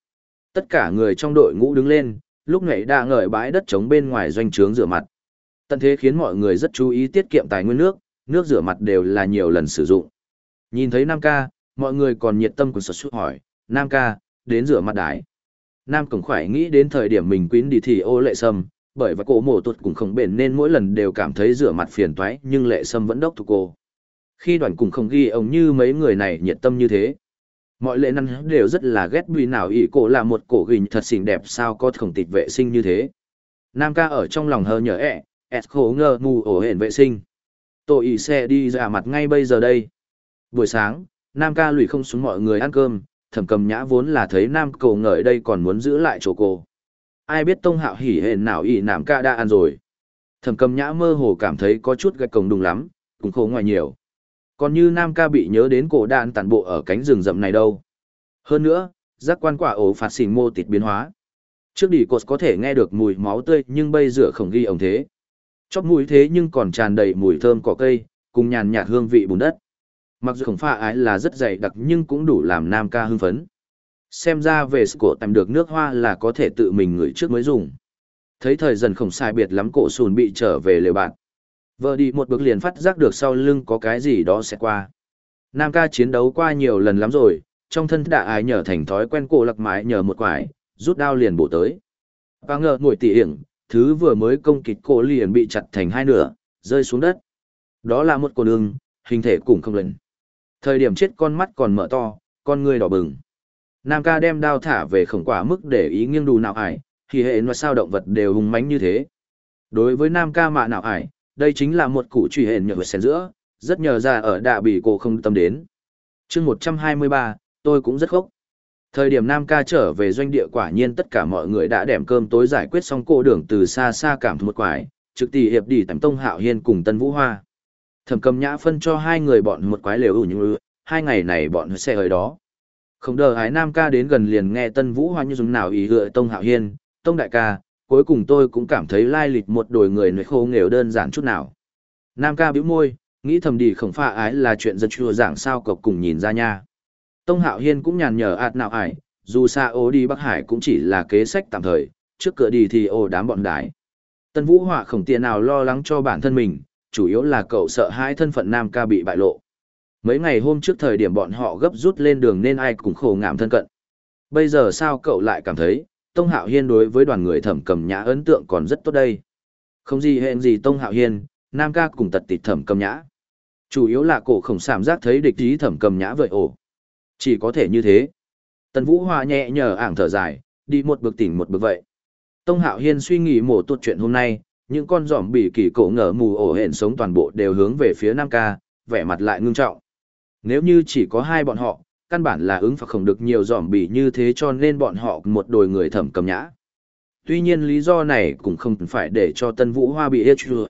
A: Tất cả người trong đội ngũ đứng lên, lúc nãy đã ngợi bãi đất trống bên ngoài doanh trướng rửa mặt. Tận thế khiến mọi người rất chú ý tiết kiệm tài nguyên nước, nước rửa mặt đều là nhiều lần sử dụng. Nhìn thấy Nam ca, mọi người còn nhiệt tâm cùng sốt sút hỏi, Nam ca, đến rửa mặt đái. Nam Cổng Khoải nghĩ đến thời điểm mình quyến đi thì ô lệ sâm, bởi và cổ mổ tuột cũng không bền nên mỗi lần đều cảm thấy rửa mặt phiền toái nhưng lệ sâm vẫn đốc thuộc cô. Khi đoàn cùng không ghi ông như mấy người này nhiệt tâm như thế. Mọi lệ năng đều rất là ghét vì nào ỷ cổ là một cổ ghình thật xinh đẹp sao có khổng tịch vệ sinh như thế. Nam ca ở trong lòng hờ nhở ẹ, ẹt khổ ngờ mù ổ hển vệ sinh. tôi ỷ xe đi ra mặt ngay bây giờ đây. Buổi sáng, Nam ca lùi không xuống mọi người ăn cơm, thẩm cầm nhã vốn là thấy Nam cầu ngợi đây còn muốn giữ lại chỗ cô. Ai biết tông hạo hỉ hển nào ỷ Nam ca đã ăn rồi. Thẩm cầm nhã mơ hồ cảm thấy có chút gạch cổng đùng lắm, cũng khổ ngoài nhiều. Còn như Nam ca bị nhớ đến cổ đạn tàn bộ ở cánh rừng rậm này đâu. Hơn nữa, giác quan quả ổ phạt xình mô tịt biến hóa. Trước đi cột có thể nghe được mùi máu tươi nhưng bây giờ không ghi ổng thế. Chóp mũi thế nhưng còn tràn đầy mùi thơm cỏ cây, cùng nhàn nhạt hương vị bùn đất. Mặc dù khổng pha ái là rất dày đặc nhưng cũng đủ làm Nam ca hưng phấn. Xem ra về cổ tạm được nước hoa là có thể tự mình ngửi trước mới dùng. Thấy thời dần không sai biệt lắm cổ sùn bị trở về lều bạn. Vợ đi một bước liền phát giác được sau lưng có cái gì đó sẽ qua. Nam ca chiến đấu qua nhiều lần lắm rồi, trong thân đã ái nhờ thành thói quen cổ lặc mái nhờ một quải, rút đao liền bổ tới. Và ngờ ngồi tỉ hiểm, thứ vừa mới công kịch cổ liền bị chặt thành hai nửa, rơi xuống đất. Đó là một cô nương, hình thể cũng không lần. Thời điểm chết con mắt còn mở to, con người đỏ bừng. Nam ca đem đao thả về khổng quả mức để ý nghiêng đù nào ải, thì hệ nó sao động vật đều hùng mãnh như thế. Đối với Nam ca mạ nào ải, đây chính là một củ truy hển nhờ sen giữa, rất nhờ ra ở đạ bị cô không tâm đến. chương 123, tôi cũng rất khóc. Thời điểm Nam ca trở về doanh địa quả nhiên tất cả mọi người đã đẻm cơm tối giải quyết xong cô đường từ xa xa cảm một quải, trực tỷ hiệp đi tầm tông hạo hiên cùng tân vũ hoa. Thẩm cầm nhã phân cho hai người bọn một quái lều ủ như hai ngày này bọn sẽ ở đó. Không đợi ái Nam ca đến gần liền nghe tân vũ hoa như dùng nào ý hựa tông hạo hiên, tông đại ca, cuối cùng tôi cũng cảm thấy lai lịch một đồi người nơi khô nghèo đơn giản chút nào. Nam ca bĩu môi, nghĩ thầm đi khổng pha ái là chuyện giật chùa giảng sao cộc cùng nhìn ra nha. Tông Hạo Hiên cũng nhàn nhở ạt nào ải, dù xa ô đi Bắc Hải cũng chỉ là kế sách tạm thời, trước cửa đi thì ô đám bọn đái. Tân Vũ Họa khổng tiền nào lo lắng cho bản thân mình, chủ yếu là cậu sợ hai thân phận Nam ca bị bại lộ. Mấy ngày hôm trước thời điểm bọn họ gấp rút lên đường nên ai cũng khổ ngảm thân cận. Bây giờ sao cậu lại cảm thấy, Tông Hạo Hiên đối với đoàn người thẩm cầm nhã ấn tượng còn rất tốt đây. Không gì hẹn gì Tông Hạo Hiên, Nam ca cùng tật tịt thẩm cầm nhã. Chủ yếu là cổ khổng sảm giác thấy địch ý thẩm cầm nhã vậy ổ. Chỉ có thể như thế. Tần Vũ hòa nhẹ nhờ ảng thở dài, đi một bước tỉnh một bước vậy. Tông Hạo Hiên suy nghĩ mổ tuột chuyện hôm nay, những con giỏm bị kỳ cổ ngờ mù ổ hển sống toàn bộ đều hướng về phía Nam ca, vẻ mặt lại ngưng trọng. Nếu như chỉ có hai bọn họ, căn bản là ứng phạt không được nhiều dòm bỉ như thế cho nên bọn họ một đồi người thẩm cầm nhã. Tuy nhiên lý do này cũng không phải để cho Tân Vũ Hoa bị hết chưa.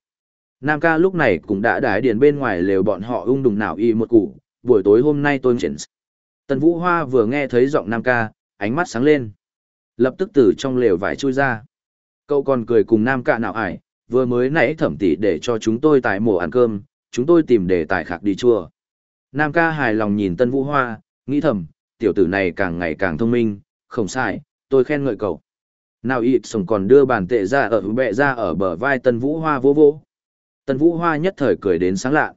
A: Nam ca lúc này cũng đã đái điền bên ngoài lều bọn họ ung đùng nào y một củ, buổi tối hôm nay tôi chuyển. Tân Vũ Hoa vừa nghe thấy giọng Nam ca, ánh mắt sáng lên. Lập tức từ trong lều vải chui ra. Cậu còn cười cùng Nam ca nào ải, vừa mới nãy thẩm tỷ để cho chúng tôi tại mổ ăn cơm, chúng tôi tìm để tài khạc đi chùa. Nam ca hài lòng nhìn Tân Vũ Hoa, nghĩ thầm, tiểu tử này càng ngày càng thông minh, không sai, tôi khen ngợi cậu. Nào ịt sống còn đưa bàn tệ ra ở bệ ra ở bờ vai Tân Vũ Hoa vô vô. Tân Vũ Hoa nhất thời cười đến sáng lạ.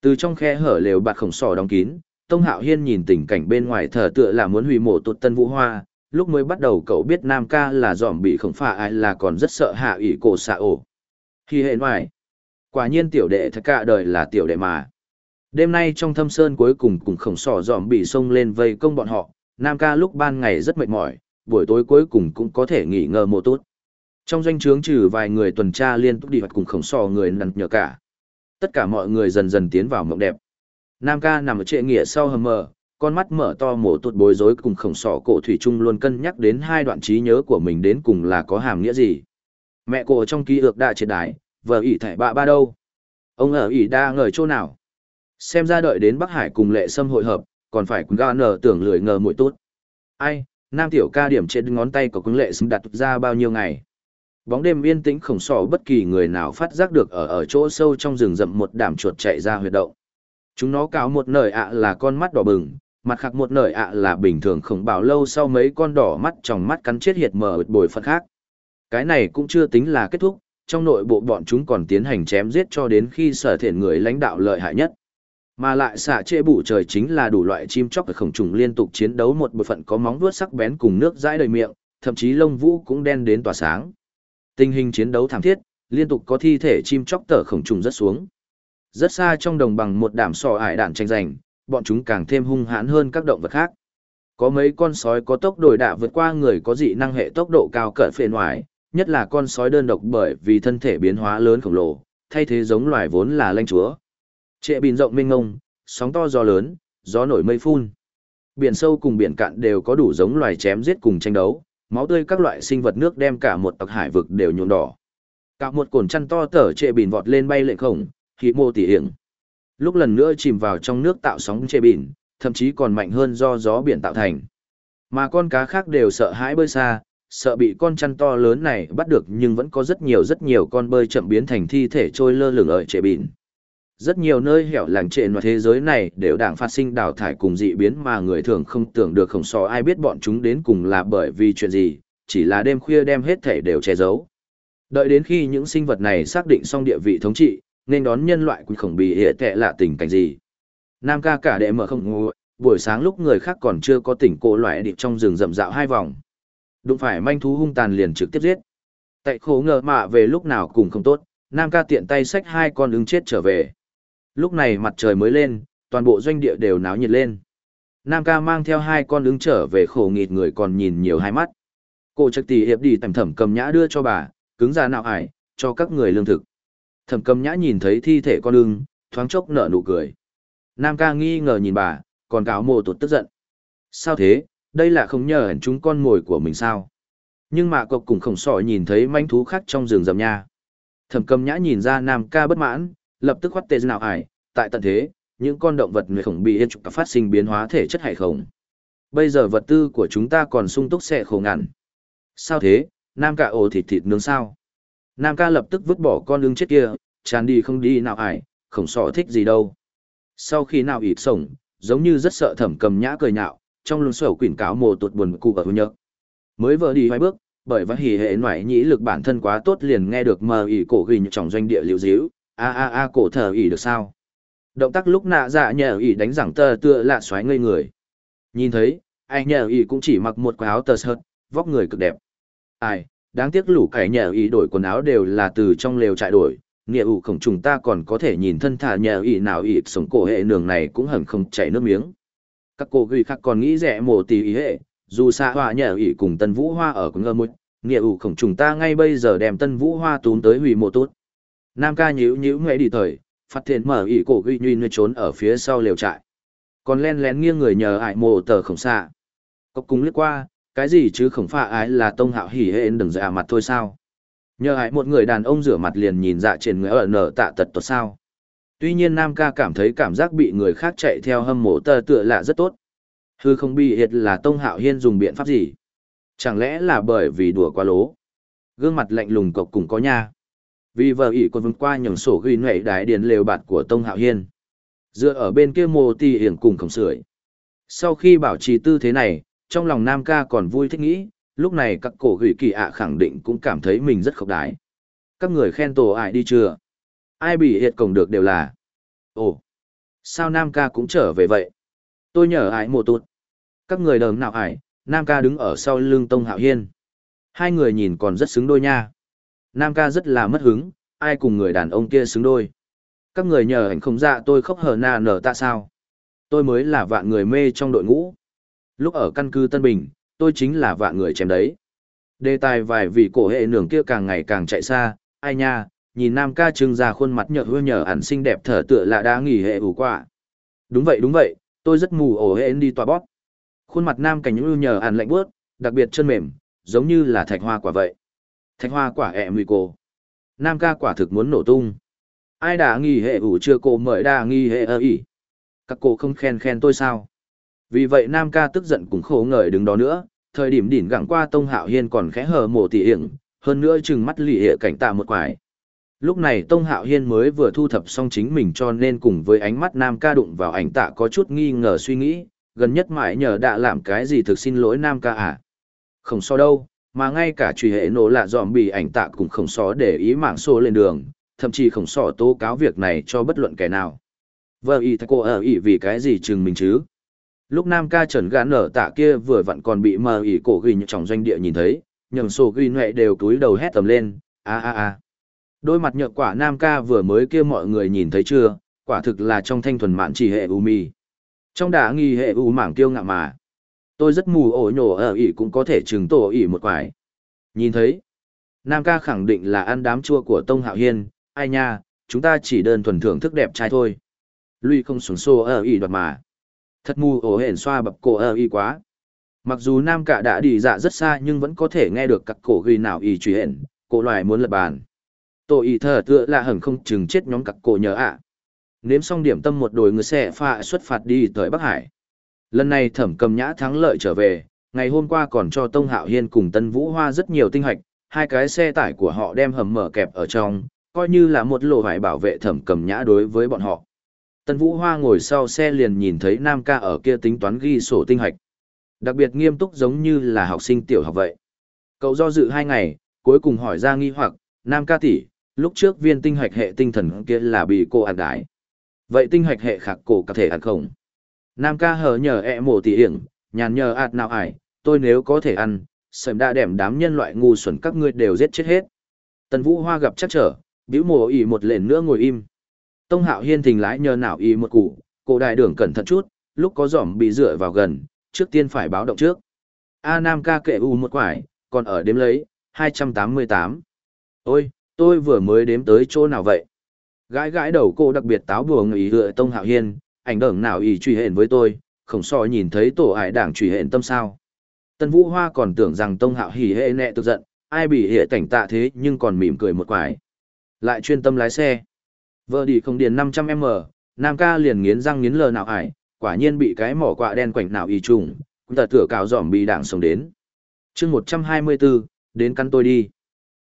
A: Từ trong khe hở lều bạt khổng sò đóng kín, Tông Hạo Hiên nhìn tình cảnh bên ngoài thở tựa là muốn hủy mổ tụt Tân Vũ Hoa, lúc mới bắt đầu cậu biết Nam ca là dòm bị khổng phà, ai là còn rất sợ hạ ủy cổ xạ ổ. Khi hệ ngoài, quả nhiên tiểu đệ thật cả đời là tiểu đệ mà. Đêm nay trong thâm sơn cuối cùng cùng khổng sỏ dòm bị sông lên vây công bọn họ, Nam ca lúc ban ngày rất mệt mỏi, buổi tối cuối cùng cũng có thể nghỉ ngơi một tốt. Trong doanh trướng trừ vài người tuần tra liên tục đi hoặc cùng khổng sỏ người nằn nhờ cả. Tất cả mọi người dần dần tiến vào mộng đẹp. Nam ca nằm ở trệ nghĩa sau hầm mờ, con mắt mở to mổ tụt bối rối cùng khổng sọ cổ thủy trung luôn cân nhắc đến hai đoạn trí nhớ của mình đến cùng là có hàm nghĩa gì. Mẹ cổ trong ký ước đã triệt đái, vợ ỷ thẻ bạ ba đâu? Ông ở ỷ đa ngời chỗ nào? Xem ra đợi đến Bắc Hải cùng lệ sâm hội hợp, còn phải cùng ga nở tưởng lười ngờ mũi tốt. Ai, nam tiểu ca điểm trên ngón tay của cứng lệ sâm đặt ra bao nhiêu ngày. Bóng đêm yên tĩnh khổng sỏ bất kỳ người nào phát giác được ở ở chỗ sâu trong rừng rậm một đám chuột chạy ra huyệt động. Chúng nó cáo một nời ạ là con mắt đỏ bừng, mặt khác một nời ạ là bình thường không bảo lâu sau mấy con đỏ mắt trong mắt cắn chết hiệt mở bồi phật khác. Cái này cũng chưa tính là kết thúc, trong nội bộ bọn chúng còn tiến hành chém giết cho đến khi sở thiện người lãnh đạo lợi hại nhất. Mà lại xạ trệ bụ trời chính là đủ loại chim chóc và khổng trùng liên tục chiến đấu một bộ phận có móng vuốt sắc bén cùng nước dãi đầy miệng, thậm chí lông vũ cũng đen đến tỏa sáng. Tình hình chiến đấu thảm thiết, liên tục có thi thể chim chóc tở khổng trùng rất xuống. Rất xa trong đồng bằng một đám sò ải đạn tranh giành, bọn chúng càng thêm hung hãn hơn các động vật khác. Có mấy con sói có tốc độ đạ vượt qua người có dị năng hệ tốc độ cao cỡ phệ ngoài, nhất là con sói đơn độc bởi vì thân thể biến hóa lớn khổng lồ, thay thế giống loài vốn là lanh chúa. Trệ bìn rộng mênh ngông, sóng to gió lớn, gió nổi mây phun. Biển sâu cùng biển cạn đều có đủ giống loài chém giết cùng tranh đấu, máu tươi các loại sinh vật nước đem cả một tộc hải vực đều nhuộm đỏ. Cả một cồn chăn to tở trệ bìn vọt lên bay lệnh khổng, khí mô tỉ hiểm. Lúc lần nữa chìm vào trong nước tạo sóng trệ bìn, thậm chí còn mạnh hơn do gió biển tạo thành. Mà con cá khác đều sợ hãi bơi xa, sợ bị con chăn to lớn này bắt được nhưng vẫn có rất nhiều rất nhiều con bơi chậm biến thành thi thể trôi lơ lửng ở trệ bìn. Rất nhiều nơi hẻo lánh trệ ngoài thế giới này đều đang phát sinh đào thải cùng dị biến mà người thường không tưởng được khổng so ai biết bọn chúng đến cùng là bởi vì chuyện gì, chỉ là đêm khuya đem hết thể đều che giấu. Đợi đến khi những sinh vật này xác định xong địa vị thống trị, nên đón nhân loại cũng khổng bị hệ tệ lạ tình cảnh gì. Nam ca cả đệ mở không ngủ, buổi sáng lúc người khác còn chưa có tỉnh cổ loại điệp trong rừng rậm rạo hai vòng. Đụng phải manh thú hung tàn liền trực tiếp giết. Tại khổ ngờ mạ về lúc nào cũng không tốt, Nam ca tiện tay xách hai con ứng chết trở về. Lúc này mặt trời mới lên, toàn bộ doanh địa đều náo nhiệt lên. Nam ca mang theo hai con ứng trở về khổ nghịt người còn nhìn nhiều hai mắt. Cô trực tỷ hiệp đi tầm thẩm cầm nhã đưa cho bà, cứng ra nào ải, cho các người lương thực. Thẩm cầm nhã nhìn thấy thi thể con ưng, thoáng chốc nở nụ cười. Nam ca nghi ngờ nhìn bà, còn cáo mồ tụt tức giận. Sao thế, đây là không nhờ hẳn chúng con mồi của mình sao? Nhưng mà cộc cùng khổng sỏi nhìn thấy manh thú khác trong rừng rầm nha. Thẩm cầm nhã nhìn ra Nam ca bất mãn, lập tức khoát tê nào ải, tại tận thế, những con động vật người khổng bị yên trục phát sinh biến hóa thể chất hay không. Bây giờ vật tư của chúng ta còn sung túc sẽ khổ ngàn. Sao thế, nam ca ồ thịt thịt nướng sao? Nam ca lập tức vứt bỏ con lưng chết kia, chán đi không đi nào ải, khổng sọ thích gì đâu. Sau khi nào ịt sổng, giống như rất sợ thẩm cầm nhã cười nhạo, trong lưng sổ quỷ cáo mồ tuột buồn cụ ở nhớ. Mới vợ đi hai bước, bởi vì hỉ hệ ngoại nhĩ lực bản thân quá tốt liền nghe được mờ ỉ cổ ghi trong doanh địa liệu díu, a a a cổ thở ỉ được sao? Động tác lúc nạ dạ nhờ ỉ đánh rằng tờ tựa lạ xoáy ngây người. Nhìn thấy, ai nhờ ỉ cũng chỉ mặc một quần áo tờ sợt, vóc người cực đẹp. Ai, đáng tiếc lũ cải nhờ ỉ đổi quần áo đều là từ trong lều trại đổi. Nghĩa ủ khổng trùng ta còn có thể nhìn thân thả nhờ ỉ nào ỉ sống cổ hệ nường này cũng hẳn không chảy nước miếng. Các cô ghi khác còn nghĩ rẻ mồ tì ý hệ, dù xa hoa nhờ ỉ cùng tân vũ hoa ở cũng ngơ mụt nghĩa ủ khổng trùng ta ngay bây giờ đem tân vũ hoa túm tới hủy mộ tốt. Nam ca nhíu nhíu nghệ đi thời, phát thiện mở ỉ cổ ghi nhuy nơi trốn ở phía sau lều trại. Còn len lén nghiêng người nhờ ải mồ tờ khổng xa. Cốc cùng liếc qua, cái gì chứ khổng pha ái là tông hạo hỉ hệ đừng dạ mặt thôi sao. Nhờ hại một người đàn ông rửa mặt liền nhìn dạ trên người ở nở tạ tật tốt sao. Tuy nhiên Nam ca cảm thấy cảm giác bị người khác chạy theo hâm mộ tờ tựa lạ rất tốt. Hư không bị hiệt là Tông Hạo Hiên dùng biện pháp gì? Chẳng lẽ là bởi vì đùa quá lố? Gương mặt lạnh lùng cộc cùng có nha. Vì vợ ỷ còn vững qua nhường sổ ghi nệ đái điền lều bạt của Tông Hạo Hiên. Dựa ở bên kia mồ tì hiển cùng khổng sưởi. Sau khi bảo trì tư thế này, trong lòng Nam ca còn vui thích nghĩ, lúc này các cổ gửi kỳ ạ khẳng định cũng cảm thấy mình rất khốc đái. Các người khen tổ ải đi chưa? Ai bị hiệt cổng được đều là. Ồ, sao Nam ca cũng trở về vậy? Tôi nhờ ải mùa tụt. Các người đờm nào ải, Nam ca đứng ở sau lưng Tông Hạo Hiên. Hai người nhìn còn rất xứng đôi nha. Nam ca rất là mất hứng, ai cùng người đàn ông kia xứng đôi. Các người nhờ ảnh không dạ tôi khóc hờ na nở ta sao? Tôi mới là vạn người mê trong đội ngũ. Lúc ở căn cứ Tân Bình, tôi chính là vạn người chém đấy. Đề tài vài vị cổ hệ nường kia càng ngày càng chạy xa, ai nha, nhìn nam ca trưng ra khuôn mặt nhợt hưa nhờ hẳn xinh đẹp thở tựa là đã nghỉ hệ ủ quả. Đúng vậy đúng vậy, tôi rất mù ổ hệ đi tòa bót. Khuôn mặt nam cảnh ưu nhờ hẳn lạnh bước, đặc biệt chân mềm, giống như là thạch hoa quả vậy. Thạch hoa quả ẹ mùi cô. Nam ca quả thực muốn nổ tung. Ai đã nghi hệ ủ chưa cô mời đa nghi hệ ơ ỉ. Các cô không khen khen tôi sao? Vì vậy Nam ca tức giận cũng khổ ngời đứng đó nữa, thời điểm đỉnh gặng qua Tông Hạo Hiên còn khẽ hờ mổ tỉ hiển, hơn nữa chừng mắt lì hệ cảnh tạ một quải. Lúc này Tông Hạo Hiên mới vừa thu thập xong chính mình cho nên cùng với ánh mắt Nam ca đụng vào ảnh tạ có chút nghi ngờ suy nghĩ, gần nhất mãi nhờ đã làm cái gì thực xin lỗi Nam ca à. Không so đâu, mà ngay cả truy hệ nổ lạ dòm bị ảnh tạ cũng không so để ý mạng xô lên đường, thậm chí không so tố cáo việc này cho bất luận kẻ nào. Vợ y cô ở ý vì cái gì chừng mình chứ? Lúc Nam ca trần gã nở tạ kia vừa vặn còn bị mờ ỉ cổ ghi trong doanh địa nhìn thấy, nhầm sổ ghi nhuệ đều túi đầu hét tầm lên, a a a. Đôi mặt nhợt quả Nam ca vừa mới kia mọi người nhìn thấy chưa, quả thực là trong thanh thuần mạn chỉ hệ u mi Trong đá nghi hệ u mảng tiêu ngạo mà. Tôi rất mù ổ nhổ ở ỉ cũng có thể trừng tổ ỉ một quải. Nhìn thấy, Nam ca khẳng định là ăn đám chua của Tông Hạo Hiên, ai nha, chúng ta chỉ đơn thuần thưởng thức đẹp trai thôi. Lui không xuống xô ở ỉ đoạt mà. Thật mù ổ hển xoa bập cổ ở ỉ quá. Mặc dù nam ca đã đi dạ rất xa nhưng vẫn có thể nghe được các cổ ghi nào ỉ truy hển, cổ loài muốn lật bàn. Tổ ỉ thờ tựa là hẳn không chừng chết nhóm các cổ nhớ ạ. Nếm xong điểm tâm một đồi người xe pha xuất phạt đi tới Bắc Hải. Lần này thẩm cầm nhã thắng lợi trở về, ngày hôm qua còn cho Tông Hạo Hiên cùng Tân Vũ Hoa rất nhiều tinh hạch, hai cái xe tải của họ đem hầm mở kẹp ở trong, coi như là một lộ vải bảo vệ thẩm cầm nhã đối với bọn họ. Tân Vũ Hoa ngồi sau xe liền nhìn thấy Nam ca ở kia tính toán ghi sổ tinh hạch. Đặc biệt nghiêm túc giống như là học sinh tiểu học vậy. Cậu do dự hai ngày, cuối cùng hỏi ra nghi hoặc, Nam ca tỷ, lúc trước viên tinh hạch hệ tinh thần kia là bị cô ăn đái. Vậy tinh hạch hệ khạc cổ có thể ăn không? Nam ca hờ nhờ ẹ e mổ tỉ hiển, nhàn nhờ ạt nào ải, tôi nếu có thể ăn, sầm đã đẻm đám nhân loại ngu xuẩn các ngươi đều giết chết hết. Tần Vũ Hoa gặp chắc trở, bĩu mồ ỉ một lện nữa ngồi im. Tông Hạo Hiên thình lái nhờ nào y một củ, cổ đại đường cẩn thận chút, lúc có giỏm bị dựa vào gần, trước tiên phải báo động trước. A Nam ca kệ u một quải, còn ở đếm lấy, 288. Ôi, tôi vừa mới đếm tới chỗ nào vậy? Gãi gãi đầu cô đặc biệt táo buồng ý hựa Tông Hạo Hiên, ảnh đởng nào ý truy hện với tôi, khổng so nhìn thấy tổ ải đảng truy hện tâm sao. Tân Vũ Hoa còn tưởng rằng Tông Hạo hỉ hệ nẹ tức giận, ai bị hệ cảnh tạ thế nhưng còn mỉm cười một quải. Lại chuyên tâm lái xe. Vợ đi không điền 500m, Nam ca liền nghiến răng nghiến lờ nào ải, quả nhiên bị cái mỏ quạ đen quạnh nào y trùng, cũng tật tựa cào giỏm bị đảng sống đến. chương 124, đến căn tôi đi.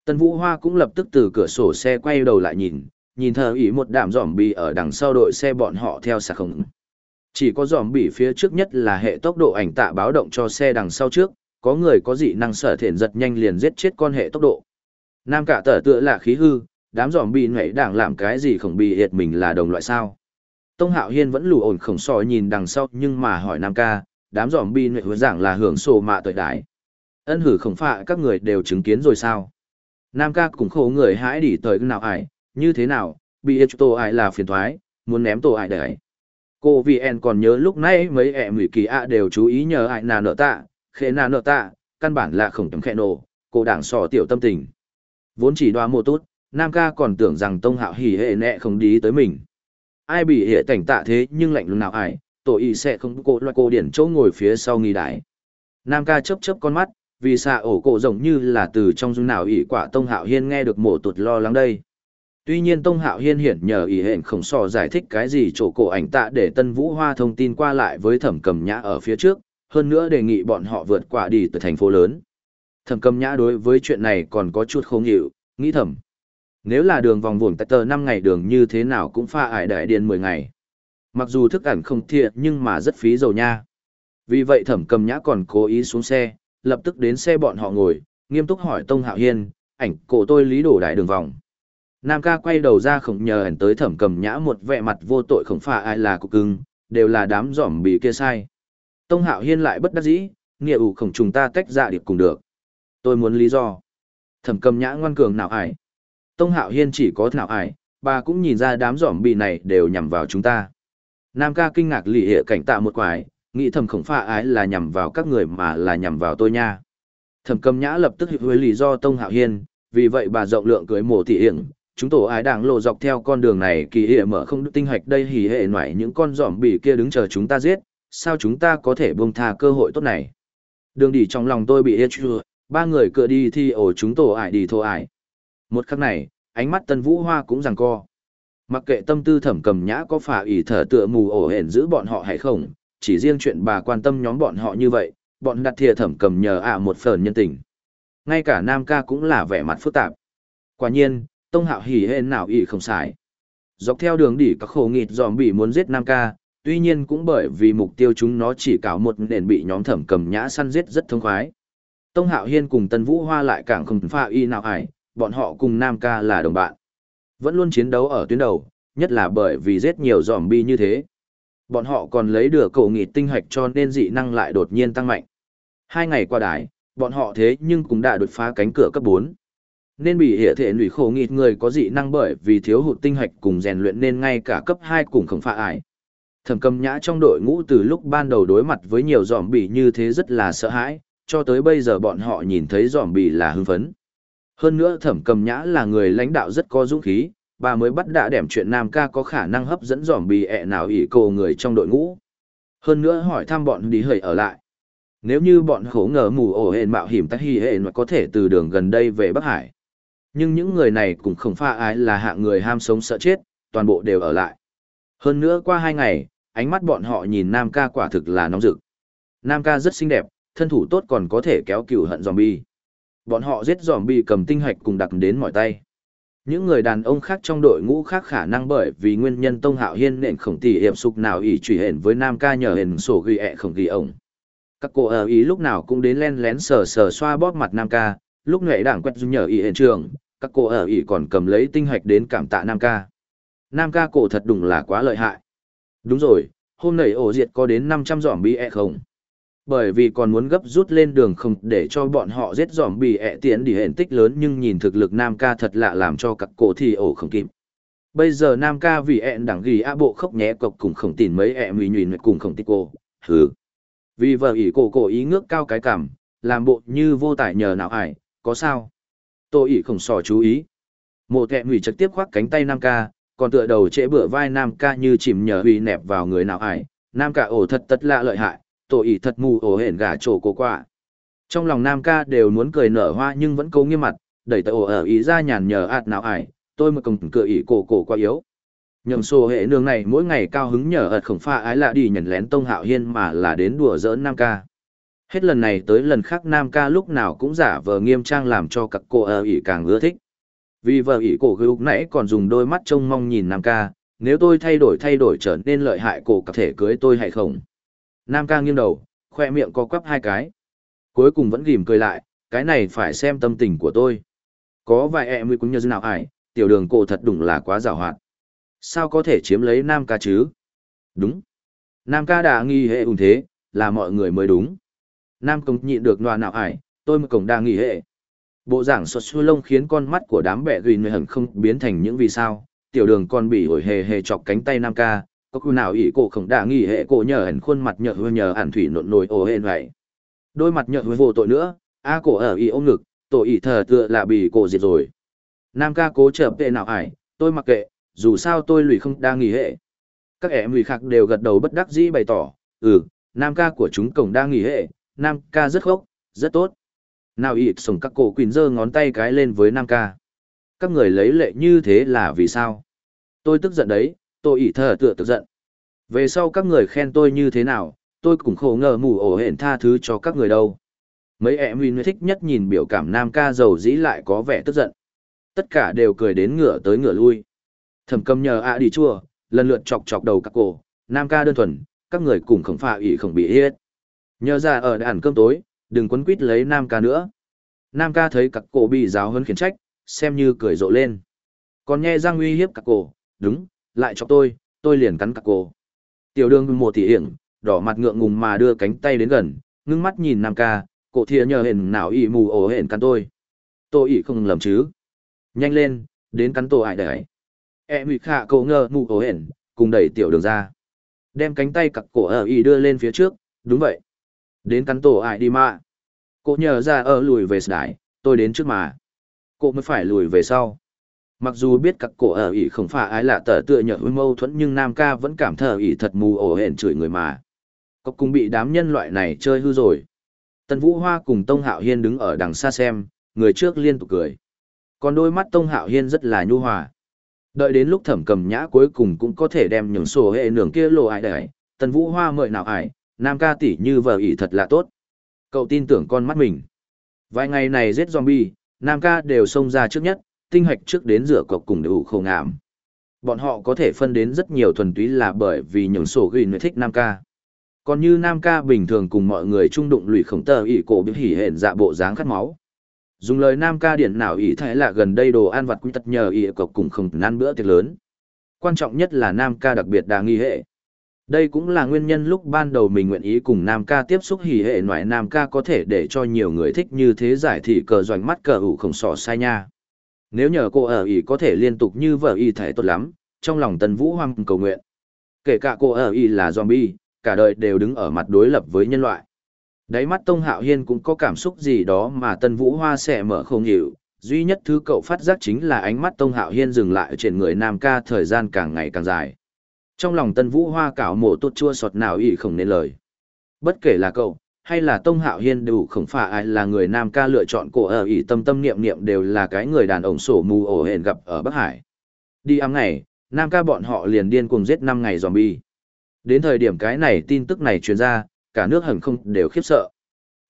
A: Tân Vũ Hoa cũng lập tức từ cửa sổ xe quay đầu lại nhìn, nhìn thờ ý một đạm dòm bì ở đằng sau đội xe bọn họ theo sạc không. Chỉ có dòm bì phía trước nhất là hệ tốc độ ảnh tạ báo động cho xe đằng sau trước, có người có dị năng sở thiện giật nhanh liền giết chết con hệ tốc độ. Nam cả tở tựa là khí hư, đám giòm bì nhảy đảng làm cái gì khổng bị hiệt mình là đồng loại sao. Tông Hạo Hiên vẫn lù ổn khổng sò nhìn đằng sau nhưng mà hỏi Nam ca, đám giòm bì nhảy hướng giảng là hưởng sổ mạ tội đại. Ân hử khổng phạ các người đều chứng kiến rồi sao. Nam ca cũng khổ người hãi đỉ tới nào ải, như thế nào, bị hiệt tổ ải là phiền thoái, muốn ném tổ ải đấy. Cô VN còn nhớ lúc nãy mấy ẹ mủy kỳ ạ đều chú ý nhờ ải nà nợ tạ, khẽ nà nợ tạ, căn bản là khổng tấm khẽ nổ, cô đảng sò tiểu tâm tình. Vốn chỉ đoá mô tốt, Nam ca còn tưởng rằng Tông Hạo hỉ hệ nẹ không đi tới mình. Ai bị hệ cảnh tạ thế nhưng lạnh lùng nào ai, tổ y sẽ không cô loại cô điển chỗ ngồi phía sau nghi đại. Nam ca chớp chớp con mắt, vì xạ ổ cổ rộng như là từ trong dung nào ỷ quả Tông Hạo Hiên nghe được mổ tụt lo lắng đây. Tuy nhiên Tông Hạo Hiên hiển nhờ ý hẹn khổng sò giải thích cái gì chỗ cổ ảnh tạ để Tân Vũ Hoa thông tin qua lại với thẩm cầm nhã ở phía trước, hơn nữa đề nghị bọn họ vượt qua đi từ thành phố lớn. Thẩm cầm nhã đối với chuyện này còn có chút không hiểu, nghĩ thầm. Nếu là đường vòng vùng tại tờ 5 ngày đường như thế nào cũng pha ải đại điện 10 ngày. Mặc dù thức ảnh không thiệt nhưng mà rất phí dầu nha. Vì vậy thẩm cầm nhã còn cố ý xuống xe, lập tức đến xe bọn họ ngồi, nghiêm túc hỏi Tông Hạo Hiên, ảnh cổ tôi lý đổ đại đường vòng. Nam ca quay đầu ra khổng nhờ ảnh tới thẩm cầm nhã một vẻ mặt vô tội khổng phà ai là cục cưng, đều là đám giỏm bị kia sai. Tông Hạo Hiên lại bất đắc dĩ, nghĩa ủ khổng chúng ta tách ra điệp cùng được. Tôi muốn lý do. Thẩm cầm nhã ngoan cường nào ải. Tông Hạo Hiên chỉ có nào ải, bà cũng nhìn ra đám giỏm bị này đều nhằm vào chúng ta. Nam ca kinh ngạc lì hệ cảnh tạ một quái, nghĩ thầm khổng pha ái là nhằm vào các người mà là nhằm vào tôi nha. Thẩm cầm nhã lập tức hiểu lý do Tông Hạo Hiên, vì vậy bà rộng lượng cưới mổ thị hiển, chúng tổ ái đảng lộ dọc theo con đường này kỳ hệ mở không tinh hạch đây hỉ hệ ngoại những con giỏm bị kia đứng chờ chúng ta giết, sao chúng ta có thể buông tha cơ hội tốt này. Đường đi trong lòng tôi bị hết chưa, ba người cựa đi thì ổ chúng tổ ải đi thô ải. Một khắc này, ánh mắt tân vũ hoa cũng rằng co. Mặc kệ tâm tư thẩm cầm nhã có phà ỉ thở tựa mù ổ hển giữ bọn họ hay không, chỉ riêng chuyện bà quan tâm nhóm bọn họ như vậy, bọn đặt thìa thẩm cầm nhờ ạ một phần nhân tình. Ngay cả Nam ca cũng là vẻ mặt phức tạp. Quả nhiên, Tông Hạo hỉ hên nào ỉ không xài. Dọc theo đường đỉ các khổ nghịt dòm bị muốn giết Nam ca, tuy nhiên cũng bởi vì mục tiêu chúng nó chỉ cảo một nền bị nhóm thẩm cầm nhã săn giết rất thông khoái. Tông Hạo Hiên cùng Tân Vũ Hoa lại càng không pha y nào ải, bọn họ cùng Nam ca là đồng bạn. Vẫn luôn chiến đấu ở tuyến đầu, nhất là bởi vì giết nhiều dòm bi như thế. Bọn họ còn lấy được cầu nghịt tinh hạch cho nên dị năng lại đột nhiên tăng mạnh. Hai ngày qua đái, bọn họ thế nhưng cũng đã đột phá cánh cửa cấp 4. Nên bị hệ thể lụy khổ nghịt người có dị năng bởi vì thiếu hụt tinh hạch cùng rèn luyện nên ngay cả cấp hai cùng khổng phạ ải. Thẩm cầm nhã trong đội ngũ từ lúc ban đầu đối mặt với nhiều giòm bị như thế rất là sợ hãi, cho tới bây giờ bọn họ nhìn thấy giòm bị là hưng phấn. Hơn nữa thẩm cầm nhã là người lãnh đạo rất có dũng khí, bà mới bắt đã đẻm chuyện Nam ca có khả năng hấp dẫn giòm bị ẹ nào ỷ cô người trong đội ngũ. Hơn nữa hỏi thăm bọn đi hời ở lại. Nếu như bọn khổ ngờ mù ổ hền mạo hiểm tắc hy hền có thể từ đường gần đây về Bắc Hải. Nhưng những người này cũng không pha ái là hạng người ham sống sợ chết, toàn bộ đều ở lại. Hơn nữa qua hai ngày, ánh mắt bọn họ nhìn Nam ca quả thực là nóng rực. Nam ca rất xinh đẹp, thân thủ tốt còn có thể kéo cừu hận zombie. Bọn họ giết zombie cầm tinh hạch cùng đặt đến mọi tay. Những người đàn ông khác trong đội ngũ khác khả năng bởi vì nguyên nhân Tông Hạo Hiên nện khổng tỷ hiệp sục nào ỷ truy hển với Nam ca nhờ hển sổ ghi ẹ khổng ghi ổng. Các cô ở ý lúc nào cũng đến len lén sờ sờ xoa bóp mặt Nam ca, lúc nệ đảng quét nhờ ý hển trường, các cô ở ỉ còn cầm lấy tinh hạch đến cảm tạ Nam ca. Nam ca cổ thật đúng là quá lợi hại. Đúng rồi, hôm nay ổ diệt có đến 500 giỏm bi e không? Bởi vì còn muốn gấp rút lên đường không để cho bọn họ giết giỏm bi e tiến đi hẹn tích lớn nhưng nhìn thực lực Nam ca thật lạ làm cho các cổ thì ổ không kịp. Bây giờ Nam ca vì ẹn đẳng ghi a bộ khóc nhé cọc cùng không tìm mấy ẹ mùi nhùn cùng không tích cô, hừ. Vì vợ ỷ cổ cổ ý ngước cao cái cảm, làm bộ như vô tải nhờ nào ải, có sao? Tôi ỉ khổng sò chú ý. Mộ kẹ mùi trực tiếp khoác cánh tay Nam ca, còn tựa đầu trễ bựa vai nam ca như chìm nhờ huy nẹp vào người nào ải. Nam ca ổ thật tất lạ lợi hại tổ ỉ thật mù ổ hển gà trổ cố quạ. Trong lòng nam ca đều muốn cười nở hoa nhưng vẫn cố nghiêm mặt đẩy tờ ổ ở ý ra nhàn nhờ ạt nào ải tôi mà cầm cửa ỉ cổ cổ quá yếu. Nhầm sổ hệ nương này mỗi ngày cao hứng nhờ ợt khổng pha ái lạ đi nhận lén tông hạo hiên mà là đến đùa giỡn nam ca hết lần này tới lần khác nam ca lúc nào cũng giả vờ nghiêm trang làm cho các cô ở ỉ càng ưa thích vì vợ ỷ cổ gấu nãy còn dùng đôi mắt trông mong nhìn Nam ca, nếu tôi thay đổi thay đổi trở nên lợi hại cổ có thể cưới tôi hay không? Nam ca nghiêng đầu, khoe miệng co quắp hai cái. Cuối cùng vẫn ghim cười lại, cái này phải xem tâm tình của tôi. Có vài em mới cũng như nào ải, tiểu đường cổ thật đúng là quá rào hoạt. Sao có thể chiếm lấy Nam ca chứ? Đúng. Nam ca đã nghi hệ ủng thế, là mọi người mới đúng. Nam công nhịn được loa nào ải, tôi mà cổng đang nghỉ hệ. Bộ giảng sọt xuôi lông khiến con mắt của đám bẹ gùi người hẳn không biến thành những vì sao, tiểu đường còn bị ổi hề hề chọc cánh tay nam ca, có khu nào ỷ cổ khổng đã nghỉ hệ cổ nhờ hẳn khuôn mặt nhợ hư nhờ hẳn thủy nộn nổi ồ hên vậy. Đôi mặt nhợ hư vô tội nữa, a cổ ở ỷ ôm ngực, tội ỷ thờ tựa là bị cổ diệt rồi. Nam ca cố chợp tệ nào ải, tôi mặc kệ, dù sao tôi lùi không đang nghỉ hệ. Các em lùi khác đều gật đầu bất đắc dĩ bày tỏ, ừ, nam ca của chúng cổng đang nghỉ hệ, nam ca rất khốc, rất tốt. Nào ị sổng các cổ quỳnh giơ ngón tay cái lên với Nam ca. Các người lấy lệ như thế là vì sao? Tôi tức giận đấy, tôi ị thờ tựa tức giận. Về sau các người khen tôi như thế nào, tôi cũng khổ ngờ mù ổ hển tha thứ cho các người đâu. Mấy em Win thích nhất nhìn biểu cảm Nam ca giàu dĩ lại có vẻ tức giận. Tất cả đều cười đến ngửa tới ngửa lui. Thẩm cầm nhờ ạ đi chua, lần lượt chọc chọc đầu các cổ, Nam ca đơn thuần, các người cùng khổng phạ ỉ khổng bị hết. Nhờ ra ở đàn cơm tối, đừng quấn quýt lấy Nam ca nữa. Nam ca thấy các cổ bị giáo hơn khiển trách, xem như cười rộ lên. Còn nghe răng uy hiếp các cổ, đúng, lại cho tôi, tôi liền cắn các cổ. Tiểu đường một tỷ hiển, đỏ mặt ngượng ngùng mà đưa cánh tay đến gần, ngưng mắt nhìn Nam ca, cổ thìa nhờ hển nào ỉ mù ổ hển cắn tôi. Tôi ỉ không lầm chứ. Nhanh lên, đến cắn tổ ải đấy. E mị khạ cổ ngờ mù ổ hển, cùng đẩy tiểu đường ra. Đem cánh tay cặc cổ ở ỉ đưa lên phía trước, đúng vậy. Đến cắn tổ ải đi mà. cô nhờ ra ở lùi về sải, tôi đến trước mà. cô mới phải lùi về sau. Mặc dù biết các cổ ở ỉ không phải ai là tờ tựa nhờ mâu thuẫn nhưng Nam ca vẫn cảm thờ ỉ thật mù ổ hển chửi người mà. Cốc cũng bị đám nhân loại này chơi hư rồi. Tần Vũ Hoa cùng Tông Hạo Hiên đứng ở đằng xa xem, người trước liên tục cười. Còn đôi mắt Tông Hạo Hiên rất là nhu hòa. Đợi đến lúc thẩm cầm nhã cuối cùng cũng có thể đem những sổ hệ nường kia lộ ai đấy. Tần Vũ Hoa mời nào ải, Nam ca tỷ như vợ ỷ thật là tốt. Cậu tin tưởng con mắt mình. Vài ngày này giết zombie, Nam ca đều xông ra trước nhất, tinh hạch trước đến rửa cọc cùng đủ khổ ngảm. Bọn họ có thể phân đến rất nhiều thuần túy là bởi vì những sổ ghi người thích Nam ca. Còn như Nam ca bình thường cùng mọi người trung đụng lùi khổng tờ ỷ cổ biểu hỉ hển dạ bộ dáng khát máu. Dùng lời Nam ca điển nào ỷ thấy là gần đây đồ ăn vặt quy tật nhờ ỷ cọc cùng không ăn bữa tiệc lớn. Quan trọng nhất là Nam ca đặc biệt đa nghi hệ. Đây cũng là nguyên nhân lúc ban đầu mình nguyện ý cùng Nam ca tiếp xúc hỉ hệ ngoại Nam ca có thể để cho nhiều người thích như thế giải thị cờ doanh mắt cờ ủ khổng sỏ sai nha. Nếu nhờ cô ở ý có thể liên tục như vợ y thể tốt lắm, trong lòng tần vũ hoang cầu nguyện. Kể cả cô ở ý là zombie, cả đời đều đứng ở mặt đối lập với nhân loại. Đáy mắt Tông Hạo Hiên cũng có cảm xúc gì đó mà Tân Vũ Hoa sẽ mở không hiểu, duy nhất thứ cậu phát giác chính là ánh mắt Tông Hạo Hiên dừng lại trên người Nam ca thời gian càng ngày càng dài. Trong lòng Tân Vũ Hoa cảo mổ tốt chua sọt nào ý không nên lời. Bất kể là cậu, hay là Tông Hạo Hiên đều không phải ai là người Nam ca lựa chọn cổ ở ý tâm tâm niệm niệm đều là cái người đàn ông sổ mù ổ hẹn gặp ở Bắc Hải. Đi ám ngày, Nam ca bọn họ liền điên cuồng giết 5 ngày zombie. Đến thời điểm cái này tin tức này truyền ra, cả nước hẳn không đều khiếp sợ.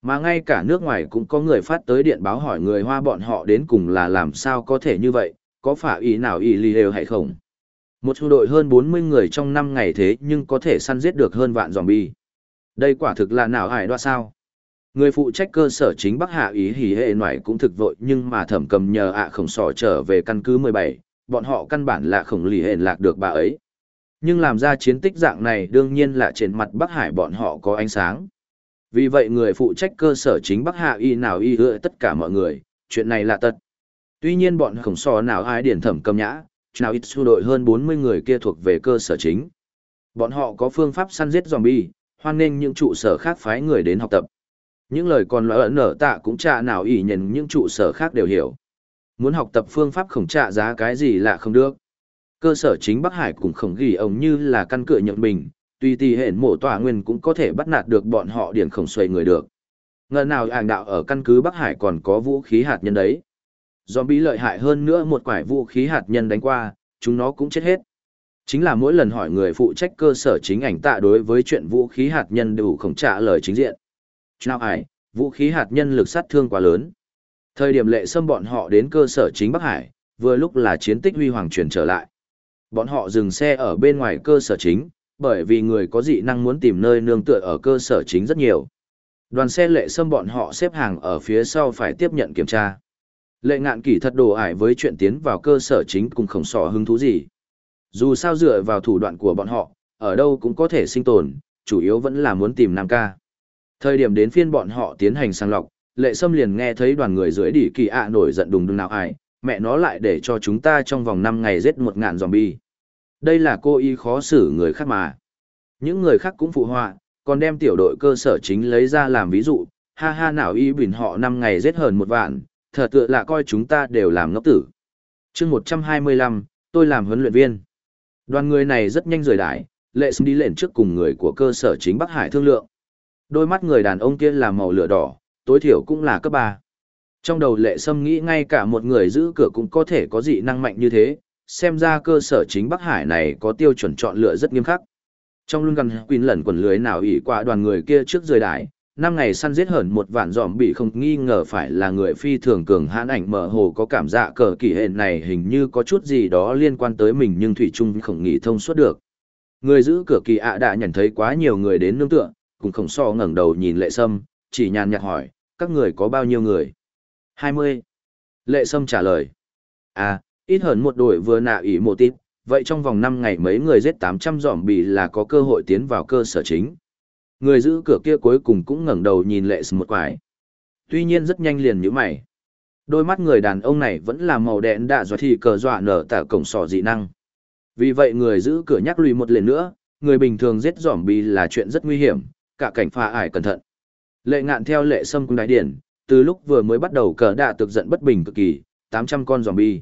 A: Mà ngay cả nước ngoài cũng có người phát tới điện báo hỏi người Hoa bọn họ đến cùng là làm sao có thể như vậy, có phải ý nào ý lì đều hay không. Một khu đội hơn 40 người trong 5 ngày thế nhưng có thể săn giết được hơn vạn zombie. Đây quả thực là nào hải đoạ sao? Người phụ trách cơ sở chính Bắc Hạ ý hỉ hệ ngoại cũng thực vội nhưng mà thẩm cầm nhờ ạ khổng sỏ trở về căn cứ 17, bọn họ căn bản là khổng lì hền lạc được bà ấy. Nhưng làm ra chiến tích dạng này đương nhiên là trên mặt Bắc Hải bọn họ có ánh sáng. Vì vậy người phụ trách cơ sở chính Bắc Hạ y nào y hứa tất cả mọi người, chuyện này là tật. Tuy nhiên bọn khổng sò nào ai điển thẩm cầm nhã, nào ít su đội hơn 40 người kia thuộc về cơ sở chính. Bọn họ có phương pháp săn giết zombie, hoan nghênh những trụ sở khác phái người đến học tập. Những lời còn nói ẩn nở tạ cũng chả nào ỷ nhận những trụ sở khác đều hiểu. Muốn học tập phương pháp khổng trả giá cái gì là không được. Cơ sở chính Bắc Hải cũng không ghi ông như là căn cửa nhận bình, tùy tì hển mổ tỏa nguyên cũng có thể bắt nạt được bọn họ điển khổng xoay người được. Ngờ nào ảng đạo ở căn cứ Bắc Hải còn có vũ khí hạt nhân đấy. Zombie lợi hại hơn nữa một quải vũ khí hạt nhân đánh qua, chúng nó cũng chết hết. Chính là mỗi lần hỏi người phụ trách cơ sở chính ảnh tạ đối với chuyện vũ khí hạt nhân đều không trả lời chính diện. Nào ải, vũ khí hạt nhân lực sát thương quá lớn. Thời điểm lệ xâm bọn họ đến cơ sở chính Bắc Hải, vừa lúc là chiến tích huy hoàng chuyển trở lại. Bọn họ dừng xe ở bên ngoài cơ sở chính, bởi vì người có dị năng muốn tìm nơi nương tựa ở cơ sở chính rất nhiều. Đoàn xe lệ xâm bọn họ xếp hàng ở phía sau phải tiếp nhận kiểm tra. Lệ ngạn kỳ thật đồ ải với chuyện tiến vào cơ sở chính cùng khổng sỏ hứng thú gì. Dù sao dựa vào thủ đoạn của bọn họ, ở đâu cũng có thể sinh tồn, chủ yếu vẫn là muốn tìm Nam ca. Thời điểm đến phiên bọn họ tiến hành sang lọc, lệ sâm liền nghe thấy đoàn người dưới đỉ kỳ ạ nổi giận đùng đùng nào ải, mẹ nó lại để cho chúng ta trong vòng 5 ngày giết một ngàn zombie. Đây là cô y khó xử người khác mà. Những người khác cũng phụ họa, còn đem tiểu đội cơ sở chính lấy ra làm ví dụ, ha ha nào y bình họ 5 ngày giết hơn một vạn, thở tựa là coi chúng ta đều làm ngốc tử. chương 125, tôi làm huấn luyện viên. Đoàn người này rất nhanh rời đại. lệ xâm đi lên trước cùng người của cơ sở chính Bắc Hải thương lượng. Đôi mắt người đàn ông kia là màu lửa đỏ, tối thiểu cũng là cấp ba. Trong đầu lệ sâm nghĩ ngay cả một người giữ cửa cũng có thể có dị năng mạnh như thế, xem ra cơ sở chính Bắc Hải này có tiêu chuẩn chọn lựa rất nghiêm khắc. Trong luân gần quyền lẩn quần lưới nào ỷ qua đoàn người kia trước rời đại năm ngày săn giết hởn một vạn dòm bị không nghi ngờ phải là người phi thường cường hãn ảnh mở hồ có cảm giác cờ kỳ hệ này hình như có chút gì đó liên quan tới mình nhưng Thủy Trung không nghĩ thông suốt được. Người giữ cửa kỳ ạ đã nhận thấy quá nhiều người đến nương tựa, cùng khổng so ngẩng đầu nhìn lệ sâm, chỉ nhàn nhạt hỏi, các người có bao nhiêu người? 20. Lệ sâm trả lời. À, ít hơn một đội vừa nạ ỉ một tít, vậy trong vòng năm ngày mấy người giết 800 dòm bị là có cơ hội tiến vào cơ sở chính. Người giữ cửa kia cuối cùng cũng ngẩng đầu nhìn lệ sâm một quải. Tuy nhiên rất nhanh liền như mày. Đôi mắt người đàn ông này vẫn là màu đen đạ dọa thì cờ dọa nở tả cổng sò dị năng. Vì vậy người giữ cửa nhắc lùi một lần nữa, người bình thường giết giỏm bi là chuyện rất nguy hiểm, cả cảnh pha ải cẩn thận. Lệ ngạn theo lệ sâm cung đại điển, từ lúc vừa mới bắt đầu cờ đạ tực giận bất bình cực kỳ, 800 con zombie.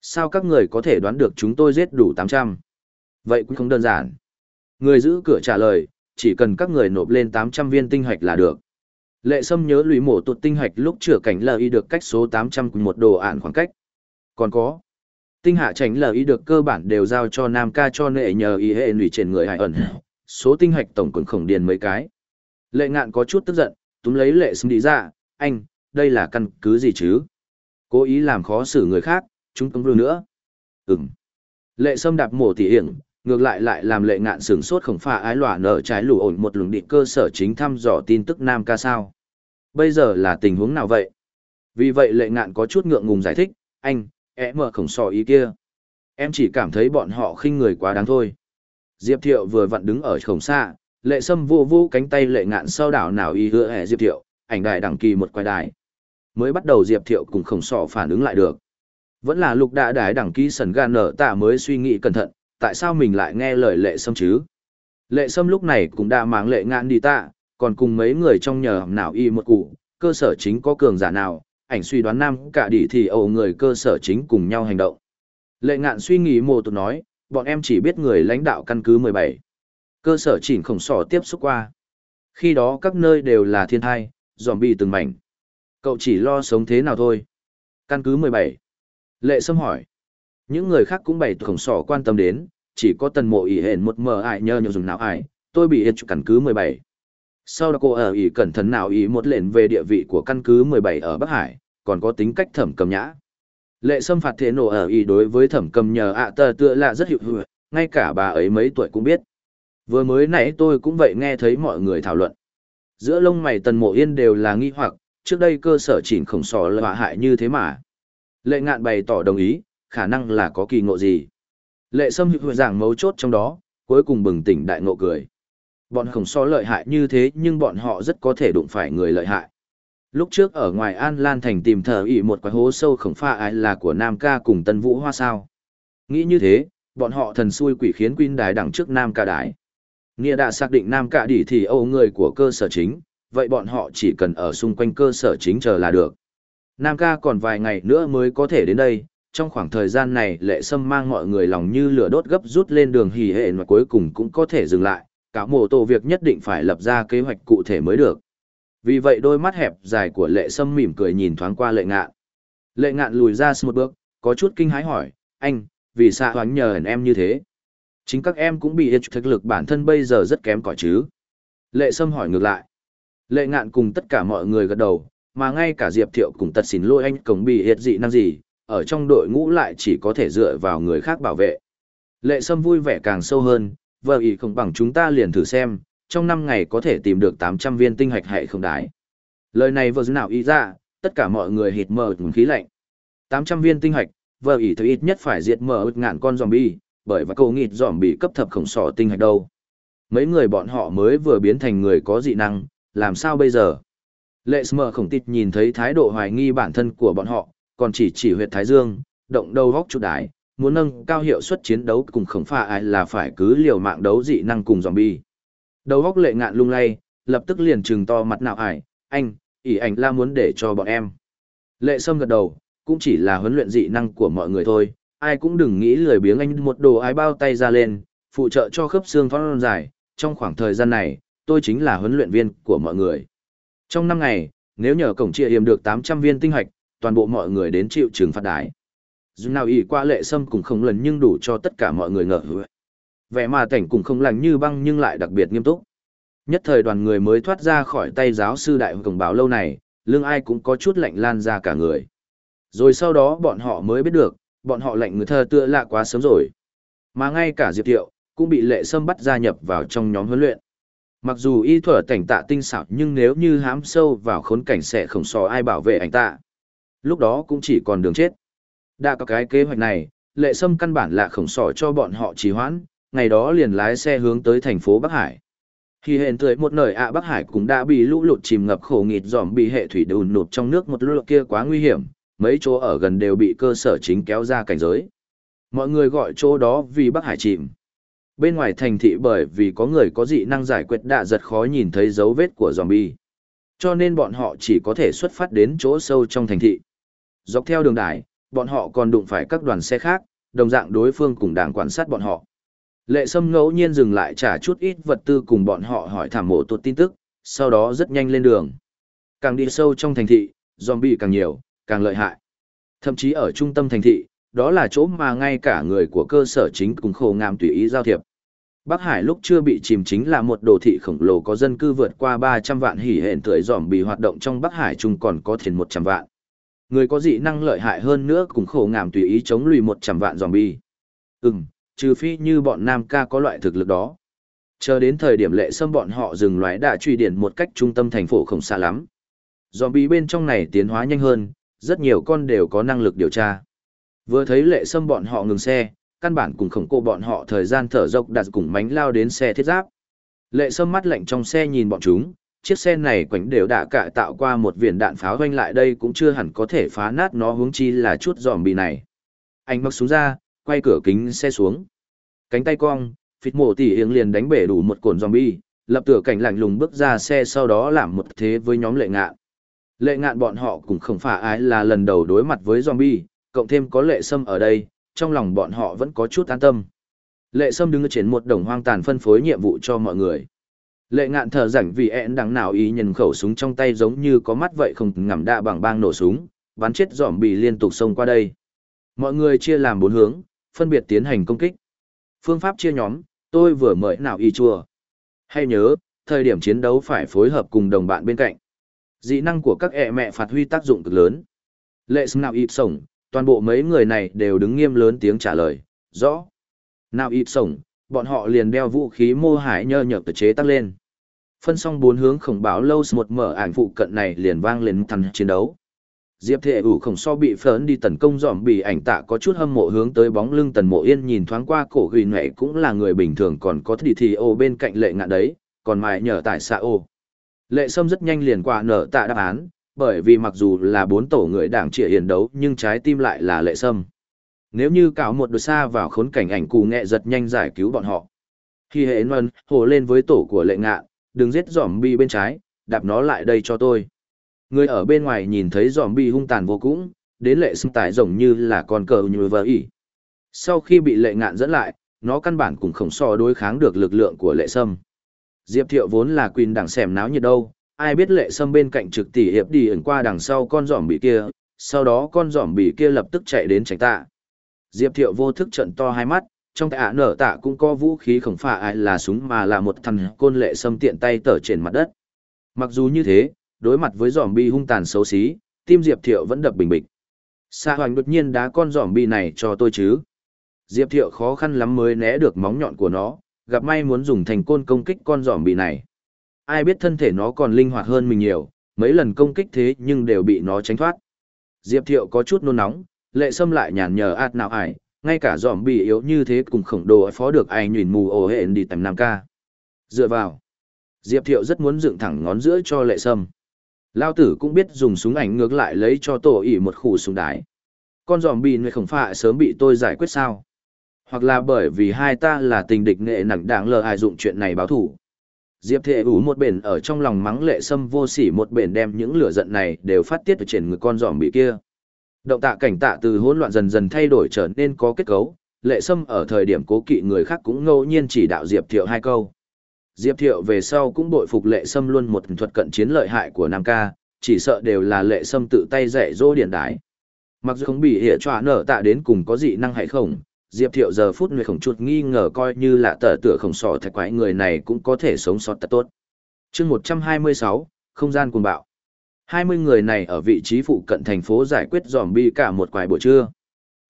A: Sao các người có thể đoán được chúng tôi giết đủ 800? Vậy cũng không đơn giản. Người giữ cửa trả lời, chỉ cần các người nộp lên 800 viên tinh hạch là được. Lệ Sâm nhớ lũy mổ tụt tinh hạch lúc chữa cảnh LI được cách số 800 cùng một đồ ản khoảng cách. Còn có, tinh hạ tránh LI được cơ bản đều giao cho Nam ca cho nệ nhờ y hệ lùi trên người hải ẩn. Số tinh hạch tổng quần khổng điền mấy cái. Lệ ngạn có chút tức giận, túm lấy lệ Sâm đi ra, anh, đây là căn cứ gì chứ? Cố ý làm khó xử người khác, chúng cấm vừa nữa. Ừm. Lệ Sâm đạp mổ tỉ hiểm, ngược lại lại làm lệ ngạn sửng sốt khổng phà ái lỏa nở trái lù ổn một lùng định cơ sở chính thăm dò tin tức nam ca sao. Bây giờ là tình huống nào vậy? Vì vậy lệ ngạn có chút ngượng ngùng giải thích, anh é mở khổng sò ý kia. Em chỉ cảm thấy bọn họ khinh người quá đáng thôi. Diệp thiệu vừa vặn đứng ở khổng xa, lệ sâm vô vô cánh tay lệ ngạn sau đảo nào y hứa hẹ diệp thiệu, ảnh đài đẳng kỳ một quái đài. Mới bắt đầu diệp thiệu cùng khổng sò phản ứng lại được. Vẫn là lục đạ đái đẳng ký sần gan nở tạ mới suy nghĩ cẩn thận tại sao mình lại nghe lời lệ sâm chứ? Lệ sâm lúc này cũng đã mang lệ ngạn đi tạ, còn cùng mấy người trong nhờ nào y một cụ, cơ sở chính có cường giả nào, ảnh suy đoán nam cả đi thì ẩu người cơ sở chính cùng nhau hành động. Lệ ngạn suy nghĩ mồ tụt nói, bọn em chỉ biết người lãnh đạo căn cứ 17. Cơ sở chỉnh khổng sỏ tiếp xúc qua. Khi đó các nơi đều là thiên thai, bị từng mảnh. Cậu chỉ lo sống thế nào thôi. Căn cứ 17. Lệ sâm hỏi. Những người khác cũng bày khổng sỏ quan tâm đến, chỉ có tần mộ ỉ hển một mờ ải nhờ nhờ dùng nào ải, tôi bị hết căn cứ 17. Sau đó cô ở ỉ cẩn thận nào ỉ một lệnh về địa vị của căn cứ 17 ở Bắc Hải, còn có tính cách thẩm cầm nhã. Lệ xâm phạt thế nổ ở ỉ đối với thẩm cầm nhờ ạ tờ tựa là rất hiệu hữu, ngay cả bà ấy mấy tuổi cũng biết. Vừa mới nãy tôi cũng vậy nghe thấy mọi người thảo luận. Giữa lông mày tần mộ yên đều là nghi hoặc, trước đây cơ sở chỉnh khổng sò là hại như thế mà. Lệ ngạn bày tỏ đồng ý, khả năng là có kỳ ngộ gì. Lệ sâm hữu giảng mấu chốt trong đó, cuối cùng bừng tỉnh đại ngộ cười. Bọn khổng so lợi hại như thế nhưng bọn họ rất có thể đụng phải người lợi hại. Lúc trước ở ngoài An Lan Thành tìm thờ ỉ một quái hố sâu khổng pha ai là của Nam ca cùng Tân Vũ Hoa sao. Nghĩ như thế, bọn họ thần xui quỷ khiến Quyên Đài đằng trước Nam ca đái. Nghĩa đã xác định Nam ca đỉ thì âu người của cơ sở chính, vậy bọn họ chỉ cần ở xung quanh cơ sở chính chờ là được. Nam ca còn vài ngày nữa mới có thể đến đây, trong khoảng thời gian này lệ sâm mang mọi người lòng như lửa đốt gấp rút lên đường hì hệ mà cuối cùng cũng có thể dừng lại, cả mổ tổ việc nhất định phải lập ra kế hoạch cụ thể mới được. Vì vậy đôi mắt hẹp dài của lệ sâm mỉm cười nhìn thoáng qua lệ ngạn. Lệ ngạn lùi ra một bước, có chút kinh hái hỏi, anh, vì sao hoánh nhờ em như thế? Chính các em cũng bị ít thực lực bản thân bây giờ rất kém cỏi chứ. Lệ sâm hỏi ngược lại. Lệ ngạn cùng tất cả mọi người gật đầu, mà ngay cả Diệp Thiệu cùng tật xin lôi anh cổng bị hiệt dị năng gì, ở trong đội ngũ lại chỉ có thể dựa vào người khác bảo vệ. Lệ Sâm vui vẻ càng sâu hơn, vợ ý không bằng chúng ta liền thử xem, trong 5 ngày có thể tìm được 800 viên tinh hạch hay không đái. Lời này vừa nào ý ra, tất cả mọi người hít mờ khí lạnh. 800 viên tinh hạch, vợ ý thứ ít nhất phải diệt mở ức ngàn con zombie, bởi và cầu nghịt zombie cấp thập khổng sỏ tinh hạch đâu. Mấy người bọn họ mới vừa biến thành người có dị năng, làm sao bây giờ? Lệ Smer khổng tịt nhìn thấy thái độ hoài nghi bản thân của bọn họ, còn chỉ chỉ huyệt thái dương, động đầu góc chút đái, muốn nâng cao hiệu suất chiến đấu cùng khổng pha ai là phải cứ liều mạng đấu dị năng cùng zombie. Đầu góc lệ ngạn lung lay, lập tức liền trừng to mặt nào ải, anh, ỉ ảnh la muốn để cho bọn em. Lệ sâm gật đầu, cũng chỉ là huấn luyện dị năng của mọi người thôi, ai cũng đừng nghĩ lười biếng anh một đồ ai bao tay ra lên, phụ trợ cho khớp xương thoát dài, trong khoảng thời gian này, tôi chính là huấn luyện viên của mọi người. Trong năm ngày, Nếu nhờ cổng chia hiểm được 800 viên tinh hạch, toàn bộ mọi người đến chịu trừng phạt đái. Dù nào ý qua lệ sâm cũng không lần nhưng đủ cho tất cả mọi người ngờ hứa. Vẻ mà cảnh cũng không lành như băng nhưng lại đặc biệt nghiêm túc. Nhất thời đoàn người mới thoát ra khỏi tay giáo sư đại cổng báo lâu này, lương ai cũng có chút lạnh lan ra cả người. Rồi sau đó bọn họ mới biết được, bọn họ lạnh người thơ tựa lạ quá sớm rồi. Mà ngay cả Diệp Thiệu, cũng bị lệ sâm bắt gia nhập vào trong nhóm huấn luyện. Mặc dù y thuở cảnh tạ tinh xảo nhưng nếu như hám sâu vào khốn cảnh sẽ không so ai bảo vệ anh ta. Lúc đó cũng chỉ còn đường chết. Đã có cái kế hoạch này, lệ sâm căn bản là khổng sỏ cho bọn họ trì hoãn, ngày đó liền lái xe hướng tới thành phố Bắc Hải. Khi hẹn tới một nơi ạ Bắc Hải cũng đã bị lũ lụt chìm ngập khổ nghịt dòm bị hệ thủy đùn nụt trong nước một lúc kia quá nguy hiểm, mấy chỗ ở gần đều bị cơ sở chính kéo ra cảnh giới. Mọi người gọi chỗ đó vì Bắc Hải chìm. Bên ngoài thành thị bởi vì có người có dị năng giải quyết đã giật khó nhìn thấy dấu vết của zombie. Cho nên bọn họ chỉ có thể xuất phát đến chỗ sâu trong thành thị. Dọc theo đường đài, bọn họ còn đụng phải các đoàn xe khác, đồng dạng đối phương cùng đảng quan sát bọn họ. Lệ Sâm ngẫu nhiên dừng lại trả chút ít vật tư cùng bọn họ hỏi thảm mộ tuột tin tức, sau đó rất nhanh lên đường. Càng đi sâu trong thành thị, zombie càng nhiều, càng lợi hại. Thậm chí ở trung tâm thành thị, đó là chỗ mà ngay cả người của cơ sở chính cùng khổ ngàm tùy ý giao thiệp. Bắc Hải lúc chưa bị chìm chính là một đồ thị khổng lồ có dân cư vượt qua 300 vạn hỉ hện tuổi giỏm bị hoạt động trong Bắc Hải chung còn có thiền 100 vạn. Người có dị năng lợi hại hơn nữa cũng khổ ngảm tùy ý chống lùi 100 vạn zombie. Ừm, trừ phi như bọn Nam ca có loại thực lực đó. Chờ đến thời điểm lệ xâm bọn họ dừng loái đã truy điển một cách trung tâm thành phố không xa lắm. Zombie bên trong này tiến hóa nhanh hơn, rất nhiều con đều có năng lực điều tra. Vừa thấy lệ xâm bọn họ ngừng xe, căn bản cùng khổng cô bọn họ thời gian thở dốc đặt cùng mánh lao đến xe thiết giáp. Lệ sâm mắt lạnh trong xe nhìn bọn chúng, chiếc xe này quánh đều đã cải tạo qua một viên đạn pháo hoanh lại đây cũng chưa hẳn có thể phá nát nó hướng chi là chút giòm bị này. Anh mặc xuống ra, quay cửa kính xe xuống. Cánh tay cong, phịt mổ tỉ hiếng liền đánh bể đủ một cồn zombie, lập tựa cảnh lạnh lùng bước ra xe sau đó làm một thế với nhóm lệ ngạn. Lệ ngạn bọn họ cũng không phải ai là lần đầu đối mặt với zombie, cộng thêm có lệ sâm ở đây, trong lòng bọn họ vẫn có chút an tâm. Lệ Sâm đứng ở trên một đồng hoang tàn phân phối nhiệm vụ cho mọi người. Lệ ngạn thở rảnh vì ẹn đằng nào ý nhìn khẩu súng trong tay giống như có mắt vậy không ngầm đạ bằng bang nổ súng, bắn chết giỏm bị liên tục xông qua đây. Mọi người chia làm bốn hướng, phân biệt tiến hành công kích. Phương pháp chia nhóm, tôi vừa mời nào y chua. Hay nhớ, thời điểm chiến đấu phải phối hợp cùng đồng bạn bên cạnh. Dị năng của các ẹ mẹ phạt huy tác dụng cực lớn. Lệ xâm nào y sổng, toàn bộ mấy người này đều đứng nghiêm lớn tiếng trả lời, rõ. Nào Y sổng, bọn họ liền đeo vũ khí mô hải nhơ nhở tự chế tăng lên. Phân xong bốn hướng khổng báo lâu một mở ảnh phụ cận này liền vang lên thằng chiến đấu. Diệp Thệ ủ khổng so bị phớn đi tấn công dòm bị ảnh tạ có chút hâm mộ hướng tới bóng lưng tần mộ yên nhìn thoáng qua cổ ghi nhẹ cũng là người bình thường còn có thì thì ô bên cạnh lệ ngạn đấy, còn mài nhờ tại xa ô. Lệ sâm rất nhanh liền qua nở tạ đáp án, bởi vì mặc dù là bốn tổ người đảng trịa hiền đấu nhưng trái tim lại là lệ sâm. Nếu như cảo một đội xa vào khốn cảnh ảnh cù nghệ giật nhanh giải cứu bọn họ. Khi hệ nhuần, hồ lên với tổ của lệ ngạ, đừng giết giỏm bi bên trái, đạp nó lại đây cho tôi. Người ở bên ngoài nhìn thấy giỏm bi hung tàn vô cũng, đến lệ xâm tải rồng như là con cờ như vợ ỉ. Sau khi bị lệ ngạn dẫn lại, nó căn bản cũng không so đối kháng được lực lượng của lệ sâm. Diệp Thiệu vốn là quyền đảng xẻm náo nhiệt đâu, ai biết lệ sâm bên cạnh trực tỷ hiệp đi ẩn qua đằng sau con giỏm bị kia, sau đó con giỏm bị kia lập tức chạy đến tránh tạ. Diệp thiệu vô thức trận to hai mắt, trong tạ nở tạ cũng có vũ khí khổng phải ai là súng mà là một thằng côn lệ sâm tiện tay tở trên mặt đất. Mặc dù như thế, đối mặt với giòm bi hung tàn xấu xí, tim Diệp thiệu vẫn đập bình bịch. Sa hoành đột nhiên đá con giòm bi này cho tôi chứ. Diệp thiệu khó khăn lắm mới né được móng nhọn của nó, gặp may muốn dùng thành côn công kích con giòm bi này ai biết thân thể nó còn linh hoạt hơn mình nhiều, mấy lần công kích thế nhưng đều bị nó tránh thoát. Diệp Thiệu có chút nôn nóng, lệ xâm lại nhàn nhờ ạt nào ải, ngay cả dòm bị yếu như thế cùng khổng đồ phó được ai nhìn mù ổ hẹn đi tầm nam ca. Dựa vào. Diệp Thiệu rất muốn dựng thẳng ngón giữa cho lệ sâm. Lao tử cũng biết dùng súng ảnh ngược lại lấy cho tổ ỉ một khủ súng đái. Con dòm bị người khổng phạ sớm bị tôi giải quyết sao? Hoặc là bởi vì hai ta là tình địch nghệ nặng đáng lờ ai dụng chuyện này báo thủ. Diệp Thệ ủ một bền ở trong lòng mắng lệ sâm vô sỉ một bền đem những lửa giận này đều phát tiết ở trên người con dòm bị kia. Động tạ cảnh tạ từ hỗn loạn dần dần thay đổi trở nên có kết cấu, lệ sâm ở thời điểm cố kỵ người khác cũng ngẫu nhiên chỉ đạo Diệp Thiệu hai câu. Diệp Thiệu về sau cũng bội phục lệ sâm luôn một thuật cận chiến lợi hại của Nam Ca, chỉ sợ đều là lệ sâm tự tay dạy dỗ điện đái. Mặc dù không bị hệ trọa nở tạ đến cùng có dị năng hay không, Diệp Thiệu giờ phút người khổng chuột nghi ngờ coi như là tờ tựa khổng sỏ thạch quái người này cũng có thể sống sót tật tốt. chương 126, không gian cuồng bạo. 20 người này ở vị trí phụ cận thành phố giải quyết dòm bi cả một quài buổi trưa.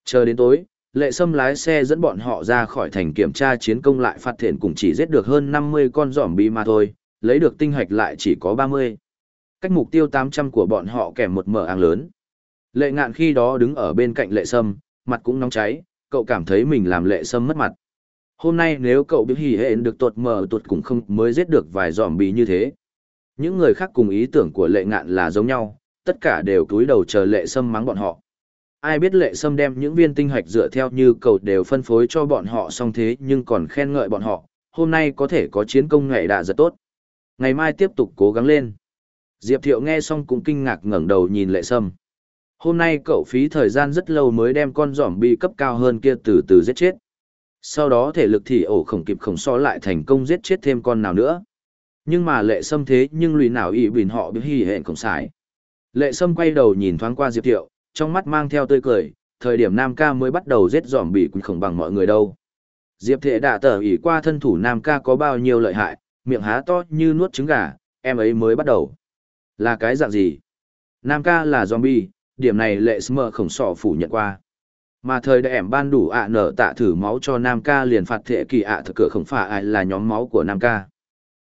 A: Chờ đến tối, lệ sâm lái xe dẫn bọn họ ra khỏi thành kiểm tra chiến công lại phát thiện cùng chỉ giết được hơn 50 con dòm bi mà thôi, lấy được tinh hạch lại chỉ có 30. Cách mục tiêu 800 của bọn họ kèm một mở áng lớn. Lệ ngạn khi đó đứng ở bên cạnh lệ sâm, mặt cũng nóng cháy, cậu cảm thấy mình làm lệ sâm mất mặt. Hôm nay nếu cậu biết hỉ hẹn được tuột mở tuột cũng không mới giết được vài dòm bi như thế. Những người khác cùng ý tưởng của lệ ngạn là giống nhau, tất cả đều cúi đầu chờ lệ sâm mắng bọn họ. Ai biết lệ sâm đem những viên tinh hạch dựa theo như cậu đều phân phối cho bọn họ xong thế nhưng còn khen ngợi bọn họ, hôm nay có thể có chiến công nghệ đã rất tốt. Ngày mai tiếp tục cố gắng lên. Diệp Thiệu nghe xong cũng kinh ngạc ngẩng đầu nhìn lệ sâm. Hôm nay cậu phí thời gian rất lâu mới đem con giỏm bi cấp cao hơn kia từ từ giết chết. Sau đó thể lực thì ổ khổng kịp khổng so lại thành công giết chết thêm con nào nữa. Nhưng mà lệ sâm thế nhưng lùi nào ý bình họ bị hỉ hẹn cổng xài. Lệ sâm quay đầu nhìn thoáng qua Diệp Thiệu, trong mắt mang theo tươi cười, thời điểm Nam ca mới bắt đầu giết dòm bị khổng bằng mọi người đâu. Diệp thệ đã tở ỉ qua thân thủ Nam ca có bao nhiêu lợi hại, miệng há to như nuốt trứng gà, em ấy mới bắt đầu. Là cái dạng gì? Nam ca là zombie, điểm này lệ sâm khổng sọ phủ nhận qua. Mà thời đại ẻm ban đủ ạ nở tạ thử máu cho Nam ca liền phạt thệ kỳ ạ thực cửa không phải ai là nhóm máu của Nam ca.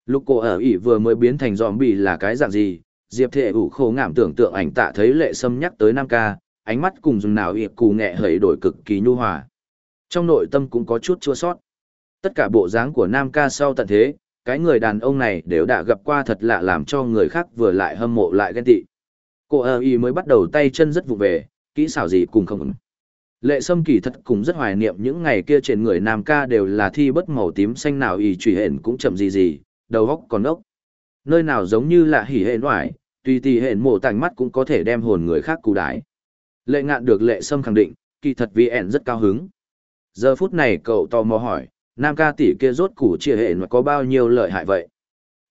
A: Lúc cô ở ỉ vừa mới biến thành zombie là cái dạng gì, Diệp Thệ ủ khổ ngảm tưởng tượng ảnh tạ thấy lệ sâm nhắc tới Nam ca, ánh mắt cùng dùng nào ịp cù nghẹ hởi đổi cực kỳ nhu hòa. Trong nội tâm cũng có chút chua sót. Tất cả bộ dáng của Nam ca sau tận thế, cái người đàn ông này đều đã gặp qua thật lạ làm cho người khác vừa lại hâm mộ lại ghen tị. Cô ơ y mới bắt đầu tay chân rất vụ về, kỹ xảo gì cùng không. Lệ sâm kỳ thật cũng rất hoài niệm những ngày kia trên người nam ca đều là thi bất màu tím xanh nào y trùy hển cũng chậm gì gì, đầu góc còn ốc. Nơi nào giống như là hỉ hệ ngoại, tùy tì hện mổ tành mắt cũng có thể đem hồn người khác cù đái. Lệ ngạn được lệ sâm khẳng định, kỳ thật vì ẻn rất cao hứng. Giờ phút này cậu tò mò hỏi, nam ca tỷ kia rốt củ chia hệ mà có bao nhiêu lợi hại vậy?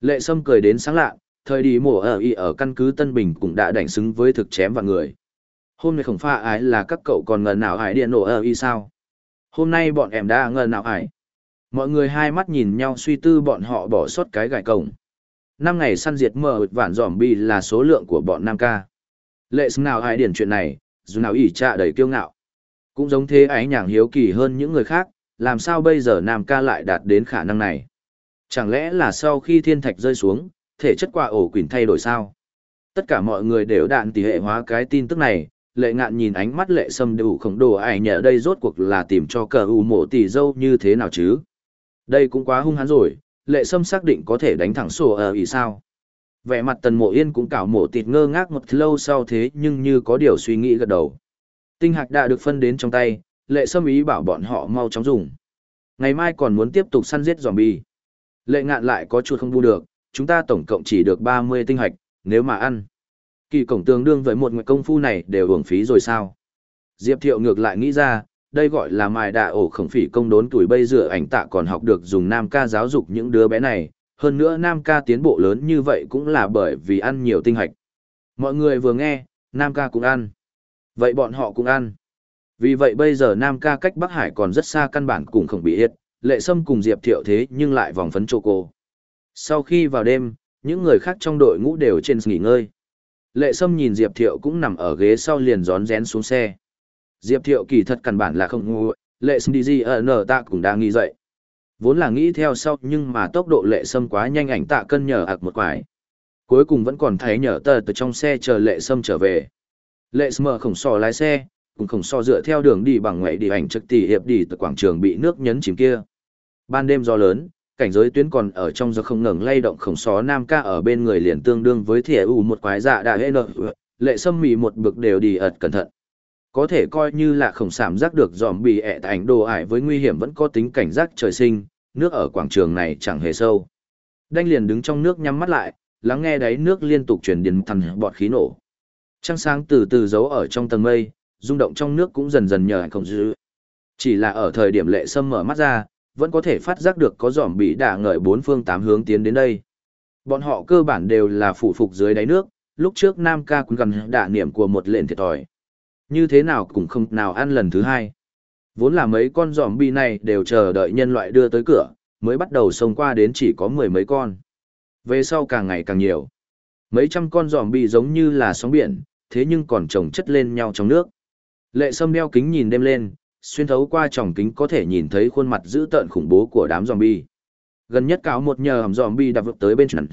A: Lệ sâm cười đến sáng lạ, thời đi mổ ở y ở căn cứ Tân Bình cũng đã đảnh xứng với thực chém và người. Hôm nay không pha ái là các cậu còn ngờ nào ái điện nổ ở y sao? Hôm nay bọn em đã ngờ nào ái. Mọi người hai mắt nhìn nhau suy tư bọn họ bỏ sót cái gài cổng. Năm ngày săn diệt mờ vạn giỏm bi là số lượng của bọn Nam ca. Lệ xứng nào ái điển chuyện này, dù nào ỉ trạ đầy kiêu ngạo. Cũng giống thế ái nhàng hiếu kỳ hơn những người khác, làm sao bây giờ Nam ca lại đạt đến khả năng này? Chẳng lẽ là sau khi thiên thạch rơi xuống, thể chất quả ổ quỳnh thay đổi sao? Tất cả mọi người đều đạn tỷ hệ hóa cái tin tức này, lệ ngạn nhìn ánh mắt lệ sâm đủ khổng đồ ai nhờ đây rốt cuộc là tìm cho cờ u mộ tỷ dâu như thế nào chứ? Đây cũng quá hung hãn rồi, lệ sâm xác định có thể đánh thẳng sổ ở ý sao? Vẻ mặt tần mộ yên cũng cảo mộ tịt ngơ ngác một lâu sau thế nhưng như có điều suy nghĩ gật đầu. Tinh hạch đã được phân đến trong tay, lệ sâm ý bảo bọn họ mau chóng dùng. Ngày mai còn muốn tiếp tục săn giết zombie. Lệ ngạn lại có chuột không bu được, chúng ta tổng cộng chỉ được 30 tinh hạch, nếu mà ăn. Kỳ cổng tương đương với một nguyệt công phu này đều hưởng phí rồi sao? Diệp Thiệu ngược lại nghĩ ra, đây gọi là mài đạ ổ khổng phỉ công đốn tuổi bây giờ ảnh tạ còn học được dùng nam ca giáo dục những đứa bé này, hơn nữa nam ca tiến bộ lớn như vậy cũng là bởi vì ăn nhiều tinh hạch. Mọi người vừa nghe, nam ca cũng ăn. Vậy bọn họ cũng ăn. Vì vậy bây giờ nam ca cách Bắc Hải còn rất xa căn bản cũng không bị hiệt, lệ sâm cùng Diệp Thiệu thế nhưng lại vòng phấn chô cô. Sau khi vào đêm, những người khác trong đội ngũ đều trên nghỉ ngơi. Lệ Sâm nhìn Diệp Thiệu cũng nằm ở ghế sau liền rón rén xuống xe. Diệp Thiệu kỳ thật căn bản là không ngu, Lệ Sâm đi gì ở nở tạ cũng đang nghĩ dậy. Vốn là nghĩ theo sau nhưng mà tốc độ Lệ Sâm quá nhanh ảnh tạ cân nhờ ạc một quải. Cuối cùng vẫn còn thấy nhờ tờ từ trong xe chờ Lệ Sâm trở về. Lệ Sâm khổng sò lái xe, cũng khổng so dựa theo đường đi bằng ngoại đi ảnh trực tỷ hiệp đi từ quảng trường bị nước nhấn chìm kia. Ban đêm gió lớn, cảnh giới tuyến còn ở trong giờ không ngừng lay động khổng xó nam ca ở bên người liền tương đương với thẻ u một quái dạ đại hệ nợ lệ sâm mì một bực đều đi ật cẩn thận có thể coi như là khổng sảm giác được dòm bị ẹ ảnh đồ ải với nguy hiểm vẫn có tính cảnh giác trời sinh nước ở quảng trường này chẳng hề sâu đanh liền đứng trong nước nhắm mắt lại lắng nghe đáy nước liên tục chuyển điền thằn bọt khí nổ trăng sáng từ từ giấu ở trong tầng mây rung động trong nước cũng dần dần nhờ ảnh không dư chỉ là ở thời điểm lệ sâm mở mắt ra vẫn có thể phát giác được có dòm bị đả ngợi bốn phương tám hướng tiến đến đây. Bọn họ cơ bản đều là phụ phục dưới đáy nước, lúc trước Nam ca cũng gần đả niệm của một lệnh thiệt thòi. Như thế nào cũng không nào ăn lần thứ hai. Vốn là mấy con giòm bi này đều chờ đợi nhân loại đưa tới cửa, mới bắt đầu xông qua đến chỉ có mười mấy con. Về sau càng ngày càng nhiều. Mấy trăm con giòm bi giống như là sóng biển, thế nhưng còn chồng chất lên nhau trong nước. Lệ sâm đeo kính nhìn đêm lên, xuyên thấu qua tròng kính có thể nhìn thấy khuôn mặt dữ tợn khủng bố của đám zombie. Gần nhất cáo một nhờ hầm zombie đạp vực tới bên chuẩn,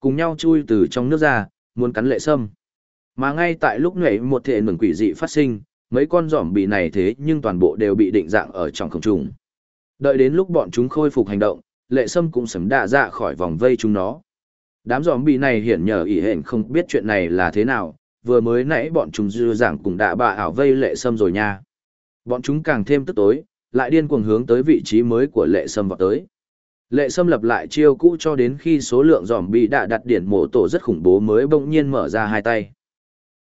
A: cùng nhau chui từ trong nước ra, muốn cắn lệ sâm. Mà ngay tại lúc này một thể mừng quỷ dị phát sinh, mấy con zombie này thế nhưng toàn bộ đều bị định dạng ở trong không trùng. Đợi đến lúc bọn chúng khôi phục hành động, lệ sâm cũng sớm đạ ra khỏi vòng vây chúng nó. Đám zombie này hiển nhờ ý hẹn không biết chuyện này là thế nào, vừa mới nãy bọn chúng dư giảng cùng đạ bạ ảo vây lệ sâm rồi nha. Bọn chúng càng thêm tức tối, lại điên cuồng hướng tới vị trí mới của lệ sâm vào tới. Lệ sâm lập lại chiêu cũ cho đến khi số lượng giòm bị đã đặt điển mổ tổ rất khủng bố mới bỗng nhiên mở ra hai tay.